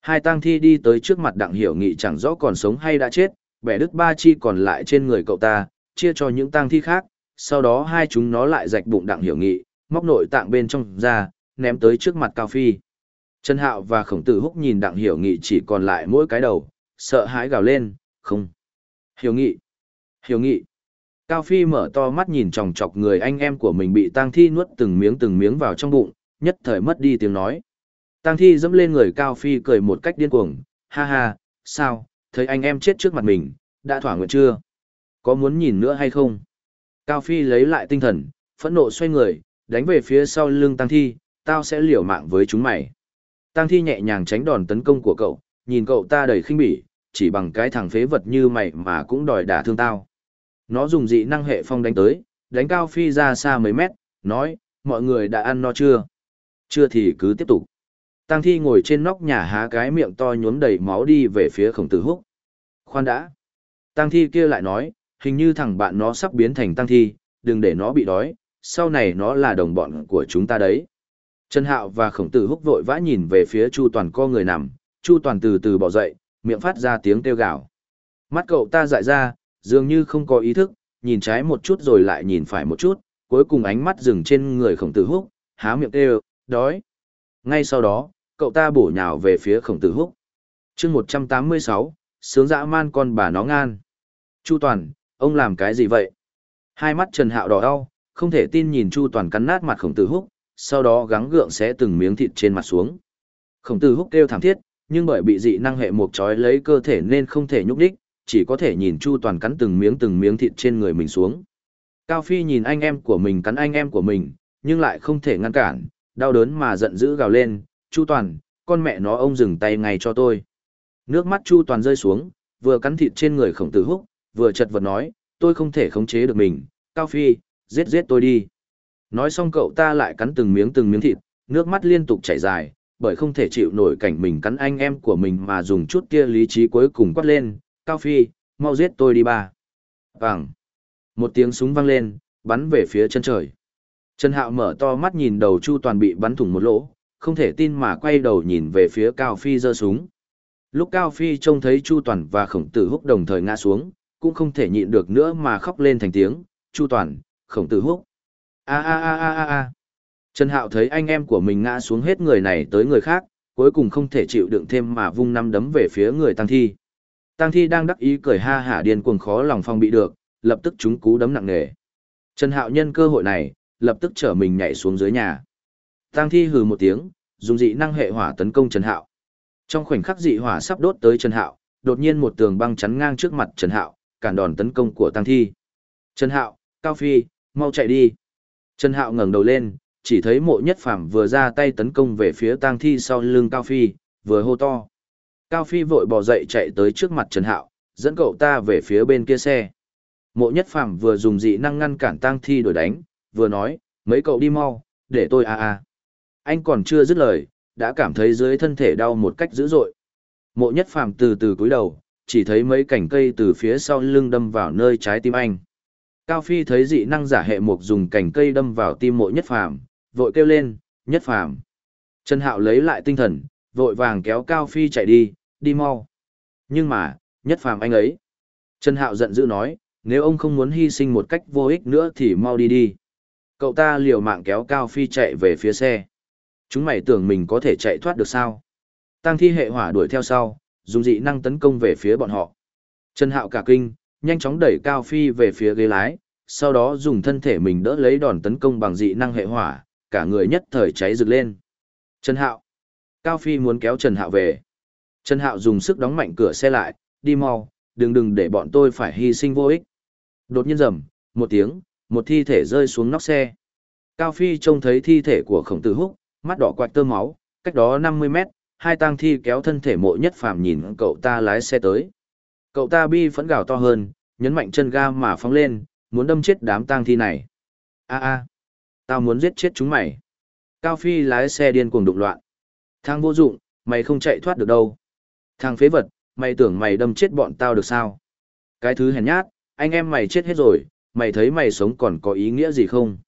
Hai tang thi đi tới trước mặt đặng hiểu nghị chẳng rõ còn sống hay đã chết, bẻ đứt ba chi còn lại trên người cậu ta, chia cho những tang thi khác, sau đó hai chúng nó lại rạch bụng đặng hiểu nghị, móc nội tạng bên trong ra, ném tới trước mặt Cao Phi. Trần Hạo và Khổng Tử Húc nhìn đặng hiểu nghị chỉ còn lại mỗi cái đầu, sợ hãi gào lên, không. Hiểu nghị, hiểu nghị. Cao Phi mở to mắt nhìn chòng chọc người anh em của mình bị tang thi nuốt từng miếng từng miếng vào trong bụng, nhất thời mất đi tiếng nói. Tang thi dẫm lên người Cao Phi cười một cách điên cuồng, ha ha, sao, thấy anh em chết trước mặt mình, đã thỏa nguyện chưa? Có muốn nhìn nữa hay không? Cao Phi lấy lại tinh thần, phẫn nộ xoay người, đánh về phía sau lưng Tăng Thi, tao sẽ liều mạng với chúng mày. Tăng Thi nhẹ nhàng tránh đòn tấn công của cậu, nhìn cậu ta đầy khinh bỉ, chỉ bằng cái thằng phế vật như mày mà cũng đòi đả thương tao. Nó dùng dị năng hệ phong đánh tới, đánh Cao Phi ra xa mấy mét, nói, mọi người đã ăn no chưa? Chưa thì cứ tiếp tục. Tăng thi ngồi trên nóc nhà há cái miệng to nhuốm đầy máu đi về phía khổng tử húc. Khoan đã. Tăng thi kia lại nói, hình như thằng bạn nó sắp biến thành tăng thi, đừng để nó bị đói, sau này nó là đồng bọn của chúng ta đấy. Trần Hạo và khổng tử húc vội vã nhìn về phía Chu Toàn co người nằm, Chu Toàn từ từ bỏ dậy, miệng phát ra tiếng kêu gào. Mắt cậu ta dại ra, dường như không có ý thức, nhìn trái một chút rồi lại nhìn phải một chút, cuối cùng ánh mắt dừng trên người khổng tử húc, há miệng kêu, đói. Ngay sau đó, cậu ta bổ nhào về phía khổng tử húc. chương 186, sướng dã man con bà nó ngan. Chu Toàn, ông làm cái gì vậy? Hai mắt Trần Hạo đỏ đau, không thể tin nhìn Chu Toàn cắn nát mặt khổng tử húc, sau đó gắng gượng xé từng miếng thịt trên mặt xuống. Khổng tử húc kêu thảm thiết, nhưng bởi bị dị năng hệ mục trói lấy cơ thể nên không thể nhúc đích, chỉ có thể nhìn Chu Toàn cắn từng miếng từng miếng thịt trên người mình xuống. Cao Phi nhìn anh em của mình cắn anh em của mình, nhưng lại không thể ngăn cản, đau đớn mà giận dữ gào lên, Chu Toàn, con mẹ nó ông dừng tay ngay cho tôi. Nước mắt Chu Toàn rơi xuống, vừa cắn thịt trên người khổng tử húc, vừa chật vật nói, tôi không thể khống chế được mình, Cao Phi, giết giết tôi đi. Nói xong cậu ta lại cắn từng miếng từng miếng thịt, nước mắt liên tục chảy dài, bởi không thể chịu nổi cảnh mình cắn anh em của mình mà dùng chút kia lý trí cuối cùng quát lên, Cao Phi, mau giết tôi đi ba. Vàng. Một tiếng súng vang lên, bắn về phía chân trời. Trần Hạo mở to mắt nhìn đầu Chu Toàn bị bắn thủng một lỗ, không thể tin mà quay đầu nhìn về phía Cao Phi giơ súng. Lúc Cao Phi trông thấy Chu Toàn và Khổng Tử Húc đồng thời ngã xuống, cũng không thể nhịn được nữa mà khóc lên thành tiếng, Chu Toàn, Khổng Tử Húc. A a a a a a. Trần Hạo thấy anh em của mình ngã xuống hết người này tới người khác, cuối cùng không thể chịu đựng thêm mà vung năm đấm về phía người Tăng Thi. Tăng Thi đang đắc ý cười ha hả điên cuồng khó lòng phong bị được, lập tức chúng cú đấm nặng nề. Trần Hạo nhân cơ hội này, lập tức trở mình nhảy xuống dưới nhà. Tăng Thi hừ một tiếng, dùng dị năng hệ hỏa tấn công Trần Hạo. Trong khoảnh khắc dị hỏa sắp đốt tới Trần Hạo, đột nhiên một tường băng chắn ngang trước mặt Trần Hạo, cản đòn tấn công của Tăng Thi. Trần Hạo, Cao Phi, mau chạy đi. Trần Hạo ngẩng đầu lên, chỉ thấy mộ nhất phàm vừa ra tay tấn công về phía tang Thi sau lưng Cao Phi, vừa hô to. Cao Phi vội bò dậy chạy tới trước mặt Trần Hạo, dẫn cậu ta về phía bên kia xe. Mộ nhất phàm vừa dùng dị năng ngăn cản tang Thi đổi đánh, vừa nói, mấy cậu đi mau, để tôi a à a. Anh còn chưa dứt lời, đã cảm thấy dưới thân thể đau một cách dữ dội. Mộ nhất phàm từ từ cúi đầu, chỉ thấy mấy cành cây từ phía sau lưng đâm vào nơi trái tim anh. Cao Phi thấy dị năng giả hệ mục dùng cành cây đâm vào tim mộ nhất phàm, vội kêu lên, nhất phàm. Trần Hạo lấy lại tinh thần, vội vàng kéo Cao Phi chạy đi, đi mau. Nhưng mà, nhất phàm anh ấy. Trần Hạo giận dữ nói, nếu ông không muốn hy sinh một cách vô ích nữa thì mau đi đi. Cậu ta liều mạng kéo Cao Phi chạy về phía xe. Chúng mày tưởng mình có thể chạy thoát được sao? Tăng thi hệ hỏa đuổi theo sau, dùng dị năng tấn công về phía bọn họ. Trần Hạo cả kinh, nhanh chóng đẩy Cao Phi về phía ghế lái, sau đó dùng thân thể mình đỡ lấy đòn tấn công bằng dị năng hệ hỏa, cả người nhất thời cháy rực lên. Trần Hạo. Cao Phi muốn kéo Trần Hạo về. Trần Hạo dùng sức đóng mạnh cửa xe lại, đi mau, đừng đừng để bọn tôi phải hy sinh vô ích. Đột nhiên rầm, một tiếng, một thi thể rơi xuống nóc xe. Cao Phi trông thấy thi thể của khổng tử húc, mắt đỏ quạt tơ máu, cách đó 50 mét, hai tang thi kéo thân thể mộ nhất phàm nhìn cậu ta lái xe tới. Cậu ta bi phẫn gào to hơn, nhấn mạnh chân ga mà phóng lên, muốn đâm chết đám tang thi này. A a, tao muốn giết chết chúng mày. Cao Phi lái xe điên cuồng đụng loạn. Thang vô dụng, mày không chạy thoát được đâu. Thang phế vật, mày tưởng mày đâm chết bọn tao được sao? Cái thứ hèn nhát, anh em mày chết hết rồi, mày thấy mày sống còn có ý nghĩa gì không?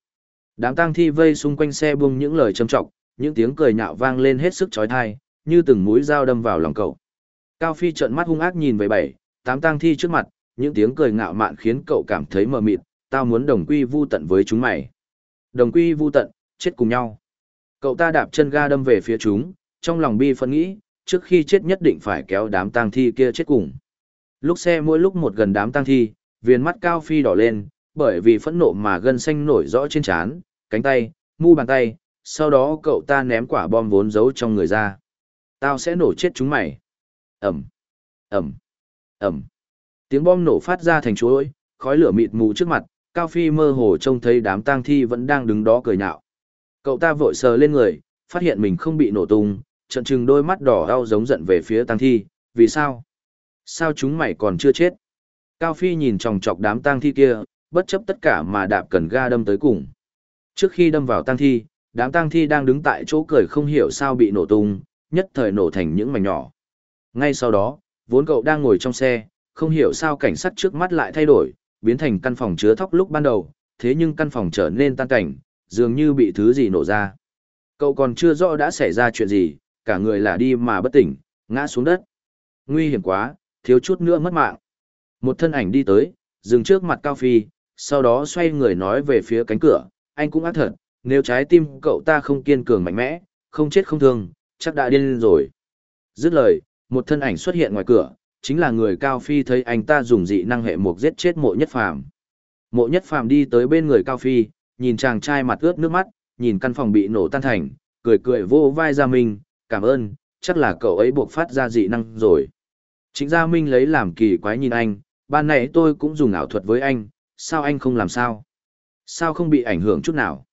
Đám tang thi vây xung quanh xe buông những lời châm trọng, những tiếng cười nhạo vang lên hết sức chói tai, như từng mũi dao đâm vào lòng cậu. Cao Phi trợn mắt hung ác nhìn về bảy, tám tang thi trước mặt, những tiếng cười ngạo mạn khiến cậu cảm thấy mờ mịt, tao muốn đồng quy vu tận với chúng mày. Đồng quy vu tận, chết cùng nhau. Cậu ta đạp chân ga đâm về phía chúng, trong lòng bi phân nghĩ, trước khi chết nhất định phải kéo đám tang thi kia chết cùng. Lúc xe mỗi lúc một gần đám tang thi, viền mắt Cao Phi đỏ lên, bởi vì phẫn nộ mà gân xanh nổi rõ trên trán, cánh tay, mu bàn tay, sau đó cậu ta ném quả bom vốn giấu trong người ra. Tao sẽ nổ chết chúng mày. Ẩm, Ẩm, Ẩm. Tiếng bom nổ phát ra thành chuỗi, khói lửa mịt mù trước mặt, Cao Phi mơ hồ trông thấy đám tang thi vẫn đang đứng đó cười nhạo. Cậu ta vội sờ lên người, phát hiện mình không bị nổ tung, trận trừng đôi mắt đỏ đau giống giận về phía tang thi, vì sao? Sao chúng mày còn chưa chết? Cao Phi nhìn chòng chọc đám tang thi kia, bất chấp tất cả mà đạp cần ga đâm tới cùng. Trước khi đâm vào tang thi, đám tang thi đang đứng tại chỗ cười không hiểu sao bị nổ tung, nhất thời nổ thành những mảnh nhỏ. Ngay sau đó, vốn cậu đang ngồi trong xe, không hiểu sao cảnh sát trước mắt lại thay đổi, biến thành căn phòng chứa thóc lúc ban đầu, thế nhưng căn phòng trở nên tan cảnh, dường như bị thứ gì nổ ra. Cậu còn chưa rõ đã xảy ra chuyện gì, cả người là đi mà bất tỉnh, ngã xuống đất. Nguy hiểm quá, thiếu chút nữa mất mạng. Một thân ảnh đi tới, dừng trước mặt Cao Phi, sau đó xoay người nói về phía cánh cửa, anh cũng ác thật, nếu trái tim cậu ta không kiên cường mạnh mẽ, không chết không thương, chắc đã điên rồi. Dứt lời, một thân ảnh xuất hiện ngoài cửa, chính là người Cao Phi thấy anh ta dùng dị năng hệ mục giết chết mộ nhất phàm. Mộ nhất phàm đi tới bên người Cao Phi, nhìn chàng trai mặt ướt nước mắt, nhìn căn phòng bị nổ tan thành, cười cười vô vai Gia Minh, cảm ơn, chắc là cậu ấy buộc phát ra dị năng rồi. Chính Gia Minh lấy làm kỳ quái nhìn anh, ban nãy tôi cũng dùng ảo thuật với anh, sao anh không làm sao? Sao không bị ảnh hưởng chút nào?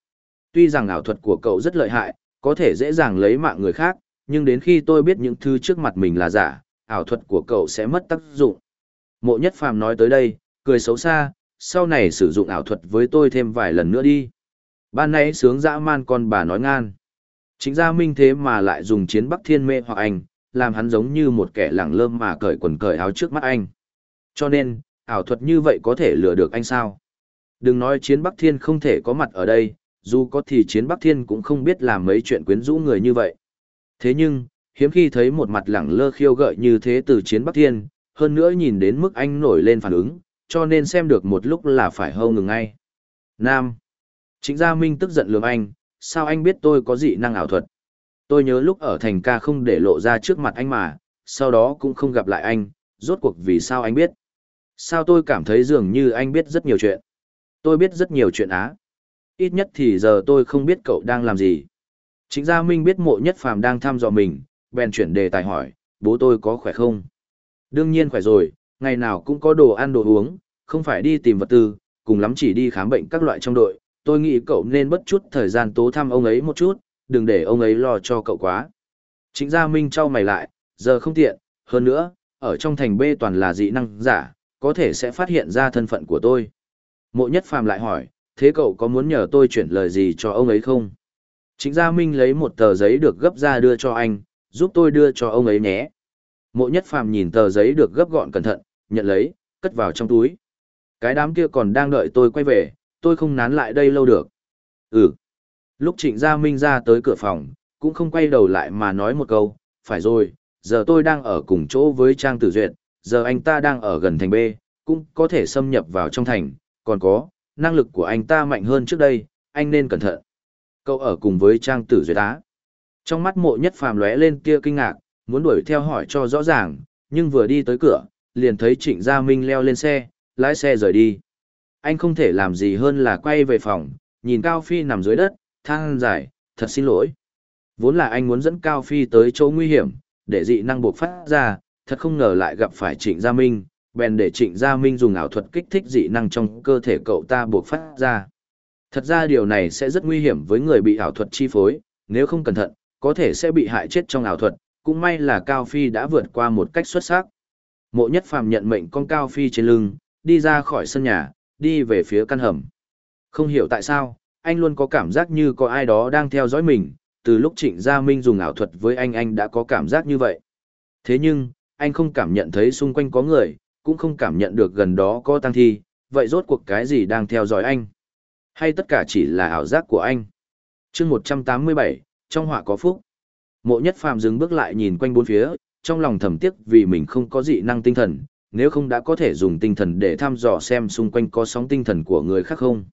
Tuy rằng ảo thuật của cậu rất lợi hại, có thể dễ dàng lấy mạng người khác, nhưng đến khi tôi biết những thứ trước mặt mình là giả, ảo thuật của cậu sẽ mất tác dụng. Mộ nhất phàm nói tới đây, cười xấu xa, sau này sử dụng ảo thuật với tôi thêm vài lần nữa đi. Ban nãy sướng dã man con bà nói ngan. Chính ra minh thế mà lại dùng chiến bắc thiên mê hoặc anh, làm hắn giống như một kẻ lẳng lơm mà cởi quần cởi áo trước mắt anh. Cho nên, ảo thuật như vậy có thể lừa được anh sao? Đừng nói chiến bắc thiên không thể có mặt ở đây, dù có thì chiến bắc thiên cũng không biết làm mấy chuyện quyến rũ người như vậy. Thế nhưng, hiếm khi thấy một mặt lẳng lơ khiêu gợi như thế từ chiến bắc thiên, hơn nữa nhìn đến mức anh nổi lên phản ứng, cho nên xem được một lúc là phải hâu ngừng ngay. Nam. Trịnh Gia Minh tức giận lườm anh, sao anh biết tôi có dị năng ảo thuật? Tôi nhớ lúc ở thành ca không để lộ ra trước mặt anh mà, sau đó cũng không gặp lại anh, rốt cuộc vì sao anh biết? Sao tôi cảm thấy dường như anh biết rất nhiều chuyện? Tôi biết rất nhiều chuyện á. Ít nhất thì giờ tôi không biết cậu đang làm gì. Trịnh Gia Minh biết mộ nhất phàm đang thăm dò mình, bèn chuyển đề tài hỏi, bố tôi có khỏe không? Đương nhiên khỏe rồi, ngày nào cũng có đồ ăn đồ uống, không phải đi tìm vật tư, cùng lắm chỉ đi khám bệnh các loại trong đội. Tôi nghĩ cậu nên bất chút thời gian tố thăm ông ấy một chút, đừng để ông ấy lo cho cậu quá. Trịnh Gia Minh trao mày lại, giờ không tiện, hơn nữa, ở trong thành B toàn là dị năng giả, có thể sẽ phát hiện ra thân phận của tôi. Mộ nhất phàm lại hỏi, thế cậu có muốn nhờ tôi chuyển lời gì cho ông ấy không? Trịnh Gia Minh lấy một tờ giấy được gấp ra đưa cho anh, giúp tôi đưa cho ông ấy nhé. Mộ nhất phàm nhìn tờ giấy được gấp gọn cẩn thận, nhận lấy, cất vào trong túi. Cái đám kia còn đang đợi tôi quay về, tôi không nán lại đây lâu được. Ừ. Lúc Trịnh Gia Minh ra tới cửa phòng, cũng không quay đầu lại mà nói một câu, phải rồi, giờ tôi đang ở cùng chỗ với Trang Tử Duyệt, giờ anh ta đang ở gần thành B, cũng có thể xâm nhập vào trong thành, còn có, năng lực của anh ta mạnh hơn trước đây, anh nên cẩn thận. Cậu ở cùng với Trang Tử Duyệt á. Trong mắt mộ nhất phàm lóe lên tia kinh ngạc, muốn đuổi theo hỏi cho rõ ràng, nhưng vừa đi tới cửa, liền thấy Trịnh Gia Minh leo lên xe, lái xe rời đi. Anh không thể làm gì hơn là quay về phòng, nhìn Cao Phi nằm dưới đất, thang dài, thật xin lỗi. Vốn là anh muốn dẫn Cao Phi tới chỗ nguy hiểm, để dị năng buộc phát ra, thật không ngờ lại gặp phải Trịnh Gia Minh, bèn để Trịnh Gia Minh dùng ảo thuật kích thích dị năng trong cơ thể cậu ta buộc phát ra. Thật ra điều này sẽ rất nguy hiểm với người bị ảo thuật chi phối, nếu không cẩn thận, có thể sẽ bị hại chết trong ảo thuật, cũng may là Cao Phi đã vượt qua một cách xuất sắc. Mộ nhất phàm nhận mệnh con Cao Phi trên lưng, đi ra khỏi sân nhà, đi về phía căn hầm. Không hiểu tại sao, anh luôn có cảm giác như có ai đó đang theo dõi mình, từ lúc Trịnh Gia Minh dùng ảo thuật với anh anh đã có cảm giác như vậy. Thế nhưng, anh không cảm nhận thấy xung quanh có người, cũng không cảm nhận được gần đó có tăng thi, vậy rốt cuộc cái gì đang theo dõi anh? Hay tất cả chỉ là ảo giác của anh? chương 187, trong họa có phúc. Mộ nhất phàm dừng bước lại nhìn quanh bốn phía, trong lòng thầm tiếc vì mình không có dị năng tinh thần, nếu không đã có thể dùng tinh thần để thăm dò xem xung quanh có sóng tinh thần của người khác không.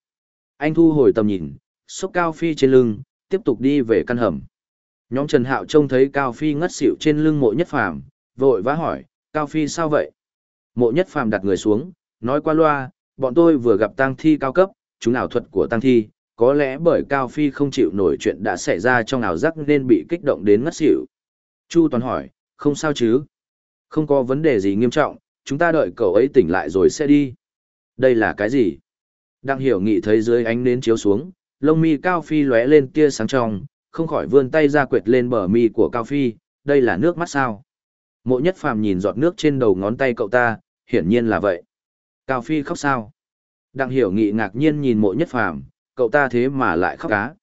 Anh thu hồi tầm nhìn, xúc Cao Phi trên lưng, tiếp tục đi về căn hầm. Nhóm Trần Hạo trông thấy Cao Phi ngất xỉu trên lưng mộ nhất phàm, vội vã hỏi, Cao Phi sao vậy? Mộ nhất phàm đặt người xuống, nói qua loa, bọn tôi vừa gặp tang thi cao cấp, chúng ảo thuật của tang thi, có lẽ bởi Cao Phi không chịu nổi chuyện đã xảy ra trong ảo giác nên bị kích động đến ngất xỉu. Chu Toàn hỏi, không sao chứ? Không có vấn đề gì nghiêm trọng, chúng ta đợi cậu ấy tỉnh lại rồi sẽ đi. Đây là cái gì? Đặng hiểu nghị thấy dưới ánh nến chiếu xuống, lông mi Cao Phi lóe lên tia sáng trong, không khỏi vươn tay ra quệt lên bờ mi của Cao Phi, đây là nước mắt sao? Mộ nhất phàm nhìn giọt nước trên đầu ngón tay cậu ta, hiển nhiên là vậy. Cao Phi khóc sao? Đặng hiểu nghị ngạc nhiên nhìn mộ nhất phàm, cậu ta thế mà lại khóc cá.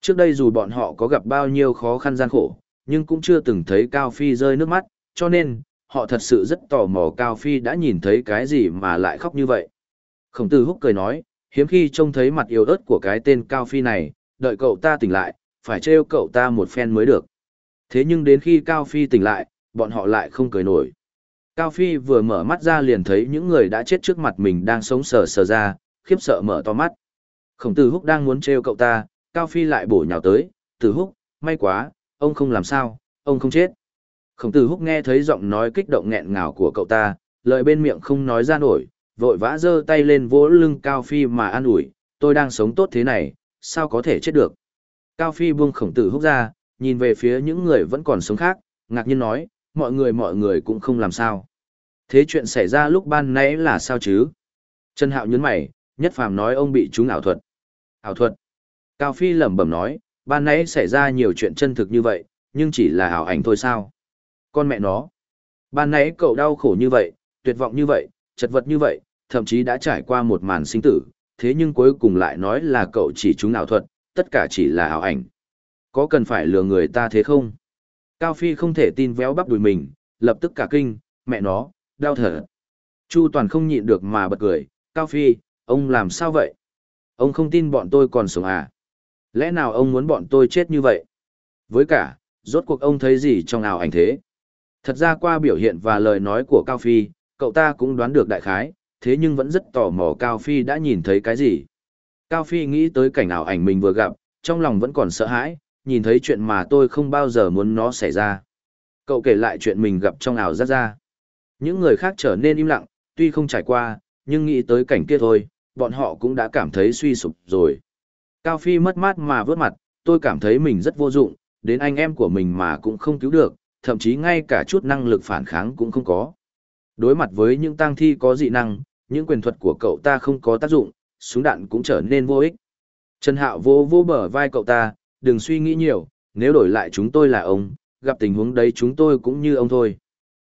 Trước đây dù bọn họ có gặp bao nhiêu khó khăn gian khổ, nhưng cũng chưa từng thấy Cao Phi rơi nước mắt, cho nên, họ thật sự rất tò mò Cao Phi đã nhìn thấy cái gì mà lại khóc như vậy. Khổng tử húc cười nói, hiếm khi trông thấy mặt yếu ớt của cái tên Cao Phi này, đợi cậu ta tỉnh lại, phải trêu cậu ta một phen mới được. Thế nhưng đến khi Cao Phi tỉnh lại, bọn họ lại không cười nổi. Cao Phi vừa mở mắt ra liền thấy những người đã chết trước mặt mình đang sống sờ sờ ra, khiếp sợ mở to mắt. Khổng tử húc đang muốn trêu cậu ta, Cao Phi lại bổ nhào tới, tử húc, may quá, ông không làm sao, ông không chết. Khổng tử húc nghe thấy giọng nói kích động nghẹn ngào của cậu ta, lời bên miệng không nói ra nổi, vội vã giơ tay lên vỗ lưng Cao Phi mà an ủi, tôi đang sống tốt thế này, sao có thể chết được. Cao Phi buông khổng tử húc ra, nhìn về phía những người vẫn còn sống khác, ngạc nhiên nói, mọi người mọi người cũng không làm sao. Thế chuyện xảy ra lúc ban nãy là sao chứ? Trần Hạo nhấn mày, nhất phàm nói ông bị trúng ảo thuật. Ảo thuật? Cao Phi lẩm bẩm nói, ban nãy xảy ra nhiều chuyện chân thực như vậy, nhưng chỉ là ảo ảnh thôi sao. Con mẹ nó. Ban nãy cậu đau khổ như vậy, tuyệt vọng như vậy, chật vật như vậy, thậm chí đã trải qua một màn sinh tử, thế nhưng cuối cùng lại nói là cậu chỉ trúng ảo thuật, tất cả chỉ là ảo ảnh. Có cần phải lừa người ta thế không? Cao Phi không thể tin véo bắp đùi mình, lập tức cả kinh, mẹ nó, đau thở. Chu Toàn không nhịn được mà bật cười, Cao Phi, ông làm sao vậy? Ông không tin bọn tôi còn sống à? Lẽ nào ông muốn bọn tôi chết như vậy? Với cả, rốt cuộc ông thấy gì trong ảo ảnh thế? Thật ra qua biểu hiện và lời nói của Cao Phi, cậu ta cũng đoán được đại khái, thế nhưng vẫn rất tò mò Cao Phi đã nhìn thấy cái gì. Cao Phi nghĩ tới cảnh ảo ảnh mình vừa gặp, trong lòng vẫn còn sợ hãi, nhìn thấy chuyện mà tôi không bao giờ muốn nó xảy ra. Cậu kể lại chuyện mình gặp trong ảo giác ra. Những người khác trở nên im lặng, tuy không trải qua, nhưng nghĩ tới cảnh kia thôi, bọn họ cũng đã cảm thấy suy sụp rồi. Cao Phi mất mát mà vớt mặt, tôi cảm thấy mình rất vô dụng, đến anh em của mình mà cũng không cứu được, thậm chí ngay cả chút năng lực phản kháng cũng không có. Đối mặt với những tang thi có dị năng, những quyền thuật của cậu ta không có tác dụng, súng đạn cũng trở nên vô ích. Trần Hạo vô vô bờ vai cậu ta, đừng suy nghĩ nhiều, nếu đổi lại chúng tôi là ông, gặp tình huống đấy chúng tôi cũng như ông thôi.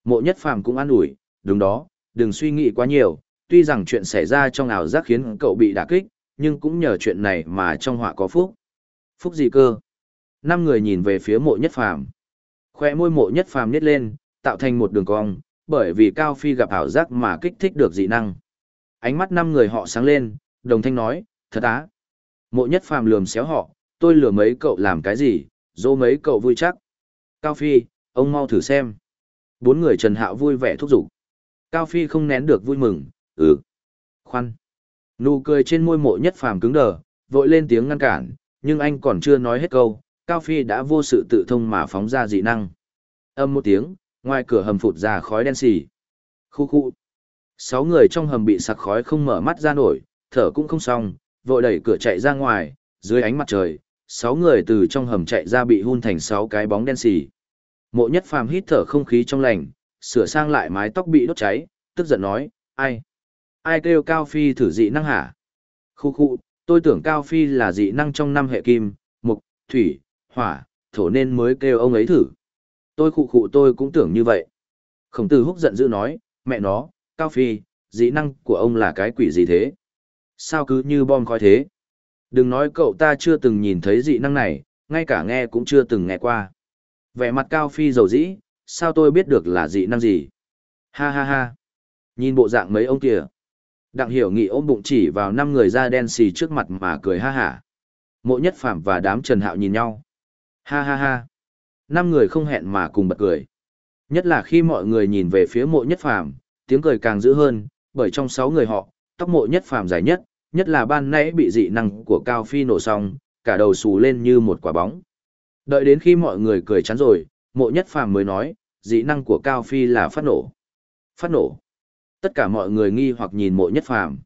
Mộ nhất phàm cũng an ủi, đúng đó, đừng suy nghĩ quá nhiều, tuy rằng chuyện xảy ra trong ảo giác khiến cậu bị đả kích, nhưng cũng nhờ chuyện này mà trong họa có phúc. Phúc gì cơ? Năm người nhìn về phía mộ nhất phàm. Khoe môi mộ nhất phàm nhét lên, tạo thành một đường cong, bởi vì Cao Phi gặp ảo giác mà kích thích được dị năng. Ánh mắt năm người họ sáng lên, đồng thanh nói, thật á. Mộ nhất phàm lườm xéo họ, tôi lừa mấy cậu làm cái gì, dỗ mấy cậu vui chắc. Cao Phi, ông mau thử xem. Bốn người Trần Hạo vui vẻ thúc giục. Cao Phi không nén được vui mừng, ừ. Khoan. Nụ cười trên môi mộ nhất phàm cứng đờ, vội lên tiếng ngăn cản, nhưng anh còn chưa nói hết câu, Cao Phi đã vô sự tự thông mà phóng ra dị năng. Âm một tiếng, ngoài cửa hầm phụt ra khói đen xì. Khu khu. Sáu người trong hầm bị sặc khói không mở mắt ra nổi, thở cũng không xong, vội đẩy cửa chạy ra ngoài, dưới ánh mặt trời, sáu người từ trong hầm chạy ra bị hun thành sáu cái bóng đen xì. Mộ nhất phàm hít thở không khí trong lành, sửa sang lại mái tóc bị đốt cháy, tức giận nói, ai? Ai kêu Cao Phi thử dị năng hả? Khu khu, tôi tưởng Cao Phi là dị năng trong năm hệ kim, mục, thủy, hỏa, thổ nên mới kêu ông ấy thử. Tôi khụ khụ tôi cũng tưởng như vậy. Khổng tử húc giận dữ nói, mẹ nó, Cao Phi, dị năng của ông là cái quỷ gì thế? Sao cứ như bom khói thế? Đừng nói cậu ta chưa từng nhìn thấy dị năng này, ngay cả nghe cũng chưa từng nghe qua. Vẻ mặt Cao Phi dầu dĩ, sao tôi biết được là dị năng gì? Ha ha ha. Nhìn bộ dạng mấy ông kìa. Đặng hiểu nghị ôm bụng chỉ vào năm người da đen xì trước mặt mà cười ha hả. Mộ nhất phạm và đám trần hạo nhìn nhau. Ha ha ha. Năm người không hẹn mà cùng bật cười. Nhất là khi mọi người nhìn về phía mộ nhất Phạm, tiếng cười càng dữ hơn, bởi trong sáu người họ, tóc mộ nhất Phạm dài nhất, nhất là ban nãy bị dị năng của Cao Phi nổ xong, cả đầu xù lên như một quả bóng. Đợi đến khi mọi người cười chán rồi, mộ nhất phàm mới nói, dị năng của Cao Phi là phát nổ. Phát nổ. Tất cả mọi người nghi hoặc nhìn mộ nhất phàm.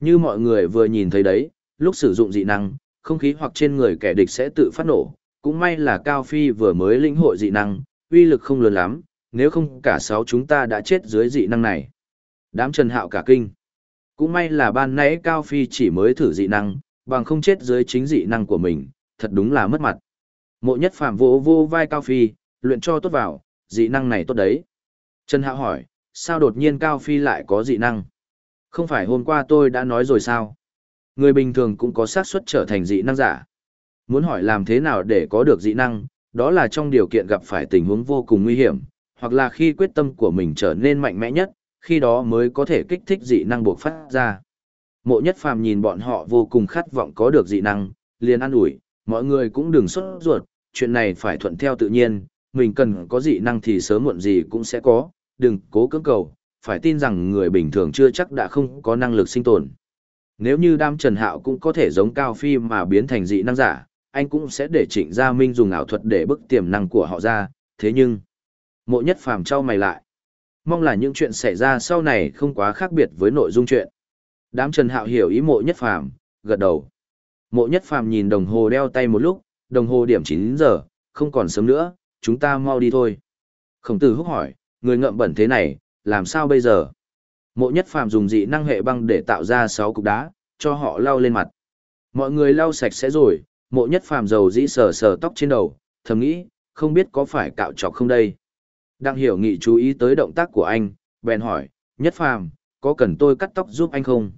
Như mọi người vừa nhìn thấy đấy, lúc sử dụng dị năng, không khí hoặc trên người kẻ địch sẽ tự phát nổ. Cũng may là Cao Phi vừa mới lĩnh hội dị năng, uy lực không lớn lắm, nếu không cả sáu chúng ta đã chết dưới dị năng này. Đám Trần Hạo cả kinh. Cũng may là ban nãy Cao Phi chỉ mới thử dị năng, bằng không chết dưới chính dị năng của mình, thật đúng là mất mặt. Mộ nhất Phạm vô vô vai Cao Phi, luyện cho tốt vào, dị năng này tốt đấy. Trần Hạo hỏi, sao đột nhiên Cao Phi lại có dị năng? Không phải hôm qua tôi đã nói rồi sao? Người bình thường cũng có xác suất trở thành dị năng giả. Muốn hỏi làm thế nào để có được dị năng, đó là trong điều kiện gặp phải tình huống vô cùng nguy hiểm, hoặc là khi quyết tâm của mình trở nên mạnh mẽ nhất, khi đó mới có thể kích thích dị năng buộc phát ra. Mộ nhất phàm nhìn bọn họ vô cùng khát vọng có được dị năng, liền an ủi, mọi người cũng đừng sốt ruột, chuyện này phải thuận theo tự nhiên, mình cần có dị năng thì sớm muộn gì cũng sẽ có, đừng cố cưỡng cầu, phải tin rằng người bình thường chưa chắc đã không có năng lực sinh tồn. Nếu như đam trần hạo cũng có thể giống cao phi mà biến thành dị năng giả, anh cũng sẽ để trịnh gia minh dùng ảo thuật để bức tiềm năng của họ ra, thế nhưng... Mộ nhất phàm trao mày lại. Mong là những chuyện xảy ra sau này không quá khác biệt với nội dung chuyện. Đám Trần Hạo hiểu ý mộ nhất phàm, gật đầu. Mộ nhất phàm nhìn đồng hồ đeo tay một lúc, đồng hồ điểm 9 giờ, không còn sớm nữa, chúng ta mau đi thôi. Khổng tử húc hỏi, người ngậm bẩn thế này, làm sao bây giờ? Mộ nhất phàm dùng dị năng hệ băng để tạo ra 6 cục đá, cho họ lau lên mặt. Mọi người lau sạch sẽ rồi, mộ nhất phàm dầu dĩ sờ sờ tóc trên đầu, thầm nghĩ, không biết có phải cạo trọc không đây. Đang hiểu nghị chú ý tới động tác của anh, bèn hỏi, nhất phàm, có cần tôi cắt tóc giúp anh không?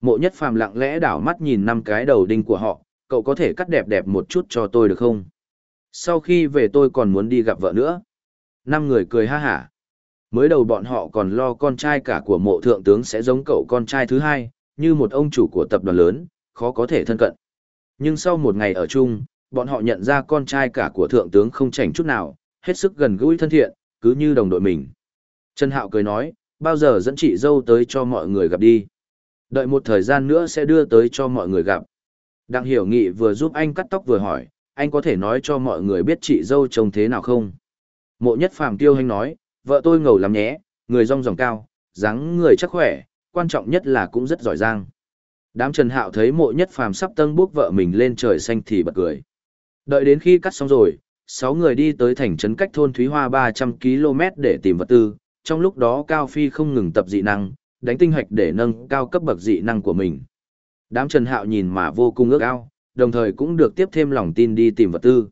Mộ nhất phàm lặng lẽ đảo mắt nhìn năm cái đầu đinh của họ, cậu có thể cắt đẹp đẹp một chút cho tôi được không? Sau khi về tôi còn muốn đi gặp vợ nữa. Năm người cười ha hả. Mới đầu bọn họ còn lo con trai cả của mộ thượng tướng sẽ giống cậu con trai thứ hai, như một ông chủ của tập đoàn lớn, khó có thể thân cận. Nhưng sau một ngày ở chung, bọn họ nhận ra con trai cả của thượng tướng không chảnh chút nào, hết sức gần gũi thân thiện, cứ như đồng đội mình. Trần Hạo cười nói, bao giờ dẫn chị dâu tới cho mọi người gặp đi. Đợi một thời gian nữa sẽ đưa tới cho mọi người gặp. Đặng Hiểu Nghị vừa giúp anh cắt tóc vừa hỏi, anh có thể nói cho mọi người biết chị dâu trông thế nào không? Mộ nhất phàm tiêu hành nói, vợ tôi ngầu lắm nhé, người rong ròng cao, dáng người chắc khỏe, quan trọng nhất là cũng rất giỏi giang. Đám Trần Hạo thấy mộ nhất phàm sắp tân bước vợ mình lên trời xanh thì bật cười. Đợi đến khi cắt xong rồi, sáu người đi tới thành trấn cách thôn Thúy Hoa 300 km để tìm vật tư, trong lúc đó Cao Phi không ngừng tập dị năng, đánh tinh hoạch để nâng cao cấp bậc dị năng của mình. Đám Trần Hạo nhìn mà vô cùng ước ao, đồng thời cũng được tiếp thêm lòng tin đi tìm vật tư.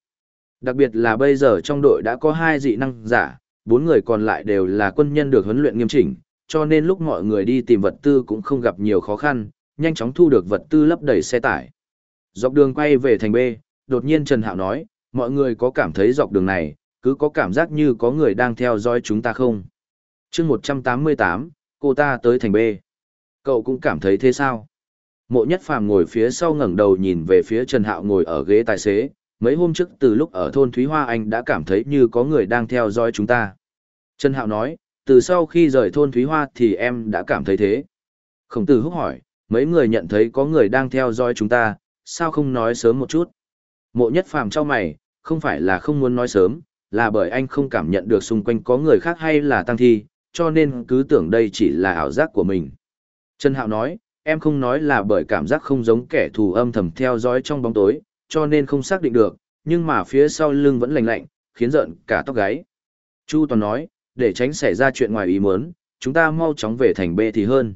Đặc biệt là bây giờ trong đội đã có hai dị năng giả, bốn người còn lại đều là quân nhân được huấn luyện nghiêm chỉnh, cho nên lúc mọi người đi tìm vật tư cũng không gặp nhiều khó khăn, nhanh chóng thu được vật tư lấp đầy xe tải. Dọc đường quay về thành B, đột nhiên Trần Hạo nói, mọi người có cảm thấy dọc đường này, cứ có cảm giác như có người đang theo dõi chúng ta không? chương 188, cô ta tới thành B. Cậu cũng cảm thấy thế sao? Mộ nhất phàm ngồi phía sau ngẩng đầu nhìn về phía Trần Hạo ngồi ở ghế tài xế, mấy hôm trước từ lúc ở thôn Thúy Hoa anh đã cảm thấy như có người đang theo dõi chúng ta. Trần Hạo nói, từ sau khi rời thôn Thúy Hoa thì em đã cảm thấy thế. Khổng tử húc hỏi, mấy người nhận thấy có người đang theo dõi chúng ta, sao không nói sớm một chút? Mộ nhất phàm cho mày, không phải là không muốn nói sớm, là bởi anh không cảm nhận được xung quanh có người khác hay là tăng thi, cho nên cứ tưởng đây chỉ là ảo giác của mình. Trần Hạo nói, em không nói là bởi cảm giác không giống kẻ thù âm thầm theo dõi trong bóng tối, cho nên không xác định được, nhưng mà phía sau lưng vẫn lạnh lạnh, khiến giận cả tóc gáy. Chu Toàn nói, để tránh xảy ra chuyện ngoài ý muốn, chúng ta mau chóng về thành B thì hơn.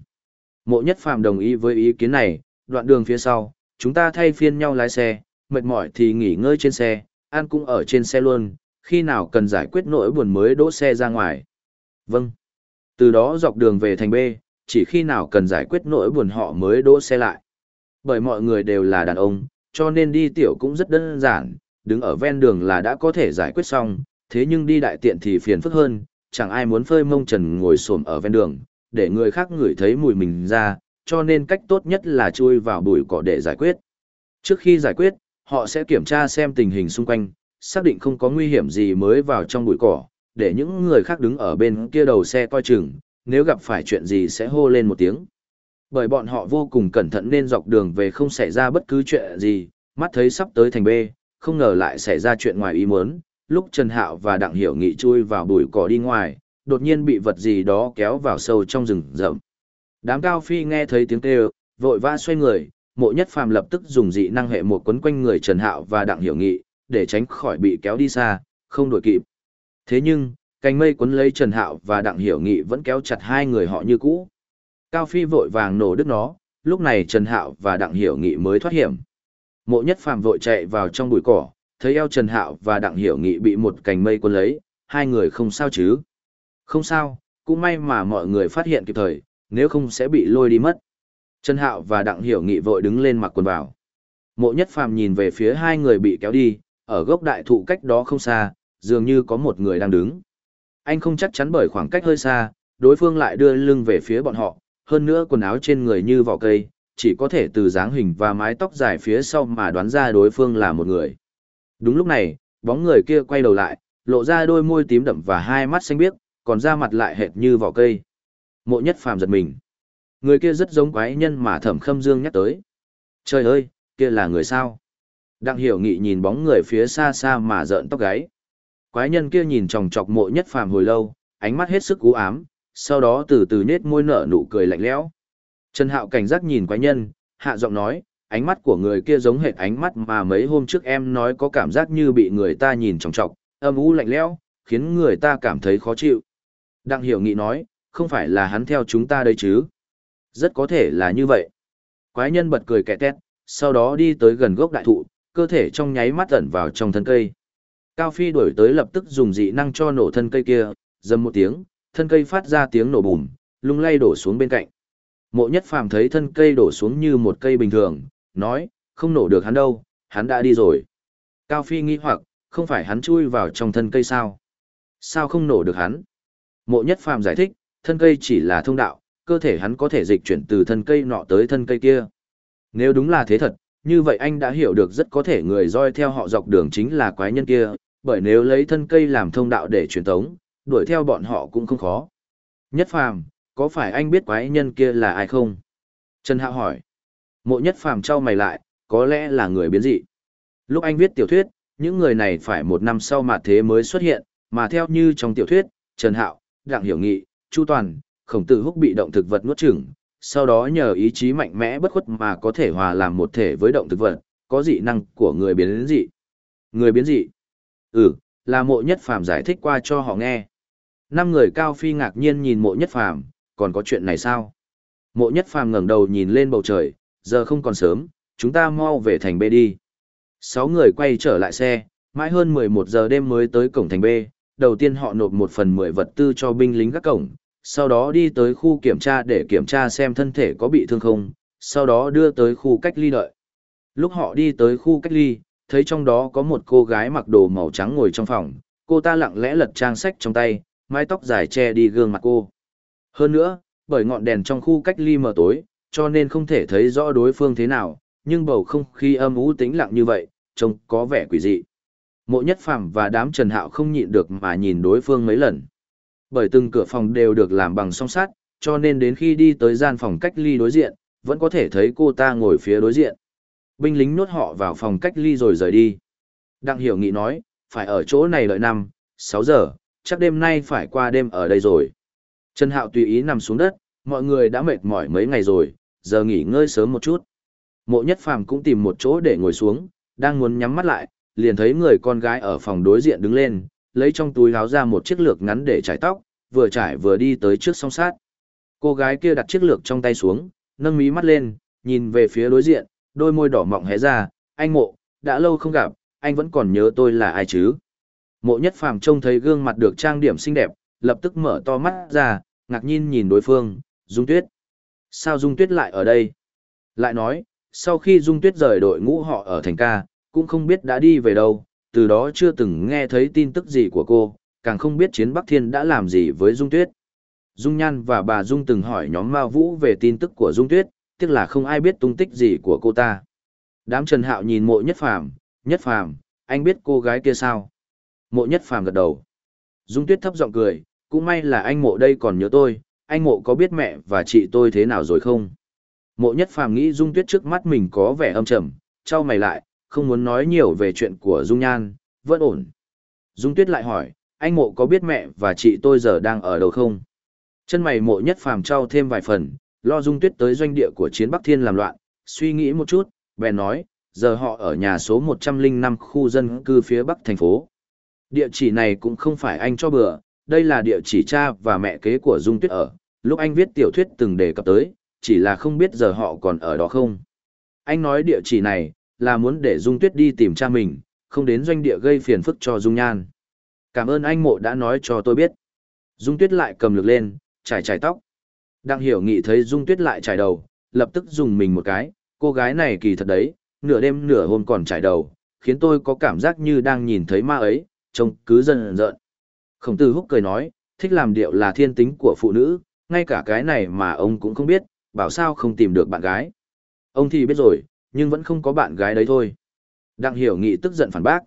Mộ Nhất Phạm đồng ý với ý kiến này, đoạn đường phía sau, chúng ta thay phiên nhau lái xe, mệt mỏi thì nghỉ ngơi trên xe, ăn cũng ở trên xe luôn, khi nào cần giải quyết nỗi buồn mới đỗ xe ra ngoài. Vâng. Từ đó dọc đường về thành B, chỉ khi nào cần giải quyết nỗi buồn họ mới đỗ xe lại. Bởi mọi người đều là đàn ông, cho nên đi tiểu cũng rất đơn giản, đứng ở ven đường là đã có thể giải quyết xong, thế nhưng đi đại tiện thì phiền phức hơn, chẳng ai muốn phơi mông trần ngồi xổm ở ven đường, để người khác ngửi thấy mùi mình ra, cho nên cách tốt nhất là chui vào bụi cỏ để giải quyết. Trước khi giải quyết, họ sẽ kiểm tra xem tình hình xung quanh, xác định không có nguy hiểm gì mới vào trong bụi cỏ, để những người khác đứng ở bên kia đầu xe coi chừng, nếu gặp phải chuyện gì sẽ hô lên một tiếng. Bởi bọn họ vô cùng cẩn thận nên dọc đường về không xảy ra bất cứ chuyện gì, mắt thấy sắp tới thành B, không ngờ lại xảy ra chuyện ngoài ý muốn. Lúc Trần Hạo và Đặng Hiểu Nghị chui vào bụi cỏ đi ngoài, đột nhiên bị vật gì đó kéo vào sâu trong rừng rậm. Đám cao phi nghe thấy tiếng kêu, vội vã xoay người, mộ nhất phàm lập tức dùng dị năng hệ một quấn quanh người Trần Hạo và Đặng Hiểu Nghị, để tránh khỏi bị kéo đi xa, không đổi kịp. Thế nhưng, cành mây quấn lấy Trần Hạo và Đặng Hiểu Nghị vẫn kéo chặt hai người họ như cũ. Cao Phi vội vàng nổ đứt nó, lúc này Trần Hạo và Đặng Hiểu Nghị mới thoát hiểm. Mộ Nhất Phàm vội chạy vào trong bụi cỏ, thấy eo Trần Hạo và Đặng Hiểu Nghị bị một cành mây quấn lấy, hai người không sao chứ? Không sao, cũng may mà mọi người phát hiện kịp thời, nếu không sẽ bị lôi đi mất. Trần Hạo và Đặng Hiểu Nghị vội đứng lên mặc quần vào. Mộ Nhất Phàm nhìn về phía hai người bị kéo đi, ở gốc đại thụ cách đó không xa, dường như có một người đang đứng. Anh không chắc chắn bởi khoảng cách hơi xa, đối phương lại đưa lưng về phía bọn họ, hơn nữa quần áo trên người như vỏ cây, chỉ có thể từ dáng hình và mái tóc dài phía sau mà đoán ra đối phương là một người. Đúng lúc này, bóng người kia quay đầu lại, lộ ra đôi môi tím đậm và hai mắt xanh biếc, còn da mặt lại hệt như vỏ cây. Mộ nhất phàm giật mình. Người kia rất giống quái nhân mà thẩm khâm dương nhắc tới. Trời ơi, kia là người sao? Đặng hiểu nghị nhìn bóng người phía xa xa mà rợn tóc gáy. Quái nhân kia nhìn chòng chọc mộ nhất phàm hồi lâu, ánh mắt hết sức cú ám, sau đó từ từ nết môi nở nụ cười lạnh lẽo. Trần Hạo cảnh giác nhìn quái nhân, hạ giọng nói, ánh mắt của người kia giống hệt ánh mắt mà mấy hôm trước em nói có cảm giác như bị người ta nhìn chòng chọc, âm u lạnh lẽo, khiến người ta cảm thấy khó chịu. Đặng hiểu nghị nói, không phải là hắn theo chúng ta đây chứ. Rất có thể là như vậy. Quái nhân bật cười kẻ tét, sau đó đi tới gần gốc đại thụ, cơ thể trong nháy mắt ẩn vào trong thân cây. Cao Phi đuổi tới lập tức dùng dị năng cho nổ thân cây kia, dầm một tiếng, thân cây phát ra tiếng nổ bùm, lung lay đổ xuống bên cạnh. Mộ nhất phàm thấy thân cây đổ xuống như một cây bình thường, nói, không nổ được hắn đâu, hắn đã đi rồi. Cao Phi nghi hoặc, không phải hắn chui vào trong thân cây sao? Sao không nổ được hắn? Mộ nhất phàm giải thích, thân cây chỉ là thông đạo, cơ thể hắn có thể dịch chuyển từ thân cây nọ tới thân cây kia. Nếu đúng là thế thật, như vậy anh đã hiểu được rất có thể người roi theo họ dọc đường chính là quái nhân kia, bởi nếu lấy thân cây làm thông đạo để truyền tống, đuổi theo bọn họ cũng không khó. Nhất phàm, có phải anh biết quái nhân kia là ai không? Trần Hạo hỏi. Mộ nhất phàm trao mày lại, có lẽ là người biến dị. Lúc anh viết tiểu thuyết, những người này phải một năm sau mà thế mới xuất hiện, mà theo như trong tiểu thuyết, Trần Hạo, Đặng Hiểu Nghị, Chu Toàn, Khổng Tử Húc bị động thực vật nuốt chửng, sau đó nhờ ý chí mạnh mẽ bất khuất mà có thể hòa làm một thể với động thực vật, có dị năng của người biến dị. Người biến dị? Ừ, là mộ nhất phàm giải thích qua cho họ nghe. Năm người cao phi ngạc nhiên nhìn mộ nhất phàm, còn có chuyện này sao? Mộ nhất phàm ngẩng đầu nhìn lên bầu trời, giờ không còn sớm, chúng ta mau về thành B đi. Sáu người quay trở lại xe, mãi hơn 11 giờ đêm mới tới cổng thành B, đầu tiên họ nộp một phần 10 vật tư cho binh lính các cổng, sau đó đi tới khu kiểm tra để kiểm tra xem thân thể có bị thương không, sau đó đưa tới khu cách ly đợi. Lúc họ đi tới khu cách ly, thấy trong đó có một cô gái mặc đồ màu trắng ngồi trong phòng, cô ta lặng lẽ lật trang sách trong tay, mái tóc dài che đi gương mặt cô. Hơn nữa, bởi ngọn đèn trong khu cách ly mờ tối, cho nên không thể thấy rõ đối phương thế nào, nhưng bầu không khí âm ú tĩnh lặng như vậy, trông có vẻ quỷ dị. Mộ Nhất Phàm và đám Trần Hạo không nhịn được mà nhìn đối phương mấy lần. Bởi từng cửa phòng đều được làm bằng song sắt, cho nên đến khi đi tới gian phòng cách ly đối diện, vẫn có thể thấy cô ta ngồi phía đối diện. Binh lính nuốt họ vào phòng cách ly rồi rời đi. Đặng Hiểu Nghị nói, phải ở chỗ này đợi năm, 6 giờ, chắc đêm nay phải qua đêm ở đây rồi. Trần Hạo tùy ý nằm xuống đất, mọi người đã mệt mỏi mấy ngày rồi, giờ nghỉ ngơi sớm một chút. Mộ Nhất Phàm cũng tìm một chỗ để ngồi xuống, đang muốn nhắm mắt lại, liền thấy người con gái ở phòng đối diện đứng lên, lấy trong túi áo ra một chiếc lược ngắn để trải tóc, vừa trải vừa đi tới trước song sát. Cô gái kia đặt chiếc lược trong tay xuống, nâng mí mắt lên, nhìn về phía đối diện, đôi môi đỏ mọng hé ra, anh mộ, đã lâu không gặp, anh vẫn còn nhớ tôi là ai chứ? Mộ nhất phàm trông thấy gương mặt được trang điểm xinh đẹp, lập tức mở to mắt ra, ngạc nhiên nhìn đối phương, Dung Tuyết. Sao Dung Tuyết lại ở đây? Lại nói, sau khi Dung Tuyết rời đội ngũ họ ở thành ca, cũng không biết đã đi về đâu, từ đó chưa từng nghe thấy tin tức gì của cô, càng không biết chiến Bắc Thiên đã làm gì với Dung Tuyết. Dung Nhan và bà Dung từng hỏi nhóm Mao Vũ về tin tức của Dung Tuyết, tiếc là không ai biết tung tích gì của cô ta. Đám Trần Hạo nhìn mộ nhất phàm, nhất phàm, anh biết cô gái kia sao? Mộ nhất phàm gật đầu. Dung Tuyết thấp giọng cười, cũng may là anh mộ đây còn nhớ tôi, anh mộ có biết mẹ và chị tôi thế nào rồi không? Mộ nhất phàm nghĩ Dung Tuyết trước mắt mình có vẻ âm trầm, trao mày lại, không muốn nói nhiều về chuyện của Dung Nhan, vẫn ổn. Dung Tuyết lại hỏi, anh mộ có biết mẹ và chị tôi giờ đang ở đâu không? Chân mày mộ nhất phàm trao thêm vài phần, lo Dung Tuyết tới doanh địa của chiến Bắc Thiên làm loạn, suy nghĩ một chút, bèn nói, giờ họ ở nhà số 105 khu dân cư phía bắc thành phố. Địa chỉ này cũng không phải anh cho bừa, đây là địa chỉ cha và mẹ kế của Dung Tuyết ở, lúc anh viết tiểu thuyết từng đề cập tới, chỉ là không biết giờ họ còn ở đó không. Anh nói địa chỉ này, là muốn để Dung Tuyết đi tìm cha mình, không đến doanh địa gây phiền phức cho Dung Nhan. Cảm ơn anh mộ đã nói cho tôi biết. Dung Tuyết lại cầm lược lên, trải trải tóc. Đặng hiểu nghị thấy Dung Tuyết lại trải đầu, lập tức dùng mình một cái, cô gái này kỳ thật đấy, nửa đêm nửa hôm còn trải đầu, khiến tôi có cảm giác như đang nhìn thấy ma ấy, trông cứ dần dợn. Khổng tử húc cười nói, thích làm điệu là thiên tính của phụ nữ, ngay cả cái này mà ông cũng không biết, bảo sao không tìm được bạn gái. Ông thì biết rồi, nhưng vẫn không có bạn gái đấy thôi. Đặng hiểu nghị tức giận phản bác.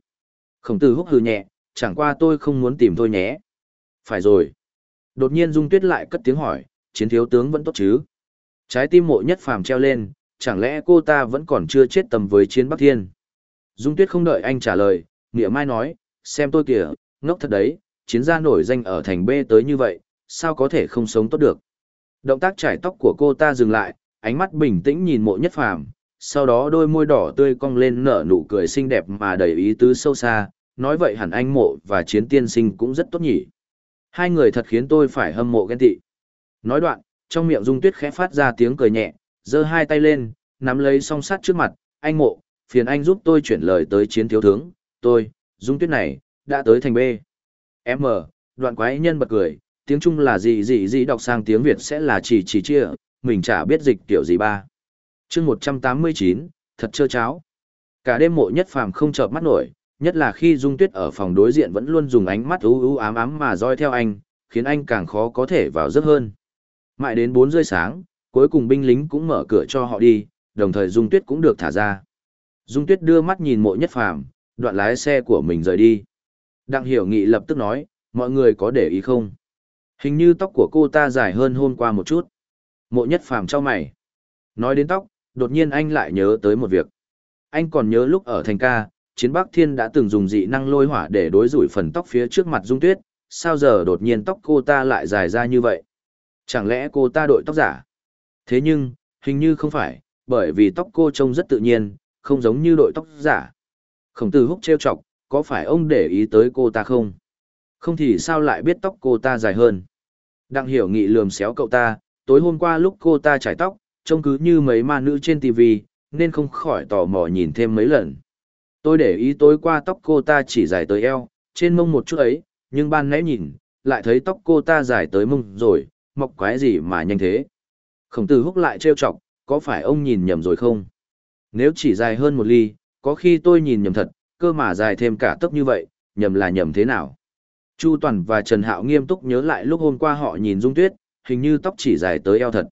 Khổng tử húc hừ nhẹ, chẳng qua tôi không muốn tìm thôi nhé. Phải rồi. Đột nhiên Dung Tuyết lại cất tiếng hỏi, chiến thiếu tướng vẫn tốt chứ? Trái tim mộ nhất phàm treo lên, chẳng lẽ cô ta vẫn còn chưa chết tầm với chiến Bắc Thiên? Dung Tuyết không đợi anh trả lời, nghĩa mai nói, xem tôi kìa, ngốc thật đấy, chiến gia nổi danh ở thành B tới như vậy, sao có thể không sống tốt được? Động tác trải tóc của cô ta dừng lại, ánh mắt bình tĩnh nhìn mộ nhất phàm, sau đó đôi môi đỏ tươi cong lên nở nụ cười xinh đẹp mà đầy ý tứ sâu xa, nói vậy hẳn anh mộ và chiến tiên sinh cũng rất tốt nhỉ. Hai người thật khiến tôi phải hâm mộ ghen tị. Nói đoạn, trong miệng Dung Tuyết khẽ phát ra tiếng cười nhẹ, giơ hai tay lên, nắm lấy song sắt trước mặt, anh mộ, phiền anh giúp tôi chuyển lời tới chiến thiếu tướng, tôi, Dung Tuyết này, đã tới thành B. M, đoạn quái nhân bật cười, tiếng Trung là gì gì gì đọc sang tiếng Việt sẽ là chỉ chỉ chia, mình chả biết dịch kiểu gì ba chương 189, thật trơ cháo. Cả đêm mộ nhất phàm không chợp mắt nổi, nhất là khi Dung Tuyết ở phòng đối diện vẫn luôn dùng ánh mắt u u ám ám mà dõi theo anh, khiến anh càng khó có thể vào giấc hơn. Mãi đến 4 rưỡi sáng, cuối cùng binh lính cũng mở cửa cho họ đi, đồng thời Dung Tuyết cũng được thả ra. Dung Tuyết đưa mắt nhìn mộ nhất phàm, đoạn lái xe của mình rời đi. Đặng hiểu nghị lập tức nói, mọi người có để ý không? Hình như tóc của cô ta dài hơn hôm qua một chút. Mộ nhất phàm cho mày. Nói đến tóc, đột nhiên anh lại nhớ tới một việc. Anh còn nhớ lúc ở thành ca, chiến Bắc Thiên đã từng dùng dị năng lôi hỏa để đối rủi phần tóc phía trước mặt Dung Tuyết, sao giờ đột nhiên tóc cô ta lại dài ra như vậy? Chẳng lẽ cô ta đội tóc giả? Thế nhưng, hình như không phải, bởi vì tóc cô trông rất tự nhiên, không giống như đội tóc giả. Khổng tử húc trêu chọc, có phải ông để ý tới cô ta không? Không thì sao lại biết tóc cô ta dài hơn? Đặng hiểu nghị lườm xéo cậu ta, tối hôm qua lúc cô ta trải tóc, trông cứ như mấy ma nữ trên TV, nên không khỏi tò mò nhìn thêm mấy lần. Tôi để ý tối qua tóc cô ta chỉ dài tới eo, trên mông một chút ấy, nhưng ban nãy nhìn, lại thấy tóc cô ta dài tới mông rồi, mọc quái gì mà nhanh thế. Khổng tử húc lại trêu chọc, có phải ông nhìn nhầm rồi không? Nếu chỉ dài hơn một ly, có khi tôi nhìn nhầm thật, cơ mà dài thêm cả tấc như vậy, nhầm là nhầm thế nào? Chu Toàn và Trần Hạo nghiêm túc nhớ lại lúc hôm qua họ nhìn Dung Tuyết, hình như tóc chỉ dài tới eo thật.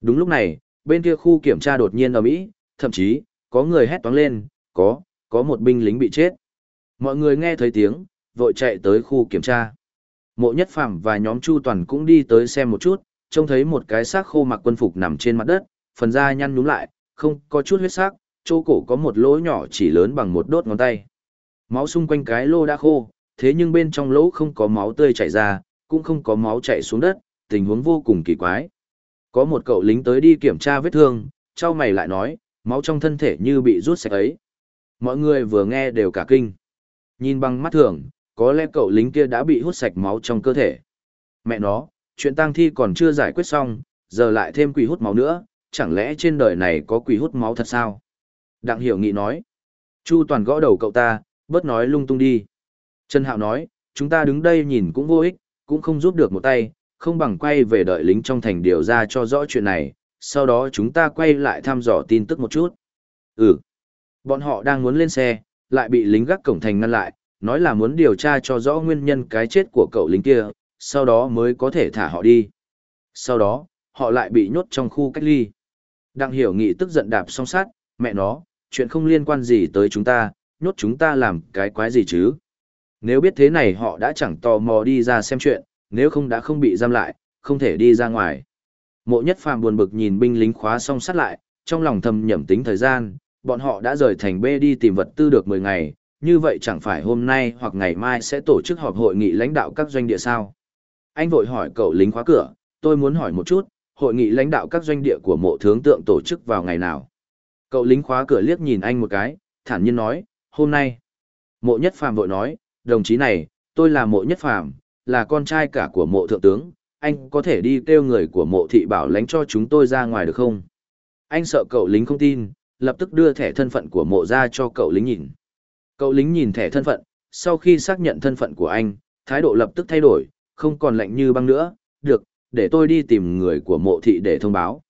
Đúng lúc này, bên kia khu kiểm tra đột nhiên ở Mỹ, thậm chí, có người hét toáng lên, có, có một binh lính bị chết. Mọi người nghe thấy tiếng, vội chạy tới khu kiểm tra. Mộ Nhất Phàm và nhóm Chu Toàn cũng đi tới xem một chút, trông thấy một cái xác khô mặc quân phục nằm trên mặt đất, phần da nhăn nhúm lại, không có chút huyết sắc, chỗ cổ có một lỗ nhỏ chỉ lớn bằng một đốt ngón tay. Máu xung quanh cái lô đã khô, thế nhưng bên trong lỗ không có máu tươi chảy ra, cũng không có máu chảy xuống đất, tình huống vô cùng kỳ quái. Có một cậu lính tới đi kiểm tra vết thương, trao mày lại nói, máu trong thân thể như bị rút sạch ấy. Mọi người vừa nghe đều cả kinh. Nhìn bằng mắt thường, có lẽ cậu lính kia đã bị hút sạch máu trong cơ thể. Mẹ nó, chuyện tang thi còn chưa giải quyết xong, giờ lại thêm quỷ hút máu nữa, chẳng lẽ trên đời này có quỷ hút máu thật sao? Đặng hiểu nghị nói. Chu toàn gõ đầu cậu ta, bớt nói lung tung đi. Trần Hạo nói, chúng ta đứng đây nhìn cũng vô ích, cũng không giúp được một tay, không bằng quay về đợi lính trong thành điều ra cho rõ chuyện này, sau đó chúng ta quay lại thăm dò tin tức một chút. Ừ. Bọn họ đang muốn lên xe, lại bị lính gác cổng thành ngăn lại, nói là muốn điều tra cho rõ nguyên nhân cái chết của cậu lính kia, sau đó mới có thể thả họ đi. Sau đó, họ lại bị nhốt trong khu cách ly. Đặng hiểu nghị tức giận đạp song sát, mẹ nó, chuyện không liên quan gì tới chúng ta, nhốt chúng ta làm cái quái gì chứ. Nếu biết thế này họ đã chẳng tò mò đi ra xem chuyện, nếu không đã không bị giam lại, không thể đi ra ngoài. Mộ nhất phàm buồn bực nhìn binh lính khóa song sát lại, trong lòng thầm nhẩm tính thời gian, bọn họ đã rời thành B đi tìm vật tư được 10 ngày, như vậy chẳng phải hôm nay hoặc ngày mai sẽ tổ chức họp hội nghị lãnh đạo các doanh địa sao. Anh vội hỏi cậu lính khóa cửa, tôi muốn hỏi một chút, hội nghị lãnh đạo các doanh địa của mộ tướng tượng tổ chức vào ngày nào. Cậu lính khóa cửa liếc nhìn anh một cái, thản nhiên nói, hôm nay. Mộ nhất phàm vội nói, đồng chí này, tôi là mộ nhất phàm, là con trai cả của mộ thượng tướng, anh có thể đi kêu người của mộ thị bảo lãnh cho chúng tôi ra ngoài được không? Anh sợ cậu lính không tin, lập tức đưa thẻ thân phận của mộ ra cho cậu lính nhìn. Cậu lính nhìn thẻ thân phận, sau khi xác nhận thân phận của anh, thái độ lập tức thay đổi, không còn lạnh như băng nữa, được, để tôi đi tìm người của mộ thị để thông báo.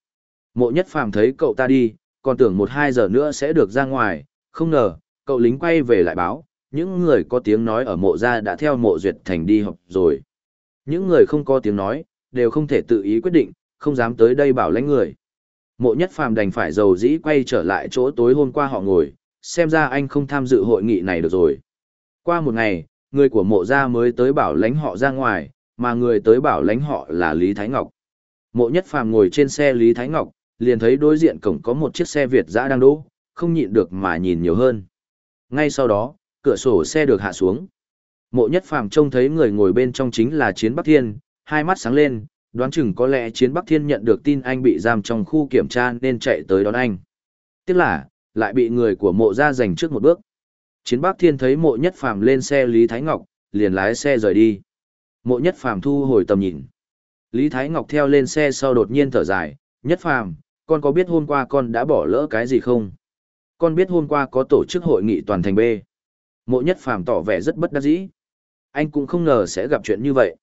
Mộ nhất phàm thấy cậu ta đi, còn tưởng một hai giờ nữa sẽ được ra ngoài, không ngờ, cậu lính quay về lại báo, những người có tiếng nói ở mộ gia đã theo mộ duyệt thành đi học rồi. Những người không có tiếng nói, đều không thể tự ý quyết định, không dám tới đây bảo lãnh người. Mộ nhất phàm đành phải dầu dĩ quay trở lại chỗ tối hôm qua họ ngồi, xem ra anh không tham dự hội nghị này được rồi. Qua một ngày, người của mộ gia mới tới bảo lãnh họ ra ngoài, mà người tới bảo lãnh họ là Lý Thái Ngọc. Mộ nhất phàm ngồi trên xe Lý Thái Ngọc, liền thấy đối diện cổng có một chiếc xe Việt dã đang đỗ, không nhịn được mà nhìn nhiều hơn. Ngay sau đó, cửa sổ xe được hạ xuống. Mộ nhất phàm trông thấy người ngồi bên trong chính là Chiến Bắc Thiên, hai mắt sáng lên, đoán chừng có lẽ Chiến Bắc Thiên nhận được tin anh bị giam trong khu kiểm tra nên chạy tới đón anh. Tiếc là, lại bị người của mộ ra giành trước một bước. Chiến Bắc Thiên thấy mộ nhất phàm lên xe Lý Thái Ngọc, liền lái xe rời đi. Mộ nhất phàm thu hồi tầm nhìn. Lý Thái Ngọc theo lên xe sau đột nhiên thở dài, nhất phàm, con có biết hôm qua con đã bỏ lỡ cái gì không? Con biết hôm qua có tổ chức hội nghị toàn thành B. Mộ nhất phàm tỏ vẻ rất bất đắc dĩ. Anh cũng không ngờ sẽ gặp chuyện như vậy.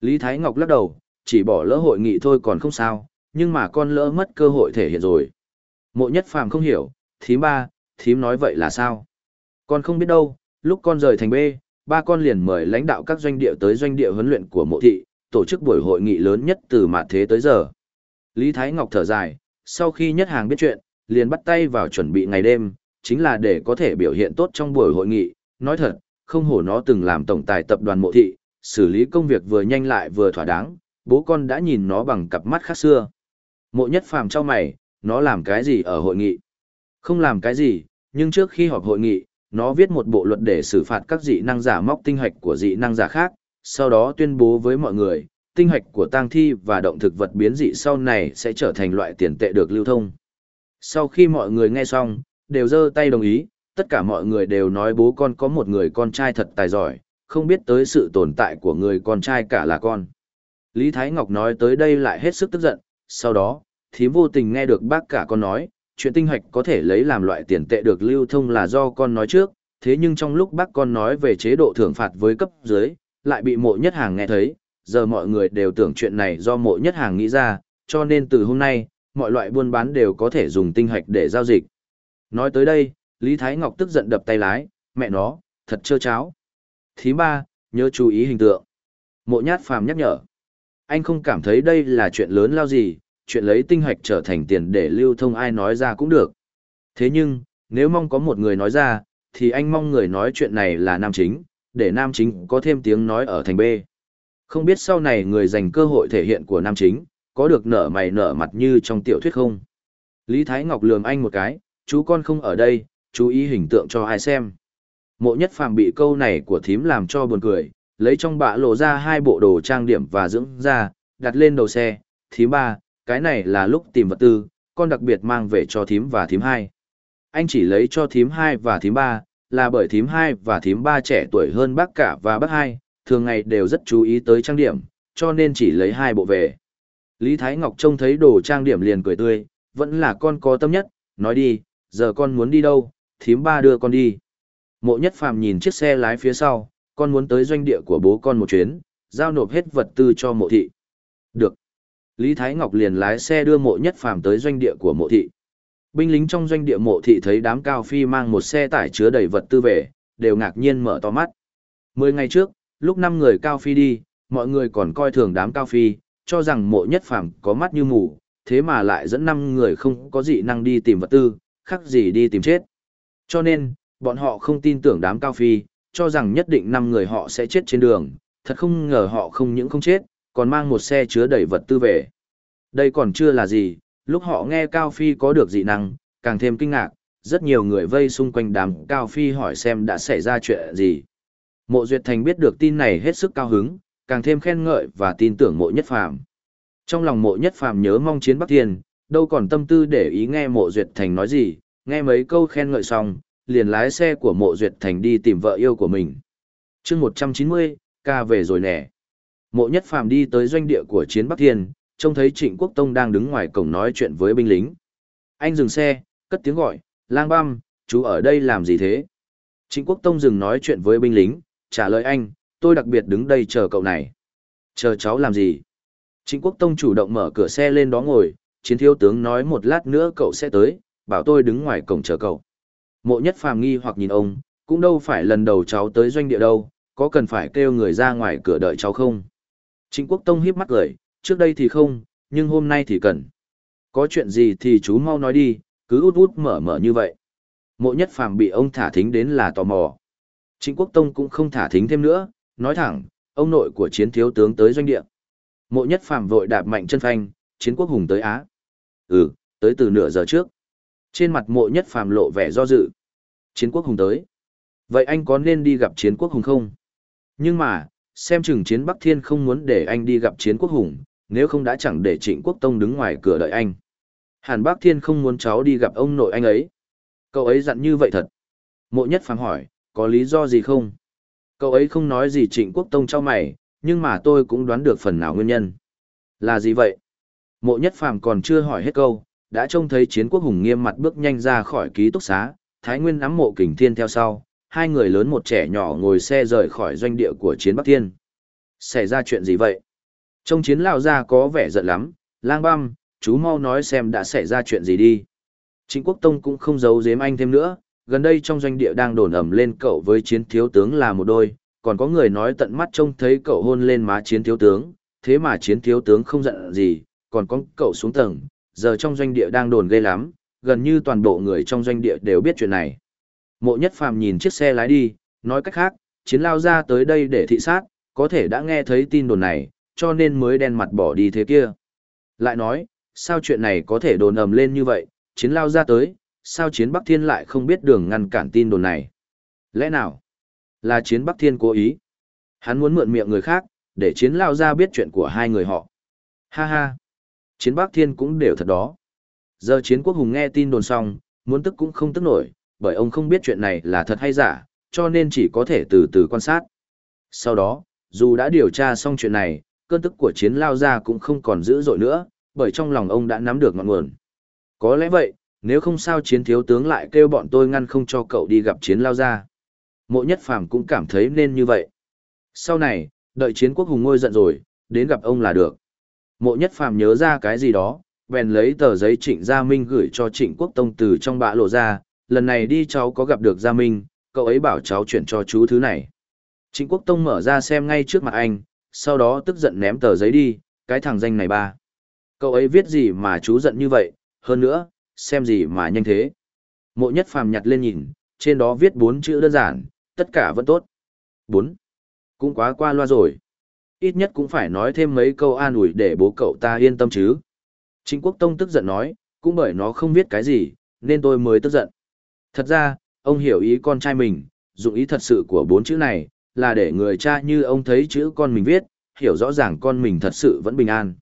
Lý Thái Ngọc lắc đầu, chỉ bỏ lỡ hội nghị thôi còn không sao, nhưng mà con lỡ mất cơ hội thể hiện rồi. Mộ nhất phàm không hiểu, thím ba, thím nói vậy là sao? Con không biết đâu, lúc con rời thành B, ba con liền mời lãnh đạo các doanh địa tới doanh địa huấn luyện của mộ thị, tổ chức buổi hội nghị lớn nhất từ mạt thế tới giờ. Lý Thái Ngọc thở dài, sau khi nhất hàng biết chuyện, liền bắt tay vào chuẩn bị ngày đêm, chính là để có thể biểu hiện tốt trong buổi hội nghị. Nói thật, không hổ nó từng làm tổng tài tập đoàn mộ thị, xử lý công việc vừa nhanh lại vừa thỏa đáng, bố con đã nhìn nó bằng cặp mắt khác xưa. Mộ nhất phàm cho mày, nó làm cái gì ở hội nghị? Không làm cái gì, nhưng trước khi họp hội nghị, nó viết một bộ luật để xử phạt các dị năng giả móc tinh hạch của dị năng giả khác, sau đó tuyên bố với mọi người, tinh hạch của tang thi và động thực vật biến dị sau này sẽ trở thành loại tiền tệ được lưu thông. Sau khi mọi người nghe xong, đều giơ tay đồng ý, tất cả mọi người đều nói bố con có một người con trai thật tài giỏi, không biết tới sự tồn tại của người con trai cả là con. Lý Thái Ngọc nói tới đây lại hết sức tức giận, sau đó, thím vô tình nghe được bác cả con nói, chuyện tinh hạch có thể lấy làm loại tiền tệ được lưu thông là do con nói trước, thế nhưng trong lúc bác con nói về chế độ thưởng phạt với cấp dưới, lại bị mộ nhất hàng nghe thấy, giờ mọi người đều tưởng chuyện này do mộ nhất hàng nghĩ ra, cho nên từ hôm nay, mọi loại buôn bán đều có thể dùng tinh hạch để giao dịch. Nói tới đây, Lý Thái Ngọc tức giận đập tay lái, mẹ nó, thật trơ cháo. Thí ba, nhớ chú ý hình tượng. Mộ nhát phàm nhắc nhở. Anh không cảm thấy đây là chuyện lớn lao gì, chuyện lấy tinh hạch trở thành tiền để lưu thông ai nói ra cũng được. Thế nhưng, nếu mong có một người nói ra, thì anh mong người nói chuyện này là nam chính, để nam chính có thêm tiếng nói ở thành B. Không biết sau này người dành cơ hội thể hiện của nam chính, có được nở mày nở mặt như trong tiểu thuyết không? Lý Thái Ngọc lườm anh một cái, chú con không ở đây, chú ý hình tượng cho ai xem. Mộ nhất phàm bị câu này của thím làm cho buồn cười, lấy trong bạ lộ ra hai bộ đồ trang điểm và dưỡng da, đặt lên đầu xe, thím ba, cái này là lúc tìm vật tư, con đặc biệt mang về cho thím và thím hai. Anh chỉ lấy cho thím hai và thím ba, là bởi thím hai và thím ba trẻ tuổi hơn bác cả và bác hai, thường ngày đều rất chú ý tới trang điểm, cho nên chỉ lấy hai bộ về. Lý Thái Ngọc trông thấy đồ trang điểm liền cười tươi, vẫn là con có tâm nhất, nói đi, giờ con muốn đi đâu, thím ba đưa con đi. Mộ nhất phàm nhìn chiếc xe lái phía sau, con muốn tới doanh địa của bố con một chuyến, giao nộp hết vật tư cho mộ thị. Được. Lý Thái Ngọc liền lái xe đưa mộ nhất phàm tới doanh địa của mộ thị. Binh lính trong doanh địa mộ thị thấy đám cao phi mang một xe tải chứa đầy vật tư về, đều ngạc nhiên mở to mắt. Mười ngày trước, lúc năm người cao phi đi, mọi người còn coi thường đám cao phi, cho rằng mộ nhất phàm có mắt như mù, thế mà lại dẫn năm người không có dị năng đi tìm vật tư, khác gì đi tìm chết. Cho nên, bọn họ không tin tưởng đám cao phi, cho rằng nhất định năm người họ sẽ chết trên đường, thật không ngờ họ không những không chết, còn mang một xe chứa đầy vật tư về. Đây còn chưa là gì, lúc họ nghe Cao Phi có được dị năng, càng thêm kinh ngạc, rất nhiều người vây xung quanh đám Cao Phi hỏi xem đã xảy ra chuyện gì. Mộ Duyệt Thành biết được tin này hết sức cao hứng, càng thêm khen ngợi và tin tưởng mộ nhất phàm. Trong lòng mộ nhất phàm nhớ mong chiến Bắc Thiên, đâu còn tâm tư để ý nghe mộ Duyệt Thành nói gì, nghe mấy câu khen ngợi xong, liền lái xe của mộ Duyệt Thành đi tìm vợ yêu của mình. chương 190, ca về rồi nè. Mộ nhất phàm đi tới doanh địa của chiến Bắc Thiên, trông thấy Trịnh Quốc Tông đang đứng ngoài cổng nói chuyện với binh lính. Anh dừng xe, cất tiếng gọi, lang băm, chú ở đây làm gì thế? Trịnh Quốc Tông dừng nói chuyện với binh lính, trả lời anh, tôi đặc biệt đứng đây chờ cậu này. Chờ cháu làm gì? Trịnh Quốc Tông chủ động mở cửa xe lên đó ngồi, chiến thiếu tướng nói một lát nữa cậu sẽ tới, bảo tôi đứng ngoài cổng chờ cậu. Mộ nhất phàm nghi hoặc nhìn ông, cũng đâu phải lần đầu cháu tới doanh địa đâu, có cần phải kêu người ra ngoài cửa đợi cháu không? Trịnh Quốc Tông híp mắt cười, trước đây thì không, nhưng hôm nay thì cần. Có chuyện gì thì chú mau nói đi, cứ út út mở mở như vậy. Mộ nhất phàm bị ông thả thính đến là tò mò. Trịnh Quốc Tông cũng không thả thính thêm nữa, nói thẳng, ông nội của chiến thiếu tướng tới doanh địa. Mộ nhất phàm vội đạp mạnh chân phanh, chiến quốc hùng tới Á. Ừ, tới từ nửa giờ trước. Trên mặt mộ nhất phàm lộ vẻ do dự. Chiến quốc hùng tới. Vậy anh có nên đi gặp chiến quốc hùng không? Nhưng mà, xem chừng chiến Bắc Thiên không muốn để anh đi gặp chiến quốc hùng, nếu không đã chẳng để trịnh quốc tông đứng ngoài cửa đợi anh. Hàn Bắc Thiên không muốn cháu đi gặp ông nội anh ấy. Cậu ấy dặn như vậy thật. Mộ nhất phàm hỏi, có lý do gì không? Cậu ấy không nói gì trịnh quốc tông cho mày, nhưng mà tôi cũng đoán được phần nào nguyên nhân. Là gì vậy? Mộ nhất phàm còn chưa hỏi hết câu, đã trông thấy chiến quốc hùng nghiêm mặt bước nhanh ra khỏi ký túc xá, Thái Nguyên nắm mộ kình thiên theo sau, hai người lớn một trẻ nhỏ ngồi xe rời khỏi doanh địa của chiến Bắc Thiên. Xảy ra chuyện gì vậy? Trong chiến lao ra có vẻ giận lắm, lang băm, chú mau nói xem đã xảy ra chuyện gì đi. chính Quốc Tông cũng không giấu giếm anh thêm nữa, gần đây trong doanh địa đang đồn ẩm lên cậu với chiến thiếu tướng là một đôi, còn có người nói tận mắt trông thấy cậu hôn lên má chiến thiếu tướng, thế mà chiến thiếu tướng không giận gì, còn con cậu xuống tầng, giờ trong doanh địa đang đồn ghê lắm, gần như toàn bộ người trong doanh địa đều biết chuyện này. Mộ nhất phàm nhìn chiếc xe lái đi, nói cách khác, chiến lao ra tới đây để thị sát, có thể đã nghe thấy tin đồn này, cho nên mới đen mặt bỏ đi thế kia. Lại nói, sao chuyện này có thể đồn ầm lên như vậy, chiến lao ra tới, sao chiến Bắc Thiên lại không biết đường ngăn cản tin đồn này? Lẽ nào? Là chiến Bắc Thiên cố ý. Hắn muốn mượn miệng người khác, để chiến lao ra biết chuyện của hai người họ. Ha ha! Chiến Bắc Thiên cũng đều thật đó. Giờ chiến quốc hùng nghe tin đồn xong, muốn tức cũng không tức nổi, bởi ông không biết chuyện này là thật hay giả, cho nên chỉ có thể từ từ quan sát. Sau đó, dù đã điều tra xong chuyện này, cơn tức của chiến lao ra cũng không còn dữ dội nữa, bởi trong lòng ông đã nắm được ngọn nguồn. Có lẽ vậy, nếu không sao chiến thiếu tướng lại kêu bọn tôi ngăn không cho cậu đi gặp chiến lao ra. Mộ nhất phàm cũng cảm thấy nên như vậy. Sau này, đợi chiến quốc hùng ngôi giận rồi, đến gặp ông là được. Mộ nhất phàm nhớ ra cái gì đó, bèn lấy tờ giấy trịnh Gia Minh gửi cho trịnh quốc tông từ trong bạ lộ ra, lần này đi cháu có gặp được Gia Minh, cậu ấy bảo cháu chuyển cho chú thứ này. Trịnh quốc tông mở ra xem ngay trước mặt anh, sau đó tức giận ném tờ giấy đi, cái thằng danh này ba. Cậu ấy viết gì mà chú giận như vậy, hơn nữa, xem gì mà nhanh thế. Mộ nhất phàm nhặt lên nhìn, trên đó viết bốn chữ đơn giản, tất cả vẫn tốt. Bốn. Cũng quá qua loa rồi. Ít nhất cũng phải nói thêm mấy câu an ủi để bố cậu ta yên tâm chứ. Trịnh Quốc Tông tức giận nói, cũng bởi nó không viết cái gì, nên tôi mới tức giận. Thật ra, ông hiểu ý con trai mình, dụng ý thật sự của bốn chữ này, là để người cha như ông thấy chữ con mình viết, hiểu rõ ràng con mình thật sự vẫn bình an.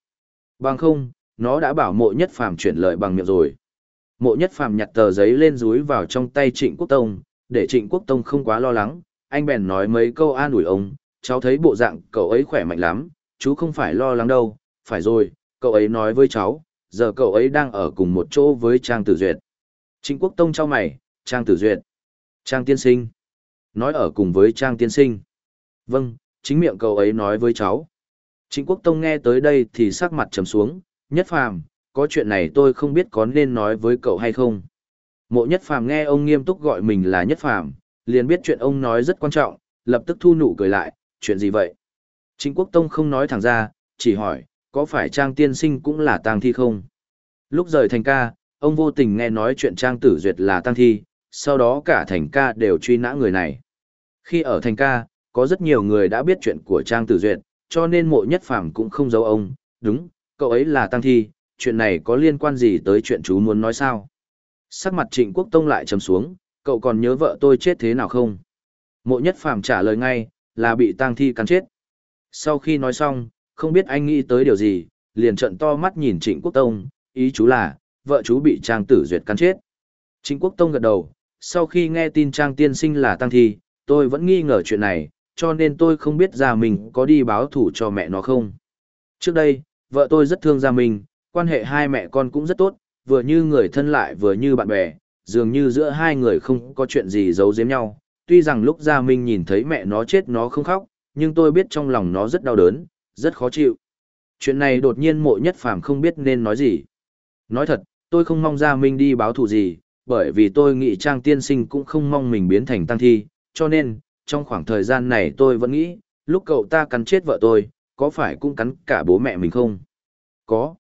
Bằng không, nó đã bảo mộ nhất phàm chuyển lời bằng miệng rồi. Mộ nhất phàm nhặt tờ giấy lên rúi vào trong tay trịnh quốc tông, để trịnh quốc tông không quá lo lắng, anh bèn nói mấy câu an ủi ông, cháu thấy bộ dạng cậu ấy khỏe mạnh lắm, chú không phải lo lắng đâu, phải rồi, cậu ấy nói với cháu, giờ cậu ấy đang ở cùng một chỗ với Trang Tử Duyệt. Trịnh Quốc Tông trao mày, Trang Tử Duyệt. Trang Tiên Sinh. Nói ở cùng với Trang Tiên Sinh. Vâng, chính miệng cậu ấy nói với cháu. Trịnh Quốc Tông nghe tới đây thì sắc mặt trầm xuống, nhất phàm, có chuyện này tôi không biết có nên nói với cậu hay không. Mộ nhất phàm nghe ông nghiêm túc gọi mình là nhất phàm, liền biết chuyện ông nói rất quan trọng, lập tức thu nụ cười lại, chuyện gì vậy? Trịnh Quốc Tông không nói thẳng ra, chỉ hỏi, có phải Trang Tiên Sinh cũng là tang thi không? Lúc rời thành ca, ông vô tình nghe nói chuyện Trang Tử Duyệt là tang thi, sau đó cả thành ca đều truy nã người này. Khi ở thành ca, có rất nhiều người đã biết chuyện của Trang Tử Duyệt, cho nên mộ nhất phàm cũng không giấu ông, đúng, cậu ấy là Tang thi, chuyện này có liên quan gì tới chuyện chú muốn nói sao? Sắc mặt trịnh quốc tông lại trầm xuống, cậu còn nhớ vợ tôi chết thế nào không? Mộ nhất phàm trả lời ngay, là bị tang thi cắn chết. Sau khi nói xong, không biết anh nghĩ tới điều gì, liền trận to mắt nhìn trịnh quốc tông, ý chú là, vợ chú bị trang tử duyệt cắn chết. Trịnh quốc tông gật đầu, sau khi nghe tin trang tiên sinh là tăng thi, tôi vẫn nghi ngờ chuyện này, cho nên tôi không biết gia mình có đi báo thủ cho mẹ nó không. Trước đây, vợ tôi rất thương Gia Minh, quan hệ hai mẹ con cũng rất tốt, vừa như người thân lại vừa như bạn bè, dường như giữa hai người không có chuyện gì giấu giếm nhau. Tuy rằng lúc Gia Minh nhìn thấy mẹ nó chết nó không khóc, nhưng tôi biết trong lòng nó rất đau đớn, rất khó chịu. Chuyện này đột nhiên mộ nhất phàm không biết nên nói gì. Nói thật, tôi không mong Gia Minh đi báo thù gì, bởi vì tôi nghĩ Trang Tiên Sinh cũng không mong mình biến thành tăng thi, cho nên, trong khoảng thời gian này tôi vẫn nghĩ, lúc cậu ta cắn chết vợ tôi, có phải cũng cắn cả bố mẹ mình không? Có.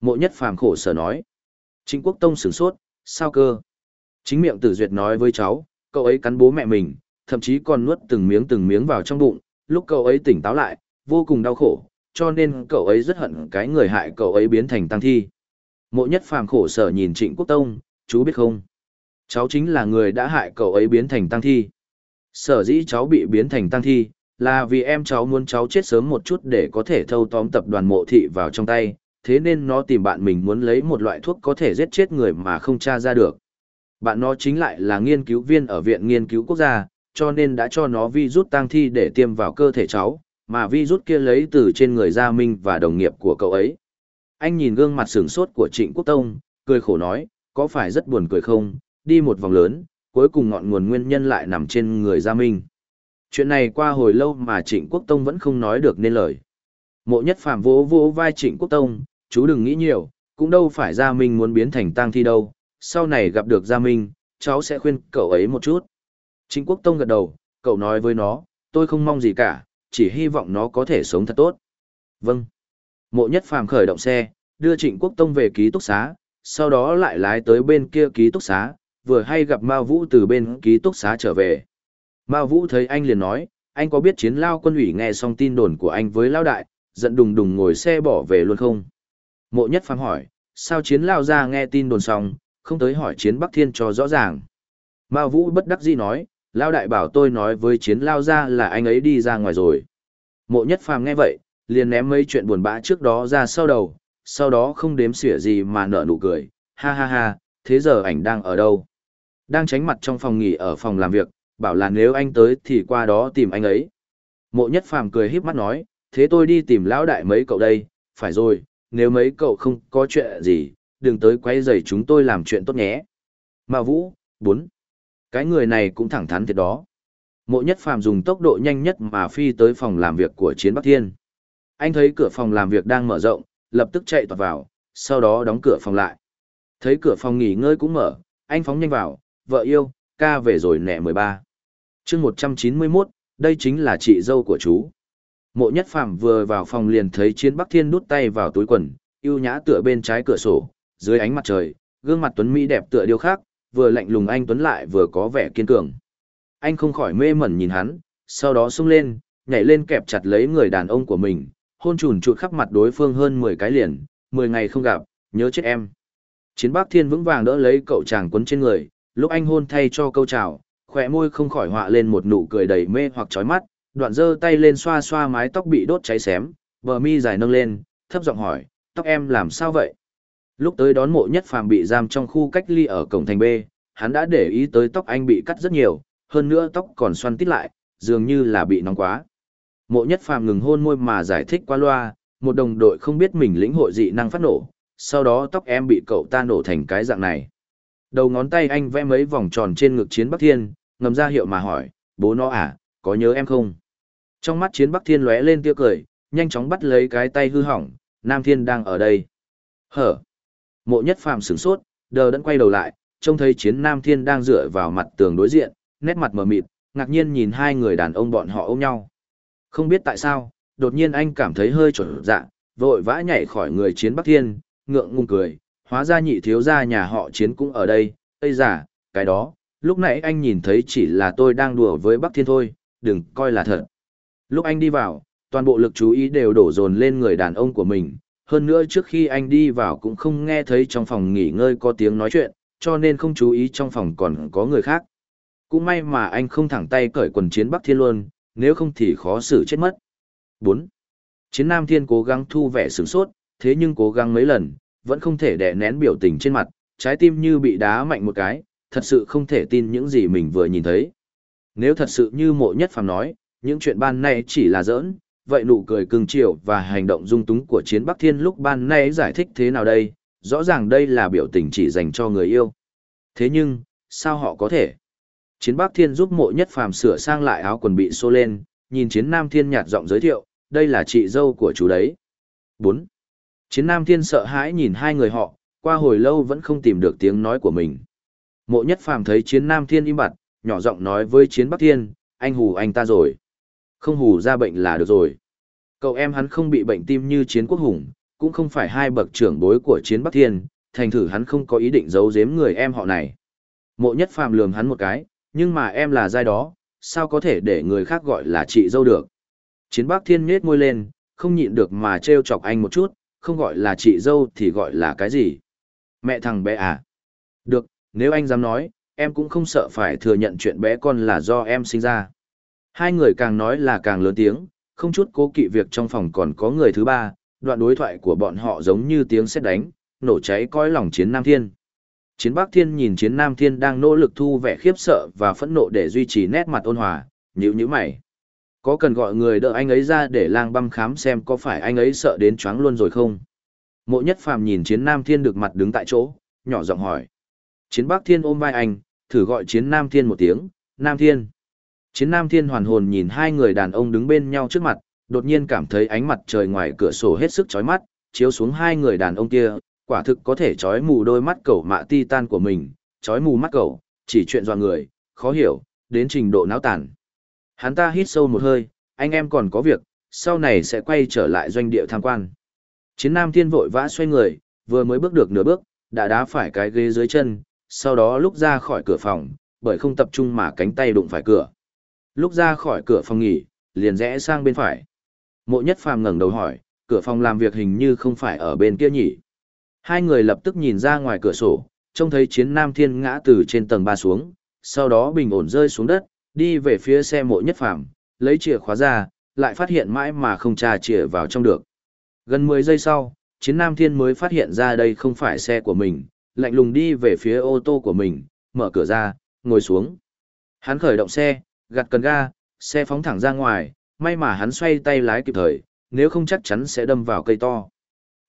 Mộ nhất phàm khổ sở nói. Trịnh Quốc Tông sửng sốt, sao cơ? Chính miệng tử duyệt nói với cháu, cậu ấy cắn bố mẹ mình, thậm chí còn nuốt từng miếng từng miếng vào trong bụng, lúc cậu ấy tỉnh táo lại, vô cùng đau khổ, cho nên cậu ấy rất hận cái người hại cậu ấy biến thành tăng thi. Mộ nhất phàm khổ sở nhìn Trịnh Quốc Tông, chú biết không? Cháu chính là người đã hại cậu ấy biến thành tăng thi. Sở dĩ cháu bị biến thành tăng thi, là vì em cháu muốn cháu chết sớm một chút để có thể thâu tóm tập đoàn mộ thị vào trong tay, thế nên nó tìm bạn mình muốn lấy một loại thuốc có thể giết chết người mà không tra ra được. Bạn nó chính lại là nghiên cứu viên ở Viện Nghiên cứu Quốc gia, cho nên đã cho nó vi rút tang thi để tiêm vào cơ thể cháu, mà vi rút kia lấy từ trên người Gia Minh và đồng nghiệp của cậu ấy. Anh nhìn gương mặt sửng sốt của Trịnh Quốc Tông, cười khổ nói, có phải rất buồn cười không, đi một vòng lớn, cuối cùng ngọn nguồn nguyên nhân lại nằm trên người Gia Minh. Chuyện này qua hồi lâu mà Trịnh Quốc Tông vẫn không nói được nên lời. Mộ nhất phàm vỗ vỗ vai Trịnh Quốc Tông, chú đừng nghĩ nhiều, cũng đâu phải Gia Minh muốn biến thành tang thi đâu, sau này gặp được Gia Minh, cháu sẽ khuyên cậu ấy một chút. Trịnh Quốc Tông gật đầu, cậu nói với nó, tôi không mong gì cả, chỉ hy vọng nó có thể sống thật tốt. Vâng. Mộ nhất phàm khởi động xe, đưa Trịnh Quốc Tông về ký túc xá, sau đó lại lái tới bên kia ký túc xá, vừa hay gặp Mao Vũ từ bên ký túc xá trở về. Mao Vũ thấy anh liền nói, anh có biết chiến lao quân ủy nghe xong tin đồn của anh với lao đại, giận đùng đùng ngồi xe bỏ về luôn không? Mộ nhất phàm hỏi, sao chiến lao ra nghe tin đồn xong, không tới hỏi chiến Bắc Thiên cho rõ ràng. Mao Vũ bất đắc dĩ nói, lao đại bảo tôi nói với chiến lao ra là anh ấy đi ra ngoài rồi. Mộ nhất phàm nghe vậy, liền ném mấy chuyện buồn bã trước đó ra sau đầu, sau đó không đếm xỉa gì mà nở nụ cười, ha ha ha, thế giờ ảnh đang ở đâu? Đang tránh mặt trong phòng nghỉ ở phòng làm việc, bảo là nếu anh tới thì qua đó tìm anh ấy. Mộ nhất phàm cười híp mắt nói, thế tôi đi tìm lão đại mấy cậu đây, phải rồi, nếu mấy cậu không có chuyện gì, đừng tới quay rầy chúng tôi làm chuyện tốt nhé. Mà Vũ, bốn. Cái người này cũng thẳng thắn thiệt đó. Mộ nhất phàm dùng tốc độ nhanh nhất mà phi tới phòng làm việc của Chiến Bắc Thiên. Anh thấy cửa phòng làm việc đang mở rộng, lập tức chạy toạt vào, sau đó đóng cửa phòng lại. Thấy cửa phòng nghỉ ngơi cũng mở, anh phóng nhanh vào, vợ yêu, ca về rồi nẻ 13. chương 191, đây chính là chị dâu của chú. Mộ nhất phạm vừa vào phòng liền thấy chiến bắc thiên đút tay vào túi quần, yêu nhã tựa bên trái cửa sổ, dưới ánh mặt trời, gương mặt tuấn mỹ đẹp tựa điêu khác, vừa lạnh lùng anh tuấn lại vừa có vẻ kiên cường. Anh không khỏi mê mẩn nhìn hắn, sau đó sung lên, nhảy lên kẹp chặt lấy người đàn ông của mình, hôn trùn trụt khắp mặt đối phương hơn 10 cái liền, 10 ngày không gặp, nhớ chết em. Chiến Bắc Thiên vững vàng đỡ lấy cậu chàng quấn trên người, lúc anh hôn thay cho câu chào, khỏe môi không khỏi họa lên một nụ cười đầy mê hoặc chói mắt, đoạn giơ tay lên xoa xoa mái tóc bị đốt cháy xém, bờ mi dài nâng lên, thấp giọng hỏi, tóc em làm sao vậy? Lúc tới đón mộ nhất phàm bị giam trong khu cách ly ở cổng thành B, hắn đã để ý tới tóc anh bị cắt rất nhiều, hơn nữa tóc còn xoăn tít lại, dường như là bị nóng quá. Mộ nhất phàm ngừng hôn môi mà giải thích qua loa, một đồng đội không biết mình lĩnh hội dị năng phát nổ, sau đó tóc em bị cậu ta nổ thành cái dạng này. Đầu ngón tay anh vẽ mấy vòng tròn trên ngực chiến Bắc Thiên, ngầm ra hiệu mà hỏi, bố nó à, có nhớ em không? Trong mắt chiến Bắc Thiên lóe lên tia cười, nhanh chóng bắt lấy cái tay hư hỏng, Nam Thiên đang ở đây. Hở! Mộ nhất phàm sửng sốt, đờ đẫn quay đầu lại, trông thấy chiến Nam Thiên đang dựa vào mặt tường đối diện, nét mặt mờ mịt, ngạc nhiên nhìn hai người đàn ông bọn họ ôm nhau. Không biết tại sao, đột nhiên anh cảm thấy hơi trở dạ, vội vã nhảy khỏi người chiến Bắc Thiên, ngượng ngùng cười, hóa ra nhị thiếu gia nhà họ chiến cũng ở đây, Ây giả, cái đó, lúc nãy anh nhìn thấy chỉ là tôi đang đùa với Bắc Thiên thôi, đừng coi là thật. Lúc anh đi vào, toàn bộ lực chú ý đều đổ dồn lên người đàn ông của mình, hơn nữa trước khi anh đi vào cũng không nghe thấy trong phòng nghỉ ngơi có tiếng nói chuyện, cho nên không chú ý trong phòng còn có người khác. Cũng may mà anh không thẳng tay cởi quần chiến Bắc Thiên luôn, nếu không thì khó xử chết mất. 4. Chiến Nam Thiên cố gắng thu vẻ sửng sốt, thế nhưng cố gắng mấy lần, vẫn không thể đè nén biểu tình trên mặt, trái tim như bị đá mạnh một cái, thật sự không thể tin những gì mình vừa nhìn thấy. Nếu thật sự như mộ nhất phàm nói, những chuyện ban nay chỉ là giỡn, vậy nụ cười cưng chiều và hành động dung túng của chiến Bắc Thiên lúc ban nay giải thích thế nào đây, rõ ràng đây là biểu tình chỉ dành cho người yêu. Thế nhưng, sao họ có thể? Chiến Bắc Thiên giúp mộ nhất phàm sửa sang lại áo quần bị xô lên, nhìn chiến Nam Thiên nhạt giọng giới thiệu, đây là chị dâu của chú đấy. 4. Chiến Nam Thiên sợ hãi nhìn hai người họ, qua hồi lâu vẫn không tìm được tiếng nói của mình. Mộ nhất phàm thấy chiến Nam Thiên im bặt, nhỏ giọng nói với chiến Bắc Thiên, anh hù anh ta rồi. Không hù ra bệnh là được rồi. Cậu em hắn không bị bệnh tim như chiến quốc hùng, cũng không phải hai bậc trưởng bối của chiến Bắc Thiên, thành thử hắn không có ý định giấu giếm người em họ này. Mộ nhất phàm lườm hắn một cái, nhưng mà em là giai đó, sao có thể để người khác gọi là chị dâu được. Chiến Bắc Thiên nhếch môi lên, không nhịn được mà trêu chọc anh một chút, không gọi là chị dâu thì gọi là cái gì? Mẹ thằng bé à? Được, nếu anh dám nói, em cũng không sợ phải thừa nhận chuyện bé con là do em sinh ra. Hai người càng nói là càng lớn tiếng, không chút cố kỵ việc trong phòng còn có người thứ ba, đoạn đối thoại của bọn họ giống như tiếng sét đánh, nổ cháy coi lòng chiến Nam Thiên. Chiến Bắc Thiên nhìn chiến Nam Thiên đang nỗ lực thu vẻ khiếp sợ và phẫn nộ để duy trì nét mặt ôn hòa, nhíu nhíu mày. Có cần gọi người đỡ anh ấy ra để lang băm khám xem có phải anh ấy sợ đến choáng luôn rồi không? Mộ nhất phàm nhìn chiến nam thiên được mặt đứng tại chỗ, nhỏ giọng hỏi. Chiến Bắc Thiên ôm vai anh, thử gọi Chiến Nam Thiên một tiếng, Nam Thiên. Chiến Nam Thiên hoàn hồn nhìn hai người đàn ông đứng bên nhau trước mặt, đột nhiên cảm thấy ánh mặt trời ngoài cửa sổ hết sức chói mắt, chiếu xuống hai người đàn ông kia, quả thực có thể chói mù đôi mắt cẩu mạ titan của mình, chói mù mắt cẩu, chỉ chuyện dò người, khó hiểu, đến trình độ náo tản. Hắn ta hít sâu một hơi, anh em còn có việc, sau này sẽ quay trở lại doanh địa tham quan. Chiến Nam Thiên vội vã xoay người, vừa mới bước được nửa bước, đã đá phải cái ghế dưới chân, sau đó lúc ra khỏi cửa phòng, bởi không tập trung mà cánh tay đụng phải cửa. Lúc ra khỏi cửa phòng nghỉ, liền rẽ sang bên phải. Mộ Nhất Phàm ngẩng đầu hỏi, cửa phòng làm việc hình như không phải ở bên kia nhỉ? Hai người lập tức nhìn ra ngoài cửa sổ, trông thấy Chiến Nam Thiên ngã từ trên tầng ba xuống, sau đó bình ổn rơi xuống đất, đi về phía xe Mộ Nhất Phàm, lấy chìa khóa ra, lại phát hiện mãi mà không tra chìa vào trong được. Gần 10 giây sau, Chiến Nam Thiên mới phát hiện ra đây không phải xe của mình, lạnh lùng đi về phía ô tô của mình, mở cửa ra, ngồi xuống. Hắn khởi động xe, gạt cần ga, xe phóng thẳng ra ngoài, may mà hắn xoay tay lái kịp thời, nếu không chắc chắn sẽ đâm vào cây to.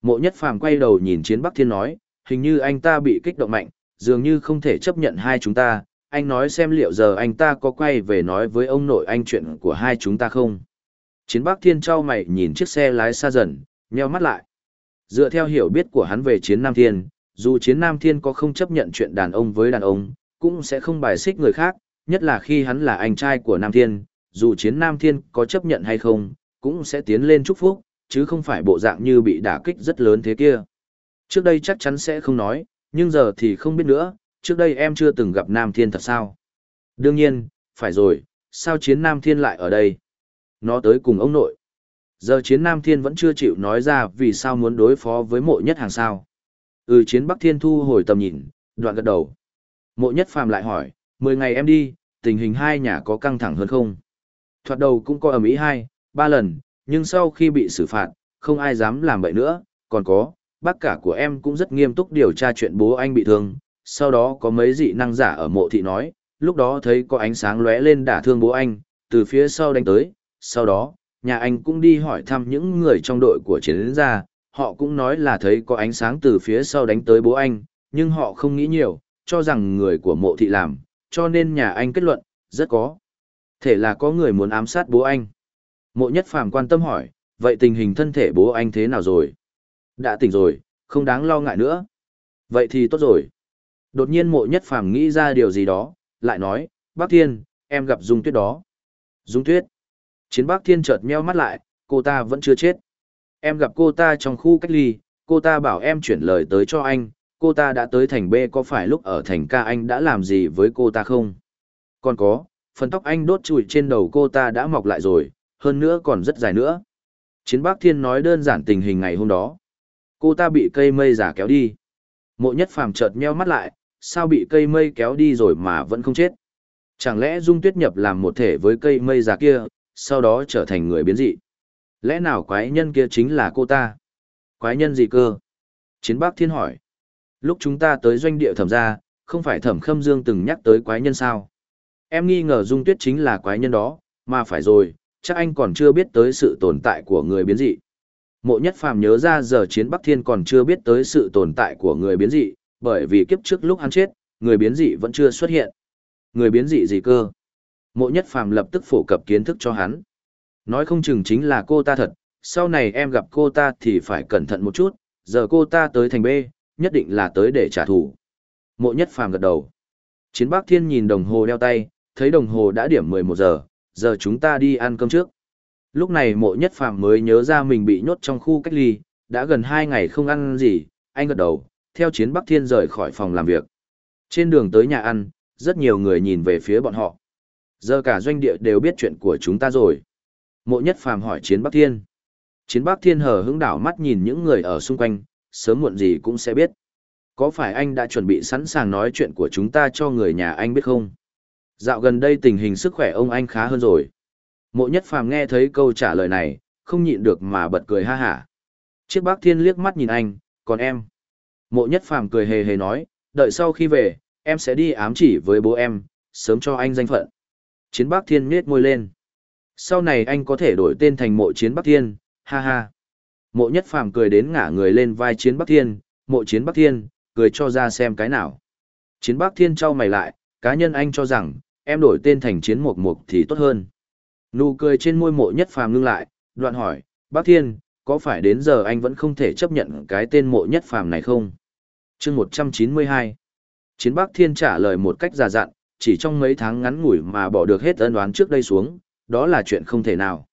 Mộ nhất phàm quay đầu nhìn chiến Bắc Thiên nói, hình như anh ta bị kích động mạnh, dường như không thể chấp nhận hai chúng ta, anh nói xem liệu giờ anh ta có quay về nói với ông nội anh chuyện của hai chúng ta không. Chiến Bắc Thiên trao mày nhìn chiếc xe lái xa dần, nheo mắt lại. Dựa theo hiểu biết của hắn về chiến Nam Thiên, dù chiến Nam Thiên có không chấp nhận chuyện đàn ông với đàn ông, cũng sẽ không bài xích người khác, nhất là khi hắn là anh trai của Nam Thiên, dù chiến Nam Thiên có chấp nhận hay không, cũng sẽ tiến lên chúc phúc, chứ không phải bộ dạng như bị đả kích rất lớn thế kia. Trước đây chắc chắn sẽ không nói, nhưng giờ thì không biết nữa, trước đây em chưa từng gặp Nam Thiên thật sao? Đương nhiên, phải rồi, sao chiến Nam Thiên lại ở đây? Nó tới cùng ông nội. Giờ chiến Nam Thiên vẫn chưa chịu nói ra vì sao muốn đối phó với mộ nhất hàng sao. Ừ chiến Bắc Thiên thu hồi tầm nhìn, đoạn gật đầu. Mộ nhất phàm lại hỏi, 10 ngày em đi, tình hình hai nhà có căng thẳng hơn không? Thoạt đầu cũng có ầm ĩ hai, ba lần, nhưng sau khi bị xử phạt, không ai dám làm vậy nữa, còn có, bác cả của em cũng rất nghiêm túc điều tra chuyện bố anh bị thương, sau đó có mấy dị năng giả ở mộ thị nói, lúc đó thấy có ánh sáng lóe lên đả thương bố anh, từ phía sau đánh tới, sau đó, nhà anh cũng đi hỏi thăm những người trong đội của chiến gia, họ cũng nói là thấy có ánh sáng từ phía sau đánh tới bố anh, nhưng họ không nghĩ nhiều, cho rằng người của mộ thị làm, cho nên nhà anh kết luận, rất có. Thể là có người muốn ám sát bố anh. Mộ nhất phàm quan tâm hỏi, vậy tình hình thân thể bố anh thế nào rồi? Đã tỉnh rồi, không đáng lo ngại nữa. Vậy thì tốt rồi. Đột nhiên mộ nhất phàm nghĩ ra điều gì đó, lại nói, bác thiên, em gặp Dung Tuyết đó. Dung Tuyết. Chiến bác thiên chợt meo mắt lại, cô ta vẫn chưa chết. Em gặp cô ta trong khu cách ly, cô ta bảo em chuyển lời tới cho anh, cô ta đã tới thành B có phải lúc ở thành ca anh đã làm gì với cô ta không? Còn có, phần tóc anh đốt chùi trên đầu cô ta đã mọc lại rồi, hơn nữa còn rất dài nữa. Chiến bác thiên nói đơn giản tình hình ngày hôm đó. Cô ta bị cây mây giả kéo đi. Mộ nhất phàm chợt meo mắt lại, sao bị cây mây kéo đi rồi mà vẫn không chết? Chẳng lẽ Dung Tuyết nhập làm một thể với cây mây giả kia, sau đó trở thành người biến dị? Lẽ nào quái nhân kia chính là cô ta? Quái nhân gì cơ? Chiến bác thiên hỏi. Lúc chúng ta tới doanh địa thẩm ra, không phải thẩm khâm dương từng nhắc tới quái nhân sao? Em nghi ngờ Dung Tuyết chính là quái nhân đó, mà phải rồi, chắc anh còn chưa biết tới sự tồn tại của người biến dị. Mộ nhất phàm nhớ ra giờ chiến Bắc Thiên còn chưa biết tới sự tồn tại của người biến dị, bởi vì kiếp trước lúc hắn chết, người biến dị vẫn chưa xuất hiện. Người biến dị gì cơ? Mộ nhất phàm lập tức phổ cập kiến thức cho hắn. Nói không chừng chính là cô ta thật, sau này em gặp cô ta thì phải cẩn thận một chút, giờ cô ta tới thành B, nhất định là tới để trả thù. Mộ nhất phàm gật đầu. Chiến Bác Thiên nhìn đồng hồ đeo tay, thấy đồng hồ đã điểm 11 giờ, giờ chúng ta đi ăn cơm trước. Lúc này mộ nhất phàm mới nhớ ra mình bị nhốt trong khu cách ly, đã gần 2 ngày không ăn gì, anh gật đầu, theo chiến Bắc Thiên rời khỏi phòng làm việc. Trên đường tới nhà ăn, rất nhiều người nhìn về phía bọn họ. Giờ cả doanh địa đều biết chuyện của chúng ta rồi. Mộ nhất phàm hỏi chiến Bắc Thiên. Chiến Bắc Thiên hờ hững đảo mắt nhìn những người ở xung quanh, sớm muộn gì cũng sẽ biết. Có phải anh đã chuẩn bị sẵn sàng nói chuyện của chúng ta cho người nhà anh biết không? Dạo gần đây tình hình sức khỏe ông anh khá hơn rồi. Mộ nhất phàm nghe thấy câu trả lời này, không nhịn được mà bật cười ha hả. Chiếc bác thiên liếc mắt nhìn anh, còn em? Mộ nhất phàm cười hề hề nói, đợi sau khi về, em sẽ đi ám chỉ với bố em, sớm cho anh danh phận. Chiến bác thiên nhết môi lên. Sau này anh có thể đổi tên thành mộ chiến bác thiên, ha ha. Mộ nhất phàm cười đến ngả người lên vai chiến bắc thiên, mộ chiến bắc thiên, cười cho ra xem cái nào. Chiến Bắc Thiên trao mày lại, cá nhân anh cho rằng, em đổi tên thành Chiến Mục Mục thì tốt hơn. Nụ cười trên môi mộ nhất phàm ngưng lại, đoạn hỏi, Bắc Thiên, có phải đến giờ anh vẫn không thể chấp nhận cái tên mộ nhất phàm này không? chương 192 Chiến Bắc Thiên trả lời một cách già dặn, chỉ trong mấy tháng ngắn ngủi mà bỏ được hết ân đoán trước đây xuống, đó là chuyện không thể nào.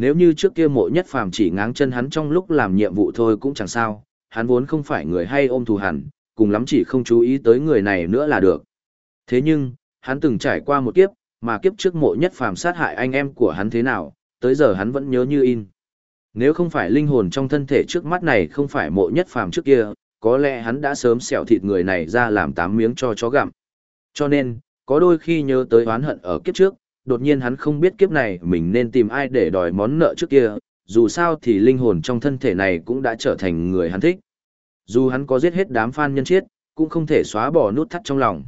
Nếu như trước kia mộ nhất phàm chỉ ngáng chân hắn trong lúc làm nhiệm vụ thôi cũng chẳng sao, hắn vốn không phải người hay ôm thù hẳn, cùng lắm chỉ không chú ý tới người này nữa là được. Thế nhưng, hắn từng trải qua một kiếp, mà kiếp trước mộ nhất phàm sát hại anh em của hắn thế nào, tới giờ hắn vẫn nhớ như in. Nếu không phải linh hồn trong thân thể trước mắt này không phải mộ nhất phàm trước kia, có lẽ hắn đã sớm xẻo thịt người này ra làm tám miếng cho chó gặm. Cho nên, có đôi khi nhớ tới oán hận ở kiếp trước, đột nhiên hắn không biết kiếp này mình nên tìm ai để đòi món nợ trước kia, dù sao thì linh hồn trong thân thể này cũng đã trở thành người hắn thích. Dù hắn có giết hết đám fan nhân chiết, cũng không thể xóa bỏ nút thắt trong lòng.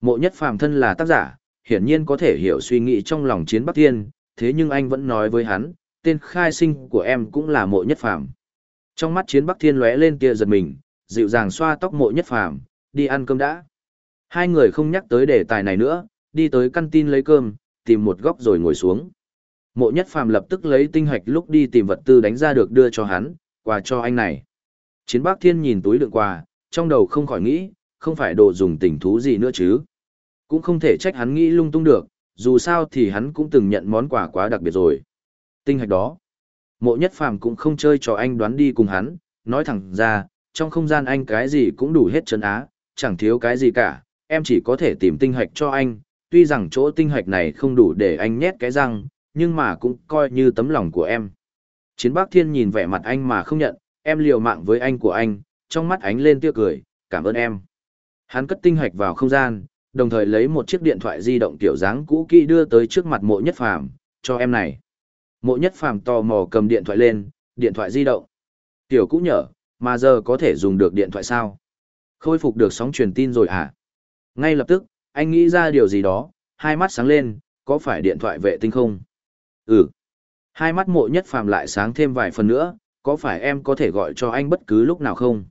Mộ nhất phàm thân là tác giả, hiển nhiên có thể hiểu suy nghĩ trong lòng chiến Bắc Thiên, thế nhưng anh vẫn nói với hắn, tên khai sinh của em cũng là mộ nhất phàm. Trong mắt chiến Bắc Thiên lóe lên tia giật mình, dịu dàng xoa tóc mộ nhất phàm, đi ăn cơm đã. Hai người không nhắc tới đề tài này nữa, đi tới căn tin lấy cơm, tìm một góc rồi ngồi xuống. Mộ nhất phàm lập tức lấy tinh hạch lúc đi tìm vật tư đánh ra được đưa cho hắn, quà cho anh này. Chiến bác thiên nhìn túi đựng quà, trong đầu không khỏi nghĩ, không phải đồ dùng tình thú gì nữa chứ. Cũng không thể trách hắn nghĩ lung tung được, dù sao thì hắn cũng từng nhận món quà quá đặc biệt rồi. Tinh hạch đó. Mộ nhất phàm cũng không chơi cho anh đoán đi cùng hắn, nói thẳng ra, trong không gian anh cái gì cũng đủ hết chân á, chẳng thiếu cái gì cả, em chỉ có thể tìm tinh hạch cho anh, tuy rằng chỗ tinh hạch này không đủ để anh nhét cái răng, nhưng mà cũng coi như tấm lòng của em. Chiến bác thiên nhìn vẻ mặt anh mà không nhận, em liều mạng với anh của anh, trong mắt ánh lên tia cười, cảm ơn em. Hắn cất tinh hạch vào không gian, đồng thời lấy một chiếc điện thoại di động tiểu dáng cũ kỹ đưa tới trước mặt mộ nhất phàm, cho em này. Mộ nhất phàm tò mò cầm điện thoại lên, điện thoại di động. Tiểu cũ nhở, mà giờ có thể dùng được điện thoại sao? Khôi phục được sóng truyền tin rồi à? Ngay lập tức, anh nghĩ ra điều gì đó, hai mắt sáng lên, có phải điện thoại vệ tinh không? Ừ. Hai mắt mộ nhất phàm lại sáng thêm vài phần nữa, có phải em có thể gọi cho anh bất cứ lúc nào không?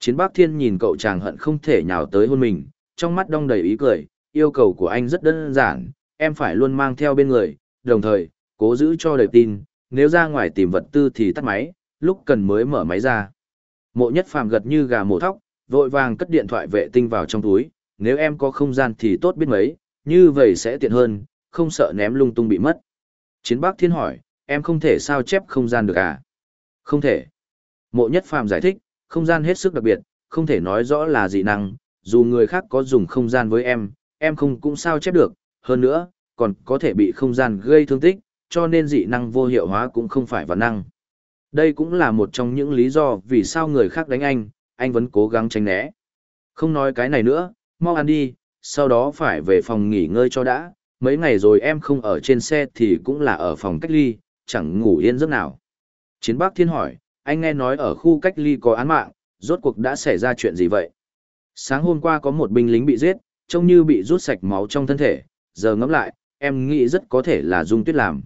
Chiến bác thiên nhìn cậu chàng hận không thể nhào tới hôn mình, trong mắt đong đầy ý cười, yêu cầu của anh rất đơn giản, em phải luôn mang theo bên người, đồng thời, cố giữ cho đầy tin, nếu ra ngoài tìm vật tư thì tắt máy, lúc cần mới mở máy ra. Mộ nhất phàm gật như gà mổ thóc, vội vàng cất điện thoại vệ tinh vào trong túi, nếu em có không gian thì tốt biết mấy, như vậy sẽ tiện hơn, không sợ ném lung tung bị mất. Chiến bác thiên hỏi, em không thể sao chép không gian được à? Không thể. Mộ nhất phàm giải thích, không gian hết sức đặc biệt, không thể nói rõ là dị năng, dù người khác có dùng không gian với em, em không cũng sao chép được, hơn nữa, còn có thể bị không gian gây thương tích, cho nên dị năng vô hiệu hóa cũng không phải vạn năng. Đây cũng là một trong những lý do vì sao người khác đánh anh, anh vẫn cố gắng tránh né. Không nói cái này nữa, mau ăn đi, sau đó phải về phòng nghỉ ngơi cho đã, mấy ngày rồi em không ở trên xe thì cũng là ở phòng cách ly, chẳng ngủ yên giấc nào. Chiến bác thiên hỏi, anh nghe nói ở khu cách ly có án mạng, rốt cuộc đã xảy ra chuyện gì vậy? Sáng hôm qua có một binh lính bị giết, trông như bị rút sạch máu trong thân thể, giờ ngẫm lại, em nghĩ rất có thể là Dung Tuyết làm.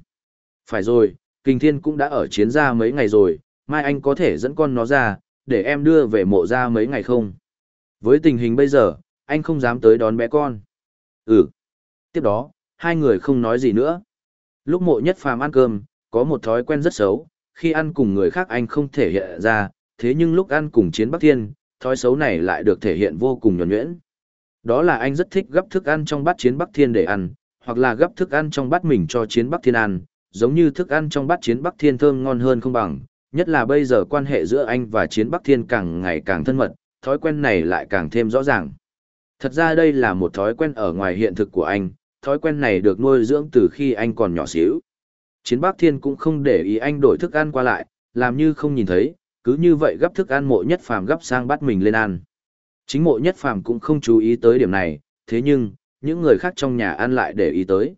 Phải rồi, Kinh Thiên cũng đã ở chiến ra mấy ngày rồi, mai anh có thể dẫn con nó ra, để em đưa về mộ ra mấy ngày không? Với tình hình bây giờ, anh không dám tới đón bé con. Ừ. Tiếp đó, hai người không nói gì nữa. Lúc mộ nhất phàm ăn cơm, có một thói quen rất xấu, khi ăn cùng người khác anh không thể hiện ra, thế nhưng lúc ăn cùng chiến Bắc Thiên, thói xấu này lại được thể hiện vô cùng nhuẩn nhuyễn. Đó là anh rất thích gấp thức ăn trong bát chiến Bắc Thiên để ăn, hoặc là gấp thức ăn trong bát mình cho chiến Bắc Thiên ăn, giống như thức ăn trong bát chiến Bắc Thiên thơm ngon hơn không bằng, nhất là bây giờ quan hệ giữa anh và chiến Bắc Thiên càng ngày càng thân mật, thói quen này lại càng thêm rõ ràng. Thật ra đây là một thói quen ở ngoài hiện thực của anh, thói quen này được nuôi dưỡng từ khi anh còn nhỏ xíu. Chiến Bắc Thiên cũng không để ý anh đổi thức ăn qua lại, làm như không nhìn thấy, cứ như vậy gấp thức ăn mộ nhất phàm gấp sang bắt mình lên ăn. Chính mộ nhất phàm cũng không chú ý tới điểm này, thế nhưng, những người khác trong nhà ăn lại để ý tới.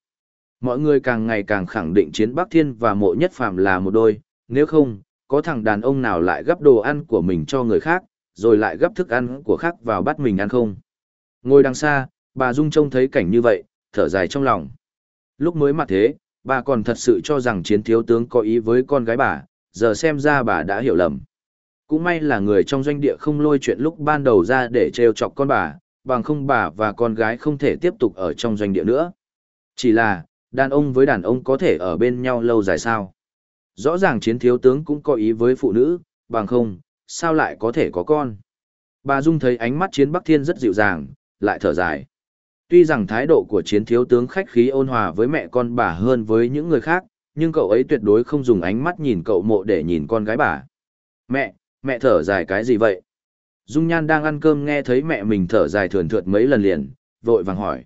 Mọi người càng ngày càng khẳng định chiến Bắc Thiên và mộ nhất phàm là một đôi, nếu không, có thằng đàn ông nào lại gấp đồ ăn của mình cho người khác, rồi lại gấp thức ăn của khác vào bắt mình ăn không. Ngồi đằng xa, bà Dung trông thấy cảnh như vậy, thở dài trong lòng. Lúc mới mặt thế, bà còn thật sự cho rằng chiến thiếu tướng có ý với con gái bà, giờ xem ra bà đã hiểu lầm. Cũng may là người trong doanh địa không lôi chuyện lúc ban đầu ra để trêu chọc con bà, bằng không bà và con gái không thể tiếp tục ở trong doanh địa nữa. Chỉ là, đàn ông với đàn ông có thể ở bên nhau lâu dài sao? Rõ ràng chiến thiếu tướng cũng có ý với phụ nữ, bằng không, sao lại có thể có con? Bà Dung thấy ánh mắt chiến Bắc Thiên rất dịu dàng, lại thở dài. Tuy rằng thái độ của chiến thiếu tướng khách khí ôn hòa với mẹ con bà hơn với những người khác, nhưng cậu ấy tuyệt đối không dùng ánh mắt nhìn cậu mộ để nhìn con gái bà. Mẹ, mẹ thở dài cái gì vậy? Dung Nhan đang ăn cơm nghe thấy mẹ mình thở dài thườn thượt mấy lần liền, vội vàng hỏi.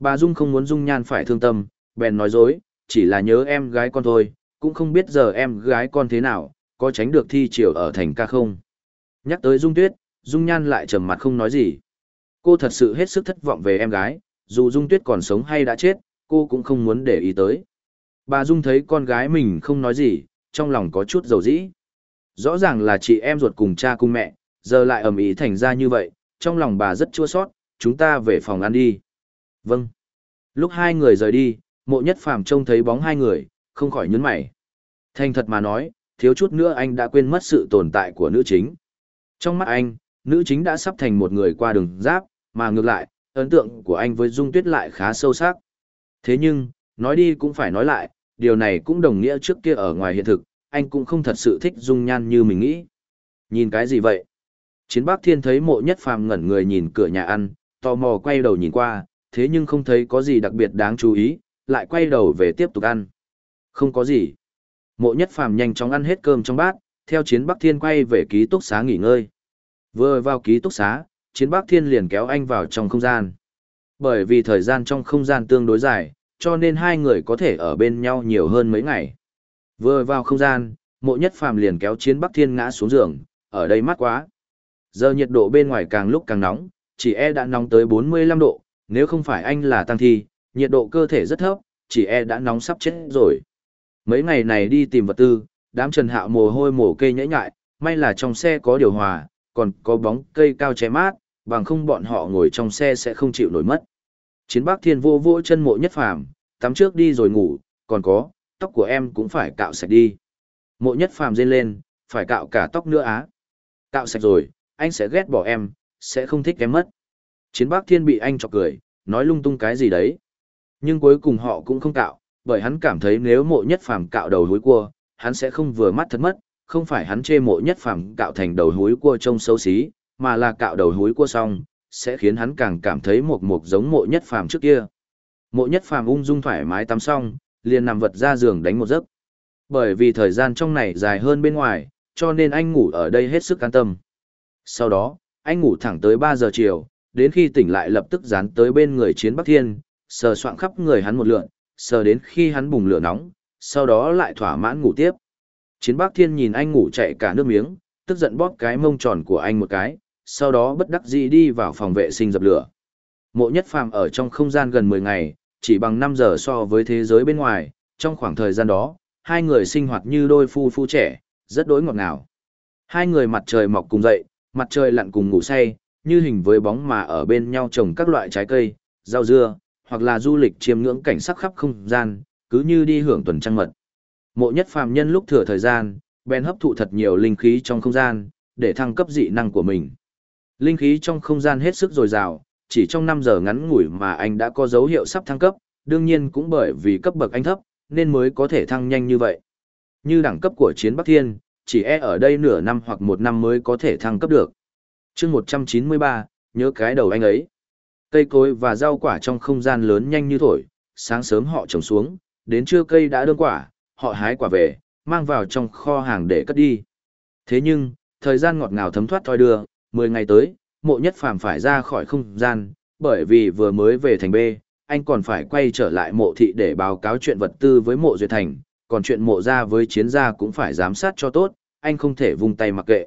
Bà Dung không muốn Dung Nhan phải thương tâm, bèn nói dối, chỉ là nhớ em gái con thôi, cũng không biết giờ em gái con thế nào, có tránh được thi triều ở thành ca không. Nhắc tới Dung Tuyết, Dung Nhan lại trầm mặt không nói gì. Cô thật sự hết sức thất vọng về em gái, dù Dung Tuyết còn sống hay đã chết, cô cũng không muốn để ý tới. Bà Dung thấy con gái mình không nói gì, trong lòng có chút dầu dĩ. Rõ ràng là chị em ruột cùng cha cùng mẹ, giờ lại ầm ĩ thành ra như vậy, trong lòng bà rất chua sót, chúng ta về phòng ăn đi. Vâng. Lúc hai người rời đi, mộ nhất phàm trông thấy bóng hai người, không khỏi nhấn mày. Thành thật mà nói, thiếu chút nữa anh đã quên mất sự tồn tại của nữ chính. Trong mắt anh, nữ chính đã sắp thành một người qua đường giáp, mà ngược lại, ấn tượng của anh với Dung Tuyết lại khá sâu sắc. Thế nhưng, nói đi cũng phải nói lại, điều này cũng đồng nghĩa trước kia ở ngoài hiện thực, anh cũng không thật sự thích Dung Nhan như mình nghĩ. Nhìn cái gì vậy? Chiến Bắc Thiên thấy mộ nhất phàm ngẩn người nhìn cửa nhà ăn, tò mò quay đầu nhìn qua, thế nhưng không thấy có gì đặc biệt đáng chú ý, lại quay đầu về tiếp tục ăn. Không có gì. Mộ nhất phàm nhanh chóng ăn hết cơm trong bát, theo chiến Bắc Thiên quay về ký túc xá nghỉ ngơi. Vừa vào ký túc xá, chiến Bắc Thiên liền kéo anh vào trong không gian. Bởi vì thời gian trong không gian tương đối dài, cho nên hai người có thể ở bên nhau nhiều hơn mấy ngày. Vừa vào không gian, mộ nhất phàm liền kéo chiến Bắc Thiên ngã xuống giường, ở đây mát quá. Giờ nhiệt độ bên ngoài càng lúc càng nóng, chỉ e đã nóng tới 45 độ, nếu không phải anh là tăng thi, nhiệt độ cơ thể rất thấp, chỉ e đã nóng sắp chết rồi. Mấy ngày này đi tìm vật tư, đám Trần Hạo mồ hôi mồ cây nhễ nhại, may là trong xe có điều hòa, còn có bóng cây cao che mát, bằng không bọn họ ngồi trong xe sẽ không chịu nổi mất. Chiến Bác Thiên vô vô chân mộ nhất phàm, tắm trước đi rồi ngủ, còn có, tóc của em cũng phải cạo sạch đi. Mộ nhất phàm rên lên, phải cạo cả tóc nữa á. Cạo sạch rồi, anh sẽ ghét bỏ em, sẽ không thích em mất. Chiến Bác Thiên bị anh chọc cười, nói lung tung cái gì đấy. Nhưng cuối cùng họ cũng không cạo, bởi hắn cảm thấy nếu mộ nhất phàm cạo đầu hối cua, hắn sẽ không vừa mắt thật mất, không phải hắn chê mộ nhất phàm cạo thành đầu hối cua trông xấu xí, mà là cạo đầu hối cua xong, sẽ khiến hắn càng cảm thấy một mục giống mộ nhất phàm trước kia. Mộ nhất phàm ung dung thoải mái tắm xong, liền nằm vật ra giường đánh một giấc. Bởi vì thời gian trong này dài hơn bên ngoài, cho nên anh ngủ ở đây hết sức an tâm. Sau đó, anh ngủ thẳng tới 3 giờ chiều, đến khi tỉnh lại lập tức dán tới bên người chiến Bắc Thiên, sờ soạng khắp người hắn một lượn, sờ đến khi hắn bùng lửa nóng, sau đó lại thỏa mãn ngủ tiếp. Chiến Bắc Thiên nhìn anh ngủ chạy cả nước miếng, tức giận bóp cái mông tròn của anh một cái, sau đó bất đắc dĩ đi vào phòng vệ sinh dập lửa. Mộ Nhất Phàm ở trong không gian gần 10 ngày, chỉ bằng 5 giờ so với thế giới bên ngoài, trong khoảng thời gian đó, hai người sinh hoạt như đôi phu phu trẻ, rất đối ngọt ngào. Hai người mặt trời mọc cùng dậy, mặt trời lặn cùng ngủ say, như hình với bóng mà ở bên nhau trồng các loại trái cây, rau dưa, hoặc là du lịch chiêm ngưỡng cảnh sắc khắp không gian, cứ như đi hưởng tuần trăng mật. Mộ nhất phàm nhân lúc thừa thời gian, bèn hấp thụ thật nhiều linh khí trong không gian, để thăng cấp dị năng của mình. Linh khí trong không gian hết sức dồi dào, chỉ trong 5 giờ ngắn ngủi mà anh đã có dấu hiệu sắp thăng cấp, đương nhiên cũng bởi vì cấp bậc anh thấp, nên mới có thể thăng nhanh như vậy. Như đẳng cấp của chiến Bắc Thiên, chỉ e ở đây nửa năm hoặc một năm mới có thể thăng cấp được. chương 193, nhớ cái đầu anh ấy. Cây cối và rau quả trong không gian lớn nhanh như thổi, sáng sớm họ trồng xuống, đến trưa cây đã đơn quả, họ hái quả về, mang vào trong kho hàng để cất đi. Thế nhưng, thời gian ngọt ngào thấm thoát thoi đưa, 10 ngày tới, mộ nhất phàm phải ra khỏi không gian, bởi vì vừa mới về thành B, anh còn phải quay trở lại mộ thị để báo cáo chuyện vật tư với mộ duyệt thành, còn chuyện mộ ra với chiến gia cũng phải giám sát cho tốt, anh không thể vung tay mặc kệ.